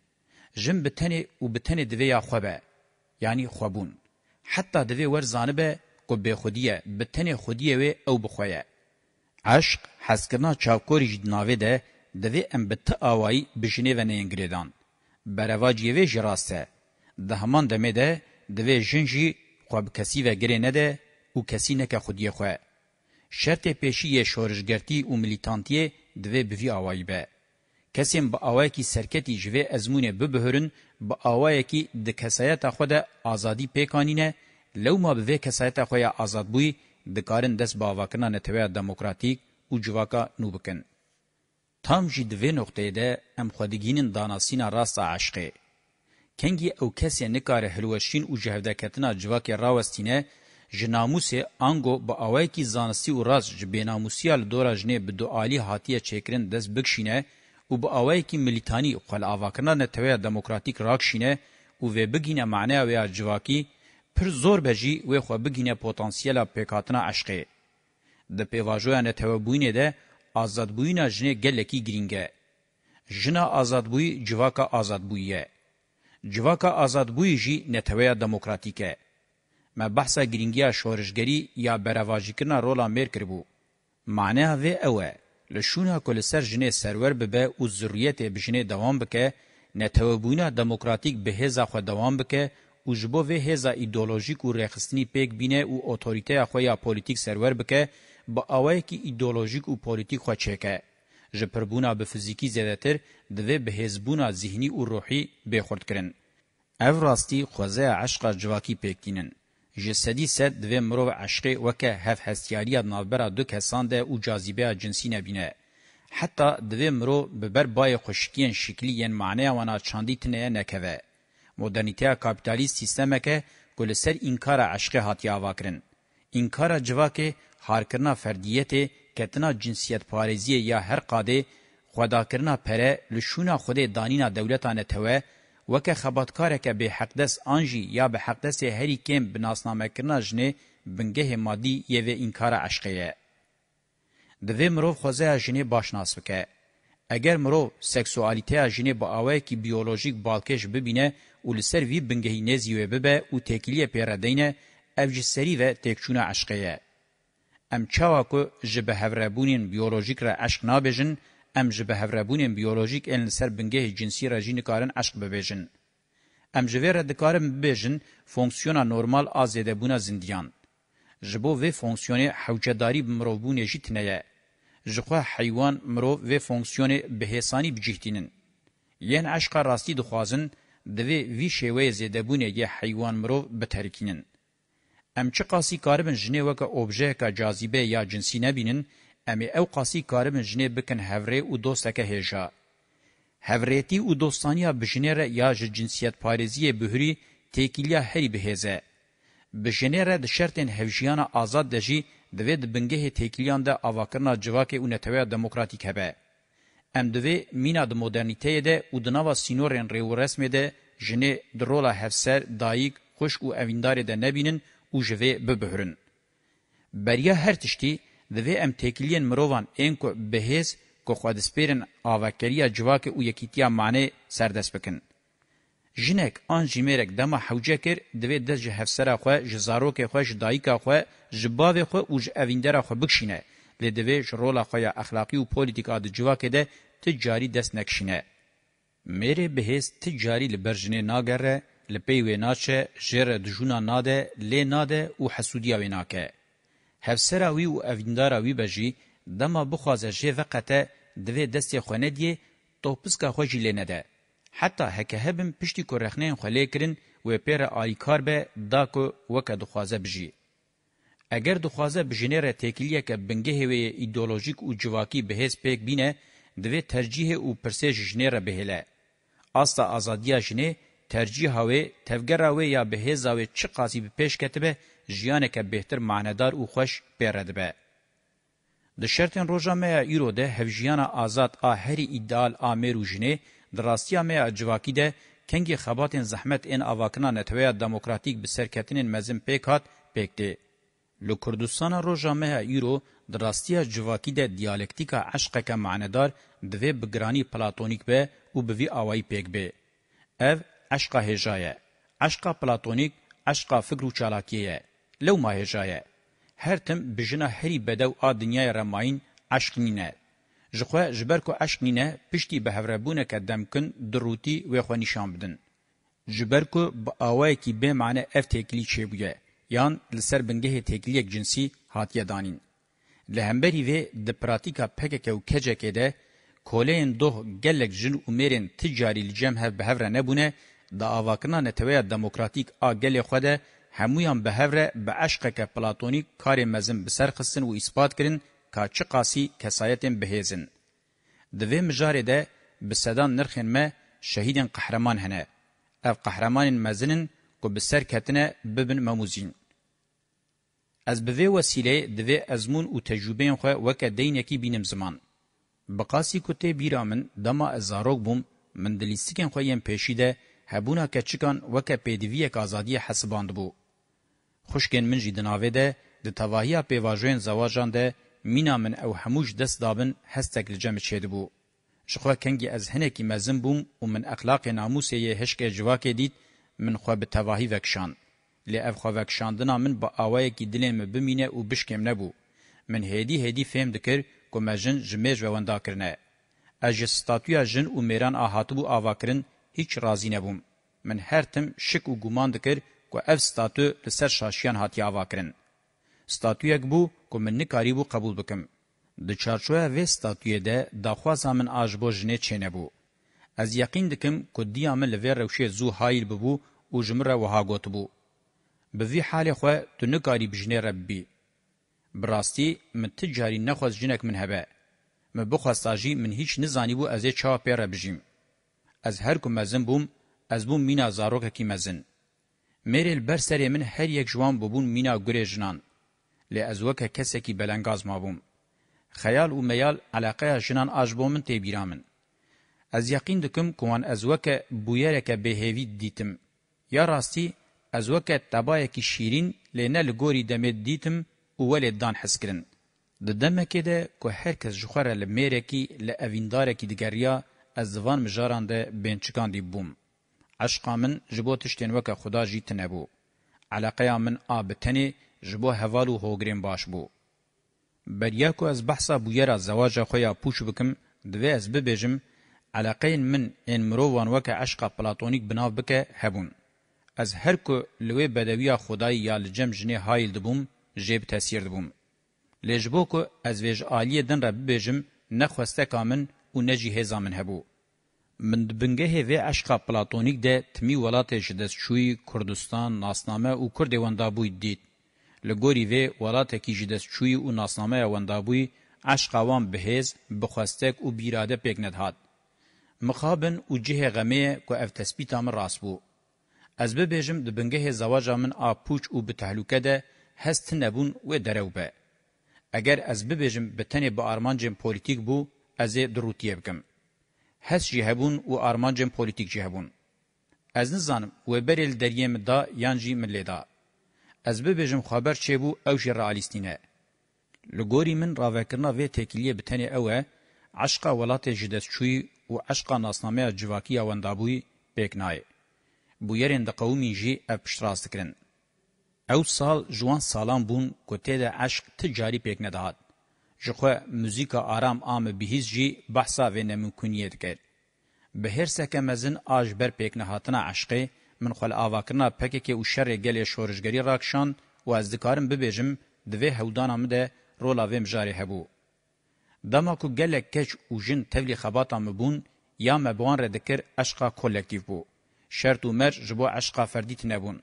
Speaker 1: جم بتنه و بتنه دوی یا خواه به. یعنی خوابون. حتی دوی ور زانبه کو به خودیه به تن خودیه و او بخویه عشق حسکرنا چاوکوری جدناوی ده دوی ام به تا آوائی بجنه و نینگریدان. برواجیه و جراسته. ده همان دمه ده دوی جنجی خواب کسی و گره نده او کسی نکه خودیه خواه. شرط پیشی شورشگرتی و ملیتانتیه دوی بوی آوائی به. کسیم با آوائی کی سرکتی جوی ازمونه ببهرن با آوائی کی ده کسایت خود آزادی پیکانینه لو ما به کسایت خو یا آزاد بوی د کارن دس باواکنه نتوی دموکراتیک او جواکا نوبکن تام جی دوی نقطه ده ام خودگینن داناسینا راست عشقه کنگی او کسی نکاره هلوشین او جهودکتنا جواک راوستینه جناموس انگو با اوای کی زانستی او راز جبیناموسیال دورا جنه به دوالی هاتیه چکرین دس بکشینه او با اوای کی ملیتانی خپل اواکنا نتوی دموکراتیک راکشینه او و بگینه معنی او جواکی پر زور بجی وی خو بگینه پتانسیلا پکاتنا عشقی د پیواژوانه توبوینه ده آزاد بوینا جنه گلکی گرینگه جنه آزاد بوی جواکا آزاد بویه جواکا آزاد بوی جی نتویا دموکراتیکه ما بحثا گرینگیا شورشگری یا برواجیکنا رولا میر کربو معنی هاوی اوه لشونه کل سر جنه سرور ببه او ضروریت بجنه دوام بکه نتوبوینا دموکراتیک بهزا خو دوام بکه او جبو وی هزا ایدئولوژیک و رخصنی پک بینه او اتوریته خو یا پولیټیک سرور بکه با اوای کی ایدئولوژیک او پولیټیک خو چکه جپربونا به فزیکی زیاتر دوی به حزبونا ذهنی او روحی به خورد کرن اف راستی خوازه عشق جواکی پکینن جسدی سد دوی مرو عشقی وکه هف هستیاری نابرا دو کسان ده او جاذبه جنسی نبینه حتی دوی مرو ببر بای خوشکین شکلی یعن معنی وانا چاندی تنه نکوه مدرنیته کاپیتالیست سیستمکه کول سر انکار عشق هاتیا واکرن انکار جواکه هارکرنا فردیت کتنا جنسیت پارزی یا هر قاده خداکرنا پره لشونا خود دانینا دولتانه توه وکه خباتکاره که به حق دست آنجی یا به حق دست هری کم بناسنامه کرنا جنه بنگه مادی یوه انکار عشقیه. دوی مروف خوزه جنه باشناس بکه. اگر مرو سکسوالیته جنه با اوای کی بیولوژیک بالکش ببینه او لسر وی بنگهی نزیوه ببه او تکلیه پیردینه افجسری و تکچونه عشقیه. ام چاواکو جبه هفربونین بیولوژیک را عشق نابجن، ام جبه هفربونین بیولوژیک این لسر بنگهی جنسی را جینه کارن عشق ببیجن. ام جوه را دکارن ببیجن فونکسیونا نورمال آزیده بونا زندیان. جبو و فونکسیونه حوجداری بمروبونه جیتنه جخوا حیوان مرو و فونکسیون بهسانی بجهتینن یهن عشق راستی دخوازن دوی وی شوی زیدبونه یه حیوان مرو بترکینن ام چه قاسی کاربن جنه وکا اوبژه کا جاذبه یا جنسی نبینن ام او قاسی کاربن جنه بکن هوره او دوستکه هجا هوریتی او دوستانیا بجنره یا جنسیت پارزی بهری تکیلیا هری بهزه بجنره د شرطن هوجیانا آزاد دجی دوی د بنګه تکلیان د اواکرنا جواکه او نتوی دموکراتیک هبه ام دوی مینا د مدرنیته ده او د نوا سینورن ریو رسمه ده جنې درولا هفسر دایک خوش او اویندار ده نبینن او جوی ببهرن بریا هر تشتی دوی ام تکلیان مروان انکو بهز کو خو د سپیرن اواکریا جواکه او یکیتیا معنی سردس بکن jinek an jimêrek dema hewce kir divê dest ji hevsera xwe ji zarokê xwe ji dayîka xwe ji bavê xwe û ji evîndera xwe bikişîne lê divê ji rola xwe ya exlaqî û polîtîka di civakê de ti carî dest nekişîne mêrê bihêz ti carî li ber jinê nagere li pey wê naçe jêre dijûna nade lê nade û hesûdiya wê nake hevsera wî û evîndara wî be jî dema bixwaze jê veqete divê destê xwe nediyê tohpiska xwe jî lê nede حتی هکه هبم پشتی کو رخنین خو لیکرین و پیر آیکار به دا کو وک دخوازه بجی اگر دخوازه بجنره تکلیه که بنگه و ایدئولوژیک او جواکی بهس پک بینه دوی ترجیح او پرسیج جنره بهله استا ازادیا جنه ترجیح و تفګر و یا بهز او چی قاسی به پیش کتبه ژیانه که بهتر معنادار او خوش پیردبه د شرطن روزامه ایرو ده هفجیانا آزاد آ هری ایدال آمرو جنه دراستیا مه اجواکی ده کنگی خباتن زحمت این آواکنا نتویا دموکراتیک بسرکتین مزم پیکات پیکتی. لو کردستان روژا مه ایرو دراستیا جواکی ده دیالکتیکا عشق که معندار دوی بگرانی پلاتونیک به و بوی آوائی پیک به. او عشق هجایه. عشق پلاتونیک عشق فکر و چالاکیه. لو ما هجایه. هر تم بجنا هری بدو آ دنیای رماین عشق نینه. جخوا جبر کو عشق نینه پشتی به هوربونه کدم کن دروتی و خو نشان بدن جبر کو با اوای کی به معنی اف تکلی چه بوگه یان لسر بنگه تکلی جنسی هاتیه دانین لهمبری و د پراتیکا پکه او کجکه ده کولین دوه گلک جن عمرن تجاری لجمه به هور نه بونه د اواکنا نتوی دموکراتیک اگل خوده همویان به هوره به عشق که پلاتونیک کار مزم بسر خستن و اثبات کرن تا چه قاسی کسایتین بهیزن. دوی مجاره ده بسدان نرخین ما شهیدین قهرمان هنه. اف قهرمانین مزنن کو بسر کتنه ببن مموزین. از به وسیله دوی ازمون او تجربه خو وک دین یکی بینم زمان. بقاسی کته بیرامن دما ازاروک بوم من دلیستیکن خو یم پیشیده هبونا کچکان وک پدوی یک ازادی حسباند بو. خوشکن من جی دناوی ده د تواهی پیواژن زواجان ده مینا من او هموش دست دابن هستک لجم چید بو. شخوا کنگی از هنکی مزم بوم و من اخلاق ناموسی هشک جواک دید من خوا به تواهی وکشان. لی اف خوا وکشاندنا من با آوای کی دلیم بمینه و بشکم نبو. من هیدی هیدی فهم دکر که مجن جمیج و وندا کرنه. از ستاتویا جن و میران آهاتبو آوا کرن هیچ رازی نبوم. من هر تم شک و گمان دکر که اف ستاتو لسر شاشیان هاتی آوا کرن. ستاتویک بو کو من نکاری بو قبول بکم د چارچوه و ستاتوی ده د خوازه من اجبو جنې چنه بو از یقین دکم کو دی عمل و روشه زو حایل بو او جمره وها گوت بو به وی حال خو تو نکاری بجنې ربي براستی من تجاری نخواز جنک من هبه م بخواستاجی من هیچ نزانی بو از چا پیر بجیم از هر کو مزن بوم از بوم مینا زاروک کی مزن میرل بر سری من هر یک جوان بوبون مینا ګری جنان لی از وکه کسی که بلنگاز ما بوم. خیال و میال علاقه جنان آجبومن تی بیرامن. از یقین دکم کوان از وکه بویرک بهیوی دیتم. یا راستی از وکه تبایکی شیرین لینه لگوری دمید دیتم او ولی دان حس کرن. د دمکه ده که هرکس جخوره لمیرکی لأویندارکی دگریا از دوان مجاران ده بینچکان دی بوم. عشقا من جبو تشتین وکه خدا جیت نبو. علاقه من آب تنی جبو هوالو هوگرین باش بو. بریاکو از بحثا بویرا زواجا خویا پوش بکم دوی از ببیجم علاقین من این مرووان وکا عشقا پلاتونیک بناو بکه هبون. از هر کو لوی بدویا خدای یا لجم جنه هایل دبوم جیب تسیر دبوم. لجبو کو از ویج آلی دن را ببیجم نخوسته کامن و نجی هزامن هبو. من دبنگه و عشقا پلاتونیک ده تمی ولاتش دست شوی کردستان ناسنامه و کردوان دابوی دید. لګوري وی ولاتکی جدسچوی او ناسنامه وندابوی اشقوان بهز بخواستک او بیراده پکنت هات مخابن او جه غمه کو اف تثبیتام راس بو از به بجم د بنګه زواجا من اپوچ او به تهلوکه ده هست نبون و دروبه اگر از به بجم به تنه به ارمانجم پولیټیک بو از دروتیه بکم هست جهبون او ارمانجم پولیټیک جهبون از نزانم و برل دریم دا یانجی ملیدا از ببیجم خبر چه بو او جی رعالیستینه. لگوری من راوکرنا وی تکیلیه بتنی اوه عشقا ولات جدستشوی و عشقا ناسنامه جواکی واندابوی بکنای. بویرین د قومی جی اپشتراست کرن. او سال جوان سالان بون کتی ده عشق تجاری پکنه دهات. جخوا موزیکا آرام آم بهیز جی بحثا و نمکنیت کرد. به هر سکه مزن آج بر پکنه هاتنا عشقه من خل آواکرنا پکه او شر گلی شورشگری راکشان و از دکارم ببیجم دوی هودانم ده رولا ویم جاری هبو. دما کو گلک کچ او جن تولی خباتا مبون یا مبوان ردکر عشقا کولکتیو بو. شرط و مرج جبو عشقا فردیت نبون.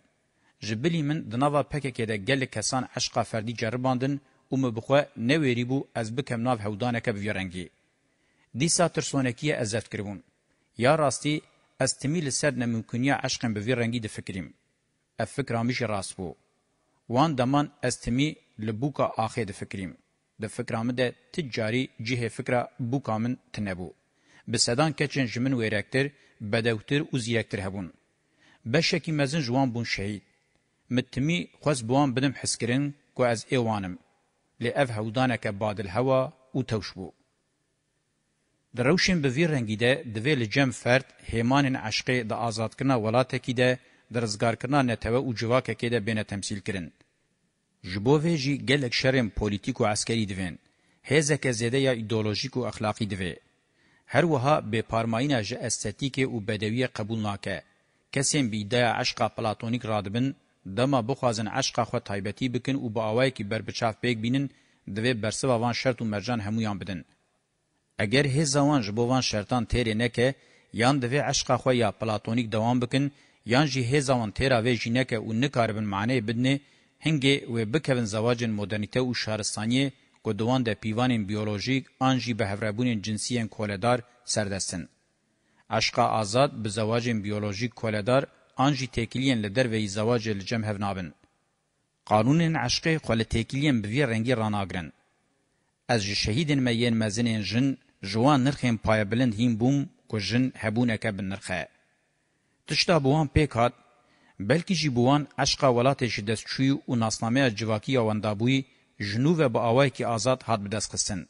Speaker 1: جبلی من دناوا پکه ده گلک کسان عشقا فردی جرباندن او مبخوا نویری بو از بکم ناو هودانک بیرنگی. دیسا ترسونکی ازفت کربون. یا راستی از تمی لسر نممکنیا عشقم بوی رنگی ده فکریم. اف فکر همیشه راست بو. وان دمان از تمی لبوکا آخی ده فکریم. ده فکرامه ده تجاری جیه فکر بوکا من تنبو. بسدان کچن جمن ویرکتر بدوتر و زیرکتر هبون. بشکی مزن جوان بون شهید. متمی خوز بوان بدم حس کرن که از ایوانم. لأف هودانک باد الهوا و توش بو. دروشن به وی رنگی ده دوی لجم فرد هیمانین عشقی ده آزاد کرنا ولاته کی ده درزگار کرنا نتوه او جواکه کی ده بین تمثیل کرن. جبو وی جی گلک شرم پولیتیک و عسکری دوین. هزک زیده یا ایدولوژیک و اخلاقی دوی. هر وها به پارماینا ج استتیک او بدوی قبول ناکه. کسیم بی ده عشقا پلاتونیک رادبن دما بخوازن عشقا خو تایبتی بکن او با اوای کی بر بچاف بیک بینن دوی برسوا وان شرط و مرجان همویان بدن. اگر هزاوان جبوان شرطان تیری نکه یان دوی عشقا خو یا پلاتونیک دوام بکن یان جی هزاوان تیرا وی جینکه او نکاربن معنی بدنه هنگه و بکوین زواجن مدرنیته او شهرستانی کو دوان د پیوانین بیولوژیک انجی به هفربونین جنسیین کولدار سردستن عشقا آزاد به زواجن بیولوژیک کولدار انجی تکلین لدر وی زواج لجم هفنابن قانونین عشقه کول تکلین به وی رنگی راناگرن از شهیدن مین مزنین جن جوان نرخین پای بلند هیم بوم کو جن هبونکه بن نرخه تشتا بوان پیک هات بلکی جی بوان عشقا ولاتش دستشوی و ناسنامه جواکی واندابوی جنو و با آوائی که آزاد هات بدست خستن.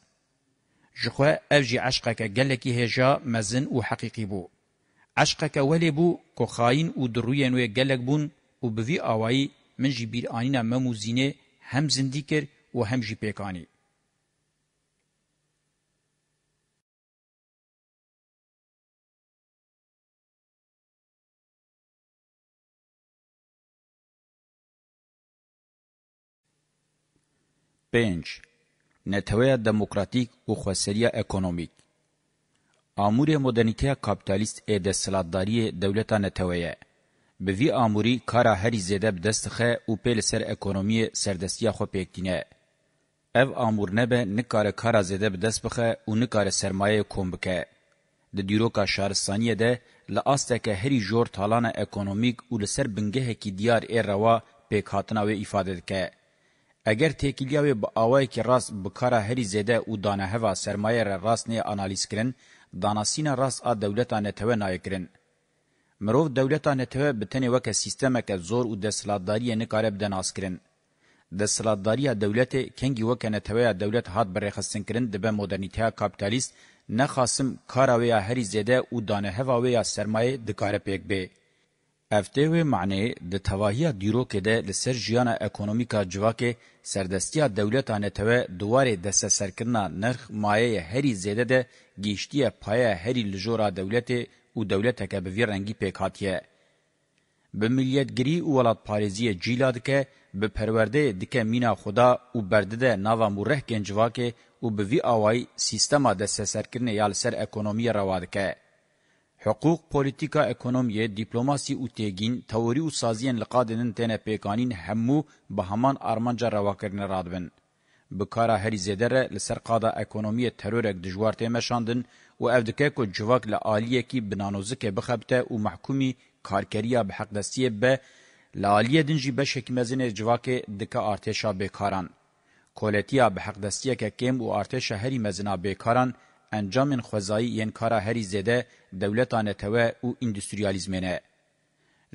Speaker 1: جخوه او جی عشقا که گلکی هجا مزن و حقیقی بو. عشقا که ولی بو که خاین و دروی نوی گلک بون و بوی آوائی من جی بیر آنینا مموزینه هم زندی کر و هم جی پیکانی. 5. Netewaya demokratik u xweseriya ekonomik Amûrê modernîteya kapitalîst ê desthilatdariyê dewleta neteweye. Bi vî amûrî kara herî zêde bi dest dixe û pê li ser ekonomiyê serdestiya xwe pêkîne. Ev amûr nebe nikare kara zêde bi dest bixe û nikare sermayeyê kom bike. Di dîroka şaristaniyê de li asteke herî jor talana ekonomîk û li ser bingehekî diyar ê rewa pêkhatina wê îfade dike. اگر تکیلیاوی با آوایکی راست بکارا هری زیده او دانهوا سرمایه را راست نه انالیز کرن، داناسینا راست آ دولتا نتوه نایه کرن. مروف دولتا نتوه بتنه وکه سیستمک زور او دستلاتداری نکاره بدن آس کرن. دستلاتداری دولت کنگی وکه نتوه دولت هات برخستن کرن دبه مدرنیتیا کابیتالیست نخاسم کاراویا هری زیده او دانهوا ویا سرمایه دکاره پیک به. Ev vê meعنeyê di tevahiya dîrokê de li ser jiyana ekonomîk a civakê serdestiya dewletan netewe duwarê desteserkirina nerx mayeyê herî zêde de gihiştiye paya herî li jora dewletê û dewleteke bi vê rengî pêk hatiye. Bi milyetgirî û welatparêziyê cîla dike, bi perwerdeyê dike mîna xuda û berdide nava mûrehkên civakê û bi vî awayî sîstema desteserkirinê ya li ser ekonomiyê rewa dike. حقوق پولیتیکا اکونومیه دیپلوماسی او تیگین توری او سازیان لقادنن تنه پیکانین همو به همان ارمانجا رواکرن رادبن بکارا هری زیدره لسر قادا اکونومی ترورک دجوار تیمه شاندن و افدکه که جواک لعالیه کی بنانوزک بخبته و محکومی کارکریا بحق دستیه به لعالیه دنجی بشک مزین جواک دکا ارتشا بیکاران. کولتیا بحق دستیه که کم و ارتشا هری مزینا بیکاران انجام خوزایی ین کارا هری زیده دولتانه توه او اندستریالیزمنه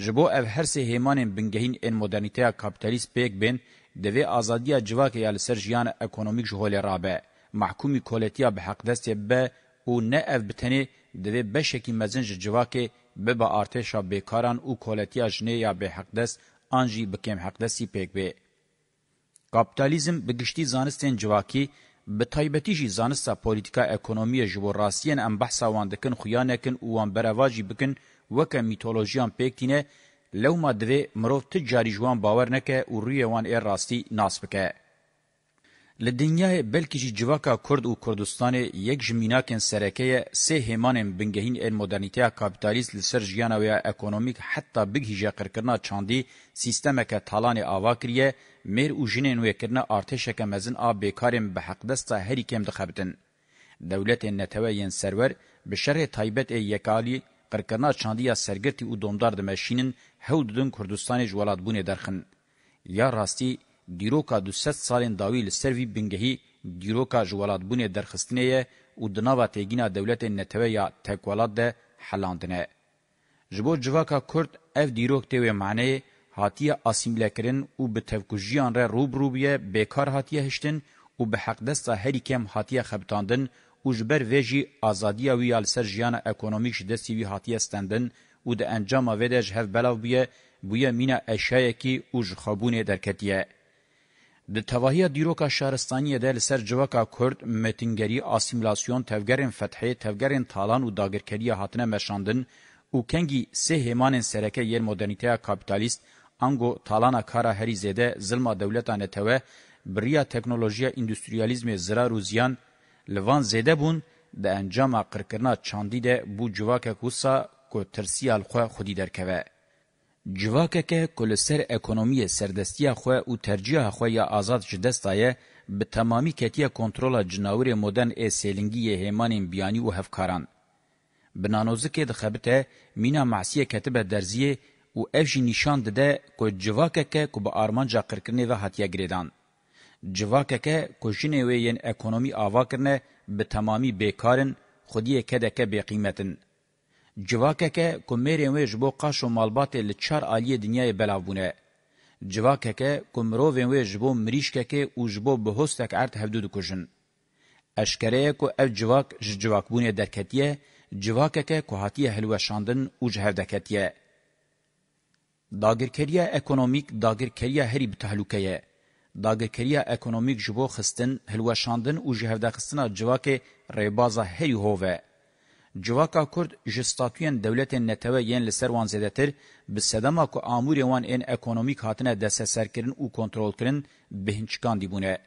Speaker 1: جبو اف هر سه هیمانن بنگهین ان مدرنیته کاپیتالیست پک بن د وی ازادیا جواک یال سرجیان اکونومیک جهول رابه محکومی کولتیا به حق دست به او نه اف بتنی د وی بشکی مزنج جواک به با ارتش بیکاران او کولتیا جنه یا به حق دست انجی بکم حق دستی پک به کاپیتالیزم بگشتي ځانستین جواکی به تایبەتی جی زانستا پۆلیتیکا ئەکۆنۆمیە ji bo rastiyên em behsa wan dikin xuya nekin û wan bereva jî bikin weke mîtolojiyan pêk tîne lewma divê mirov ti carî ji wan bawer neke û rûyê wan ê rastî nas bike li dinyayê belkî jî civaka kurd û kurdistanê yek ji mînakên sereke ye sê hêmanên bingehîn ên modernîteya kapitalîst li ser jiyana wê ya ekonomîk heta bigihîje qirkirina çandî sîstemeke talanê ava kiriye میر او جنین وکرنا ارتشک مزن ا بیکارم به حق دستا هری کم دخبتن دولت نتوین سرور به شر تایبت یکالی قرکنا چاندیا سرگرتی او دومدار د ماشینن هودن کردستان جوالات بونه درخن یا راستی دیروکا 200 سالن داویل سروی بنگهی دیروکا جوالات بونه درخستنه او دناوا تگینا دولت نتویا تکوالات ده حلاندنه جبو جواکا کرد اف دیروک تیوی معنی هاتیه اسیمیله کرن او به تفکوجیان را روبروبیه بیکار هاتیه هشتن او به حق دستا هری کم هاتیه خبتاندن او جبر ویجی آزادیا ویال سر جیان اکونومیک دستی وی هاتیه ستندن او د انجام ویدج هف بلاو بیه بویه مینا اشیای کی او جخابونه درکتیه. د توهیه دیروکا شهرستانی ده لسر جواکا کرد متنگری اسیمیلاسیون تفگرین فتحه تفگرین تالان و داگرکری هاتنه مشاندن او کنگی سه همان سرکه یل مدرنیته کاپیتالیست انگو تالان کارا هری زده ظلم دولتانه ته بریا تکنولوژیا اندستریالیزم زرا روزیان لوان زده بون د انجام قرکرنا چاندی ده بو جواکه کوسا کو ترسیال خو خودی درکوه جواکه که کل سر اکونومی سردستی خو او ترجیح خو یا آزاد جدستای به تمامی کتیه کنترل جناور مدن ا سیلنگی هیمانین بیانی او هفکاران بنانوزکه د خبته مینا معصیه کتبه درزیه û ev jî nîşan dide ku civakeke ku bi armanca qirkirinê ve hatiye girêdan. Civakeke ku jinê wê yên ekonomî avakirine bi temamî bêkarin, xudiyê kedeke bêqîmetin. Civakeke ku mêrên wê ji bo qaş û malbatê li çar aliyê dinyayê belav bûne. Civakeke ku mirovên wê ji bo mirîşkeke û ji bo bihostek erd hevdû dikujin. Eşkereye ku ev civak ji civakbûnê derketiye, civakeke ku hatiye hilweşandin û ji hevdeketiye. داگیرکریه اکونومیک داگیرکریه هری به تهلوکه داگیرکریه اکونومیک جبو خستن هلوشاندن او جهوده خستنا جواک ریبازا هری هوه. جواکا کرد جستاتوین دولت نتوه ین لسر وان زدتر به سدما که آموری وان این اکونومیک هاتنه دسته سر کرن او کنترول کرن بهنچکان دیبونه.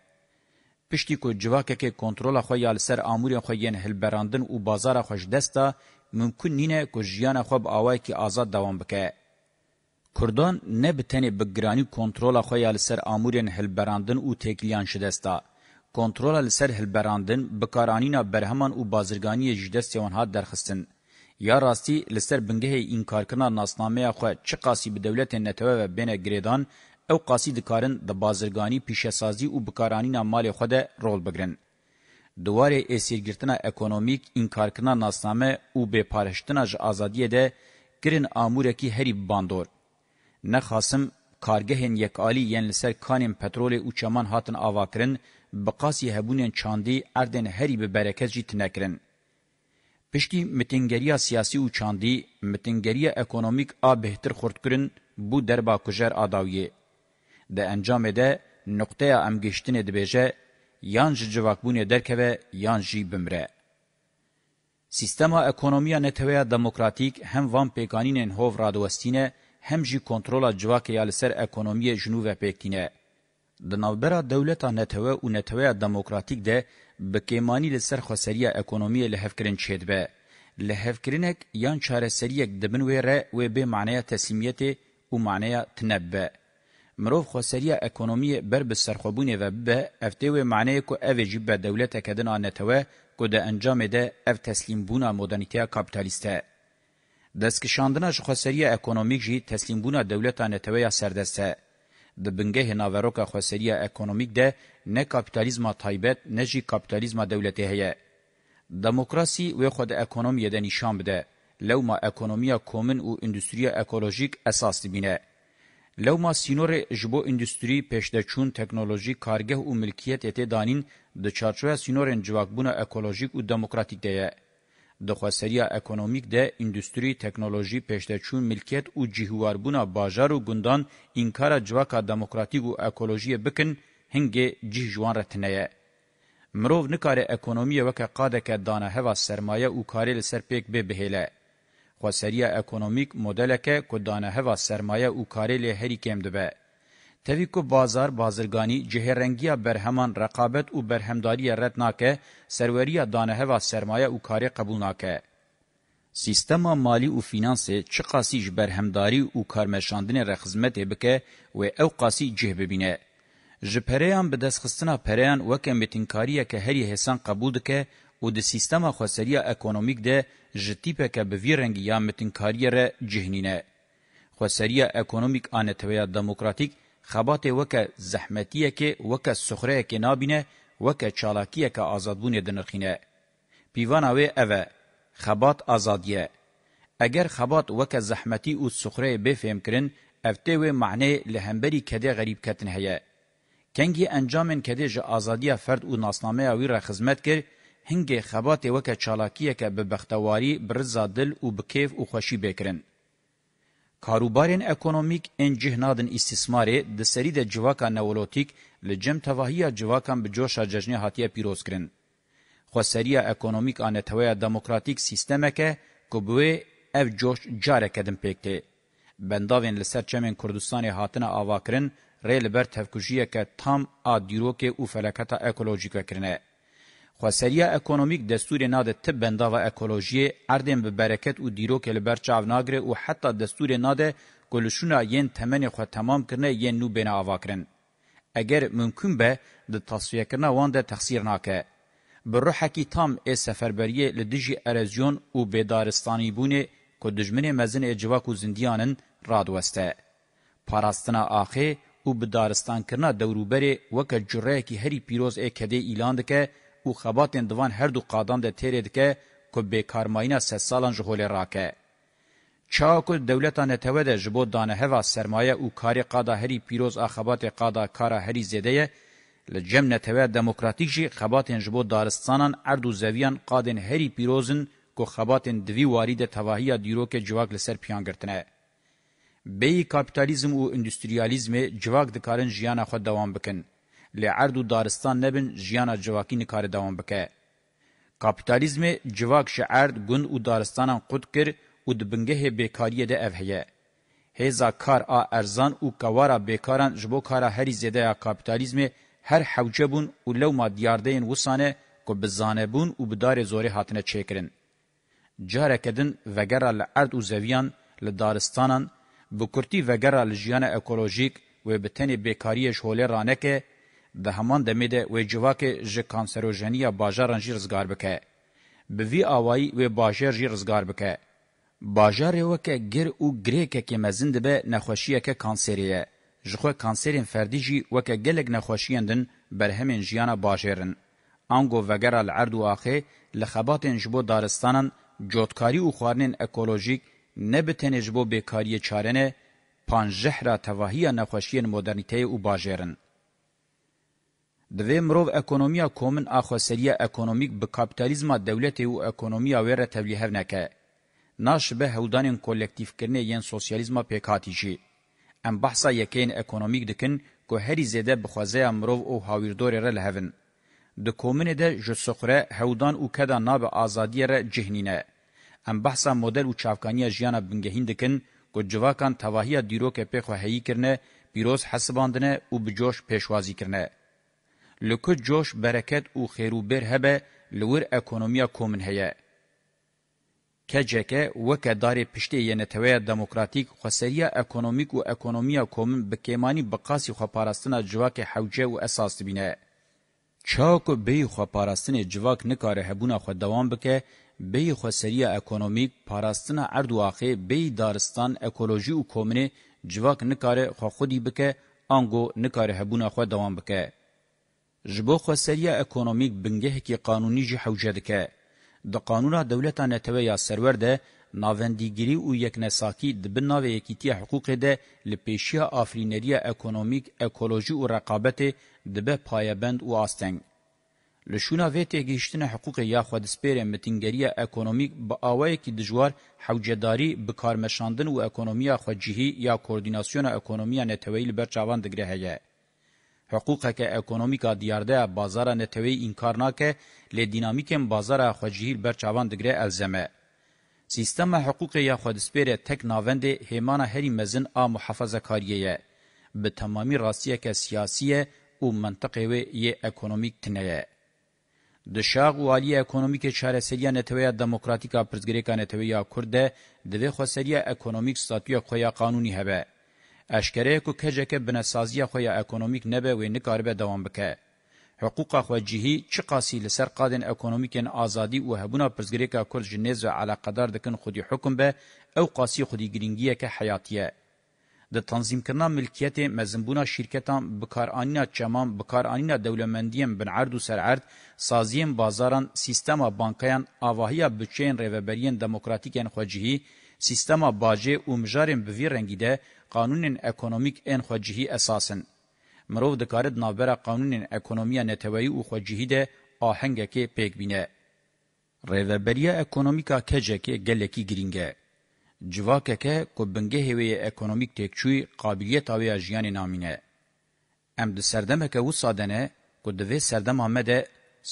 Speaker 1: پشتی که جواکه که کنترول خواه یا لسر آموری خواه ین هلبراندن او بازار خوش دستا ممکن نینه که جیان خواه به آوائی که آزاد دوام بکه. کردان نه بتنی بگرانی کنترول خو یال سر امورین هلبراندن او تکلیان شدستا کنترول لسر هلبراندن بکارانینا برهمان او بازرگانی جدست یونها درخستن یا راستی لسر بنگه انکارکنا ناسنامه خو چی قاسی به دولت نتوه و بین گریدان او قاسی دکارن د بازرگانی پیشسازی او بکارانینا مال خو ده رول بگرن دواره اسیرگرتنا اکونومیک انکارکنا ناسنامه او به پارشتنا ژ ازادیه ده گرین امورکی هری باندور نخاسم کارگهن یک آلی ین لسر کانین پترول او چمان هاتن آواکرن بقاسی هبونین چاندی اردن هری به برکت جیت نکرن. پشتی متنگریا سیاسی او چاندی متنگریا اکونومیک آ بهتر خورد کرن بو دربا کجر آداویه. ده انجام ده نقطه امگشتن دبیجه یان جواکبونه درکوه یان جی بمره. سیستما اکونومیا نتویا دموکراتیک هم وان پیکانینن هوف رادوستینه هم جی کنترولا جواکه یا لسر اکونومی جنوب پکتینه. د نوبره دولتا نتوه او نتوه دموکراتیک ده بکیمانی لسر خسریه اکونومی لهفکرین چید به. لهفکرینک یان چاره سریک دبن ویره و به معنی تسلیمیت او معنی تنبه. مروف خسریه اکونومی بر به سرخوبونه و به افته و معنی کو اوی جیب دولتا کدنا نتوه کو ده انجام ده اف تسلیم بونا مدرنیتیا کابیتالیسته. دستکشاندنا جخوسری اکونومیک جی تسلیم بونا دولتانه تویا سردسته د بنګه ناوروکا خوسری اکونومیک ده نه کاپیتالیزم تایبت نه جی کاپیتالیزم دولتي هيا دموکراسی و خود اکونومی ده نشان بده لو ما اکونومیا کومن او اندستریا اکولوژیک اساس بینه لو ما سینور جبو اندستری پشتچون تکنولوژی کارګه او ملکیت ته دانین د چارچوې سینورن جواکبونه اکولوژیک او دموکراتیک ده دخواسteriya ekonomik de endüstri, teknoloji, peşteçûn, milkiyet û cihwarbûna bajar û gundan inkara civaka demokratîk û ekolojiyê bikin hingê cih jiwan retinê ye. Mirov nikare ekonomiyê weke qadeke dana heva sermaye û karê li ser pêk bê bihêle. Xwaseriya ekonomîk modeleke ku dana heva sermaye û karê lê herî kêm dibe. تویکو بازار بازرگانی جهرنگیا برهمان رقابت او برهمداری رد ناکه سروری دانه و سرمایه او کاری قبول ناکه. سیستما مالی او فینانس چه قاسیج برهمداری او کارمشاندن رخزمت بکه و او قاسی جه ببینه. جپریان به دست خستنا پریان وکه متینکاریه که هری حسان قبول دکه او د سیستما خوسریا اکونومیک ده جتیپه که به ویرنگیا متینکاریه ره جهنینه. خوسریا اکونومیک آنتویا دموکراتیک خبات وکه زحمتیه که وکه سخره که نابینه وکه چالاکیه که آزادبونه دنرخینه. پیواناوی اوه خبات آزادیه. اگر خبات وکه زحمتی او سخره بفهم کرن افته و معنی لهمبری کده غریب کتن هیه. کنگی انجامن کده جه آزادیه فرد او ناسنامه اوی را خزمت کرد هنگه خبات وکه چالاکیه که ببختواری برزا دل او بکیف او خوشی بکرن. کاروبارین اکونومیک انجه نادن استثماری د سری د جواکا نولوتیک لجم توهیا جواکان به جوشا ججنی هاتیه پیروز کرن. خو سریا اکونومیک آن توهیا دموکراتیک سیستمکه کبوه اف جوش جاره کدن پیکتی. بنداوین لسر چمن کردستان هاتنه آوا کرن ریل بر تفکجیه که تام آدیروک او فلکتا اکولوژیکه کرنه. خواسریه اکونومیک دستور ناد تب بنداو اکولوژی اردن به برکت او دیروک لبر چاو ناگره او حتی دستور ناد گلشونا ین تمن خو تمام کرنه ین نو بنا اواکرن اگر ممکن به د تصفیه کرنه وان ده تخسیر ناکه بروحکی تام ای سفربریه لدجی ارزیون او بدارستانی بونه که دجمن مزن اجواکو زندیانن رادوسته. پاراستنا آخه او بدارستان کرنا دوروبره وکا جره که هری پیروز ای کده ایلان دکه او خباتن دوان هر دو قادان ده تیرید که که بیکارمایینا سه سالان جهول راکه. چاکو دولتا نتوه ده جبو دانه هوا سرمایه او کاری قادا هری پیروز آخبات قادا کارا هری زیده یه لجم نتوه دموکراتیک جی خباتن جبو دارستانان اردو زویان قادن هری پیروزن که خباتن دوی واری ده تواهی دیروک جواک لسر پیان گرتنه. بی کاپیتالیزم او اندستریالیزم جواک دکارن جیان خود دوام بکن. لی عرض و دارستان نبن جیانا جواکی نکار دوام بکه. کپیتالیزم جواک شعر گند و دارستانان قد کر و دبنگه بیکاریه ده اوهیه. هیزا کار آ ارزان و کوارا بیکاران جبو کارا هری زیده کپیتالیزم هر حوجه بون و لو ما دیاردین وسانه که بزانه بون و بدار زوری هاتنه چیکرن. جاره کدن وگره لعرد و زویان لدارستانان بکرتی وگره لجیان اکولوژیک و بتنی بیکاریش هوله رانکه ده همان دمه ده و جواک ژ کانسروژنیا باجاران جی رزگار بکه به وی آوایی و باجر جی رزگار بکه باجار وکه گر او گریکه که مزند به نخوشیه که کانسریه جخو کانسرین فردی جی وکه گلگ نخوشیندن بر همین جیانا باجرن انگو وگر العرض و آخه لخبات جبو دارستانن جوتکاری و خوارنین اکولوژیک نه به تنجبو بیکاری چارنه پانجه را تواهی نخوشیین مدرنیته او باجرن. د وی مرو اکونومیا کومن اخوسریه اکونومیک به کاپیتالیزم دولت او اکونومیا وره تبلیغ نکه ناش به هودانن کولکتیف کرنه یان سوسیالیزم پکاتیجی ام بحثا یکین اکونومیک دکن کو هری زده بخوازه امرو او هاویردور ر لهون د کومن ده جسخره هودان او کدا ناب ازادی ر جهنینه ام بحثا مدل او چافکانی ژیانا بنگهین دکن کو جواکان تواهی دیرو که په خو هی کرنه بیروز حسباندنه او بجوش پیشوازی کرنه li ku coş bereket û xêrûber hebe li wir ekonomiya komin heye. Keceke weke darê piştê yêneteweya demokratîk xweseriya ekonomîk û ekonomiya komin bi kêmanî bi qasî xweparastina civakê hewce û esas dibîne. Çawek û bêyî xweparastinê civak nikare hebûna xwe dewam bike, bêyî xweseriya ekonomîk, parastina erd û axê, bêyî daristan, ekolojî û kominê civak nikare xwe xwedî bike, ango nikare hebûna xwe dewam bike. جبو خو سریه اکونومیک بنګه کی قانوني جه حوجدکه د قانونا دولتا نتوی یا سرور ده ناوندیگری او یکنساکی د بناوی یکیتی حقوق ده لپیشی آفرینری اکونومیک اکولوژی او رقابت د به پایبند او آستنگ لشونا وی تگیشتن حقوق یا خود سپیر متنگری اکونومیک با آوای کی دجوار حوجداری بکارمشاندن او اکونومیا خود جهی یا کوردیناسیون اکونومیا نتوی لبر چاوان دگره هیه حقوق که اکونومیکا دیارده بازار نتوی انکار ناکه لی دینامیکم بازار خوجهیل برچاوان دگره الزمه. سیستم حقوق یا خودسپیر تک ناوند هیمان هری مزن آ محافظه کاریه به تمامی راستیه که سیاسیه او منطقه و یه اکونومیک تنه. د شاغ والی اکونومیک چارەسەریە نەتەوەیە دموکراتیکا پرزګریکا نەتەوەیە کورد د وی خوسریه اکونومیک ستاتوی خویا قانوني هبه اشکره کو کجکه بنسازیه خویا اکونومیک نبه و نکاربه دوام بکه. حقوق خو جهی چی قاسی لسر قادن اکونومیکن آزادی و هبونا پرزگریکا کرد جنیز و علاقدار دکن خودی حکم به او قاسی خودی گرینگیه که حیاتیه. د تنظیم کنا ملکیت مزنبونا شرکتان بکارانینا چمان بکارانینا دولمندیم بن عرض و سرعرض سازیم بازاران سیستما بانکیان آواهیا بچین ریوبرین دموکراتیکن خوجهی سیستما باجه و مجارن بوی رنگیده قانونین اکونومیک ان خو جهی اساسن مرو د کارد نابره قانونین اکونومیا نتوی او خو جهی ده آهنګه کې پېک بینه ریوبریا اکونومیکا کجه کې ګلکی ګرینګه جواکه کې کوبنګه هوی اکونومیک تکچوی قابلیت او یجیان نامینه ام د سردمه کې وسادنه کو د وې سردم احمد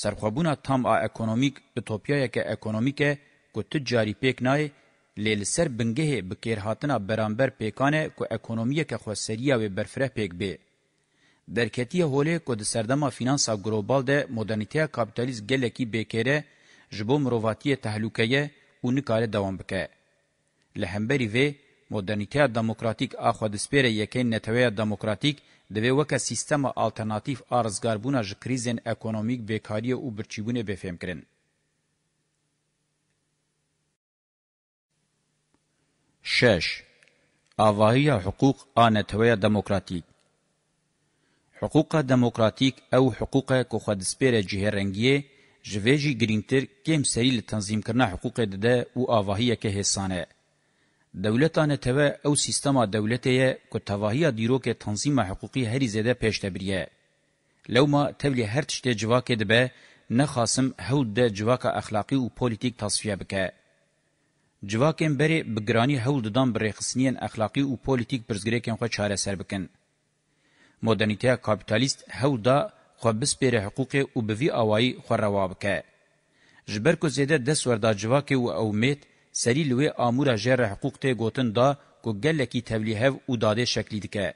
Speaker 1: سرخوبونه تام ا اکونومیک اتوپیا کې اکونومیکه کو تجاری پېک نه لیل سر بنگه بکیر هاتنا برانبر پیکانه که اکونومیه که خوصریه و برفره پیک بی. درکتی هوله که ده سردما فینانسا گروبال ده مدرنیتیا کابیتالیز گلکی بیکره جبو مروواتی تحلوکه و نکاره دوام بکه. لهمبری وی مدرنیتیا دموکراتیک آخوا دسپیره یکین نتویا دموکراتیک دوی وکه سیستم آلترناتیف آرزگاربونا جکریزن اکونومیک بیکاری و برچیبونه بفهم کرن. شش آواهی حقوق آنتوی دموکراتیک حقوق دموکراتیک او حقوق کو خود سپیر جهرنگیه جویجی گرینتر کم سری لتنظیم کرنا حقوق ده او آواهی که حسانه. دولتانه توا او سیستما دولته که تواهی دیرو که تنظیم حقوقی هری زده پیش تبریه. لو ما تولی هر تشت جواک دبه نخاسم هول ده جواک اخلاقی و پولیتیک تصفیه بکه. Civakên berê bi giranî hewl didan bi rêxistiniyên exlaqî û polîtîk pirsgirêkên xwe çareser bikin. Modernîteya kapitalîst hewl da xwe bispêre hiqûqê û bi vî awayî xwe rewa bike. Ji ber ku zêde destwerda civakê û ewmêt, serî li wê amûra jêra hiqûq tê gotin da ku gelekî tevlîhev û dadê şeklî dike.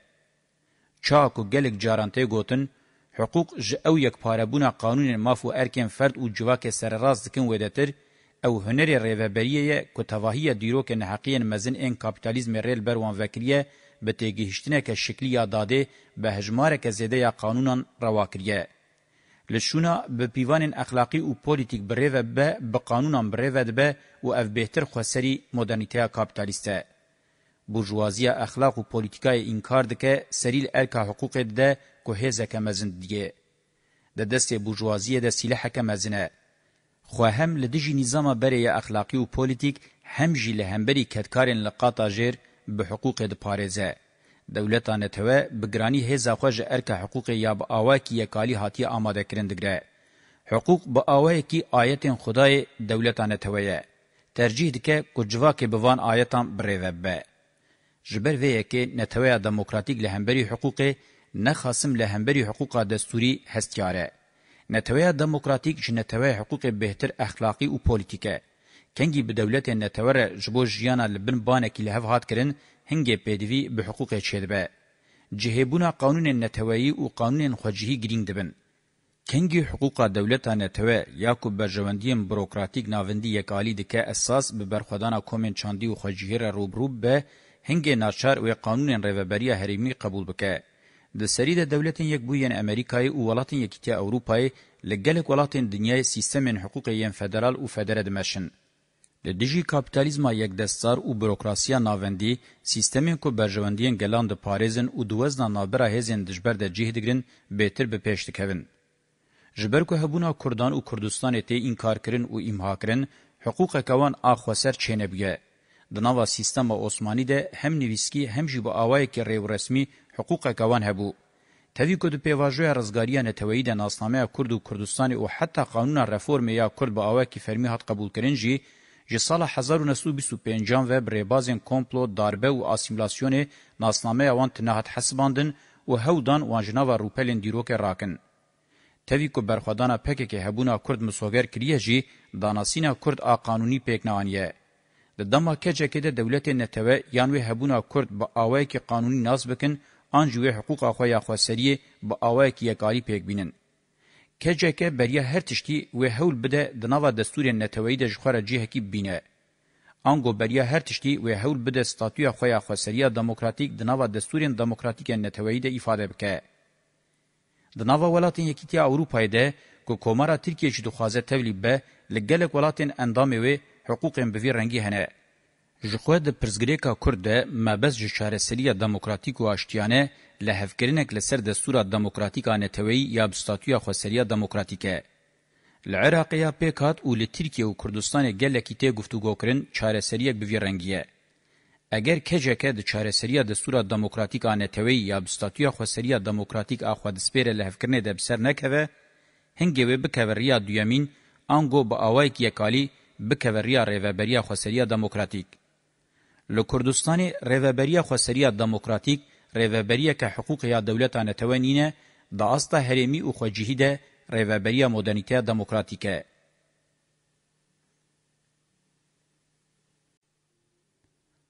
Speaker 1: Ça ku gelek caran tê gotin, hiqûq ji ew yekparebûna qanûnên maf û erkên ferd û civakê sererast dikin wêdetir, او هنری ریوبریه که تواهی دیروک نحقیین مزن این کپیتالیزم ریل بروان وکریه به تیگهشتنه که شکلی داده به هجماره که زیده یا قانونان رواکریه. لشونا به پیوان اخلاقی او پولیتیک بریوه به به قانونان بریوه به او او بهتر خوصری مدرنیتیا کپیتالیسته. برجوازی اخلاق و پولیتیکای انکار دکه سریل ارکا حقوق ده که هزه که مزن دیگه. ده دست برجوازی ده سیلحه که مزنه. خو هم له دجی نظام برې اخلاقی او پولیټیک هم جې له همبري کډکارن لقاطا جیر به حقوق د پاريزه دولتانه ته بګرانی هزا خوژ ارکه حقوق یا به اوا کی یکالی هاتی آماده کړندګره حقوق به اوا کی آیت خدای دولتانه ته ترجیح دکه کوجوا کې بوان آیتام بریوبه جبر وی کې نتویا دموکراتیک لهمبري حقوق نه خاصم لهمبري حقوق دستوري هستیاره Netewaya demokratik ji netewaya hiqûqê bêhtir exlaqî û polîtîk e. Kengî bi dewletên netewere ji bo jiyana li bin banekî li hev hat kirin, hingê pêdivî bi hiqûqê çêdibe. Cihêbûna qanûnên neteweyî û qanûnên xwecihî girîng dibin. Kengî hiqûqa dewleta netewe ya ku berjewendiyên bürokratîk navendî yekalî dike esas bi berxwedana komên çandî û xwecihî re rûbrû be, hingê naçar wê qanûnên rêveberiya herêmî qebûl bike. د سری د دولتین یک بو یان امریکای او ولاتین یکیتیا اوروپای لګلک ولاتین دنیای سیستمن حقوق یان فدرال او فدرال دمشن د دیجی کاپیتالیزم یک دستار او بروکراسیا ناوندی سیستمین کو برژوندین گلان د پاریزن او دوزنا نابره هزن دجبر د جهدګرین بهتر به پیش دکوین جبر کو هبونا کردان او کردستان ته انکار کرن او امها کرن حقوق کوان اخوسر چینبګه د نوو سیستم عثماني ده هم نویسکی هم جبو اوای کی ریو رسمي حقوقه کوان هبو توی کد پیواژوی رزگاریان توی د ناسنامه کرد و کردستان او حتی قانون رفرم یا کرد با اوه کی فرمی هات قبول کرن جی جی سال 1925 و بریبازین کمپلو داربه و اسیمیلاسیون ناسنامه وان تنهات حسباندن و هودان وانجنا و روپلین دیروک راکن توی کو برخدانا پک کی هبونا کرد مسوګر کریه جی داناسینا کرد ا قانونی پکنانیه د دما کچه کې د دولت نتوه یانوی هبونا کرد با اوه کی قانونی ناس بکن آن جوی حقوق اخو یا خواسریه با اوای کی یکاری پیک بینن کجکه بریا هر تشتی و هول بده د نوو دستور نتوی د جخره جهه کی بینه انګو بریا هر تشتی و هول بده ستاتوی خو یا خواسریه دموکراتیک د نوو دستور دموکراتیک نتوی د ifade بکې د نوو ولاتین یکیتیا اروپای ده کو کومارا ترکیه چې د خوازه تولیب به لګلک ولاتین اندامې و حقوق به رنګي هنه Ji xwe di pirsgirêka Kurd de mebez ji çareseriya demokratîk û aştiyanê li hevkirinek li ser Destûra Demokratîk a Neteweyî ya Statuya Xweseriya Demokratîk e. Li Iraqê ya pêk hat û li Tirkiye û Kurdistanê gelekî tê guftûgokirin çareseriyek bi vî rengî ye. Eger keceke di çareseriya Destûra Demokratîk a Neteweyî ya Statuya Xweseriya Demokratîk a Xwedespêrê li hevkirinê de bi ser nekeve, hingê wê bikeve riya duyemîn an go bi awayekî yekalî bikeve riya rêveberiya Xweseriya Demokratîk. لکردستان ریوبری خوسری دموکراتیک ریوبری که حقوق یا دولت ان توانینه د استه هریمی او خوجهی ده ریوبری مدرنیته دموکراتیکه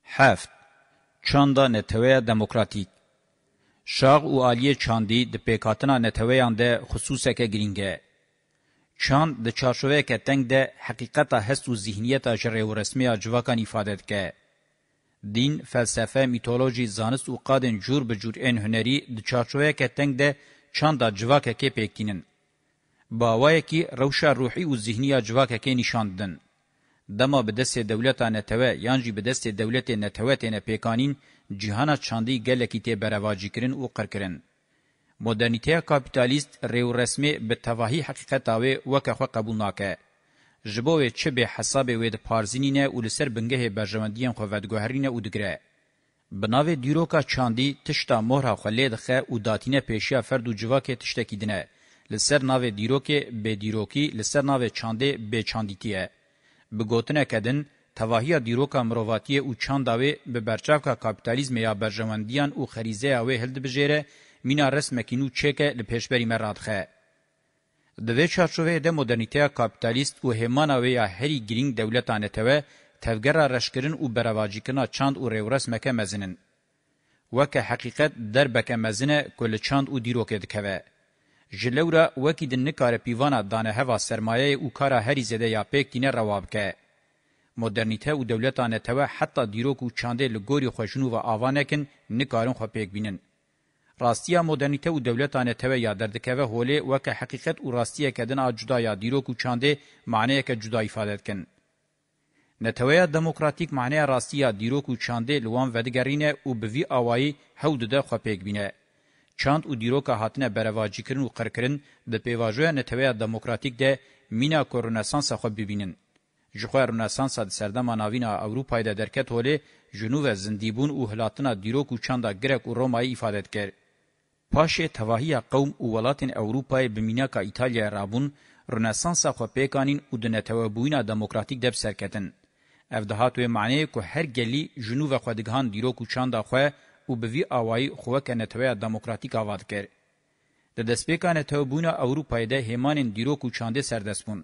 Speaker 1: هفت چاندا نتوه دموکراتیک شاغ او عالیه چاندی د پیکاتنا نتویان ده خصوصه که گرینگه. چاند د چارشوه که تنگ ده حقیقتا هست و ذهنیتا جره و رسمی جواکان افادت که. دین، فلسفه، میتولوژي، زانست او قادن جور به جور ان هنري د چارچوبه کې تنگ ده چاندا جواکه کې پېکینن. باوای کې روشا روحي او ذهني جواکه کې نشاندن. دما به دسته دولتانه ته یانجی به دسته دولت نه ته ته نه پېکانین جهان چاندی ګلکی ته برواجی کرن او قرکرن. مدرنیته کاپیتالیست ریو رسمي به توهی حقیقت او وکه خو قبول ناکه. جبوه چه به حساب وید پارزینینه و لسر بنگه برجمندین خوفدگوهرینه و دگره. بناوه دیروکا چاندی تشتا مهره خلی دخه و داتینه پیشیا فرد و جواکه تشتکی دینه. لسر ناوه دیروکه به دیروکی لسر ناوه چانده به چاندیتیه. بگوتنه کدن، تواهی دیروکا مروواتی او چانداوی به برچاوکا کاپیتالیزم یا برجمندیان او خریزه اوی هلد بجیره مینا رسمکینو چکه لپیشبری مرادخه. د وی چارچوې د مدرنټیا کاپټالیست او همان او یا هری ګرینګ دولتانه ته تفګر رشکرین او برواجیکنا چاند او ریورس مکه مزنن وکه حقیقت در بکه مزنه کل چاند او دیروکه دکوه جلورا وکی د نکاره پیوانا دانه هوا سرمایه او کارا هری زده یا پک دینه رواب که مدرنیته او دولتانه ته حتی دیروک او چاند لګوري خوشنو و اوانکن نکارن خو پک بینن راستیا مدرنیته او دولتانه ته یا دردکوه هولی وک حقیقت او راستیه کدن جدا یا دیروک او چانده معنی ک جدا ifade کن نتویا دموکراتیک معنی راستیا دیروک او چانده لوان ودگرینه او بوی اوای هود ده خو پیک بینه چاند او دیروک هاتنه برواجی کرن او قرکرن د پیواژو نتویا دموکراتیک ده مینا کورنسانس خو ببینن جخوا رنسانس د سردما ناوینا اوروپای د درکت هولی جنوب زندیبون او هلاتنا دیروک او چاندا گرک او رومای ifade کرد پاشه تواهی قوم او ولاتن اوروپای بمیناکا ایتالیا رابون رنسانسا خو پیکانین او د نتوابوینا دموکراتیک دب سرکتن اف دهاتو معنی کو هر گلی جنوب خودگان دیرو کو چاندا خو او بوی اوای خو کنتوی دموکراتیک اواد کر د دسپیکانه توبونا اوروپای ده همان دیرو کو چانده سردسپون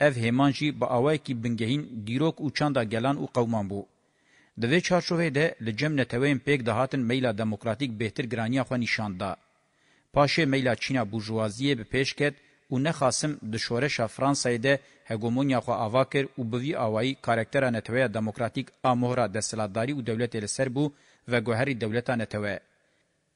Speaker 1: اف همان جی با اوای کی بنگهین دیرو کو چاندا گلان او قومان بو د وی چارچوبه ده لجم نتوین پک د هاتن میلا دموکراتیک بهتر گرانی خو نشان ده پاشه میلا چینا بورژوازی به پیش کت او نه خاصم د شورش فرانسای ده هګومونیا خو اواکر او بوی اوای کاراکتر نتوی دموکراتیک امورا د سلاداری او دولت له سر بو و گوهری دولت نتوی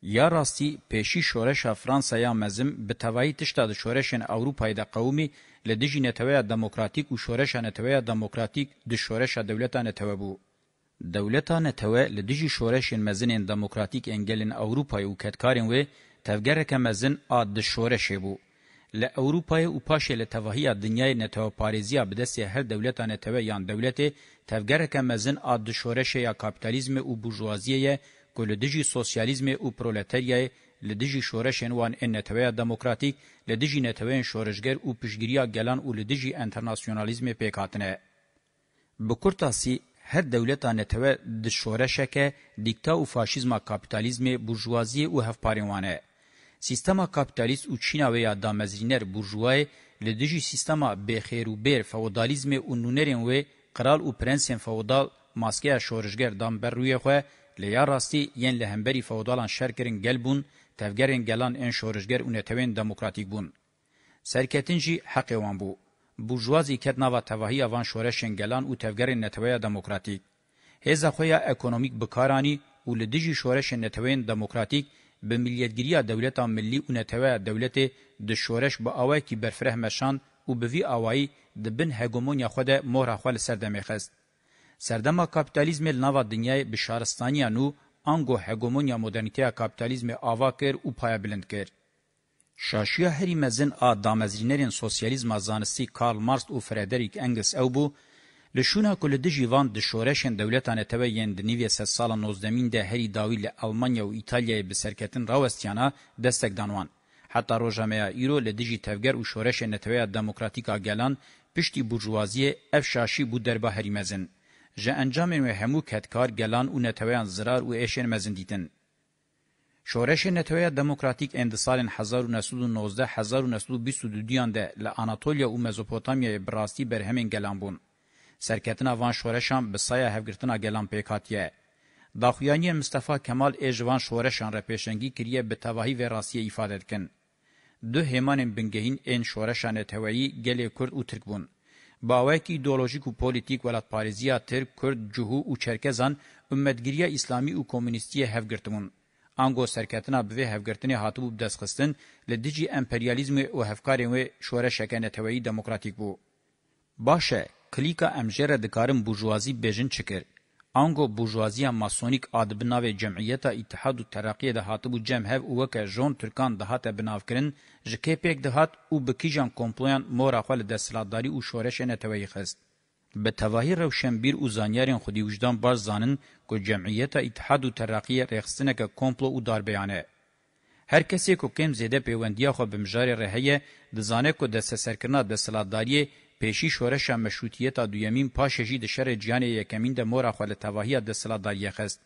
Speaker 1: یا راستی پیشی شورش فرانسای مزم به توای تشتا د شورش اوروپای د قومي لدجی نتوی دموکراتیک او شورش نتوی دموکراتیک د شورش دولت نتوی بو Dewleta netewe li dijî şoreşên mezinên demokratîk engelên Ewropayê û ketkarên wê tevgereke mezin a di şoreşê bû. Li Ewropayê û paşê li tevahiya dinyayê netewparêziya bi destê her dewleta netewe yan dewletê tevgereke mezin a di şoreşê ya kapitalizmê û burjwaziyê ku li dijî sosyalizmê û proletaryayê li dijî şoreşên wan ên neteweya demokratîk li dijî neteweyên şoreşger û piştgiriya gelan û li dijî internasyonalizmê pêk hatine. Bi Kurtasî هر دولتا نتوه د شورشکه دیکتا او فاشیزما کاپیتالیزم بورژوازی او هفپاریوانه سیستما کاپیتالیست او چینا و یا دامزرینر بورژوای له دجی سیستما به خیر او بیر فودالیزم او نونرین و قرال او پرنسن فودال ماسکه شورشګر دام بروی خو لیا راستی یین له همبری فودالان شرکرین گلبون تفګرین گلان ان شورشګر او نتوین دموکراتیک بون سرکتنجی حق وان بو بورژوازی کتناوا توهی اوان شورش انگلان او تفگرین نتوی دموکراتیک هزا خویا اکونومیک بکارانی او لدیجی شورش نتوین دموکراتیک به ملیتگیری دولتا ملی او نتوی دولت د شورش با اوای کی برفره مشان او به وی اوای د بن هګومونیا خود مهر خپل سردمه خست سردما کاپیتالیزم نوا دنیای بشارستانیا نو انګو هګومونیا مدرنټیا کاپیتالیزم آوا کړ او پایا بلند کړ Şaşiya herî mezin a damezrînerên sosyalizma zanistî Karl Marx û Frederick Engels ew bû, li şûna ku li dijî van di şoreşên dewletane teve yên di nîvê sed sala nozdemîn de herî dawî li Almanya û İtalyayê bi serketin rawestiyana destek danwan. Heta rojameya îro li dijî tevger û şoreşên neteweya demokratîk a gelan piştî burjwaziyê ev şaşî bû derba herî mezin. Ji encamên wê hemû ketkar gelan û neteweyan zirar û êşên mezin dîtin. شورش نتویا دموکراتیک اندسالن 1919 1922 ده ل آناتولیا او مزوپوتامیا براستی برهمن گلانبون سرکتنا وان شورشان بسایا هفگرتنا گلان پیکاتیه داخویانی مصطفی کمال اجوان شورشان را پیشنگی کریه به تواهی و راسیه ifade کن دو همان بنگهین ان شورشان تویی گلی کرد او ترک بون باوکی ایدئولوژیک و پولیتیک ولات پاریزیا ترک کرد جهو او چرکزان امتگریه اسلامی او کمونیستی هفگرتمون انګو سرکټنا به هفګرتنی هاتبو دسخستن ل دیجی امپریالیزم او هفکارین و شوره شکنه توی دموکراتیک بو باشه کلیکا امجره د کارم بورژوازی بجن چکر انګو بورژوازی ماسونیک ادبنا و جمعیت اتحاد و ترقی د هاتبو جمع هف او که جون ترکان د هات بنافکرین ژکه پک د هات او بکیجان کومپلین مورا خپل د سلاداری او شوره شنه توی خست به تواهی روشنبیر او زانیارین خودی وجدان باز زانن که جمعیت اتحاد و ترقی رخصنک کمپلو او دار بیانه. هر کسی که کم زیده پیوندیا خو بمجار رهیه دزانه که دست سرکرنا دستلاتداری پیشی شورش مشروطیت دویمین پاششی د شر جیان یکمین د مور خو له تواهی دستلاتداری خست.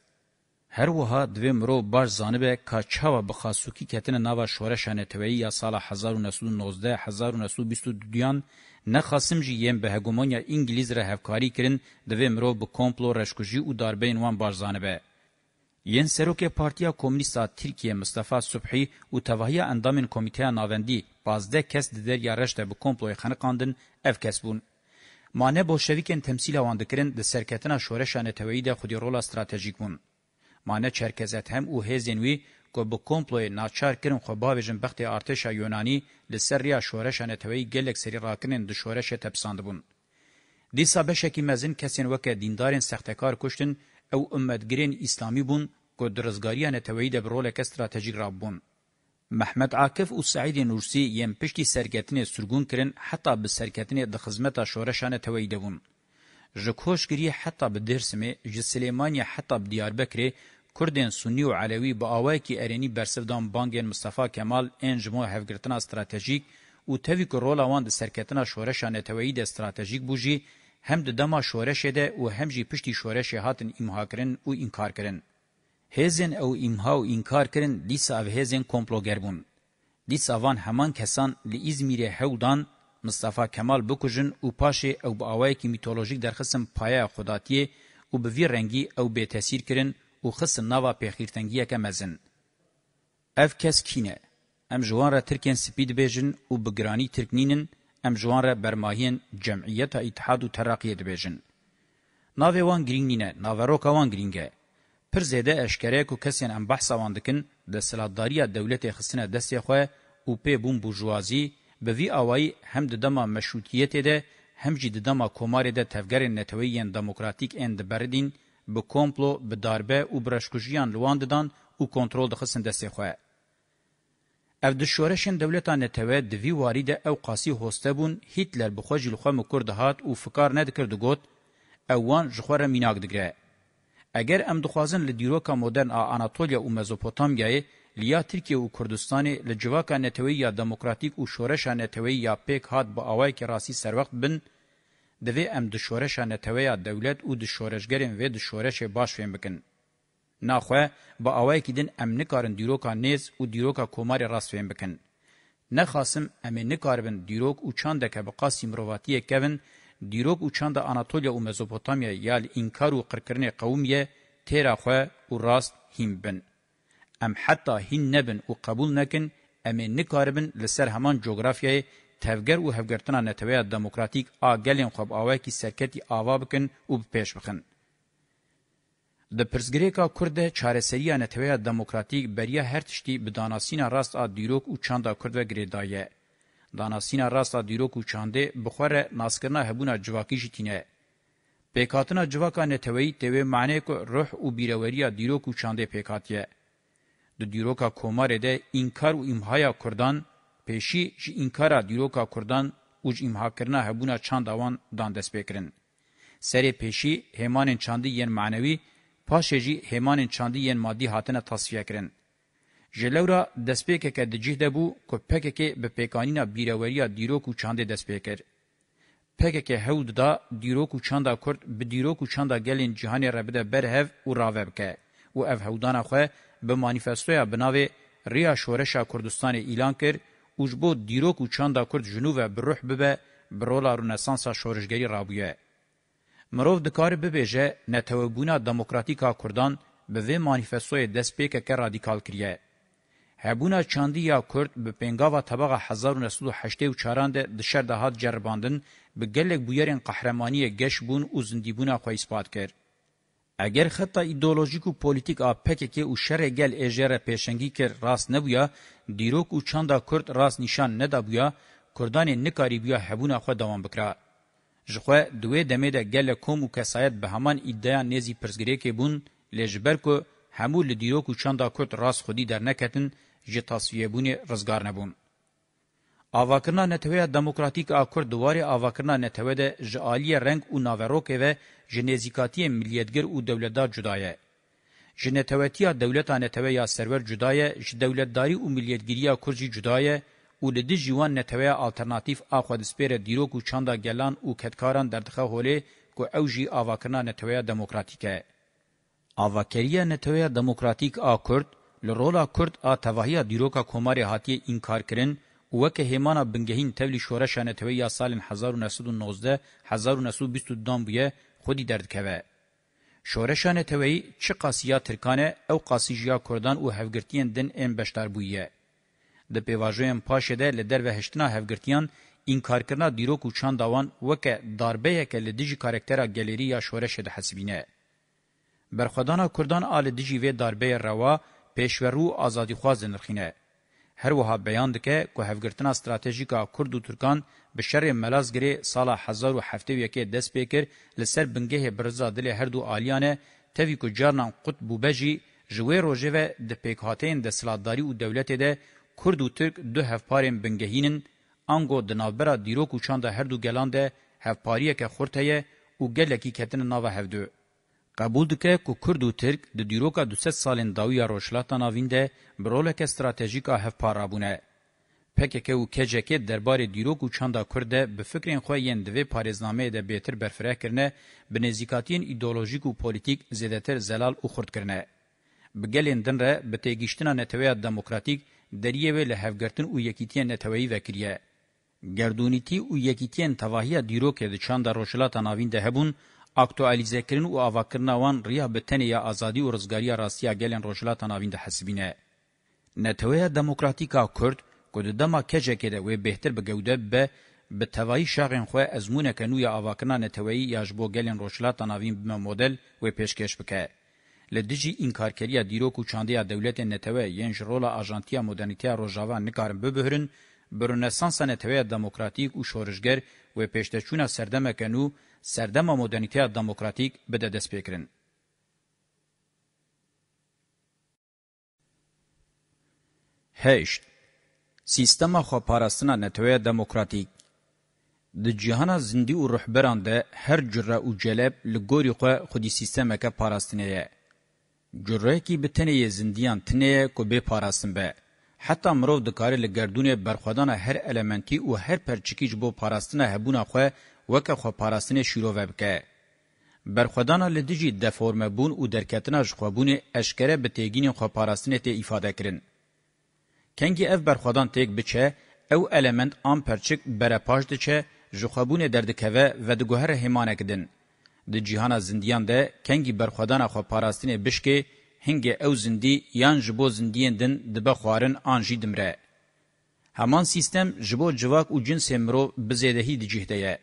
Speaker 1: هر وها دوی مرو باش زانبه کاچاوا بخاسوکی کتن ناوا شورشانه تویی یا سال 1919 1922 دیان نه خاصم جی یم به هګومونیا انګلیز را هفکاری کرین د ومرو به کومپلو رشکوجی او داربین وان بارزانبه ین سروک پارتیا کمونیستا ترکیه مصطفی صبحی او توهیه اندامین کمیته ناوندی بازده کس ددر یارشت به کومپلو خنقاندن اف کس بون مانه بولشویکن تمثیل واندکرین د سرکتنا شورشانه تویید خودی رول استراتژیک بون مانه چرکزت هم او هزینوی که به کمپلوی ناچار کرن خو باویژن بختی ارتشا یونانی لسر ریا شورشان توی گلک سری راکنن دو شورش تپساند بون. دیسا بشکی مزین کسین وکه دیندارین سختکار کشتن او امتگرین اسلامی بون که درزگاریان توی ده برولک استراتیجیک راب بون. محمد عاکف او سعید نورسی یم پشتی سرکتنی سرگون کرن حتی به سرکتنی ده خزمتا شورشان توی ده بون. جکوشگری حتی به درسمه جسلیمانی حتی به دیاربکره کوردین سنی او علوی به اوای کی ارینی برسودان بانګن مصطفی کمال انجمو هفګرتنا استراتیژیک او توی کو رول اواند سرکتنا شورش نتوی د استراتیژیک بوجی هم د دما شورش ده او هم جی پشتي شورش هاتن امها کرن او انکار کرن هزن او امها او انکار کرن لیسا او هزن کومپلوګر بون لیسا وان همان کسان لی ازمیر هودان مصطفی کمال بکوجن او پاشه او به اوای کی میتولوژیک درخصم پایا خداتی او به وی رنگی او به تاثیر کرن û xistin nava pêxîrtengiyeke mezin. Ev kes kîne. Em ji wan re Tirkên spî dibêjin û bi giranî Tirknînin, em ji wan re bermahiyên Cemîyeta Îtihad û Teraqiyê dibêjin. Navê wan girîng nîne, naveroka wan girîng e. Pir zêde eşkereyek û kesên em behsa wan dikin, de siladdariya dewletê xistine destê xwe û pê bûn burjuazî, به وی اوای هم د دمه مشروطیت ده هم جدي دمه کومار ده تفګر نتویین دموکراتیک اند بردین به کومپلو به داربه او برشکوجیان لوان ددان او کنترل دخصن دسته خواه. اف د شورشن دولتان ته د وی وارید او قاسی هوستبون هیتلر بخو جل خو مکرد هات او فکر نه دکرد ګوت اوان جخوره میناګ دګره اگر ام دخوازن ل دیروکا مدرن اناتولیا او مزوپوتامیا لیا ترکیه او کردستان ل جواکا نتوی یا دموکراتیک او شورش نتوی یا پیک هات به اوای کی راسی سروخت بن دوی ام د شورشا نتویا دولت او د شورشګرین و د شورش باش فهم بکن ناخو با اوای کیدن ام نکارن دیروکا نیز او دیروکا کومار راست فهم بکن نه خاصم ام نکاربن دیروک او چاندکه بقاسی مرواتی کوین دیروک او چاند اناتولیا او مزوپوتامیا یال انکار او قرکرنه قومیه تیرا خو او راست هیمبن ام حتی هین نبن او قبول نکن ام نکاربن لسر همان جغرافیای تفگر و هفگرتنا نتویا دموکراتیک آگلین خواب آوه کی سرکتی آوا بکن و بپیش بخن. د پرزګریکا کورده چارەسریه نتوی دموکراتیک بریا هر تشتی به داناسینا راست ا دیروک او چاندا کورد و گریدایه داناسینا راست ا دیروک او چانده بخوره ناسکرنا هبونا جواکی جتینه پیکاتنا جواکا نتوی توی معنی کو روح او بیروریه دیروک او چانده پیکاتیه د دیروکا کوماره ده انکار او امهایا کردان پیشی جی انکارا دیروکا کردان اوج امها کرنا هبونا چاند آوان دان دست بکرن. سری پیشی همان چاندی ین معنوی پاشه جی همان چاندی ین مادی هاتنه تصفیه کرن. جلورا دسپیکه که دجیه ده بو که پکه که به پیکانینا بیروریا دیروکو چانده دسپیکر. پکه که هود دا دیروکو چانده کرد به دیروکو چانده گلین جهان ربده برهو و راوه بکه. و او هودانا خواه به مانیفستویا بناوه ریا شورشا کردستان ایلان کرد اوجبو دیروک و چاندا کرد جنوب بروح ببه برولا رونسانسا شورشگری رابویه. مروف دکار ببیجه نتوابونا دموکراتیکا کردان به وی مانیفستوی دستپیک که رادیکال کریه. هبونا چاندی یا کرد به پنگاوا طبقه 1984 د شر دهات جرباندن به گلک بویرین قهرمانی گش بون او زندیبونا خو اثبات کرد. اگر خطا ایدئولوژیک و پولیتیک آ پککی او شر گل ایجر پیشنگی کر راست نبویا دیروک او چاندا کرد راست نشان ندابویا کردان نکاری بیا حبون خو دوام بکرا ژخه دوی دمه ده گل کوم او کسایت به همان ادعا نزی پرزګری کې بون لجبر کو همول دیروک او چاندا کرد راست خودی در نکتن جتاسیه بونی رزگار نبون آواکرنا نتویا دموکراتیک آ کورد دواری آواکرنا نتوه ده جالی رنگ او ناوروکه و جنزیکاتی ملیتگر او دولتدار جدایه. جنتوتیا دولتان نتوه یا سرور جدایه، ج دولتداری او ملیتگیریا کورجی جدایه، او لدی جوان نتوه آلترناتیف آ خود سپیر دیروک او چاندا گلان او کتکاران دردخه هوله که او جی آواکرنا نتوه دموکراتیکه. آواکریا نتوه دموکراتیک آ کورد، لرولا کورد آ تواهی دیروکا کماری حاتی انکار کرن، وکه هیمانا بنگهین تولی شورش انتوی یا سال 1919 1922 دان بویه خودی دردکوه. شورش انتوی چه قاسیا ترکانه او قاسیجیا کردان او هفگرتین دن این بشتر بویه. د پیواژویم پاشه ده لدر و هشتنا هفگرتیان انکار کرنا دیروک و چان داوان وکه داربه یک لدیجی کارکترا گلری یا شورش ده حسبینه. برخدانا کردان آل دیجی و داربه روا پیشورو آزادی خواز نرخینه. هر وها بیان دکه کو هفګرتنا استراتیژیکا کورد او ترکان به شر ملازګری سال 1071 کې د سپیکر لسر بنګه برزا دل هر دو الیانه توی کو جارنا قطب بجی جوی روجو د پیکهاتین د سلاداری او دولت ده کورد او ترک دو هفپارن بنګهینن انګو د نابرا دیرو کو چاند هر دو ګلاند هفپاریه که خورته او ګلکی کتن ناوه هفدو قبول دکه کو کورد او ترک د دیروکا 200 سالن داویا روشلاتا ناوینده برولک استراتژیکا هف پارابونه پکک او کجکه دربار دیروک او چاندا کورده به فکرین خو یند و پاریزنامه ده بهتر برفره کرنه بنزیکاتین ایدئولوژیک او پولیټیک زیاتر زلال او خرد کرنه بګلین دنره به تیګشتنه نتوی دموکراتیک دریه و له هفګرتن او یکیتین نتوی وکریه گردونیتی او یکیتین تواهی دیروک د چاندا روشلاتا ناوینده هبون اکتوالیزه و آواکرنا وان ریا بتنی یا آزادی و رزگاری راستیا گلن روشلاتان آوین ده حسبینه. نتوه دموکراتیکا کرد گود دما کجه کده و بهتر بگوده به به توایی شاقین خواه ازمونه کنوی آواکرنا نتوهی یاجبو گلن روشلاتان آوین بما مدل و پیشکش بکه. لدجی انکارکریا دیروک و چاندیا دولت نتوه ینج رولا آجانتیا مدرنیتیا روژاوان نکارن ببهرن برنسانس نتوه دموکراتیک و شورشگر و پیشتچونا سردمکنو سردما مدرنیته دموکراتیک بده دست پکرن. هشت سیستم خو پاراستنا نتوی دموکراتیک د جهان زندی او رهبران ده هر جره او جلب لګوري خو خودي سیستم که پاراستنه جره کی به تنه زندیان تنه کو به پاراستن به حتی مرو د کار لګردونه برخدان هر المنتی او هر پرچکیج بو پاراستنه هبونه خو وکه خو پاراستنه شروع وبکه برخدانا لدیجی د فرم بون او درکتنا ژخوبون اشکره به تیگین خو پاراستنه ته ifade کرن کنگی اف برخدان تیک بچه او element ام پرچک بره پاش دچه ژخوبون دردکوه و د گوهر همانه کدن د جهان زندیان ده کنگی برخدانا خو پاراستنه بشکه هنگه او زندی یان جبو زندیان دن دبه خوارن آنجی دمره. همان سیستم جبو جواک و جنس مرو بزیدهی دی جهده یه.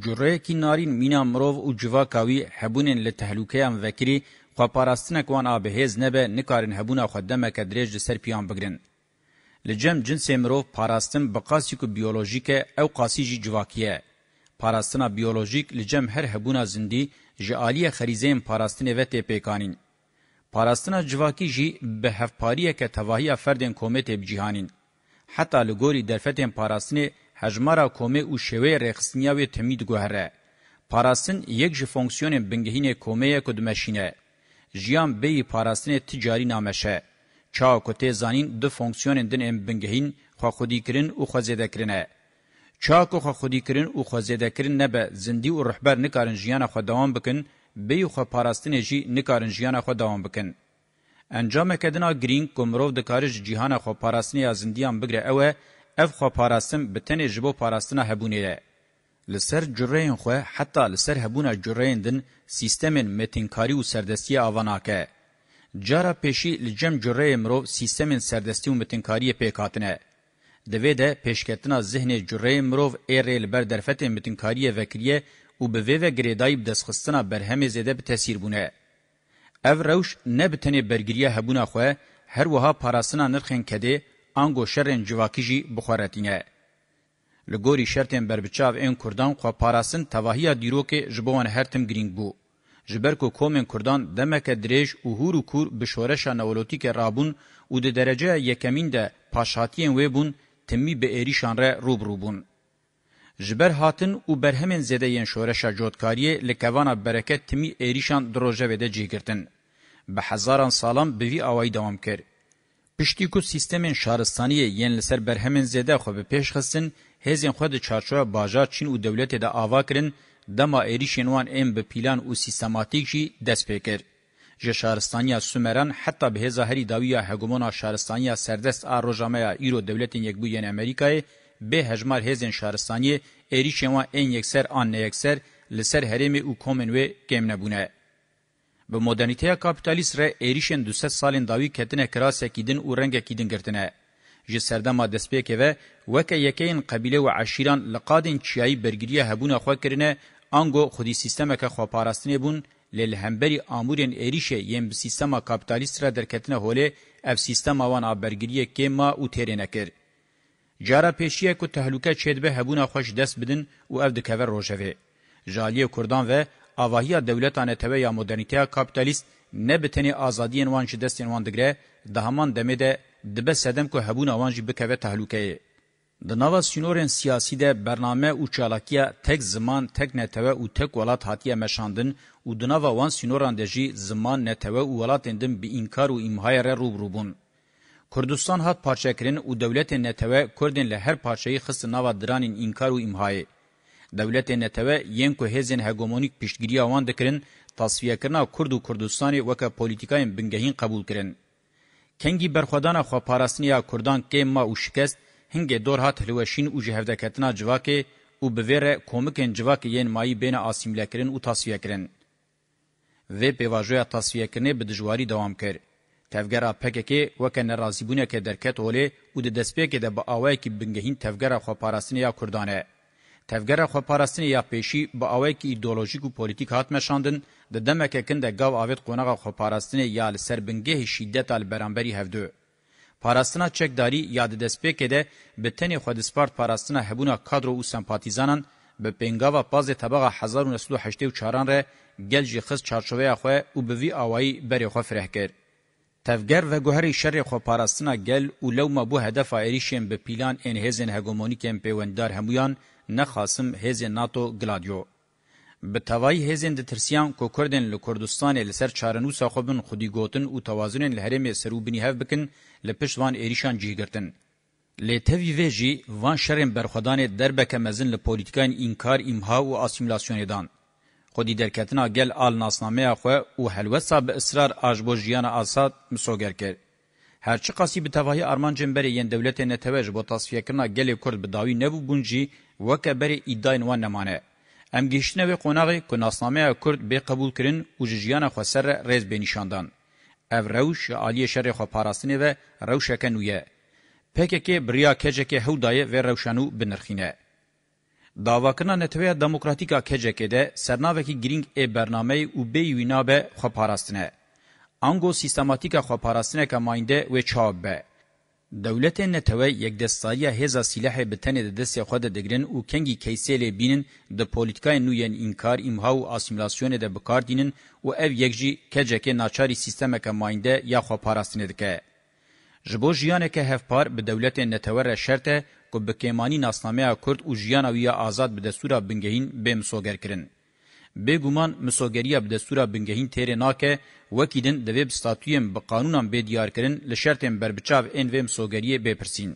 Speaker 1: Cureyekî narîn mîna mirov û civaka wî hebûnên li tehlukeyan vekirî, xweparastînek wan a bihêz nebe nikarin hebûna xwe demeke dirêj li ser pêyan bigirin. Li cem cinsê mirov parastin bi qasî ku biyolojîk e ew qasî jî civakî ye. Parastina biyolojîk li cem her hebûna zindî ji aliyê xerîzeyên parastinê ve têpêkanîn. Parastina civakî jî bi hevpariyeke tevahiya ferdên kometê bicihanîn. Heta li gorî derfetên parastinê hejmara komê û şewê rêxistniya wê temî diguhere. Parastin yek ji fonksiyonên bingehînê komeyê ku dimeşîne. Jiyan beyî parastinê ticarî nameşe. Çawa ku tê zanîn du fonksiyonên din ên bingehîn xwexwedîkirin û xwezêdekirine. Çawa ku xwexwedîkirin û xwezêdekirin nebe zindî û rihber nikarin jiyana xwe dewam bikin, beyî xwe parastinê jî nikarin jiyana xwe dewam bikin. Encameke dina girîng ku mirov dikarij cîhana xwe parastinê ya zindiyan bigire ew e اف خو پاراستم بتنه جبو پاراستنا هبونه ده لسر جرین خو حتی لسر هبونه جرین دن سیستمن متینکاری او سردستی اواناکه جارا پیشی لجم جره امرو سیستمن سردستی و متنکاری پیکاتنه. دوی ده پیشکتنا ذهن جره امرو ایره لبر درفت متنکاری وکریه و به ویوه گریدای بدسخستنا برهم زیده بتاثیر بونه. او روش نه بتنه برگریه هبونه خواه هر وها پاراسنا نرخین کده انگو شرن جواکی جی بخورتینه. لگوری شرطن بربچاو این کردان خواه پاراسن تواهی دیروک جبوان هرتم گرینگ بو. جبر کو کومن کردان دمک دریج او هورو کور بشورشا نولوتیک رابون او د درجه یکمین ده پاشاتین وبون تمی به ایریشان را روبروبون. جبر هاتن او برهمن زده ین شورشا جودکاری لکوانا برکت تمی ایریشان دروژه وده جیگرتن. به هزاران سالان بوی آوائی دوام کرد. Piştî ku sîstemên şaristaniyê yên li ser berhemên zêde xwe bi pêş xistin, hêzên xwe di çarçoya bajar Çîn û dewletê de ava kirin, dema êrişên wan êm bi pîlan û sîstematik jî dest pê kir. Ji şaristaniya Sümeran heta bi hêza herî dawiya hegemona şaristaniya serdest a rojameya îro dewletên yekbûyên Amerîkayê bê hejmar hêzên şaristaniyê êrişên wan ên yekser an neyekser li ser herêmê û komên wê kêm nebûne. به مدرنیته کاپیتالیست ره ایریشن 200 سالین داوی کتنه کراسه کیدن او رنگه کیدن گرتنه ji serdema destpêkê ve weke yekeyên qebîle û eşîran li qadên çiyayî bergiriya hebûna xwe kirine ango xudî sîstemeke xweparastinê bûn lê li hemberî amûrên êrişê yên bi sîstema kapitalîst re derketine holê ev sîstema wan a bergiriyê kêma û têrê nekir cara pêşiya ku tehlûke çêdibe hebûna xwe ji dest bidin û ev dikeve rojevê jaliyê kurdan ve اواهیا دولتانه ته یا مدرنټیا کاپټالیست نه بتنی ازادین وان چې دستین وان دګره د همان دمه ده د به سدم کو هبون وان چې بکوه تهلوکه د نوا سینورن سیاسی ده برنامه او چالاکیا تک زمان تک نتوه او تک ولات هاتیه مشاندن او د نوا وان سینوران دجی زمان نتوه او ولات اندم به انکار او امهای ر روبروبون کردستان هات پارچه کرن او دولت نتوه کردن له هر پارچه خص نوا دران انکار او امهای دولت نتوه یین کو هزن هګومونیک پشتګری اوان دکرین تصفیه کرنا کورد او کوردستان وک پولیټیکای بنګهین قبول کرین کنګي برخدان خو پاراستنیا کوردان کې ما او شکست هنګ دور هات هلوشین او جهودکتنا جواکه او بویره کومکن جواکه یین مایی بین اسیمله کرین او تصفیه کرین و په واژویا تصفیه کرنه به دجواری دوام کړ تفګرا پککې وکه ناراضیبونه کې درکټ ولې او د دسپې کې د باوای کې بنګهین تفګرا خو پاراستنیا کوردانه تفګر خو پاراستنی یا پېشي به اوی کې ایدئولوژیک او پولیټیک هات مشاندن د دمکه کنده گاو اویت قونغه خو پاراستنی یا سربنګه شدت ال برانبري هفدو پاراستنا چکداری یاد دسپیکه ده به تنی خو د سپارت پاراستنا هبونه کادر او سمپاتیزانان به پنګاوا پاز طبقه 1984 ر گلجی خص چارچوبه خو او به وی اوای بری خو فره کړ تفګر و ګوهری شر خو پاراستنا گل او لو ما بو هدف ایریشم به پلان انهزن هګومونیک ام پیوندار همویان هم نخاسم هیز ناتو گلادیو به توای هیزن د ترسیان کو کوردن له کوردستان له سر چارنو ساخوبن خودی ګوتن او توازن له هرمه سروبنی هف بکن له پښوان ایریشان جیګرتن له توی ویجی وان شرم برخدان دربک مزن له پولیټیکان انکار امها او اسیمیلاسیون دان خودی درکتنا گل آل ناسنامه خو او حلوسا به اصرار اجبوجیان آساد مسوګر کړ هر چی قاسی به توهی ارمان جنبری یان دولت نه توج بو تصفیه کنا گلی کورد به داوی نه بونجی وکبر ایداین و نمانه ام گیشنه و قوناغی کناسنامه کورد به قبول کرین او جیان خو سر رز به نشاندان او روش عالی شر خو پاراستنه و روشک نویه پکک بریا کجک هودای و روشانو بنرخینه داواکنا نتوی دموکراتیکا کجک ده سرناوکی گرینگ ای برنامه او به وینابه خو پاراستنه آنگو سیستماتیک خواپاراستنه که ماینده و چاب به. دولت نتوه یک دستاریه هزا سلاح بتنه د دست خود دگرن او کنگی کیسه لی بینن د پولیتکای نوین انکار امها و آسیملاسیون ده بکار دینن و او یک جی کجکه ناچاری سیستمه که ماینده یا خواپاراستنه دکه. جبو جیانه که هفپار به دولت نتوه را شرطه که بکیمانی ناسنامه کرد و جیانه ویا آزاد به دستورا بنگهین بمسوگر کرن. بګومان مسوګریه به دستورا بنګهین تیرې ناکه وکیدن د ویب ستاتویم په قانونان به دیار کرن له شرطم بربچاو ان ویم سوګریه به پرسین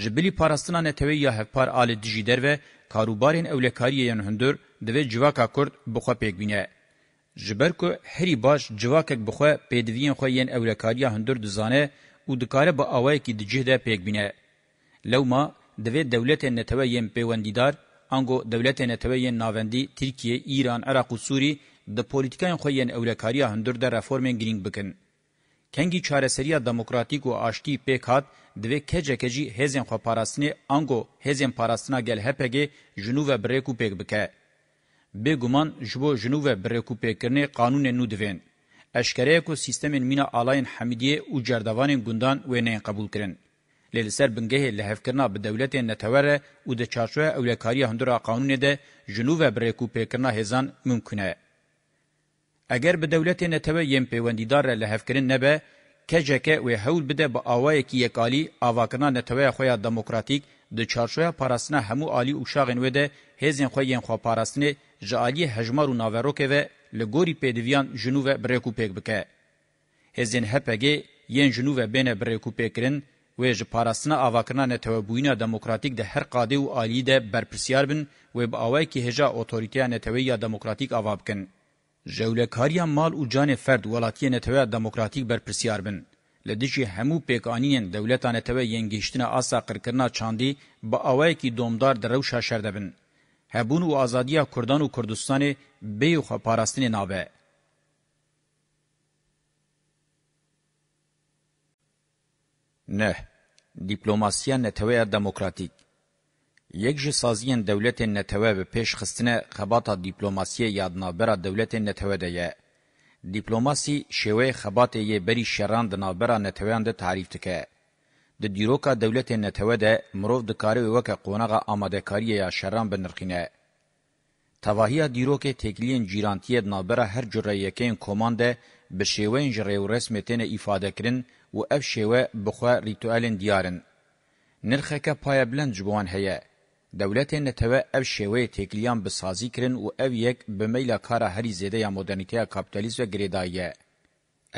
Speaker 1: جبلی پاراستنا نتوی یا هفپار آل دیجی در و کاروبارین اولکاری یان هندور دوی جواکا کرد بخوا پیگوینه. جبر کو هری باش جواکک بخوا پیدوین خوا یان اولکاری هندور دزانه او دکاره با آوائی که دیجی ده پیگوینه. لو ما دوی دولت نتوی یم پیوندیدار انګو دولت نتوی ناوندی ترکیه ایران عراق او سوری د پولیټیکای خو یې اولکاریا هندور د رفورم ګرینګ بکن کنګي چارەسەریە دموکراتیک و آشتی پێکات دوێ کەجەکەجی هێزن خۆپاراستنی ئەنگۆ هێزن پاراستنا گەل هەپێگێ ژنوە برێک و پێک بکە. بێگومان ji bo ژنوە برێک و پێکردنی قانونê nû divên. Eşkereyek û sîstemên mîna alayên Hemîdiyê û cerdevanên gundan wêneyên qebûl kirin. لسر بنگه لهفکرنا به دولت نتوره و د چارچوه اولکاری هندورا قانون ده جنوب بریکو پیکرنا هزان ممکنه. اگر به دولت نتوه یم پیوندیدار لهفکرن نبه کجکه و هول بده با آوای کی یکالی آواکرنا نتوه خویا دموکراتیک د چارچوه پاراستنه همو عالی اوشاغن وده هزین خو یم خو پاراستنه جالی هجمار و ناوروکه و لګوري پېدویان جنوب بریکو پېک بکې هزین هپګي ین جنوب بینه بریکو پېکرین و ژ پاراستنا اواکرنا نه توبوینا دموکراتیک ده هر قاده او عالی ده برپرسیار بن و به اوای کی هجا اتوریته نه تویا دموکراتیک اوابکن ژولکاریا مال او جان فرد ولاتیه نه تویا دموکراتیک برپرسیار بن لدیجی همو پیکانین دولتانه توی ینگیشتنه آسا قرکرنا چاندی با اوای کی دومدار درو شاشرده بن هبون و آزادیا کردان و کردستان بیو خپاراستن نابه نه دیپلماسیا نتوه دموکراتیک یک جه سازیین دولت نتوه به پیش خستنه خباتا دیپلماسی یادنابرا دولت نتوه ده یه. دیپلوماسی شوه خبات یه بری شران دنابرا نتوه انده تعریف تکه. د دیروکا دولت نتوه ده مروف دکاری وکه قونغا آماده کاری یا شران بنرخینه. تواهی دیروک تکلین جیرانتی دنابرا هر جره یکین کمانده به شوه انجره و رسمتین ایفاده کرن و اف شوه بخوا ریتوالن دیارن نرخکه پای بلند جبوان هيا دولت نتو اف شوه تکلیان بسازی کرن و اف یک بمیلا کارا هری زیده یا مدرنیته کپیتالیست و گریدایه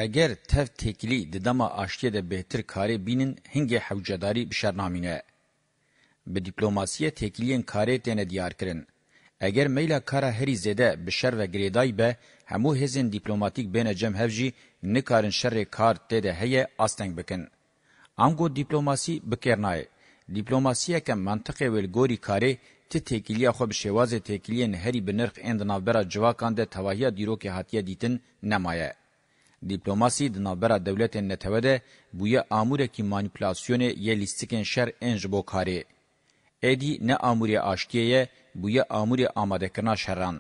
Speaker 1: اگر تف تکلی ددما آشتیه ده بهتر کاری بینن هنگه حوجداری بشرنامینه. به دیپلوماسیه تکلیین کاری تینه دیار کرن. اگر میلا کارا هری زیده بشر و گریدای به همو هزین دیپلوماتیک بین جم هفجی نکارن شر کار تده هي استنگ بکن امگو دیپلوماسی بکرنای دیپلوماسی که منطقه ولګوري کاری تی تکیلیا خو بشواز تکیلین هری بنرخ اند نابرا جواکان ده تواهیا دیرو که هاتیه دیتن نمایه دیپلوماسی د نابرا دولت نتوده بویا اموره کی مانیپولاسیون ی لیستیکن شر انج بو کاری ادی نه اموره آشتیه بویا اموره آماده کنا شران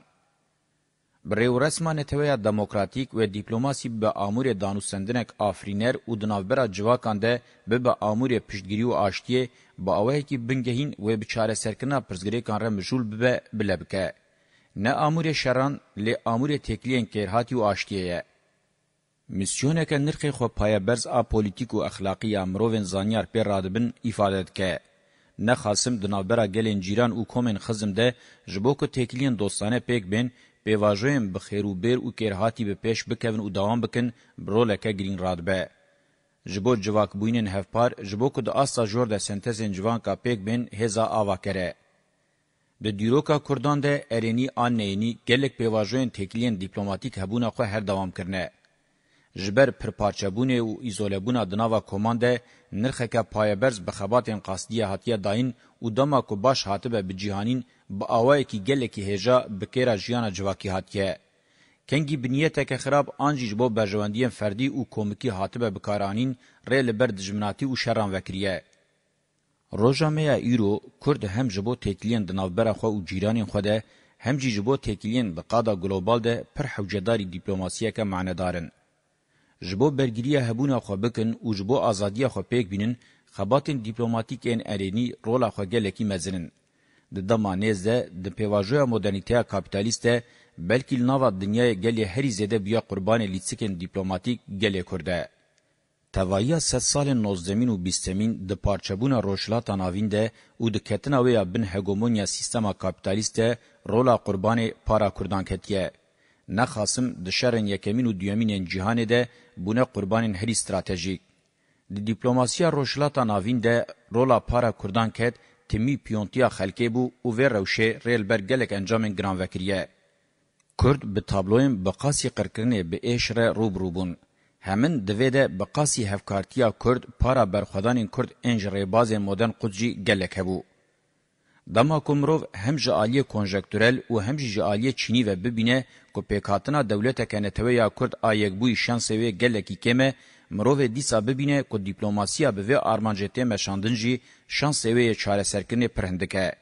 Speaker 1: بریو رسمان تویا دموکراتیک و دیپلوماسی به آمور دانوسندنک آفرینر و دناوبرا جواکان ده به به آمور پشتگیری و آشتیه با اوهی که بنگهین و بچاره سرکنا پرزگری کان را مشغول ببه بلبکه. نه آمور شران لی آمور تکلین کرهاتی و آشتیه. مسیونه که نرخ خو پای برز آ پولیتیک و اخلاقی امروین زانیار پر رادبن ifade که نه خاصم دناوبرا گلین جیران و کومن خزم ده جبو که تکلین دوستانه پیک بین پیواژوین به خیر و بیر او کرهاتی به پیش بکوین او دوام بکن برولکه گرین رادبه جبو جواک بوینن هفپار جبو کو د اسا جور د سنتزن جوان کا پک بن هزا آوا کرے د دیروکا کردان د ارینی ان نینی گلک پیواژوین تکلین دیپلوماتیک هبونا خو هر دوام کرنه جبر پر پارچبونه او ایزولبونا د ناوا کوماند نرخه کا پایبرز بخباتن قصدی هاتیه داین او دما کو باش هاتبه به جهانین با اوای کی گله کی هجا بکیرا جیانا جواکی هاتیه کنگی بنیته که خراب انجیج بو برژوندی فردی او کومیکی هاتبه بکارانین رل بر دجمناتی او شران وکریه روجامیا ایرو کورد هم جبو تکلین د نوبره خو او جیرانین خو ده هم جی جبو تکلین به قادا گلوبال ده پر حوجداري دیپلوماسیه که معنی دارن جبو برګریه هبونه خو بکن او جبو ازادیه خو پېک بینن خباتن دیپلوماتیک ان ارینی رولا خو گلکی مزنن د دمانیز د پیواژویا مدرنیتیا کاپیتالیسته بلکې نوا دنیای ګلی هری زده بیا قربان لیڅکن دیپلوماتیک ګلی کړده توایی ست سال 19 و 20 د پارچبون روشلات ناوین ده او د کتناوی بن هګومونیا سیستم کاپیتالیسته رولا قربان پارا کردان کتیه نه خاصم د شرن یکمین او دویمین جهان ده بونه قربان هری استراتژیک د دیپلوماسیا روشلات ناوین ده رولا پارا کردان کت تیمی پیونتیا خلکی بو او وی روشه ریل برگلک انجامن گران وکریه. کرد به تابلویم بقاسی قرکرنه به ایشره روب روبون. همین دویده بقاسی هفکارتیا کرد پارا برخوادان کرد انج ریباز مدن قدجی گلک هبو. دما کومروف هم جالی کنجکتورل او هم جالی چینی و ببینه کو پیکاتنا دولت کنه تویا کرد آیګ بوې شانس وی گلکی کمه مروه دیسا ببینه که دیپلوماسیا به وی آرمانجته مشاندن جی شانس وی چاره سرکنه پرهندکه.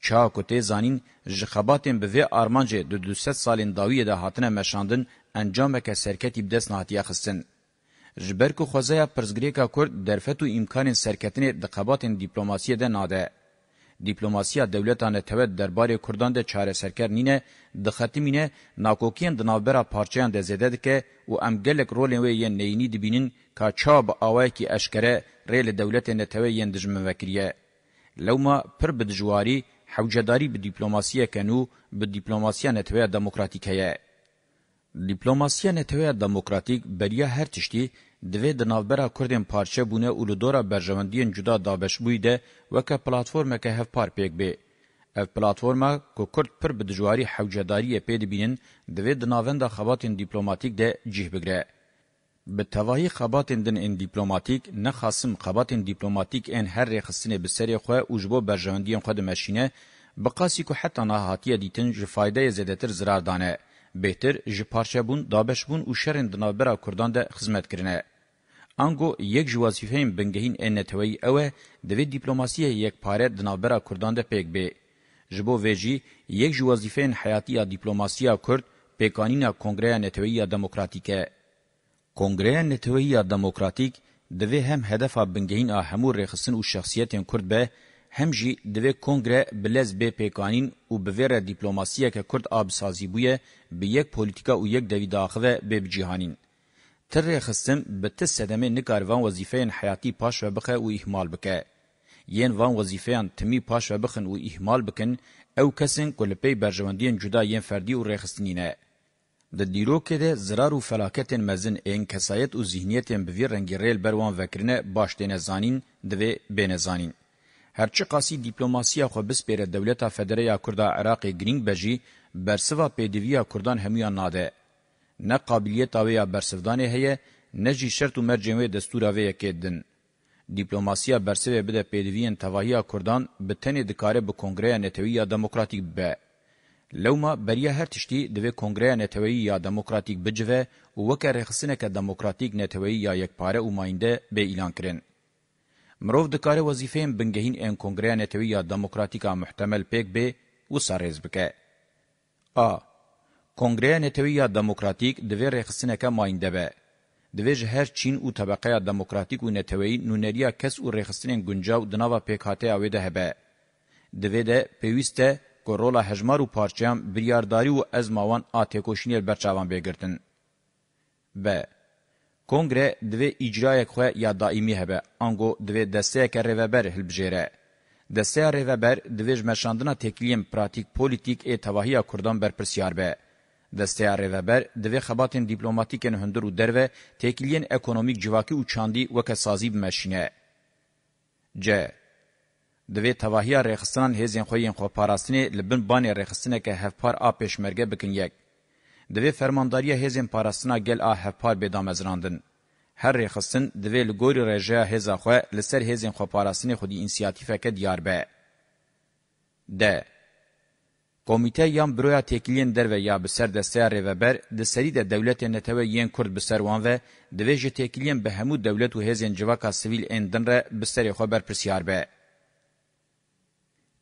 Speaker 1: چا کته زانین جخباتن به وی آرمانجه دو دوست سالین داویه ده هاتنه مشاندن انجامه که سرکتی بدست نهاتیه خستن. جبر کو خوځه پرزګریکا کورد درفتو امکان سرکتنی د قباتن دیپلوماسیه ده ناده دیپلوماسیه دولتانه ته دربارې کوردان د چاره سرکر نینه د ختمینه ناکوکین د ناوبره پارچیان د زیدد کې و ام گلک رول وی ین نینی دبینن کا چاب اوای کی اشکره ریل دولت نتوی ین دجم وکریه لوما پر بدجواری حوجداری به دیپلماسیه کنو به دیپلماسیه نتوی دموکراتیکه دیپلماسیه نتوی دموکراتیک بریا هر تشتی دوی د ناوبره کوردن پارچه بونه اولودورا برژوندین جدا دابش بویده وکه پلاتفورمه که هف پار پیک به اف پلاتفورما کو کورد پر به دجواری حوجداری پید بینن د وی د ناوند خباتن دیپلوماتیک ده جه بگره به توهی خباتن دن ان دیپلوماتیک نه خاصم خباتن دیپلوماتیک ان هر رخصنه به سری خو اوجبو برژاندین خود ماشینه بقاسی کو حتی نه هاتیه دیتن ژ فایده زیاتر zarar دانه بهتر ژ پارچبون دابشبون او شرن د نابرا کوردان ده خدمت کرنه انګو یک ژ وظیفه بنګهین ان توهی او د وی دیپلوماسیه یک پاره د نابرا کوردان ده پک به جبو ویجی یک جو وظیفین حیاتی دیپلوماسیا کرد پیکانینا کنگره نتوی دموکراتیکه کنگره نتوی دموکراتیک دوی هم هدفا بنگهین آهمو رخصن و شخصیتین کرد به هم جی دوی کنگره بلز به پیکانین و بویر دیپلوماسیا که کرد آبسازی بویه به یک پولیتیکا و یک دوی داخوه به بجیهانین. تر رخصن به تس سدمه نکاروان وظیفه حیاتی پاش و بخه و احمال بکه. یین وان وظیفهان تمی پاش و بخن و اهمال بکن او کسن کلپی برجواندین جدا یین فردی و ریخستنینه. د دیرو کې د zarar او felaket mezin ên kesayet û zihniyetên bi vî rengî rêl berwan vekirine baş têne zanîn divê bêne zanîn. Herçi qasî dîplomasiya xwe bispêre dewleta Federeya Kurda Iraqê Grîngbejî bersiva pêdiviya Kurdan hemûyan nade. Ne qabiliyeta wê ya bersivdanê heye, ne jî şert û mercên wê destûra wê yekê din. دیپلوماسیا برسوی بده پیدوین تواهی کردان به تنه دکاره به کنگره نتوی دموکراتیک به. لوما بریا هر تشتی دوی کنگره نتوی یا دموکراتیک بجوه و وکر رخصنه که دموکراتیک نتوی یا یک پاره و ماینده به ایلان کرن. مروف دکاره وظیفه بنگهین این کنگره نتوی یا دموکراتیکا محتمل پیک به و ساریز بکه. آ. کنگره نتوی یا دموکراتیک دوی رخصنه که ماینده به. دویج هر چین او طبقه دموکراتیک او نتوی نونریا کس او رخصتن گنجاو د نوو پکاته او ده به دویده پیوسته کرولا هجمار او پارچام بریارداری او ازماوان آتکوشنیل برچاوان بگرتن ب کنگره دوی اجرای خو یا دائمی هبه انگو دوی دسته که ریوبر هلبجره دسته ریوبر دویج مشاندنا تکلیم پراتیک پولیتیک ای تواهی کردان برپرسیار به دستیاره وبر دوی خباتن دیپلماتیکن هندر و دروه تکیلین اکونومیک جواکی و چاندی وک سازی بمشینه. ج. دوی تواهی رخصتان هزین خوین خو پاراستنی لبن بان رخصتنه که هفپار آ پیشمرگه بکن یک. دوی فرمانداری هزین پاراستنا گل آ هفپار بدامزراندن. هر رخصتن دوی لگوری رجه هزا خو لسر هزین خو پاراستنی خودی انسیاتیفه که دیار به. ده. Komite yan büroya tekiliyên derve ya bi ser desteya rêveber di serî de dewletên netewê yên Kurd bi ser wan ve divê ji tekiliyên bi hemû dewlet û hêzên civaka sivîl ên din re bi serê xwe berpirsiyar be.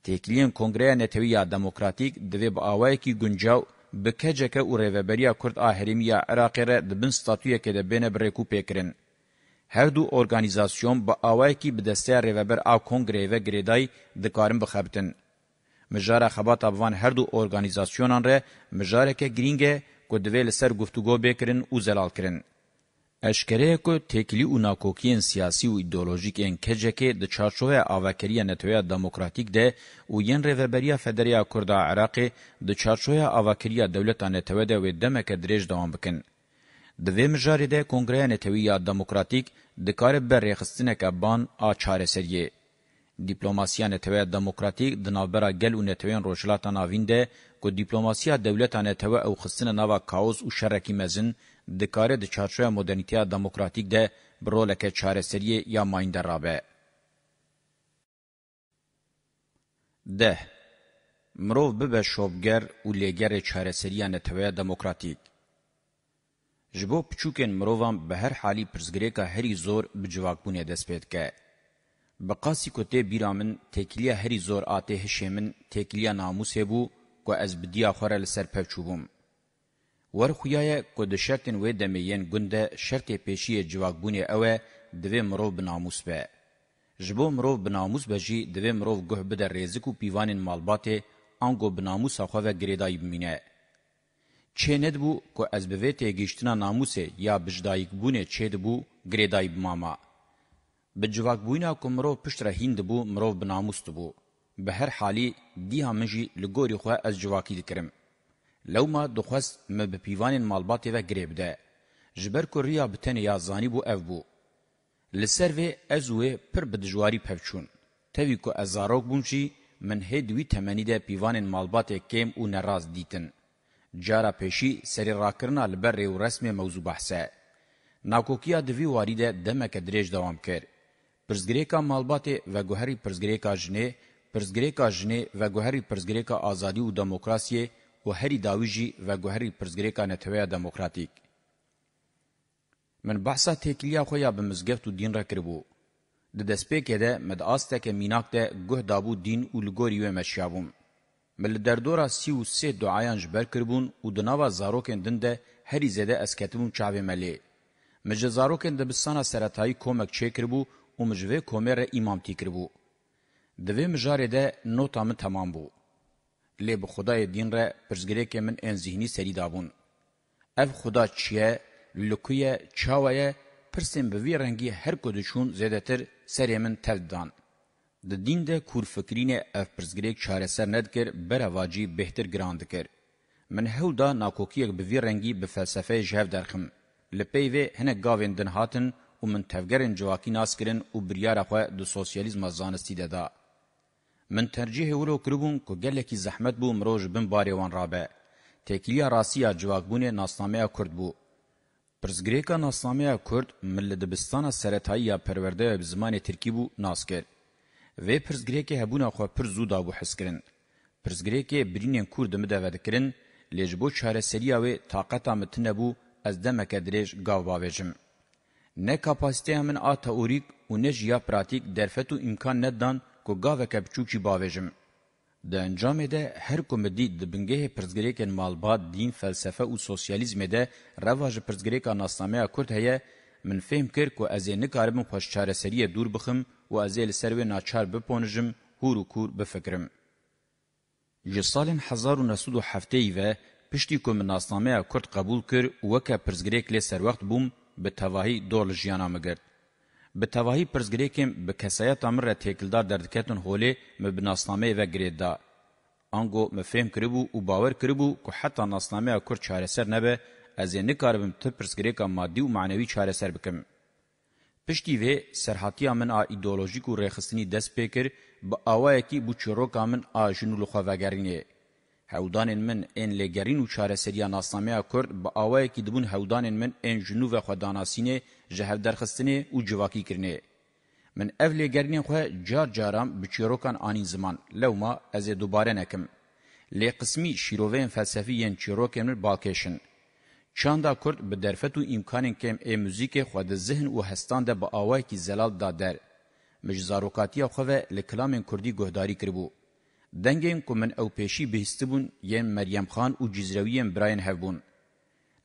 Speaker 1: Tekiliyên Kongreya Netewî ya Demokratîk divê bi awayekî guncaw bi keceke û rêveberiya Kurd a Herêmiya Iraqê re dibin statûyekê de bêne birêkû pêkirin. Her du organizasyon bi awayekî bi desteya rêveber a Kongreyê ve girêdayî dikarin bixebitin. مجار خبات افوان هر دو ارگانیزاسیونان ره مجاره که گرینگه که دوی لسر گفتگو بکرن و زلال کرن. اشکره که تکلی و ناکوکین سیاسی و ایدولوژیک این کجه که ده چارچوه آوکری نتویا دموکراتیک ده و ین ریوربریا فدریا کرده عراقی ده چارچوه آوکری دولتا نتویا ده و دمک دریج دوام بکن. د ویم جاری ده کنگره نتویا دموکراتیک د کار بر رخصتنه کبان آ چاره سریه. دیپلوماسیا نتوه دموکراتیک د نابرا گل او نتوین روشلاتا ناوینده کو دیپلوماسیا دولتا نتوه او خصنه نوا کاوز او شرکی مزن د کار د چارچوب مدرنیتیا دموکراتیک ده برولکه چارسری یا ماینده رابه ده مرو به شوبګر او لګر چارسری نتوه دموکراتیک جبو پچوکن مرووام به هر حالی پرزګری کا هری زور بجواکونه دسپید که بقاسی کتی بیرا من تکیلیا هری زور آتی هشه من تکیلیا ناموس هبو که از بدیا خوره لسر پوچوبم. ور خویای که ده شرطن وی دمین گنده شرط پیشی جواگبونی اوه دوی مرو بناموس به. جبو مرو بناموس بجی دوی مرو گوه بده ریزک و پیوان مالباته انگو بناموس خواه گریدای بمینه. چه ند بو که از بوی تیگیشتنا ناموسه یا بجدایک بونه چه دبو گریدای بمامه. بجواک بوینا کو مرو پشتره هیند بو مرو بناموست بو به هر حالی دیها منجی لگوری خواه از جواکی دکرم. لو ما دخوست ما بپیوان مالباتی و گریب ده. جبر کو ریا بتن یا زانی بو او بو. لسر و ازوه پر بدجواری پفچون. تاوی کو ازاروک بونشی من هدوی تمنی ده پیوان مالباتی کم او نراز دیتن. جارا پیشی سری راکرنا لبر و رسم موضوع بحثه. ناکوکیا دوی واری ده دمک دریج دوام کرد. پرزګریکا مالباتې و ګوهری پرزګریکا جنې پرزګریکا جنې و ګوهری پرزګریکا ازادي او دموکراسي او هری داویجی و ګوهری پرزګریکا نتویا دموکراتیک من بحثه تکلیه خو یا بمزګفت دین را کړبو د دسپېکې ده مد آستکه میناک ده ګه دابو دین او لګوریو مشیاوم مل دردورا 33 دعایان جبر کربون او د ناوا زاروکن دنده هری زده اسکتمون چاوی ملی مج زاروکن د بسانا سرتای کومک چیکربو û mijvê komere îmamtî kiribû. Di vê mijarê de nota min temam bû. Lê bi xudayê dîn re pirsgirêkê min ên zihnî serî dabûn. Ev xuda çi ye, li ye, çawa ye, pirsên bi vî rengî her ku diçûn zêdetir serê min tev dan. Di dîn de kur fikrînê ev pirsgirêk çareser nedikir, bereva cî bêhtir giran dikir. Min hew da nakokiyek bi vî rengî bi felsefeyê ji hev derxim. Li peyvê hinek gavên din hatin, و من تفگرن جواکی ناس کرن و بریار اخوه دو سوسیالیزم زانستی ده دا. من ترجیح ورو کربون که گلکی زحمت بو مروج بن باریوان رابه. تکیلیا راسیا جواکبون ناسنامه کرد بو. پرزگریکا ناسنامه کرد مل دبستان سرطایی پرورده به زمان ترکی بو ناس کرد. و پرزگریکی هبون اخوه پر زودا بو حس کرن. پرزگریکی برینین کرد مدود کرن لیجبو چهرسریا و طاقتا متنبو از دمک دریج گاو باویجم. نه کاپاسته همن ا تئوریک او نه جیا پراتیک درفتو امکان ندان کو گاوه کپچوکی باوجم د انجام ده هر کومدی د بنګه پرزګریکن مالبات دین فلسفه او سوسیالیزم ده رواج پرزګریکا ناسنامه کورد هه من فهم کر کو از نه کارم خوش چاره سریه دور بخم و از ال سرو ناچار بپونجم هورو کور بفکرم جسالن هزار و نسود و هفته و پشتی کوم ناسنامه کورد قبول کر وکه پرزګریک له سر وخت بوم به تواهی دول جیانا مگرد. به تواهی پرزگریکیم به کسایت امر را تیکلدار دردکتون هولی مبناسنامه و گرید دا. آنگو مفهم کربو و باور کربو که حتی ناسنامه کرد چارسر نبه از یه نکاربم تر پرزگریکا مادی و معنوی چارسر بکم. پشتی وی سرحاتیا من آ ایدولوژیک و ریخستنی دست پیکر با آوائکی بو چروکا من آ جنو لخوا وگرینه. هودانن من ان لګرین او چارەسەریان ناسنامەیا کورد بە ئاوایەکی دبوون هەودانن من ان جنوڤ خو داناسینێ ji hevderxistinê û civakîkirinê. Min ev lêgerinên xwe car caran bi çîrokan anîn ziman, lewma ez ê dubare nekim. Lê qismî şîroveyên felsefî yên çîrokên min balkêşin. Çanda Kurd bi derfet û îmkanên kêm ê muzîkê xwe di zihin û hestan de bi awayekî zelal da der. Mij zarokatiya xwe ve li kilamên Kurdî guhdarî kiribû. دنگین کومن او پیشی بهستبون یان مریم خان او جزرویین براین هبون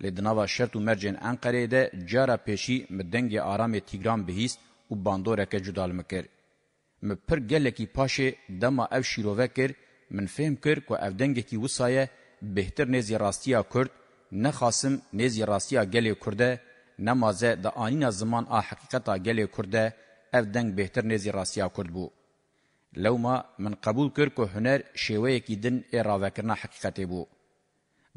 Speaker 1: لدناوا شرط و مرجن انقره ده جارا پیشی مدنگ آرام تیگران بهیست و باندورک جدال مکر مپر گلکی پاشه دما او شیروه کر من فهم کر که او دنگکی وسایه بهتر نزی راستیا کرد نخاسم نزی راستیا گلی کرده نمازه ده آنین زمان آ حقیقتا گلی کرده او دنگ بهتر نزی راستیا کرد بود. لو ما من قبول کر که هنر شیوه کی دن اراوه کرنا حقیقته بو.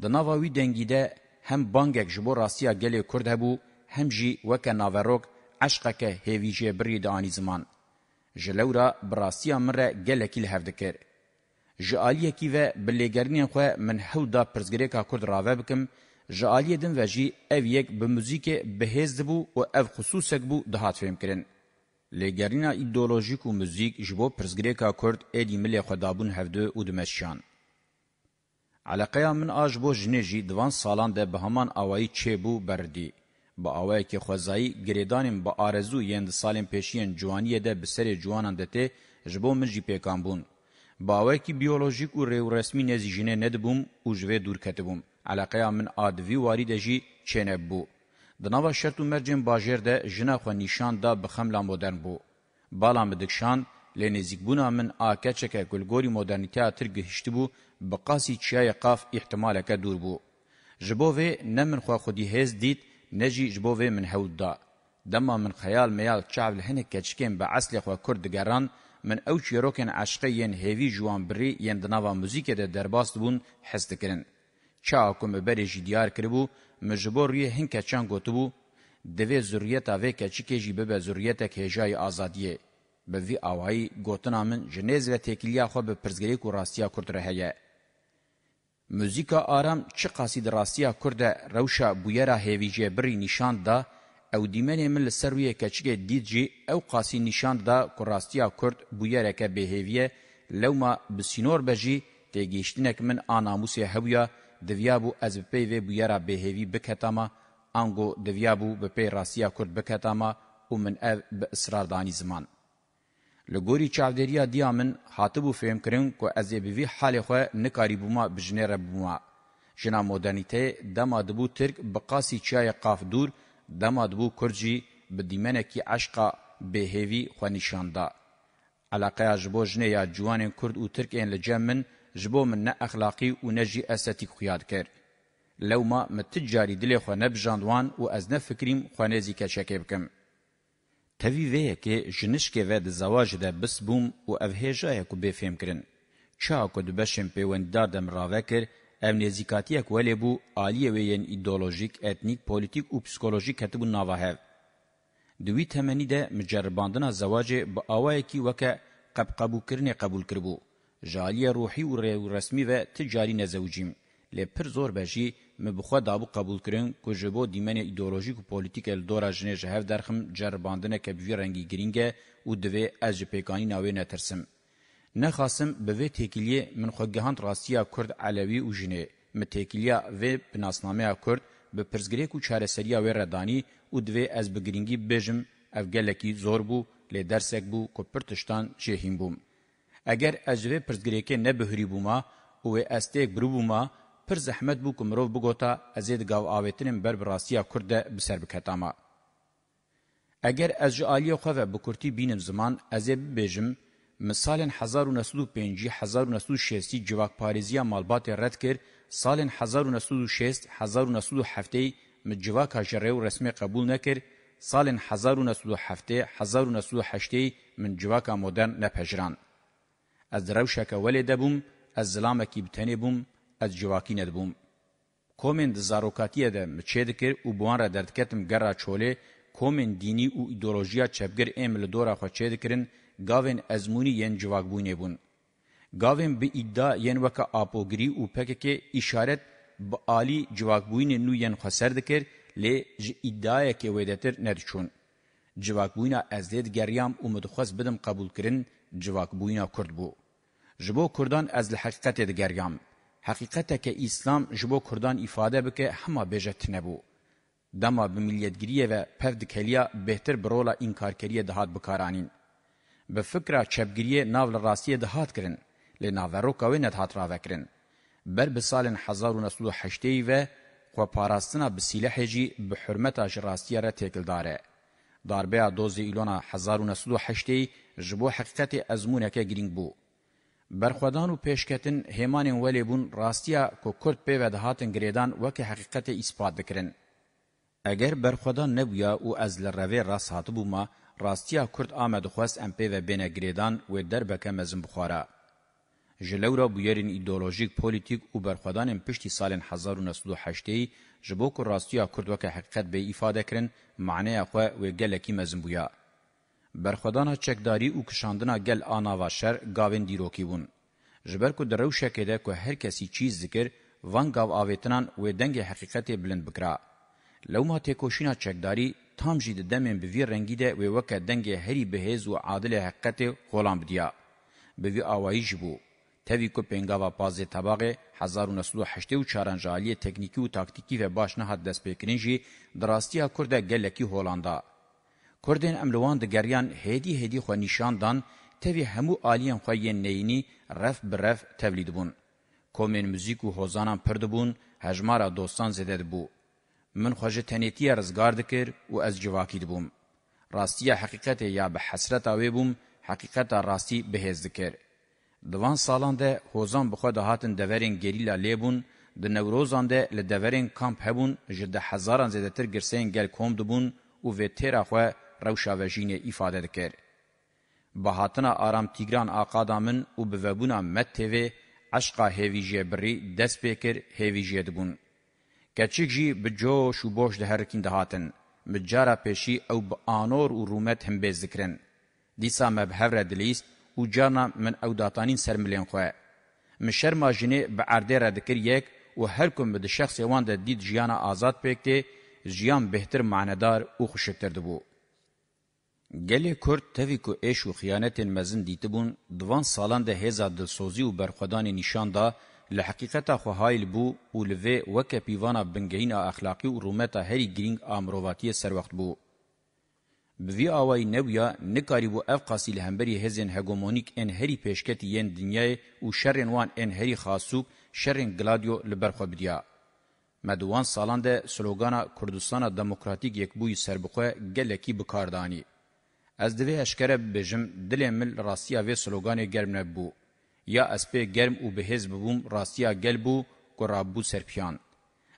Speaker 1: دناوا وی دنگیده هم بانگک جبو راستیا گلی کرده بو هم جی وک ناوروک عشقه که هیویجه بری دانی زمان. جلورا براستیا مره گلکی لحفده کر. جالیه کی و بلیگرنی خو من هول دا پرزګریکا کورد راوه بکم جالیه دن و جی اف یک به موزیک بهز بو او اف خصوصک بو دهات فهم کرن. لګرینا ایدئولوژیک او موزیک جبو پرزګریکا کورد ادي ملي خدابون هفده او دمشان علاقه من اجبو جنجی دوان سالان ده به همان اوایی چبو بردی با اوایی که خوزایی گریدانیم با آرزو یند سالیم پیشین جوانیه ده بسر جوانان دته جبو من جی پیکان بون با اوایی که بیولوژیک و ریو رسمی نزی جنه ندبوم او جوه دور کتبوم علاقه من آدوی واری ده جی چنب بو د نوو شرط مرجم باجر ده جنا خو نشان ده بخملا مدرن بو بالا مدکشان لنزیکبونا من آکه چکه گلگوری مدرنیته تر گهشت بو بقاسی چای قاف احتمال که دور بو جبوه نمن خو خودی هز دید نجی جبوه من هود ده دما من خیال میال چاو لهنه کچکین به اصل خو کرد گران من او چیروکن عشقی ین هیوی جوان بری ین دناوا موزیک ده درباست بون حست کرن. چا کوم بری جدیار کربو مجبور یه هین کچان گوتبو دوی زوریتا وی کچی کجی به زوریتا کهجای آزادیه به وی اوهایی گوتنا من جنیز و تکیلیا خو به پرزگری کو راستیا کرد رهیه. موزیکا آرام چه قاسید راستیا کرد روشا بویرا هیویجه بری نشان دا او دیمنه من لسرویه کچگه دیجی او قاسی نشان دا کو راستیا کرد بویرا که به هیویه لوما بسینور بجی تگیشتنک من آناموسی هویا دویابو از پیوی بویرا بهوی بکتاما انگو دویابو بپی راسیا کرد بکتاما و من او به اصرار دانی زمان. لګوري چاودریا دیامن حاتبو فهم کرن کو از بیوی حال خو نکاری بوما بجنره بوما جنا مدرنیته دما دبو ترک بقاسی چای قاف دور دما دبو کرجی بدیمنه کی عشقا بهوی خو نشاندا علاقه اجبو جنیا جوان کرد او ترک ان لجمن جبو من نه اخلاقی و نه جی استیک خیال کرد لو ما متجاری دل خو نه بجاندوان او از نه فکریم خو نه زیکه چکه بکم توی وی که جنش کې و د زواج د بس بوم او اوهجا کو به فهم کرن چا کو د بشم پیوندار د مراوکر امن زیکاتی کولی بو عالی وین ایدئولوژیک اتنیک پولیټیک او پسیکولوژیک هتبو ناوه دوی تمنی ده مجرباندن زواج به اوای کی وکه قبقبو کرنی قبول کربو جالی روحی و ریو رسمی و تجاری نزوجیم. لی پر زور بجی مبخوا دابو قبول کرن که جبو دیمن ایدولوژیک و پولیتیک الدورا جنه جهف درخم جرباندن کبوی رنگی گرینگه و دوی از جپیکانی ناوی نترسم. نخاسم به وی تکیلیه من خوگهاند راستیا کرد علوی و جنه متکیلیا و پناسنامه کرد به پرزگری کو چارەسەریا وێ ڕدانی و دوێ ئەس بگرنگی بێژم ئەف gelekî زۆر بوو لێ دەرسێک بوو کو پرتشتان چێهیم بووم. اگر اجوه پرزگریکه نبهری بوما او استیک برو بوما پر زحمت بو کومرو بوګوتا ازید گاو اوتنم بر براسیا کورده بسر بکتاما اگر از جالی خو به کورتی بینم زمان ازب بجم مثال 1905 1906 جواک پاریزیا مالبات رد کر سال 1906 1907 مجواک جره رسمي قبول نکر سال 1907 1908 من جواک مدرن نپجران از روشک ولی دبوم، از ظلامکی بتنی بوم، از جواکی ندبوم. کومن د زاروکاتیه ده مچه دکر او بوان را دردکتم گره چوله کومن دینی او ایدولوژیا چپگر ام لدورا خو چه دکرن گاوین ازمونی ین جواک بونه بون. گاوین به ادعا ین وکا آپوگری او پککه اشارت به آلی جواک بونه نو ین خسر دکر لی ج ادعا که ویدتر ندچون. جواک بونه از دید گریام او مدخوز بدم قبول کرن جواک بوینا کرد بو. جبو کردان از لحقیقت دگرگم. حقیقت که اسلام جبو کردان ifade بکه همه بجت نبو. دما به ملیتگیریه و پفدکلیا بهتر برولا انکارکریه دهات بکارانین. به فکره چپگیریه ناول راستیه دهات کرن. لناوروکاوی ندهات راوکرن. بر بسالن 1908 و خو پاراستنا بسیلحه جی به حرمت اج راستیه را تکل داره. داربه دوزی ایلونا 1908 جبو حقیقت ازمونکه گرینگ بو. برخودان و پیشکتن همان ولی بون راستیا که کرد پیوه دهاتن گریدان وکه حقیقت اثبات دکرن. اگر برخودان نبویا او از لروی راست هاتو بوما راستیا کرد آمد خواست ام پیوه بین گریدان و دربکه مزم بخواره. جلورا بویرین ایدولوژیک پولیتیک او برخودان پشتی سال 1908 جبو کو راستیا کردوک حقیقت به ifade کرن معنی خو و گلکی مزن بویا برخدانا چکداری او کشاندنا گل آنا و شر گاوین دیروکی بون جبر کو درو شکیده کو هر کسی چیز ذکر وان گاو آویتنان و دنگ حقیقت بلند بکرا لو ما تکوشینا چکداری تام جید دمن به وی رنگی ده و وک دنگ هری بهز و عادل حقیقت غلام بدیا به وی آوایج بو تهوی کو پنگاوا پازه طباق 1984 جالی تکنیکی و تاکتیکی و باشنهات دست پیکرین جی دراستی کرده گلکی هولاندا. کردین املوان دگریان هیدی هیدی خو نشان دان تهوی همو آلیان خو یین نینی رف برف تولید بون. کومن موزیک و هوزانان پرد بون هجمارا دوستان زده بو. من خوژه تنیتی رزگار دکر و از جواکی دبوم. راستی حقیقت یا به حسرت آوی بوم حقیقت راستی بهز دکر. دوان سالان ده هوزان بخوا ده هاتن دورین گریلا لیبون د نوروزان ده له دورین کمپ هبون جد هزاران زده تر گرسین گل کوم دبون او و تیر اخو روشاوژین ifade دکر بهاتنا آرام تیگران آقادامن او به وبونا مت تیوی عشقا هیویجه بری دست پیکر هیویجه دبون گچیک جی بجو شو بوش ده هرکین ده هاتن مجارا پیشی او بانور و رومت هم به ذکرن دیسا مبهور دلیست و جانا من او داتانین سر ملین خواه. مشر ما جنه به عرده را دکر یک و هر کم به شخص یوان د دید جیانا آزاد پکته جیان بهتر معنادار او خوشکتر دبو. گلی کرد تاوی که ایش و خیانت مزن دیته بون دوان سالان ده هزا دلسوزی و برخودان نشان دا لحقیقتا خوهایل بو و لوه وکه پیوانا بنگهین اخلاقی و رومتا هری گرینگ آمروواتی سر وقت بو. بوی آوائی نویا نکاری بو اف قاسی لهمبری هزین هگومونیک ان هری پیشکتی ین دنیای و شرین وان ان هری خاصوب شرین گلادیو لبرخوا بدیا. مدوان سالان ده سلوگانا کردستان دموکراتیک یکبوی سربخوه گلکی بکاردانی. از دوی اشکره بجم دل مل راستیا وی سلوگان گرم نبو. یا اسپی گرم او به حزب بوم راستیا گل بو گرابو سرپیان.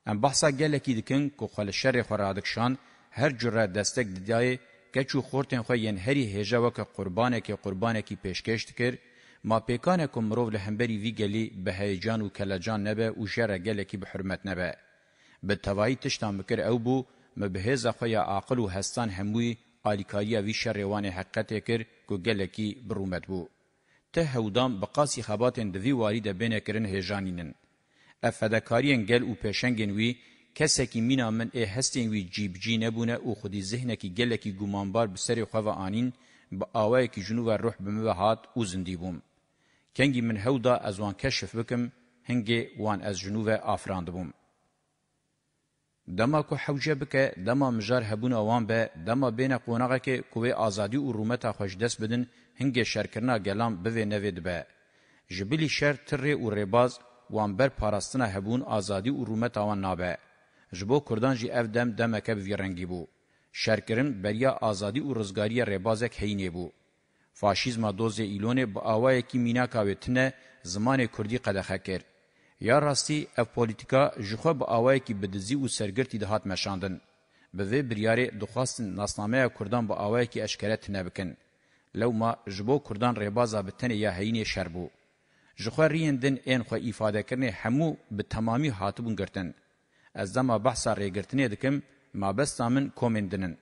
Speaker 1: ام بحثا گلکی دکن که خلشر خورادکشان هر جره دستک دیدای کچو خورتن خو ین هری هجا وک قربانه کی قربانه کی پیشکشت کر ما پیکانه کوم رو له همبري وی گلی به هیجان او کلجان نه به او شر گله کی به حرمت نه به به توای تشتام بکر او بو مبهز خو یا عاقل او هستان هموی الیکاریا وی شر روان حقیقت کر کو گله کی برومت بو ته هودام بقاسی خباتن دوی وارد بینه کرن هیجانینن افدکارین گل او پیشنگن وی کسکی مینا من ای هستین وی جیبجی نبونه او خودی ذهنکی گلکی گومانبار بسری خواه آنین با آوائی که جنوب روح بموه هات او زندی بوم. کنگی من هودا از وان کشف بکم هنگی وان از جنوب آفراند بوم. دما کو حوجه بکه دما مجار هبون اوان به دما بین قونغه که کوی آزادی او رومتا خوش دست بدن هنگی شرکرنا گلام بوه نوید به. جبلی شر تره او ریباز وان بر پاراستنا هبون آزادی او رومتا وان نابه. جبو کردان جی اف دم دمکه به رنگی بو شرکرن بریا آزادی او رزګاری ربازک هینه بو فاشیزما دوز ایلونه با اوای کی مینا کاوتنه زمان کردی قدخه کر یا راستی اف پولیتیکا جخه با اوای کی بدزی او سرګرتی دهات مشاندن به وی بریاره دخواستن ناسنامه کردان با اوای کی اشکرت نبکن لو ما جبو کردان ربازا بتنه یا هینه شربو جخه ریندن ان خو ifade کرنے همو به تمامی هاتبون گرتن از دما بحثا ریگرتنی دکم ما بستا من کومندنن.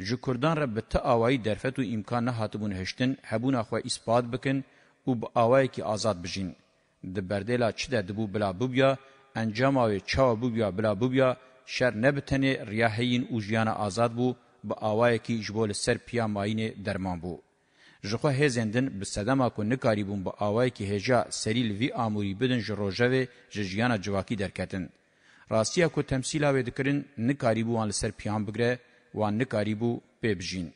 Speaker 1: جو کردان را به تا آوائی درفت و امکان نه هاتبون هشتن هبون اخوه اثبات بکن و با آوائی که آزاد بجین. ده بردیلا چی ده دبو بلا بوبیا، انجام آوی چاو بوبیا بلا بوبیا، شر نبتنی ریاهین و جیان آزاد بو با آوائی که جبول سر پیا ماین درمان بو. جخوا هزندن بسدما کو نکاری بون با آوائی که هجا سریل وی آموری بدن جروجوه جیان جواکی درکتن. راستیا کو تمثیلا و دکرین نکاریبو ان لسر پیان بگره وان نکاریبو ببجین.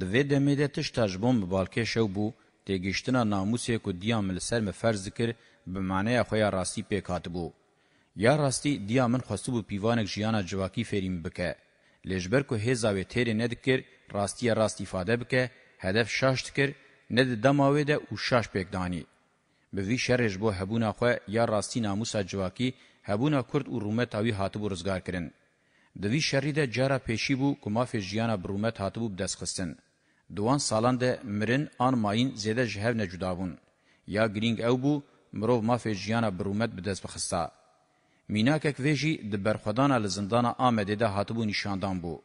Speaker 1: دوی دمیده تش تجبون ببالکه شو بو تیگیشتنا ناموسی کو دیام لسر مفرز کر بمعنی خویا راستی پیکات بو. یا راستی دیامن خواستو بو پیوانک جیانا جواکی فریم بکه. لجبر کو هزاوی تیره ندکر راستی راست ifade بکه هدف شاشت کر ند دماوی ده او شاش پیک دانی. به وی شرج بو هبونا خو یا راستی ناموسا جواکی هبونا کرد و رومت اوی هاتبو رزگار کرن. دوی شری ده جارا پیشی بو کما فجیانا برومت هاتبو بدست خستن. دوان سالان ده مرن آن ماین زیده جهو نجدابون. یا گرینگ او بو مرو ما فجیانا برومت بدست بخستا. میناکک ویجی د برخدانا لزندانا آمده ده هاتبو نشاندان بو.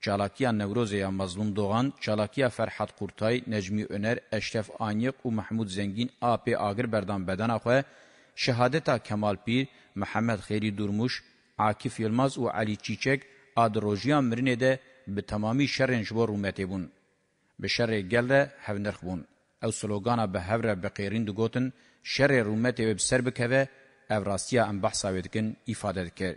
Speaker 1: چالاکیا نوروزیا مظلوم دوغان، چالاکیا فرحت قورتای، نجمی اونر، اشرف آنیق و محمود زنگین آپ آگر بردان بدن خو شهادت کمال پیر Mehmet Xeyri Durmuş, Akif Yılmaz û Alî Çîçek ad rojiya mirinê de bi tamamî şerên ji bo rûmetê bûn. Bi şerê gel de hevnirx bûn. Ew slogana bi hevre biqêrîn digotin, şerê rûmetê wê bi ser bikeve, ev rastiya em behsa wê dikin îfade dikir.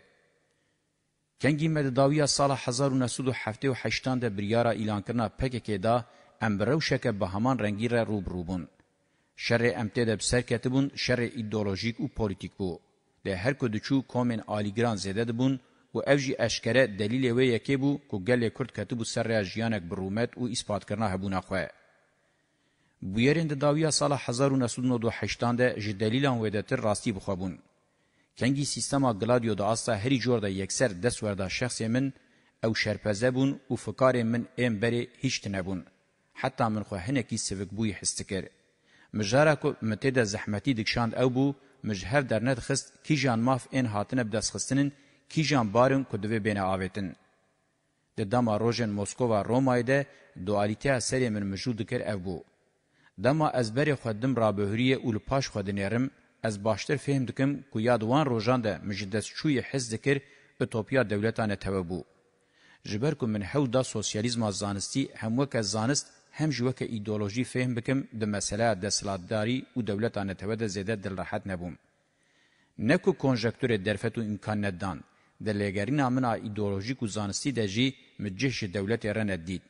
Speaker 1: Kengî meddawiya sala 1978 de biryara îlankirina PKK da em bi rewşeke bi heman rengî re rûbirû bûn. Şerê em tê de bi ser ketibûn, şerê îdeolojîk û polîtîk bû. له هر کو دچو کومن آلیگران زده دبون و او جی اشکره دلیل وی یکی بو که گل کرد کتبو سر رجیانک برومت و اثبات کرنا هبونه خواه. بویرین د داویا سال 1998 ده جی دلیلان ویدتر راستی بخوابون. کنگی سیستما گلادیو دا آستا هری جور دا یکسر دست ورده شخصی من او شرپزه بون و فکار من ام بری هیچ تنبون. حتی من خو هنکی سفک بوی حستکر. مجاره که متده زحمتی دکشاند او بو مجهف درنت خست کیجان ماف ان هاتنه بدس خستنن کیجان بارن کدوی بینه آویتن. ده دما روژن موسکووا رومای ده دوالیتیا سری من مجود کر او بو. دما از بری خودم رابهوریه اول پاش خودنیرم از باشتر فهم دکم که یادوان روژان ده مجدس چوی حز دکر اتوپیا دولتانه تبه بو. جبر که من حول دا سوسیالیزم زانستی هموک زانست هم جوه که ایدولوژی فهم بکم د مسله د سلادتداری او دولتانه ته د زیاده دل راحت نبوم نکو کنجکتور درفت و امکان ندان د لګرین امنا ایدولوژیک زانستی د جی مجهش دولت رنه دید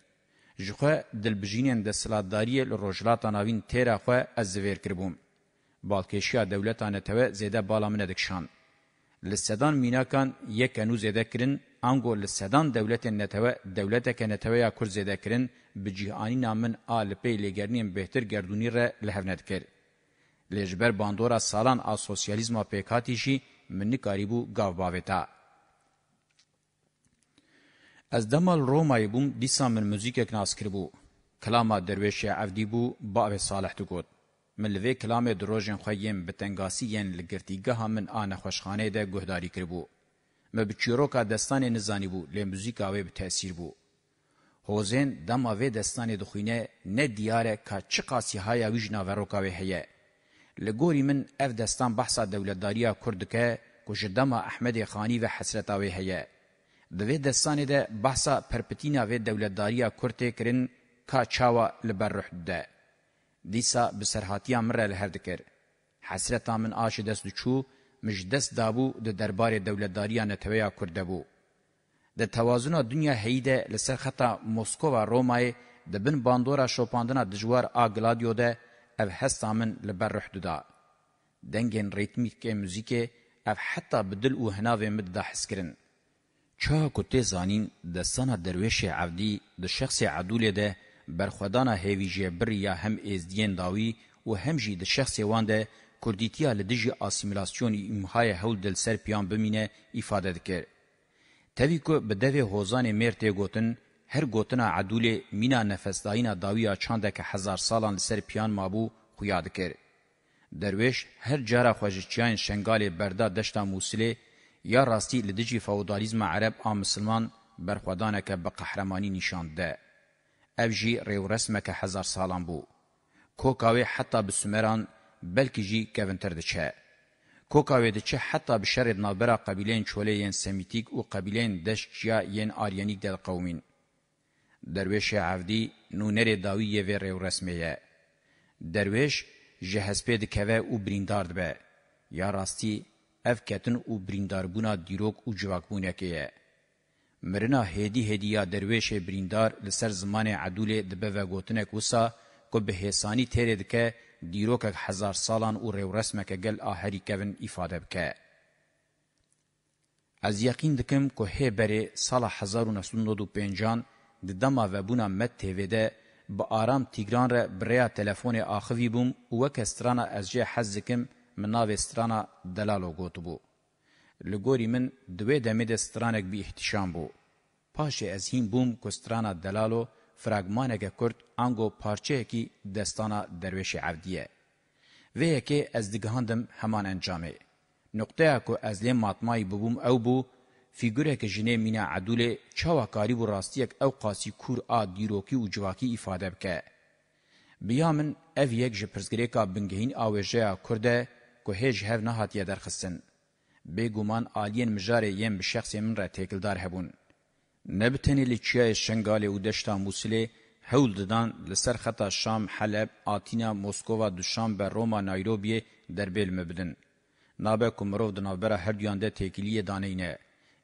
Speaker 1: جخه دل بجینن د سلادتداری ل روجلات ناوین تیرا خو از زویر کربوم بالکشیا دولتانه ته زیاده بالامنه دکشان لسدان میناکان یک انو زیاده کرن انگول سدان دولت نتوه دولتک نتوه یا کرزیده کرن بجیهانی نامن آلپی لگرنیم بهتر گردونی را لحوند کر. لجبر باندورا سالان آ سوسیالیزما پیکاتیشی منی کاریبو گاو باویتا. از دمال رومای بوم دیسا من موزیکک ناس کربو. کلاما درویشی عفدی بو باوی صالح تو گود. من لوی کلام دروژن خویم بتنگاسی ین لگرتیگه من آن خوشخانه ده گهداری کربو. me bi çîroka destanê nizanî bû lê muzîka wê bi tesîr bû. Hozên dema vê destanê dixwîne ne diyare ka çi qasîhaya wî jina veroka wê heye. Li gorî min ev destan behsa dewletdariya Kurd dike ku ji dema Ehmedê Xanî ve hesreta wê heye. Di vê destanê de behsa perpetîna vê dewletdariya Kurd tê kirin ka çawa li ber ruh de. Dîsa bi serhatiya min re li her dikir. Hesreta min aşi dest diçû مجدس دابو د دربار دولتداریان تویا کرده بو. د توازن دنیا هیده لسر خطا موسکو و رومای د بن باندورا شوپاندنا دجوار آگلادیو ده او هستامن لبر رحدودا. دنگین ریتمیک موزیک او حتی بدل او هناوه مد دا حس کرن. چه کتی زانین د سانا درویش عبدی د شخص عدول ده برخودانا هیوی جبر یا هم ازدین داوی و هم جی د شخص وانده کوردیتیا لدجی آسیمیلاسیون امهای هول دل سرپیان بمینه ifade دکر. تاوی که بدوی هوزان مرته گوتن هر گوتنا عدول مینا نفسداینا داویا چانده که هزار سالان لسر پیان مابو خویاد کر. درویش هر جارا خوشچیان شنگال بردا دشتا موسیلی یا راستی لدجی فودالیزم عرب آم مسلمان برخوادانه که بقهرمانی نشانده. افجی ریو رسمه که هزار سالان بو. کوکاوی حتی بسومران بلکې جی کوینتر د چه کوکاوی د چه حتی به شر نابرا قبیلین چولین سمیتیک او قبیلین دشچیا ین آریانیک د قومین درویش عودی نونر داوی و ریو رسمیه درویش جهسپه د کوه او بریندار به یا راستی اف کتن او بریندار بونا دیروک او جواکبونه کیه مرنا هدی هدیا درویش بریندار لسر زمان عدول دبه و گوتنک وسا کو به هسانی تیرد که دیروکک هزار سالان او رو رسمک گل آهری کون ایفاده بکه. از یقین دکم که هی بری سال 1905 د دما و بونا مت تیوی ده با آرام تیگران را بریا تلفون آخوی بوم وک استرانا از جه حزکم مناو استرانا دلالو گوتو بو. لگوری من دوی دمید استرانک بی احتشام بو. پاشه از هین بوم که استرانا دلالو فرagmaneke Kurd ango parçeyekî destana derweşê Evdî Vê yekê ez digihandim heman encamê. Nuqteya ku ez lê matmayî bibûm ew bû, fîgureke jinê mîna edûlê çawakarî û rastiyek ew qasî kûr a dîrokî û civakî îfade bike. Biya min ev yek ji pirsgirêka bingehîn a wêjeya Kurd e ku hêj hev nehatiye derxistin. Bêguman aliyên mijarê yên bi şexsê min re têkildar hebûn. نبتنی لچیای شنگالی و دشتا موسیلی هول ددان لسر خطا شام حلب آتینا موسکووا دوشام بر روما نایروبی دربیل مبدن. نابه کمروف دنابرا هر دیانده تکیلی دانینه.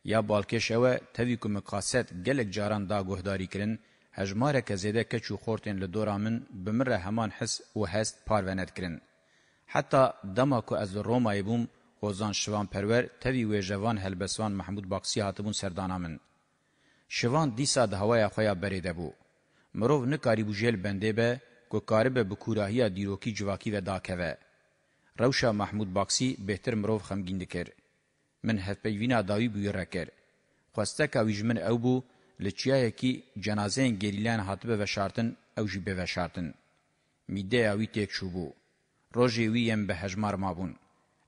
Speaker 1: یا بالکش اوه تاوی کم قاست گلک جاران دا گهداری کرن، هجماره که زیده کچو خورتین لدورامن بمره همان حس و هست پاروند کرن. حتی دما که از رومای بوم غوزان شوان پرور تاوی ویجوان هلبسوان محمود باقسی هاتبون سردانامن. شوان دیسا د هوایا خویا بریده بو مرو نکاری بوجل بنده به کو کاربه بکوراهیا دیروکی جواکی و داکوه روشا محمود باکسی بهتر مرو خمگین دکر من هفپیوینا داوی بو یرکر خواسته کا ویجمن او بو لچیای کی جنازه گریلان هاتبه و شارتن او جیبه و شارتن میده اوی تک شوبو روژی ویم به هجمار مابون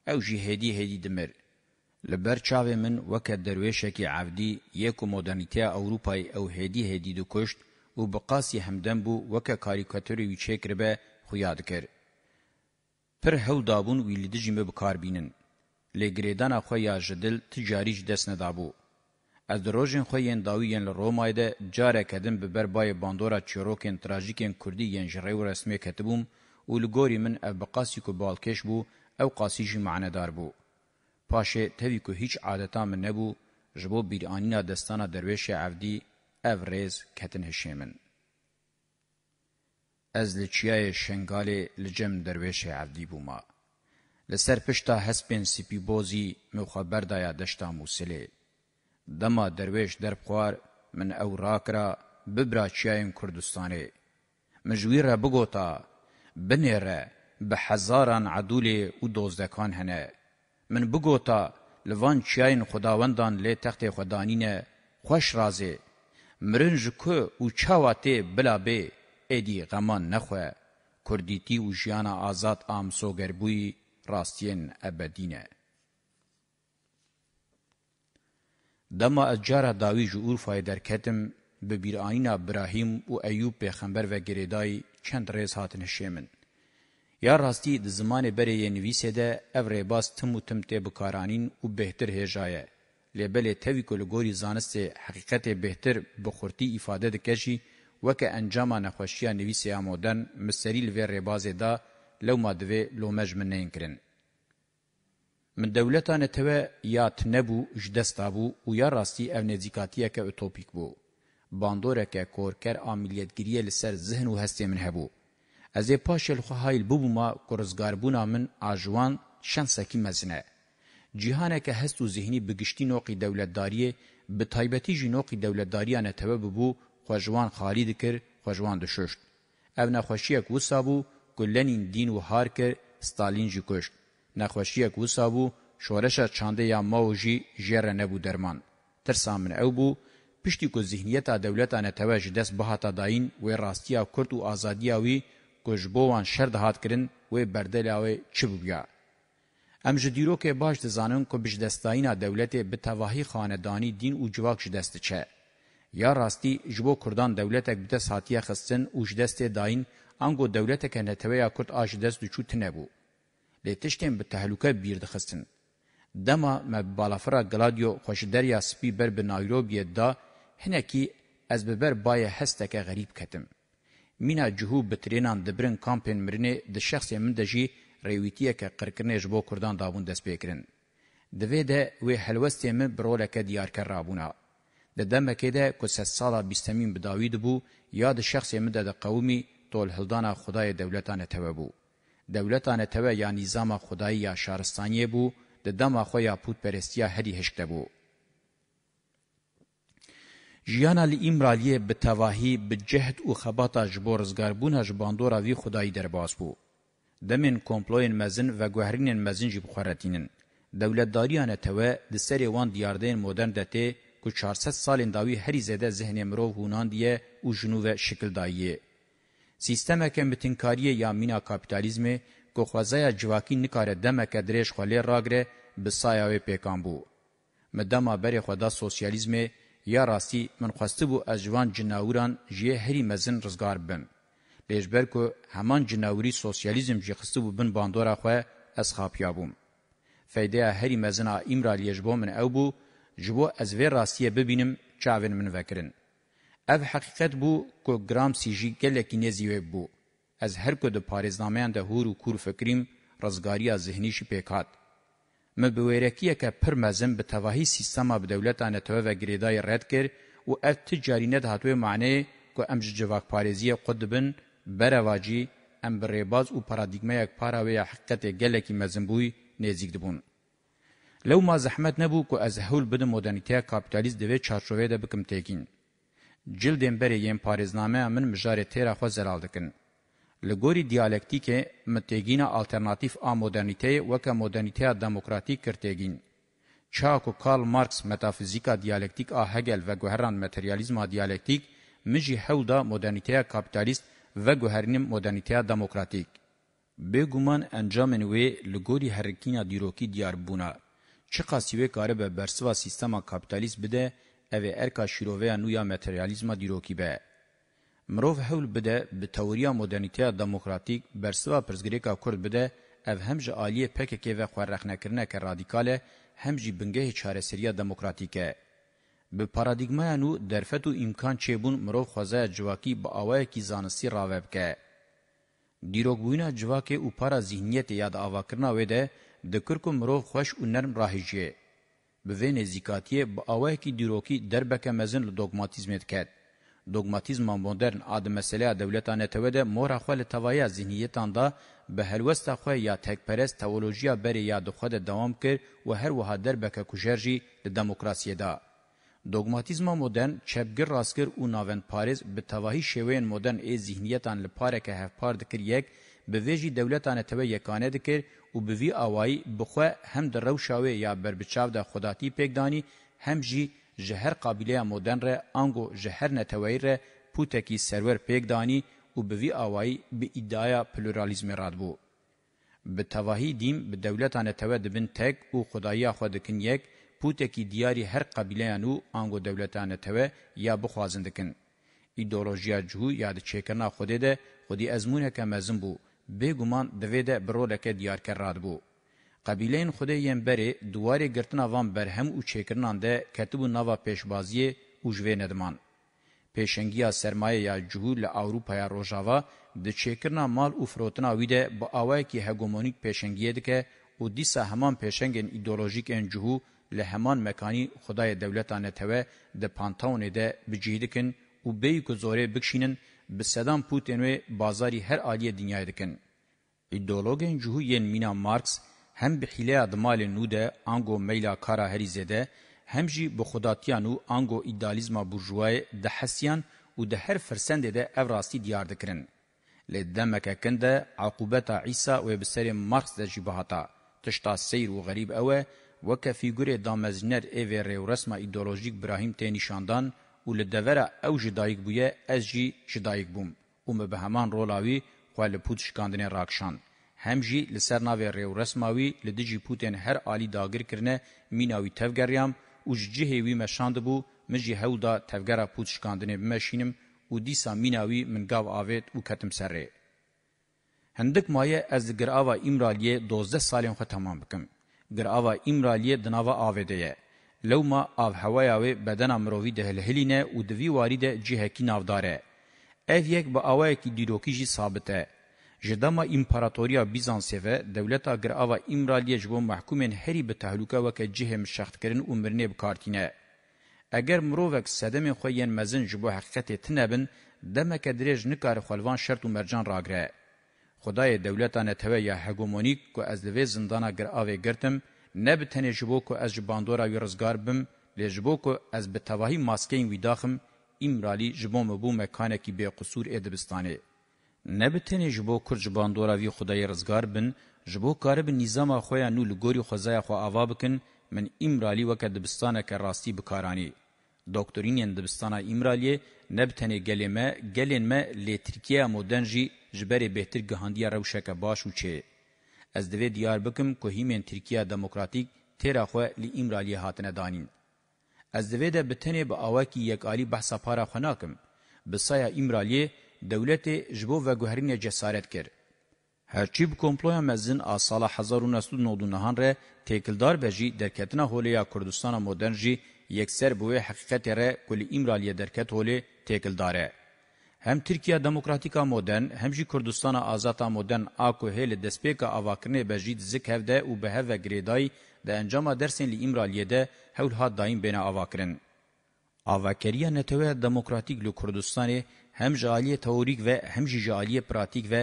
Speaker 1: او جی هدی هدی دمر لبر چاوی من وکه درویشکی عبدی یکو مدرنیتیا اوروپای او هدی هدی دو کشت و بقاسی همدن بو وکه کاریکاتوری وی چکر به خویاد کر. پر هول دابون ویلیدی جیمه بکار بینن. لگریدان خو یا جدل تجاریج دست ندابو. از دروژن خو ین داویین لرومای ده جاره کدن ببر بای باندورا چروکن تراژیکن کردی ین جره و رسمی کتبوم و لگوری من ابقاسی کو بالکش بو او قاسی جی معنی دار بو. پاشه توی که هیچ عادتام نبو جبو بیرانینا دستانا درویش عفدی او ریز کتن هشیمن. از لچیای شنگال لجم درویش عفدی بوما. لسر پشتا هسپین سپی بوزی مخبر دایا دشتا موسیلی. دما درویش دربخوار من او راکرا ببرا چیاین کردستانی. مجوی را بگوتا بنیره به هزاران عدول و دوزدکان هنه. من بگوتا لوان چیاین خداوندان لی تخت خدانین خوش رازه مرن جکو او چاواته بلا به ادی غمان نخوه کردیتی او جیانا آزاد آم سوگربوی راستین ابدینه دما اجارا داوی جور فایدر کتم به بیرانینا ابراهیم او ایوب پیغمبر و گریدای چند ریز هاتن شیمن یا راستی د زمان بره یې نویسه ده او ریباس تم و تم ته بکارانین او بهتر هجایه. لبل تاوی کلگوری زانست حقیقت بهتر بخورتی ifade دکشی وکه انجام نخوشیا نویسه آمودن مستریل و ریبازه ده لو مادوه لومج من نینکرن. من دولتانه توا یا تنبو جدستابو و یا راستی او نزیکاتیه که اتوپیک بو. باندوره که کورکر آمیلیتگیریه لسر ذهن و هسته من هبو. از پاشل خو هایل بو ما کورزګاربونا من اجوان شانسکی مزنه جهانه که هست و ذهنی بگشتی نوقی دولتداری به تایبتی جی نوقی دولتداری نه تبه بو خوجوان خالد کر خوجوان د شوشت او نخوشی کو سابو ګلنین دین و هار کر ستالین جی کوشت نخوشی کو سابو شورش چانده یا ماوجی جره نه بو درمان تر سامن او بو پشتی کو ذهنیت دولت نه توجه دس بهاتا داین و راستیا کورت و ازادیاوی گوشبوان شرد هات کرن و بردلاوی چی بگیا. ام جدیرو که باش دزانن که بج دستایینا دولت به تواهی خاندانی دین و جواک جدست چه. یا راستی جبو کردان دولتک بدست هاتیه خستن و جدست داین انگو دولتک نتویا کرد آج دست دوچو تنبو. لیتشتین به تحلوکه بیرد خستن. دما مبالافرا گلادیو خوش دریا سپی بر به نایروبیه دا هنکی از ببر بای هستک غریب کتم. مینا جهو بترینان دبرن کمپین مرنه د شخص من د جی ریویتیه که قرکرنه جبو کردان دابون دست بیکرن. دوی ده وی حلوستی من برولکه دیار کر رابونا. ده دمکه ده که ست سالا بیستمین بداوید بو یا ده شخص من ده ده قومی تول هلدان خدای دولتان تبه بو. دولتان تبه یا نظام خدای یا شارستانی بو ده دم خویا پود پرستیا هری هشکده بو. جیانا لی امرالیه به تواهی به جهد او خباتا جبورزگاربونا جباندورا وی خدای درباس بو. دمن کمپلوین مزن و گوهرین مزن جی بخورتینن. دولتداریان توا د سری وان دیاردین مدرن دته کو 400 سالین داوی هری زده ذهن مرو هونان دیه او جنوب شکل دایه. سیستم که متنکاری یا مینا کاپیتالیزم کو خوازه جواکی نکاره دمک درش خلی راگره به سایه پیکان بو. مدام بر خدا سوسیالیزم یا راستی من خواسته بو از جوان جناوران جه هری مزن رزگار بن. لیجبر که همان جناوری سوسیالیزم جه خسته بو بن باندورا خواه از خاپیا بوم. فیده هری مزن آئیم را لیجبو من او بو جبو از وی راستیه ببینم چاوین من وکرن. اف حقیقت بو که گرام سیجی گلکی نزیوه بو. از هر که ده پارزنامه انده هور و کور فکریم رزگاری ذهنیشی پیکات. مبویرکی که پر مزم به تواهی سیستما به دولتانه تو و گریدای رد کر و اف تجاری نه هاتوی معنی که امج جواک پاریزی قدبن برواجی ام بریباز او پارادایگما یک پاراوی حقیقت گلکی مزم بوی نزیک دبون لو ما زحمت نبو که از هول بده مدرنیته کاپیتالیست دوی چارچوبه ده بکم تکین جلدن بری یم پاریزنامه من مجاری تیرا خو زلال دکن لګوري دیالکتیک متګینه الټرناتیو ا مدرنټی وک مدرنټی دموکراتیک کرتګین چاکو کارل مارکس متافیزیکا دیالکتیک ا هگل و ګوهران ماتریالیزم ا دیالکتیک مجی هولدا مدرنټی کاپیتالیست و ګوهرنیم مدرنټی دموکراتیک به ګومان انجامن وی لګوري هرکینا دیروکی دیار بونه چه قاسیوه کاره به برسوا سیستما کاپیتالیست بده او ارکا شیروه نویا ماتریالیزم دیروکی به مروف حول بده به توریا مدرنیته دموکراتیک برسوا پرزگریکا کرد بده اف هم جه آلیه پککی و خورخنه کرنه که رادیکاله هم جی بنگه چاره سریا دموکراتیکه. به پارادیگمای نو درفت و امکان چیبون مروف خوزه جواکی با آوه کی زانستی راوه بکه. دیروگوینا جواکی او پارا ذهنیت یاد آوا کرنا ویده د کرکو مروف خوش و نرم راهیجه. به وین زیکاتیه با آوه کی دیروکی دربکه مزن لدوگماتیزمت کد. دوگماتیزما مدرن اد مسئله دولتانه ته ده مور خپل توایه ذهنیتان ده به هلوست خو یا تک پرست تئولوژیا بری یا د خود دوام کړ و هر وه در بک کوجرجی د دموکراسی ده دوگماتیزما مدرن چپګر راسکر او ناوند پاریز به توهی شوین مدرن ای ذهنیتان لپاره که هفپار دکر یک به ویجی دولتانه ته یکانه دکر او به وی اوای بخو هم د روشاوی یا بربچاو د خداتی پګدانی هم جی جهر قابلیه مودن ره آنگو جهر نتوی ره پوتکی سرور پیگ دانی و بوی آوائی به ادعای پلورالیزم راد بو. به تواهی دیم به دولتان توا دبن تک و خدایی خودکن یک پوتکی دیاری هر قبیلیان و آنگو دولتان توا یا بخوازندکن. ایدولوژیا جهو یاد چیکرنا خوده ده خودی ازمونه که مزم بو. بگومان دوی ده برولکه دیار کرد بو. قبیلین خوده یم بری دواری گرتن آوان برهم او چکرنان ده کتبو نوا پیشبازی او جوه ندمان. پیشنگیا سرمایه یا جهور ل اوروپایا روژاوا د چکرنا مال او فروتنا ویده با اوای کی هگمونیک پیشنگیه دکه او دیسا همان پیشنگن ایدولوژیک ان جهو له همان مکانی خدای دولتانه ته د پانتاون ده بجیدکن او بی گزوره بکشینن به صدام پوتین و بازاری هر عالیه دنیای دکن ایدولوژین جهو یین مینا مارکس هم بحیله ادمال نو ده انگو میلا کارا هریزه ده هم جی بخوداتیان و انگو ایدالیزما برجوای ده حسیان و ده هر فرسنده ده او راستی دیار دکرن. لدمکه کنده عقوبتا عیسا و بسر مارکس ده جی بهاتا. تشتا سیر و غریب اوه وکه فیگور دامزنر ایوه ریو رسما ایدولوژیک براهیم ته نشاندان و لدوره او جدایک بویه از جی جدایک بوم. و مبهمان رولاوی خوال پود شکاندنه راکشاند. هم جی لسر ناوی ریو رسماوی لدجی پوتین هر آلی داگر کرنه میناوی تفگریام او جهه وی مشاند بو مجی هولدا تفگرا پوت شکاندنه بمشینم او دیسا میناوی من گاو آوید او کتم سره. هندک مایه از گرآوا امرالیه دوزده سالین خو تمام بکم. گرآوا امرالیه دناوا آویده یه. لو ما آو هوایاوی بدن امرووی ده الهلینه او دوی واری ده جهه کی نافداره. اف یک با آوائه کی دیروکی جی ثابته. جدما امپراتوریا بیزانسیه و دولتا گرآوا امرالیه جبو محکومین هری به تحلوکا وکا جهم شخت کرن امرنه بکارتینه. اگر مرووک سدم خویین مزن جبو حقیقت تنبن دمک دریج نکار خلوان شرط و مرجان راگره. خدای دولتا نتوه یا هگومونیک که از دوی زندانا گرآوه گرتم نبتنه جبو که از جباندورا ویرزگار بم لجبو که از بتواهی ماسکین ویداخم امرالی جبو مبو مکانکی بی قصور ادبستانه. نبتنی جبو کرد جبان دوراوی خدای رزگار بن جبو کارب نظام خویا نو لگوری خوزای خو آوا بکن من امرالی وکا دبستانه که راستی بکارانی. دکتورینین دبستانه امرالی نبتنی گلیمه گلینمه لی ترکیه مودن جی جبری بهتر گهاندیا روشک باش و چه. از دوی دیار بکم که هیمین ترکیه دموکراتیک تیرا خو لی امرالی هاتنه دانین. از دوی ده بتنی با آواکی یک آلی بحثا پارا خناکم. بسایا امرالیه دولت جبو و گوهرین جسارت کر. هرچی بکمپلویا مزین آسالا هزار و نسل نودو نهان ره تیکلدار بجی درکتنا هولیا کردستان مدرن جی یکسر بوی حقیقت ره کلی امرالی درکت هولی تیکلداره. هم ترکیه دموکراتیکا مدرن هم جی کردستان آزاتا مدرن آکو هیل دسپیکا آواکرنه بجید زک هفده و به هفه گریدای ده انجام درسین لی امرالیه ده هول ها دایم بین آواکرن. آواکریه نتوه دموکراتیک لو کردستانی هم جالیه تئوریک و هم جالیه پراتیک و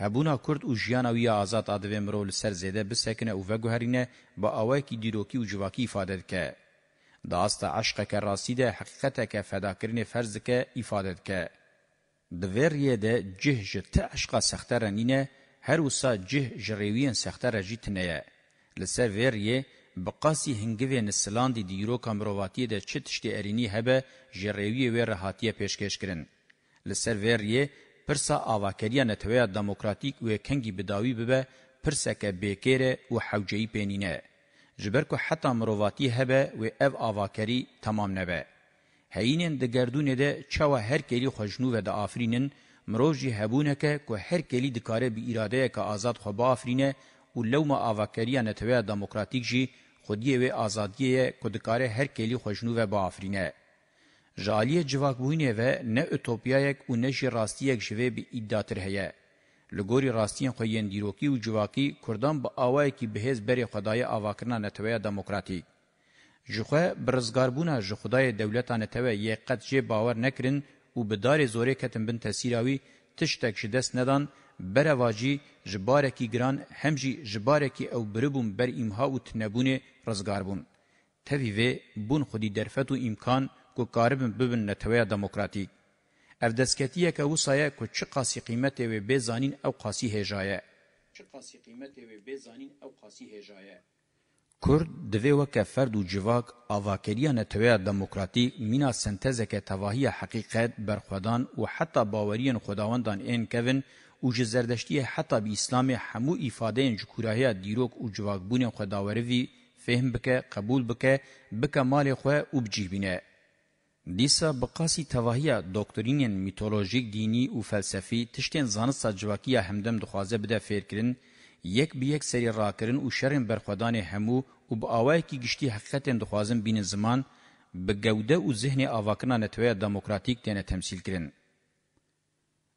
Speaker 1: هبونا کرد او جیانا وی آزاد آدوی مرول سر زیده بسکنه او وگوهرینه با آوائی که دیروکی و جواکی ایفاده که. داست عشق که راسی ده حقیقت که فداکرین فرز که ایفاده که. دویریه ده جه جت عشقا سخترانینه هر وسا جه جریوین سختر جیتنه. لسر ویریه بقاسی هنگوی نسلاندی دیروکا مروواتی ده چه تشتی ارینی هبه جریوی وی رهاتیه پیشکش کرن. لسر وریه پرسا آواکریا نتویا دموکراتیک و کنگی بداوی ببه پرسکه بیکره و حوجهی پینینه. جبر که حتی مرواتی هبه و او آواکری تمام نبه. هینین ده گردونه ده چوا هر کلی خوشنو و ده آفرینن مروجی هبونه که که هر کلی دکاره بی اراده که آزاد خوبا آفرینه و لوم آواکریا نتویا دموکراتیک جی خودیه و آزادیه که دکاره هر کلی خوشنو و با آفرینه. ji aliyê civakbûnê ve ne ütopyayek û ne jî rastiyek ji vê bi îddiatir heye. Li gorî rastiyên xwe yên dîrokî û civakî, Kurdan bi awayekî bihêz berê xwedayê avakirina netweya demokratîk. Ji xwe bi rizgarbûna ji xudayê dewleta netewê yê qet jê bawer nekirin û bi darê zorê ketin bin tesîra wî tiştek ji dest nedan, bereva jî ji barekî giran hem jî ji barekî ew biribûn ber îmha û tinebûnê rizgarbûn. Tevî vê bûn xwedî derfet û îmkan, کو قارب ببن نتویا دموکراتیک اف دسکتیه که وسایه که چه قاسی قیمت و بزانین او قاسی هجایه چه قاسی قیمت و بزانین او قاسی هجایه کرد دوی وکه فرد و جواک آواکریه نتویه دموکراتیک مینا سنتزه که تواهی حقیقت برخودان و حتی باورین خداوندان این کون و جزردشتی حتی به اسلام همو ایفاده انجکوراهی دیروک و جواکبون خداوروی فهم بکه قبول بکه بکه مال خواه و بجیبینه. دیسا بقاسی تواهیا دکترینین میتولوژیک دینی او فلسفی تشتین زانست ساجواکیا همدم دخوازه بده فیرکرین یک به یک سری راکرین او شرم برخودان همو او با اوای کی گشتي حقیقت دخوازم بین زمان به گوده او ذهن اواکنا نتوی دموکراتیک تنه تمثیل کرن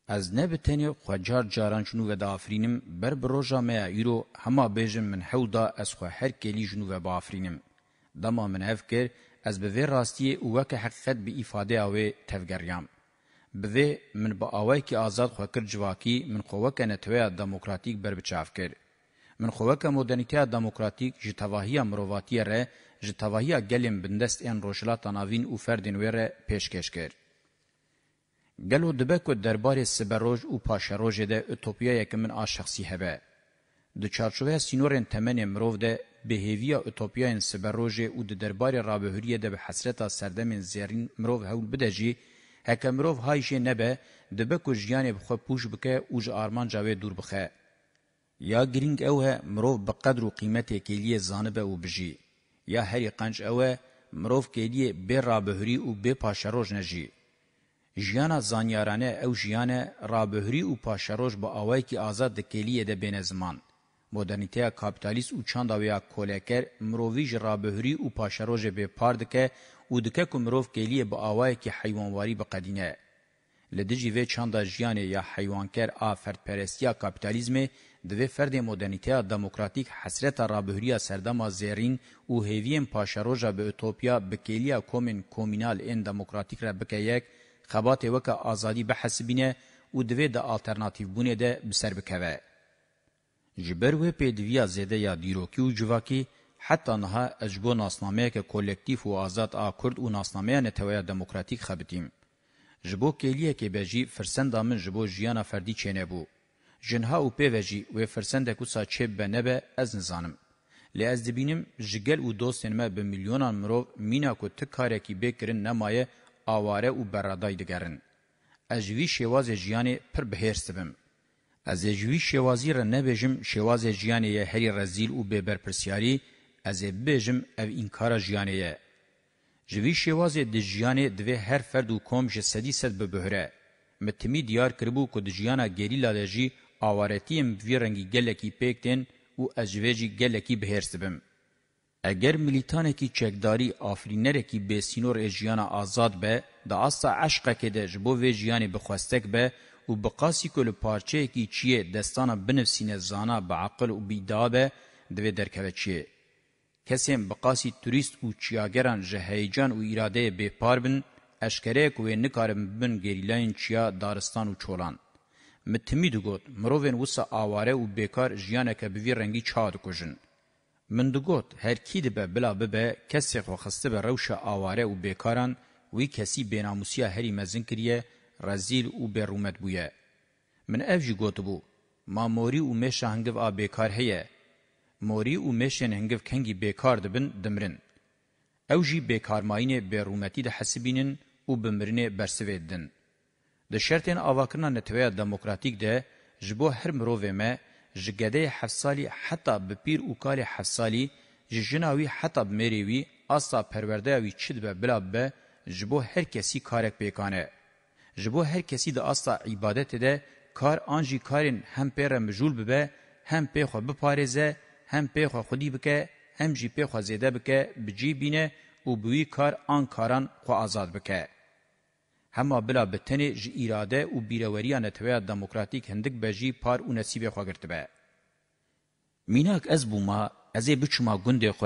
Speaker 1: از نه بتنی خوجار جاران شنو و دافرینم بر بروجا ما یورو هما بیجم من حودا از خو هر کلی جنو و بافرینم دما من افکر از به راستی او که حقیقت به ifade او تفګریام به من با اوای کی آزاد خو کر جواکی من خو کنه تویا دموکراتیک بر بچاف کړ من خو که مدرنیته دموکراتیک ژ توهیه مرواتی ره ژ توهیه گلم بندست ان روشلا تناوین او فردین وره پیشکش کړ گلو دبکو دربار سبروج او پاشروج ده اوتوپیا یک من آ شخصی هبه د چارچوبه سینورن تمن مرو ده bi hêviya Utopyayên siberrojê û di derbarê rabihûriyê de bi hesreta serdemên zerrîn mirov hewl bide jî, heke mirov hayşê nebe, dibe ku jiyanê bi xwe pûj bike û ji armanca wê dûr bixe. Ya girîng ew he mirov bi qedr û qîmetê kêliyê zanibe û bijî. Ya herî qenc ew e mirov kêliyê bê rabihûrî û bê paşeroj ne jî. Jiyana zanyarane ew jiyane rabihûrî û paşeroj bi awayekî azad di kêliyê de bêne ziman. مدرنیته کاپیتالیست او چاند اویا کولکر مروویج را بهری او پاشروج به پاردکه او دکه کومروف گلیه با اوای کی حیوانواری به قدینه لدجی و چاند ژیان یا حیوانکر افرد پرستیا کاپیتالیزم د و فرد مدرنیته دموکراتیک حسرت را بهری سردما زیرین او هیویم پاشروج به اتوپیا به گلیه کومن کومینال ان دموکراتیک را بک یک خبات وک ازادی به حسبینه او دوی د الټرناتیو بونه ده بسر بکوه جبر و پدویا زده یا دیروکی و جواکی حتی نها اجبو ناسنامه که کولکتیف و آزاد آ کرد و ناسنامه نتویا دموکراتیک خبتیم. جبو کلیه که بجی فرسنده من جبو جیانا فردی چینه بو. جنها او پیوجی و فرسنده کو ساچه بنبه از نزانم. لی از دبینم جگل او دوستن ما به میلیونان مروف مینا کو تکاره کی بکرن نمایه آواره او برادای دگرن. اجوی شواز جیانی پر بهرستبم. از جوی شوازی را نبیجم شواز جیانه هری رزیل و ببر پرسیاری از بیجم او انکار جیانه جوی شواز د جیانه دوی هر فرد و کوم ج سدی صد به بهره متمی دیار کربو کو د جیانه گریلا دجی اوارتیم وی رنگی گلکی پکتن او اجویجی گلکی بهرسبم اگر ملیتانه کی چکداری آفرینره کی به سینور اجیانا آزاد به دا اصا عشقه که ده جبو وی جیانی بخوستک به و بقاسی کل پارچه کی چیه دستانا بنفسین زانا بعقل و بیدابه دوی درکوه چیه. کسیم بقاسی توریست و چیاگران جهیجان و اراده بیپار بن، اشکره کوی نکارم بن گریلین چیا دارستان و چولان. متمی دو گوت مروین وسا آواره و بیکار جیانه که بوی رنگی چا دکوژن. من دو گوت هر کی دبه بلا ببه کسی خوخسته به روش آواره و بیکاران وی کسی بیناموسیا هری مزن کریه رزیل او برومت بویه. من اف جی گوت بو. ما موری او مش هنگف آ بیکار هیه. موری او مشن هنگف کنگی بیکار دبن دمرن. او جی بیکار ماین برومتی ده حسبینن او بمرنه برسویدن. ده شرطین آواکرنا نتویا دموکراتیک ده جبو هر مروه ما جگده حفصالی حتی بپیر او کال حفصالی جناوی حتی بمریوی اصلا پرورده وی چید به بلاب به جبو هر کسی کارک بیکانه. جبو هر کسی د استا عبادت ده کار انجی کارین هم پر مجول ببه هم په خو بپارزه هم په خو خودی بکه هم جی په خو زیده بکه بجی بینه او بوی کار آن کاران خو آزاد بکه هما بلا بتنی ج اراده او بیروریان تویا دموکراتیک هندک بجی پار او نصیب خو گرتبه میناک از بوما از بچما گنده خو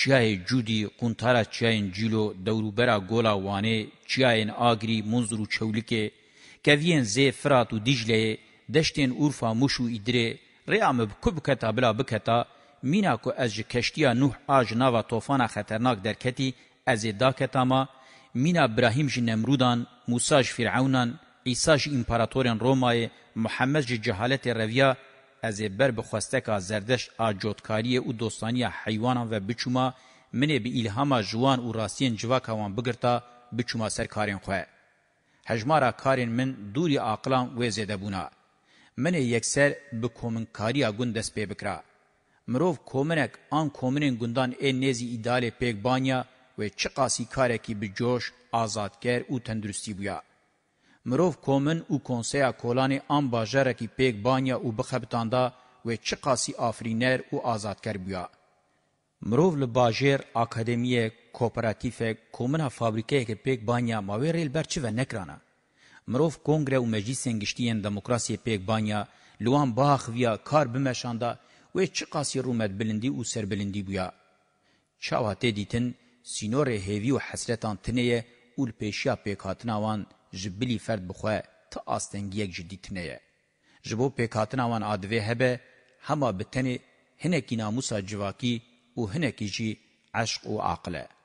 Speaker 1: چیای جودی قنطارا چیاین جیلو دوروبرا گولا وانه چیاین آگری منظرو چولکه کوین زی فرات و دیجله دشتین اورفا مشو ایدره ریام بکبکتا بلا بکتا مینا کو از کشتیا نوح آج ناوا طوفان خطرناک درکتی از داکتا ما مینا ابراهیم جی نمرودان موساج فرعونان عیساج امپراتورین رومای محمد جی جهالت رویا از بر بخواستکا زردش آجوتکاری و دوستانی حیوانان و بچوما منه به الهام جوان و راستین جواکوان بگرتا بچوما سر کارین خواه. حجمارا کارین من دوری عقلان و زیده بونا. منه یکسر به کومنکاریا گون دست پی بکرا. مروف کومنک آن کومنین گوندان این نیزی ایدال پیگ بانیا و چقاسی کارکی به جوش آزادگر و تندرستی بویا. مرو کومن او کنسیا کولانی ام باجر کی پیک بانیا او بخبتاندا و چی قاسی آفرینر او آزادکر بیا مرو ل باجر اکادمی کوپراتیف کومنا فابریکه کی پیک بانیا ماویرل برچ و نکرانا مرو کنگره او مجلسین گشتین دموکراسی پیک بانیا لوان باخ ویا کار بمشاندا و چی قاسی رومت بلندی او سر بلندی بیا چاواته دیتن سینور هیوی و حسرتان تنه اول پیشیا پیک هاتناوان جبلی فرد بخواه تا آستنگیک جدیتنه یه. جبو پیکاتن آوان آدوه هبه هما بتنی هنکی ناموسا جواکی و هنکی جی عشق و عقله.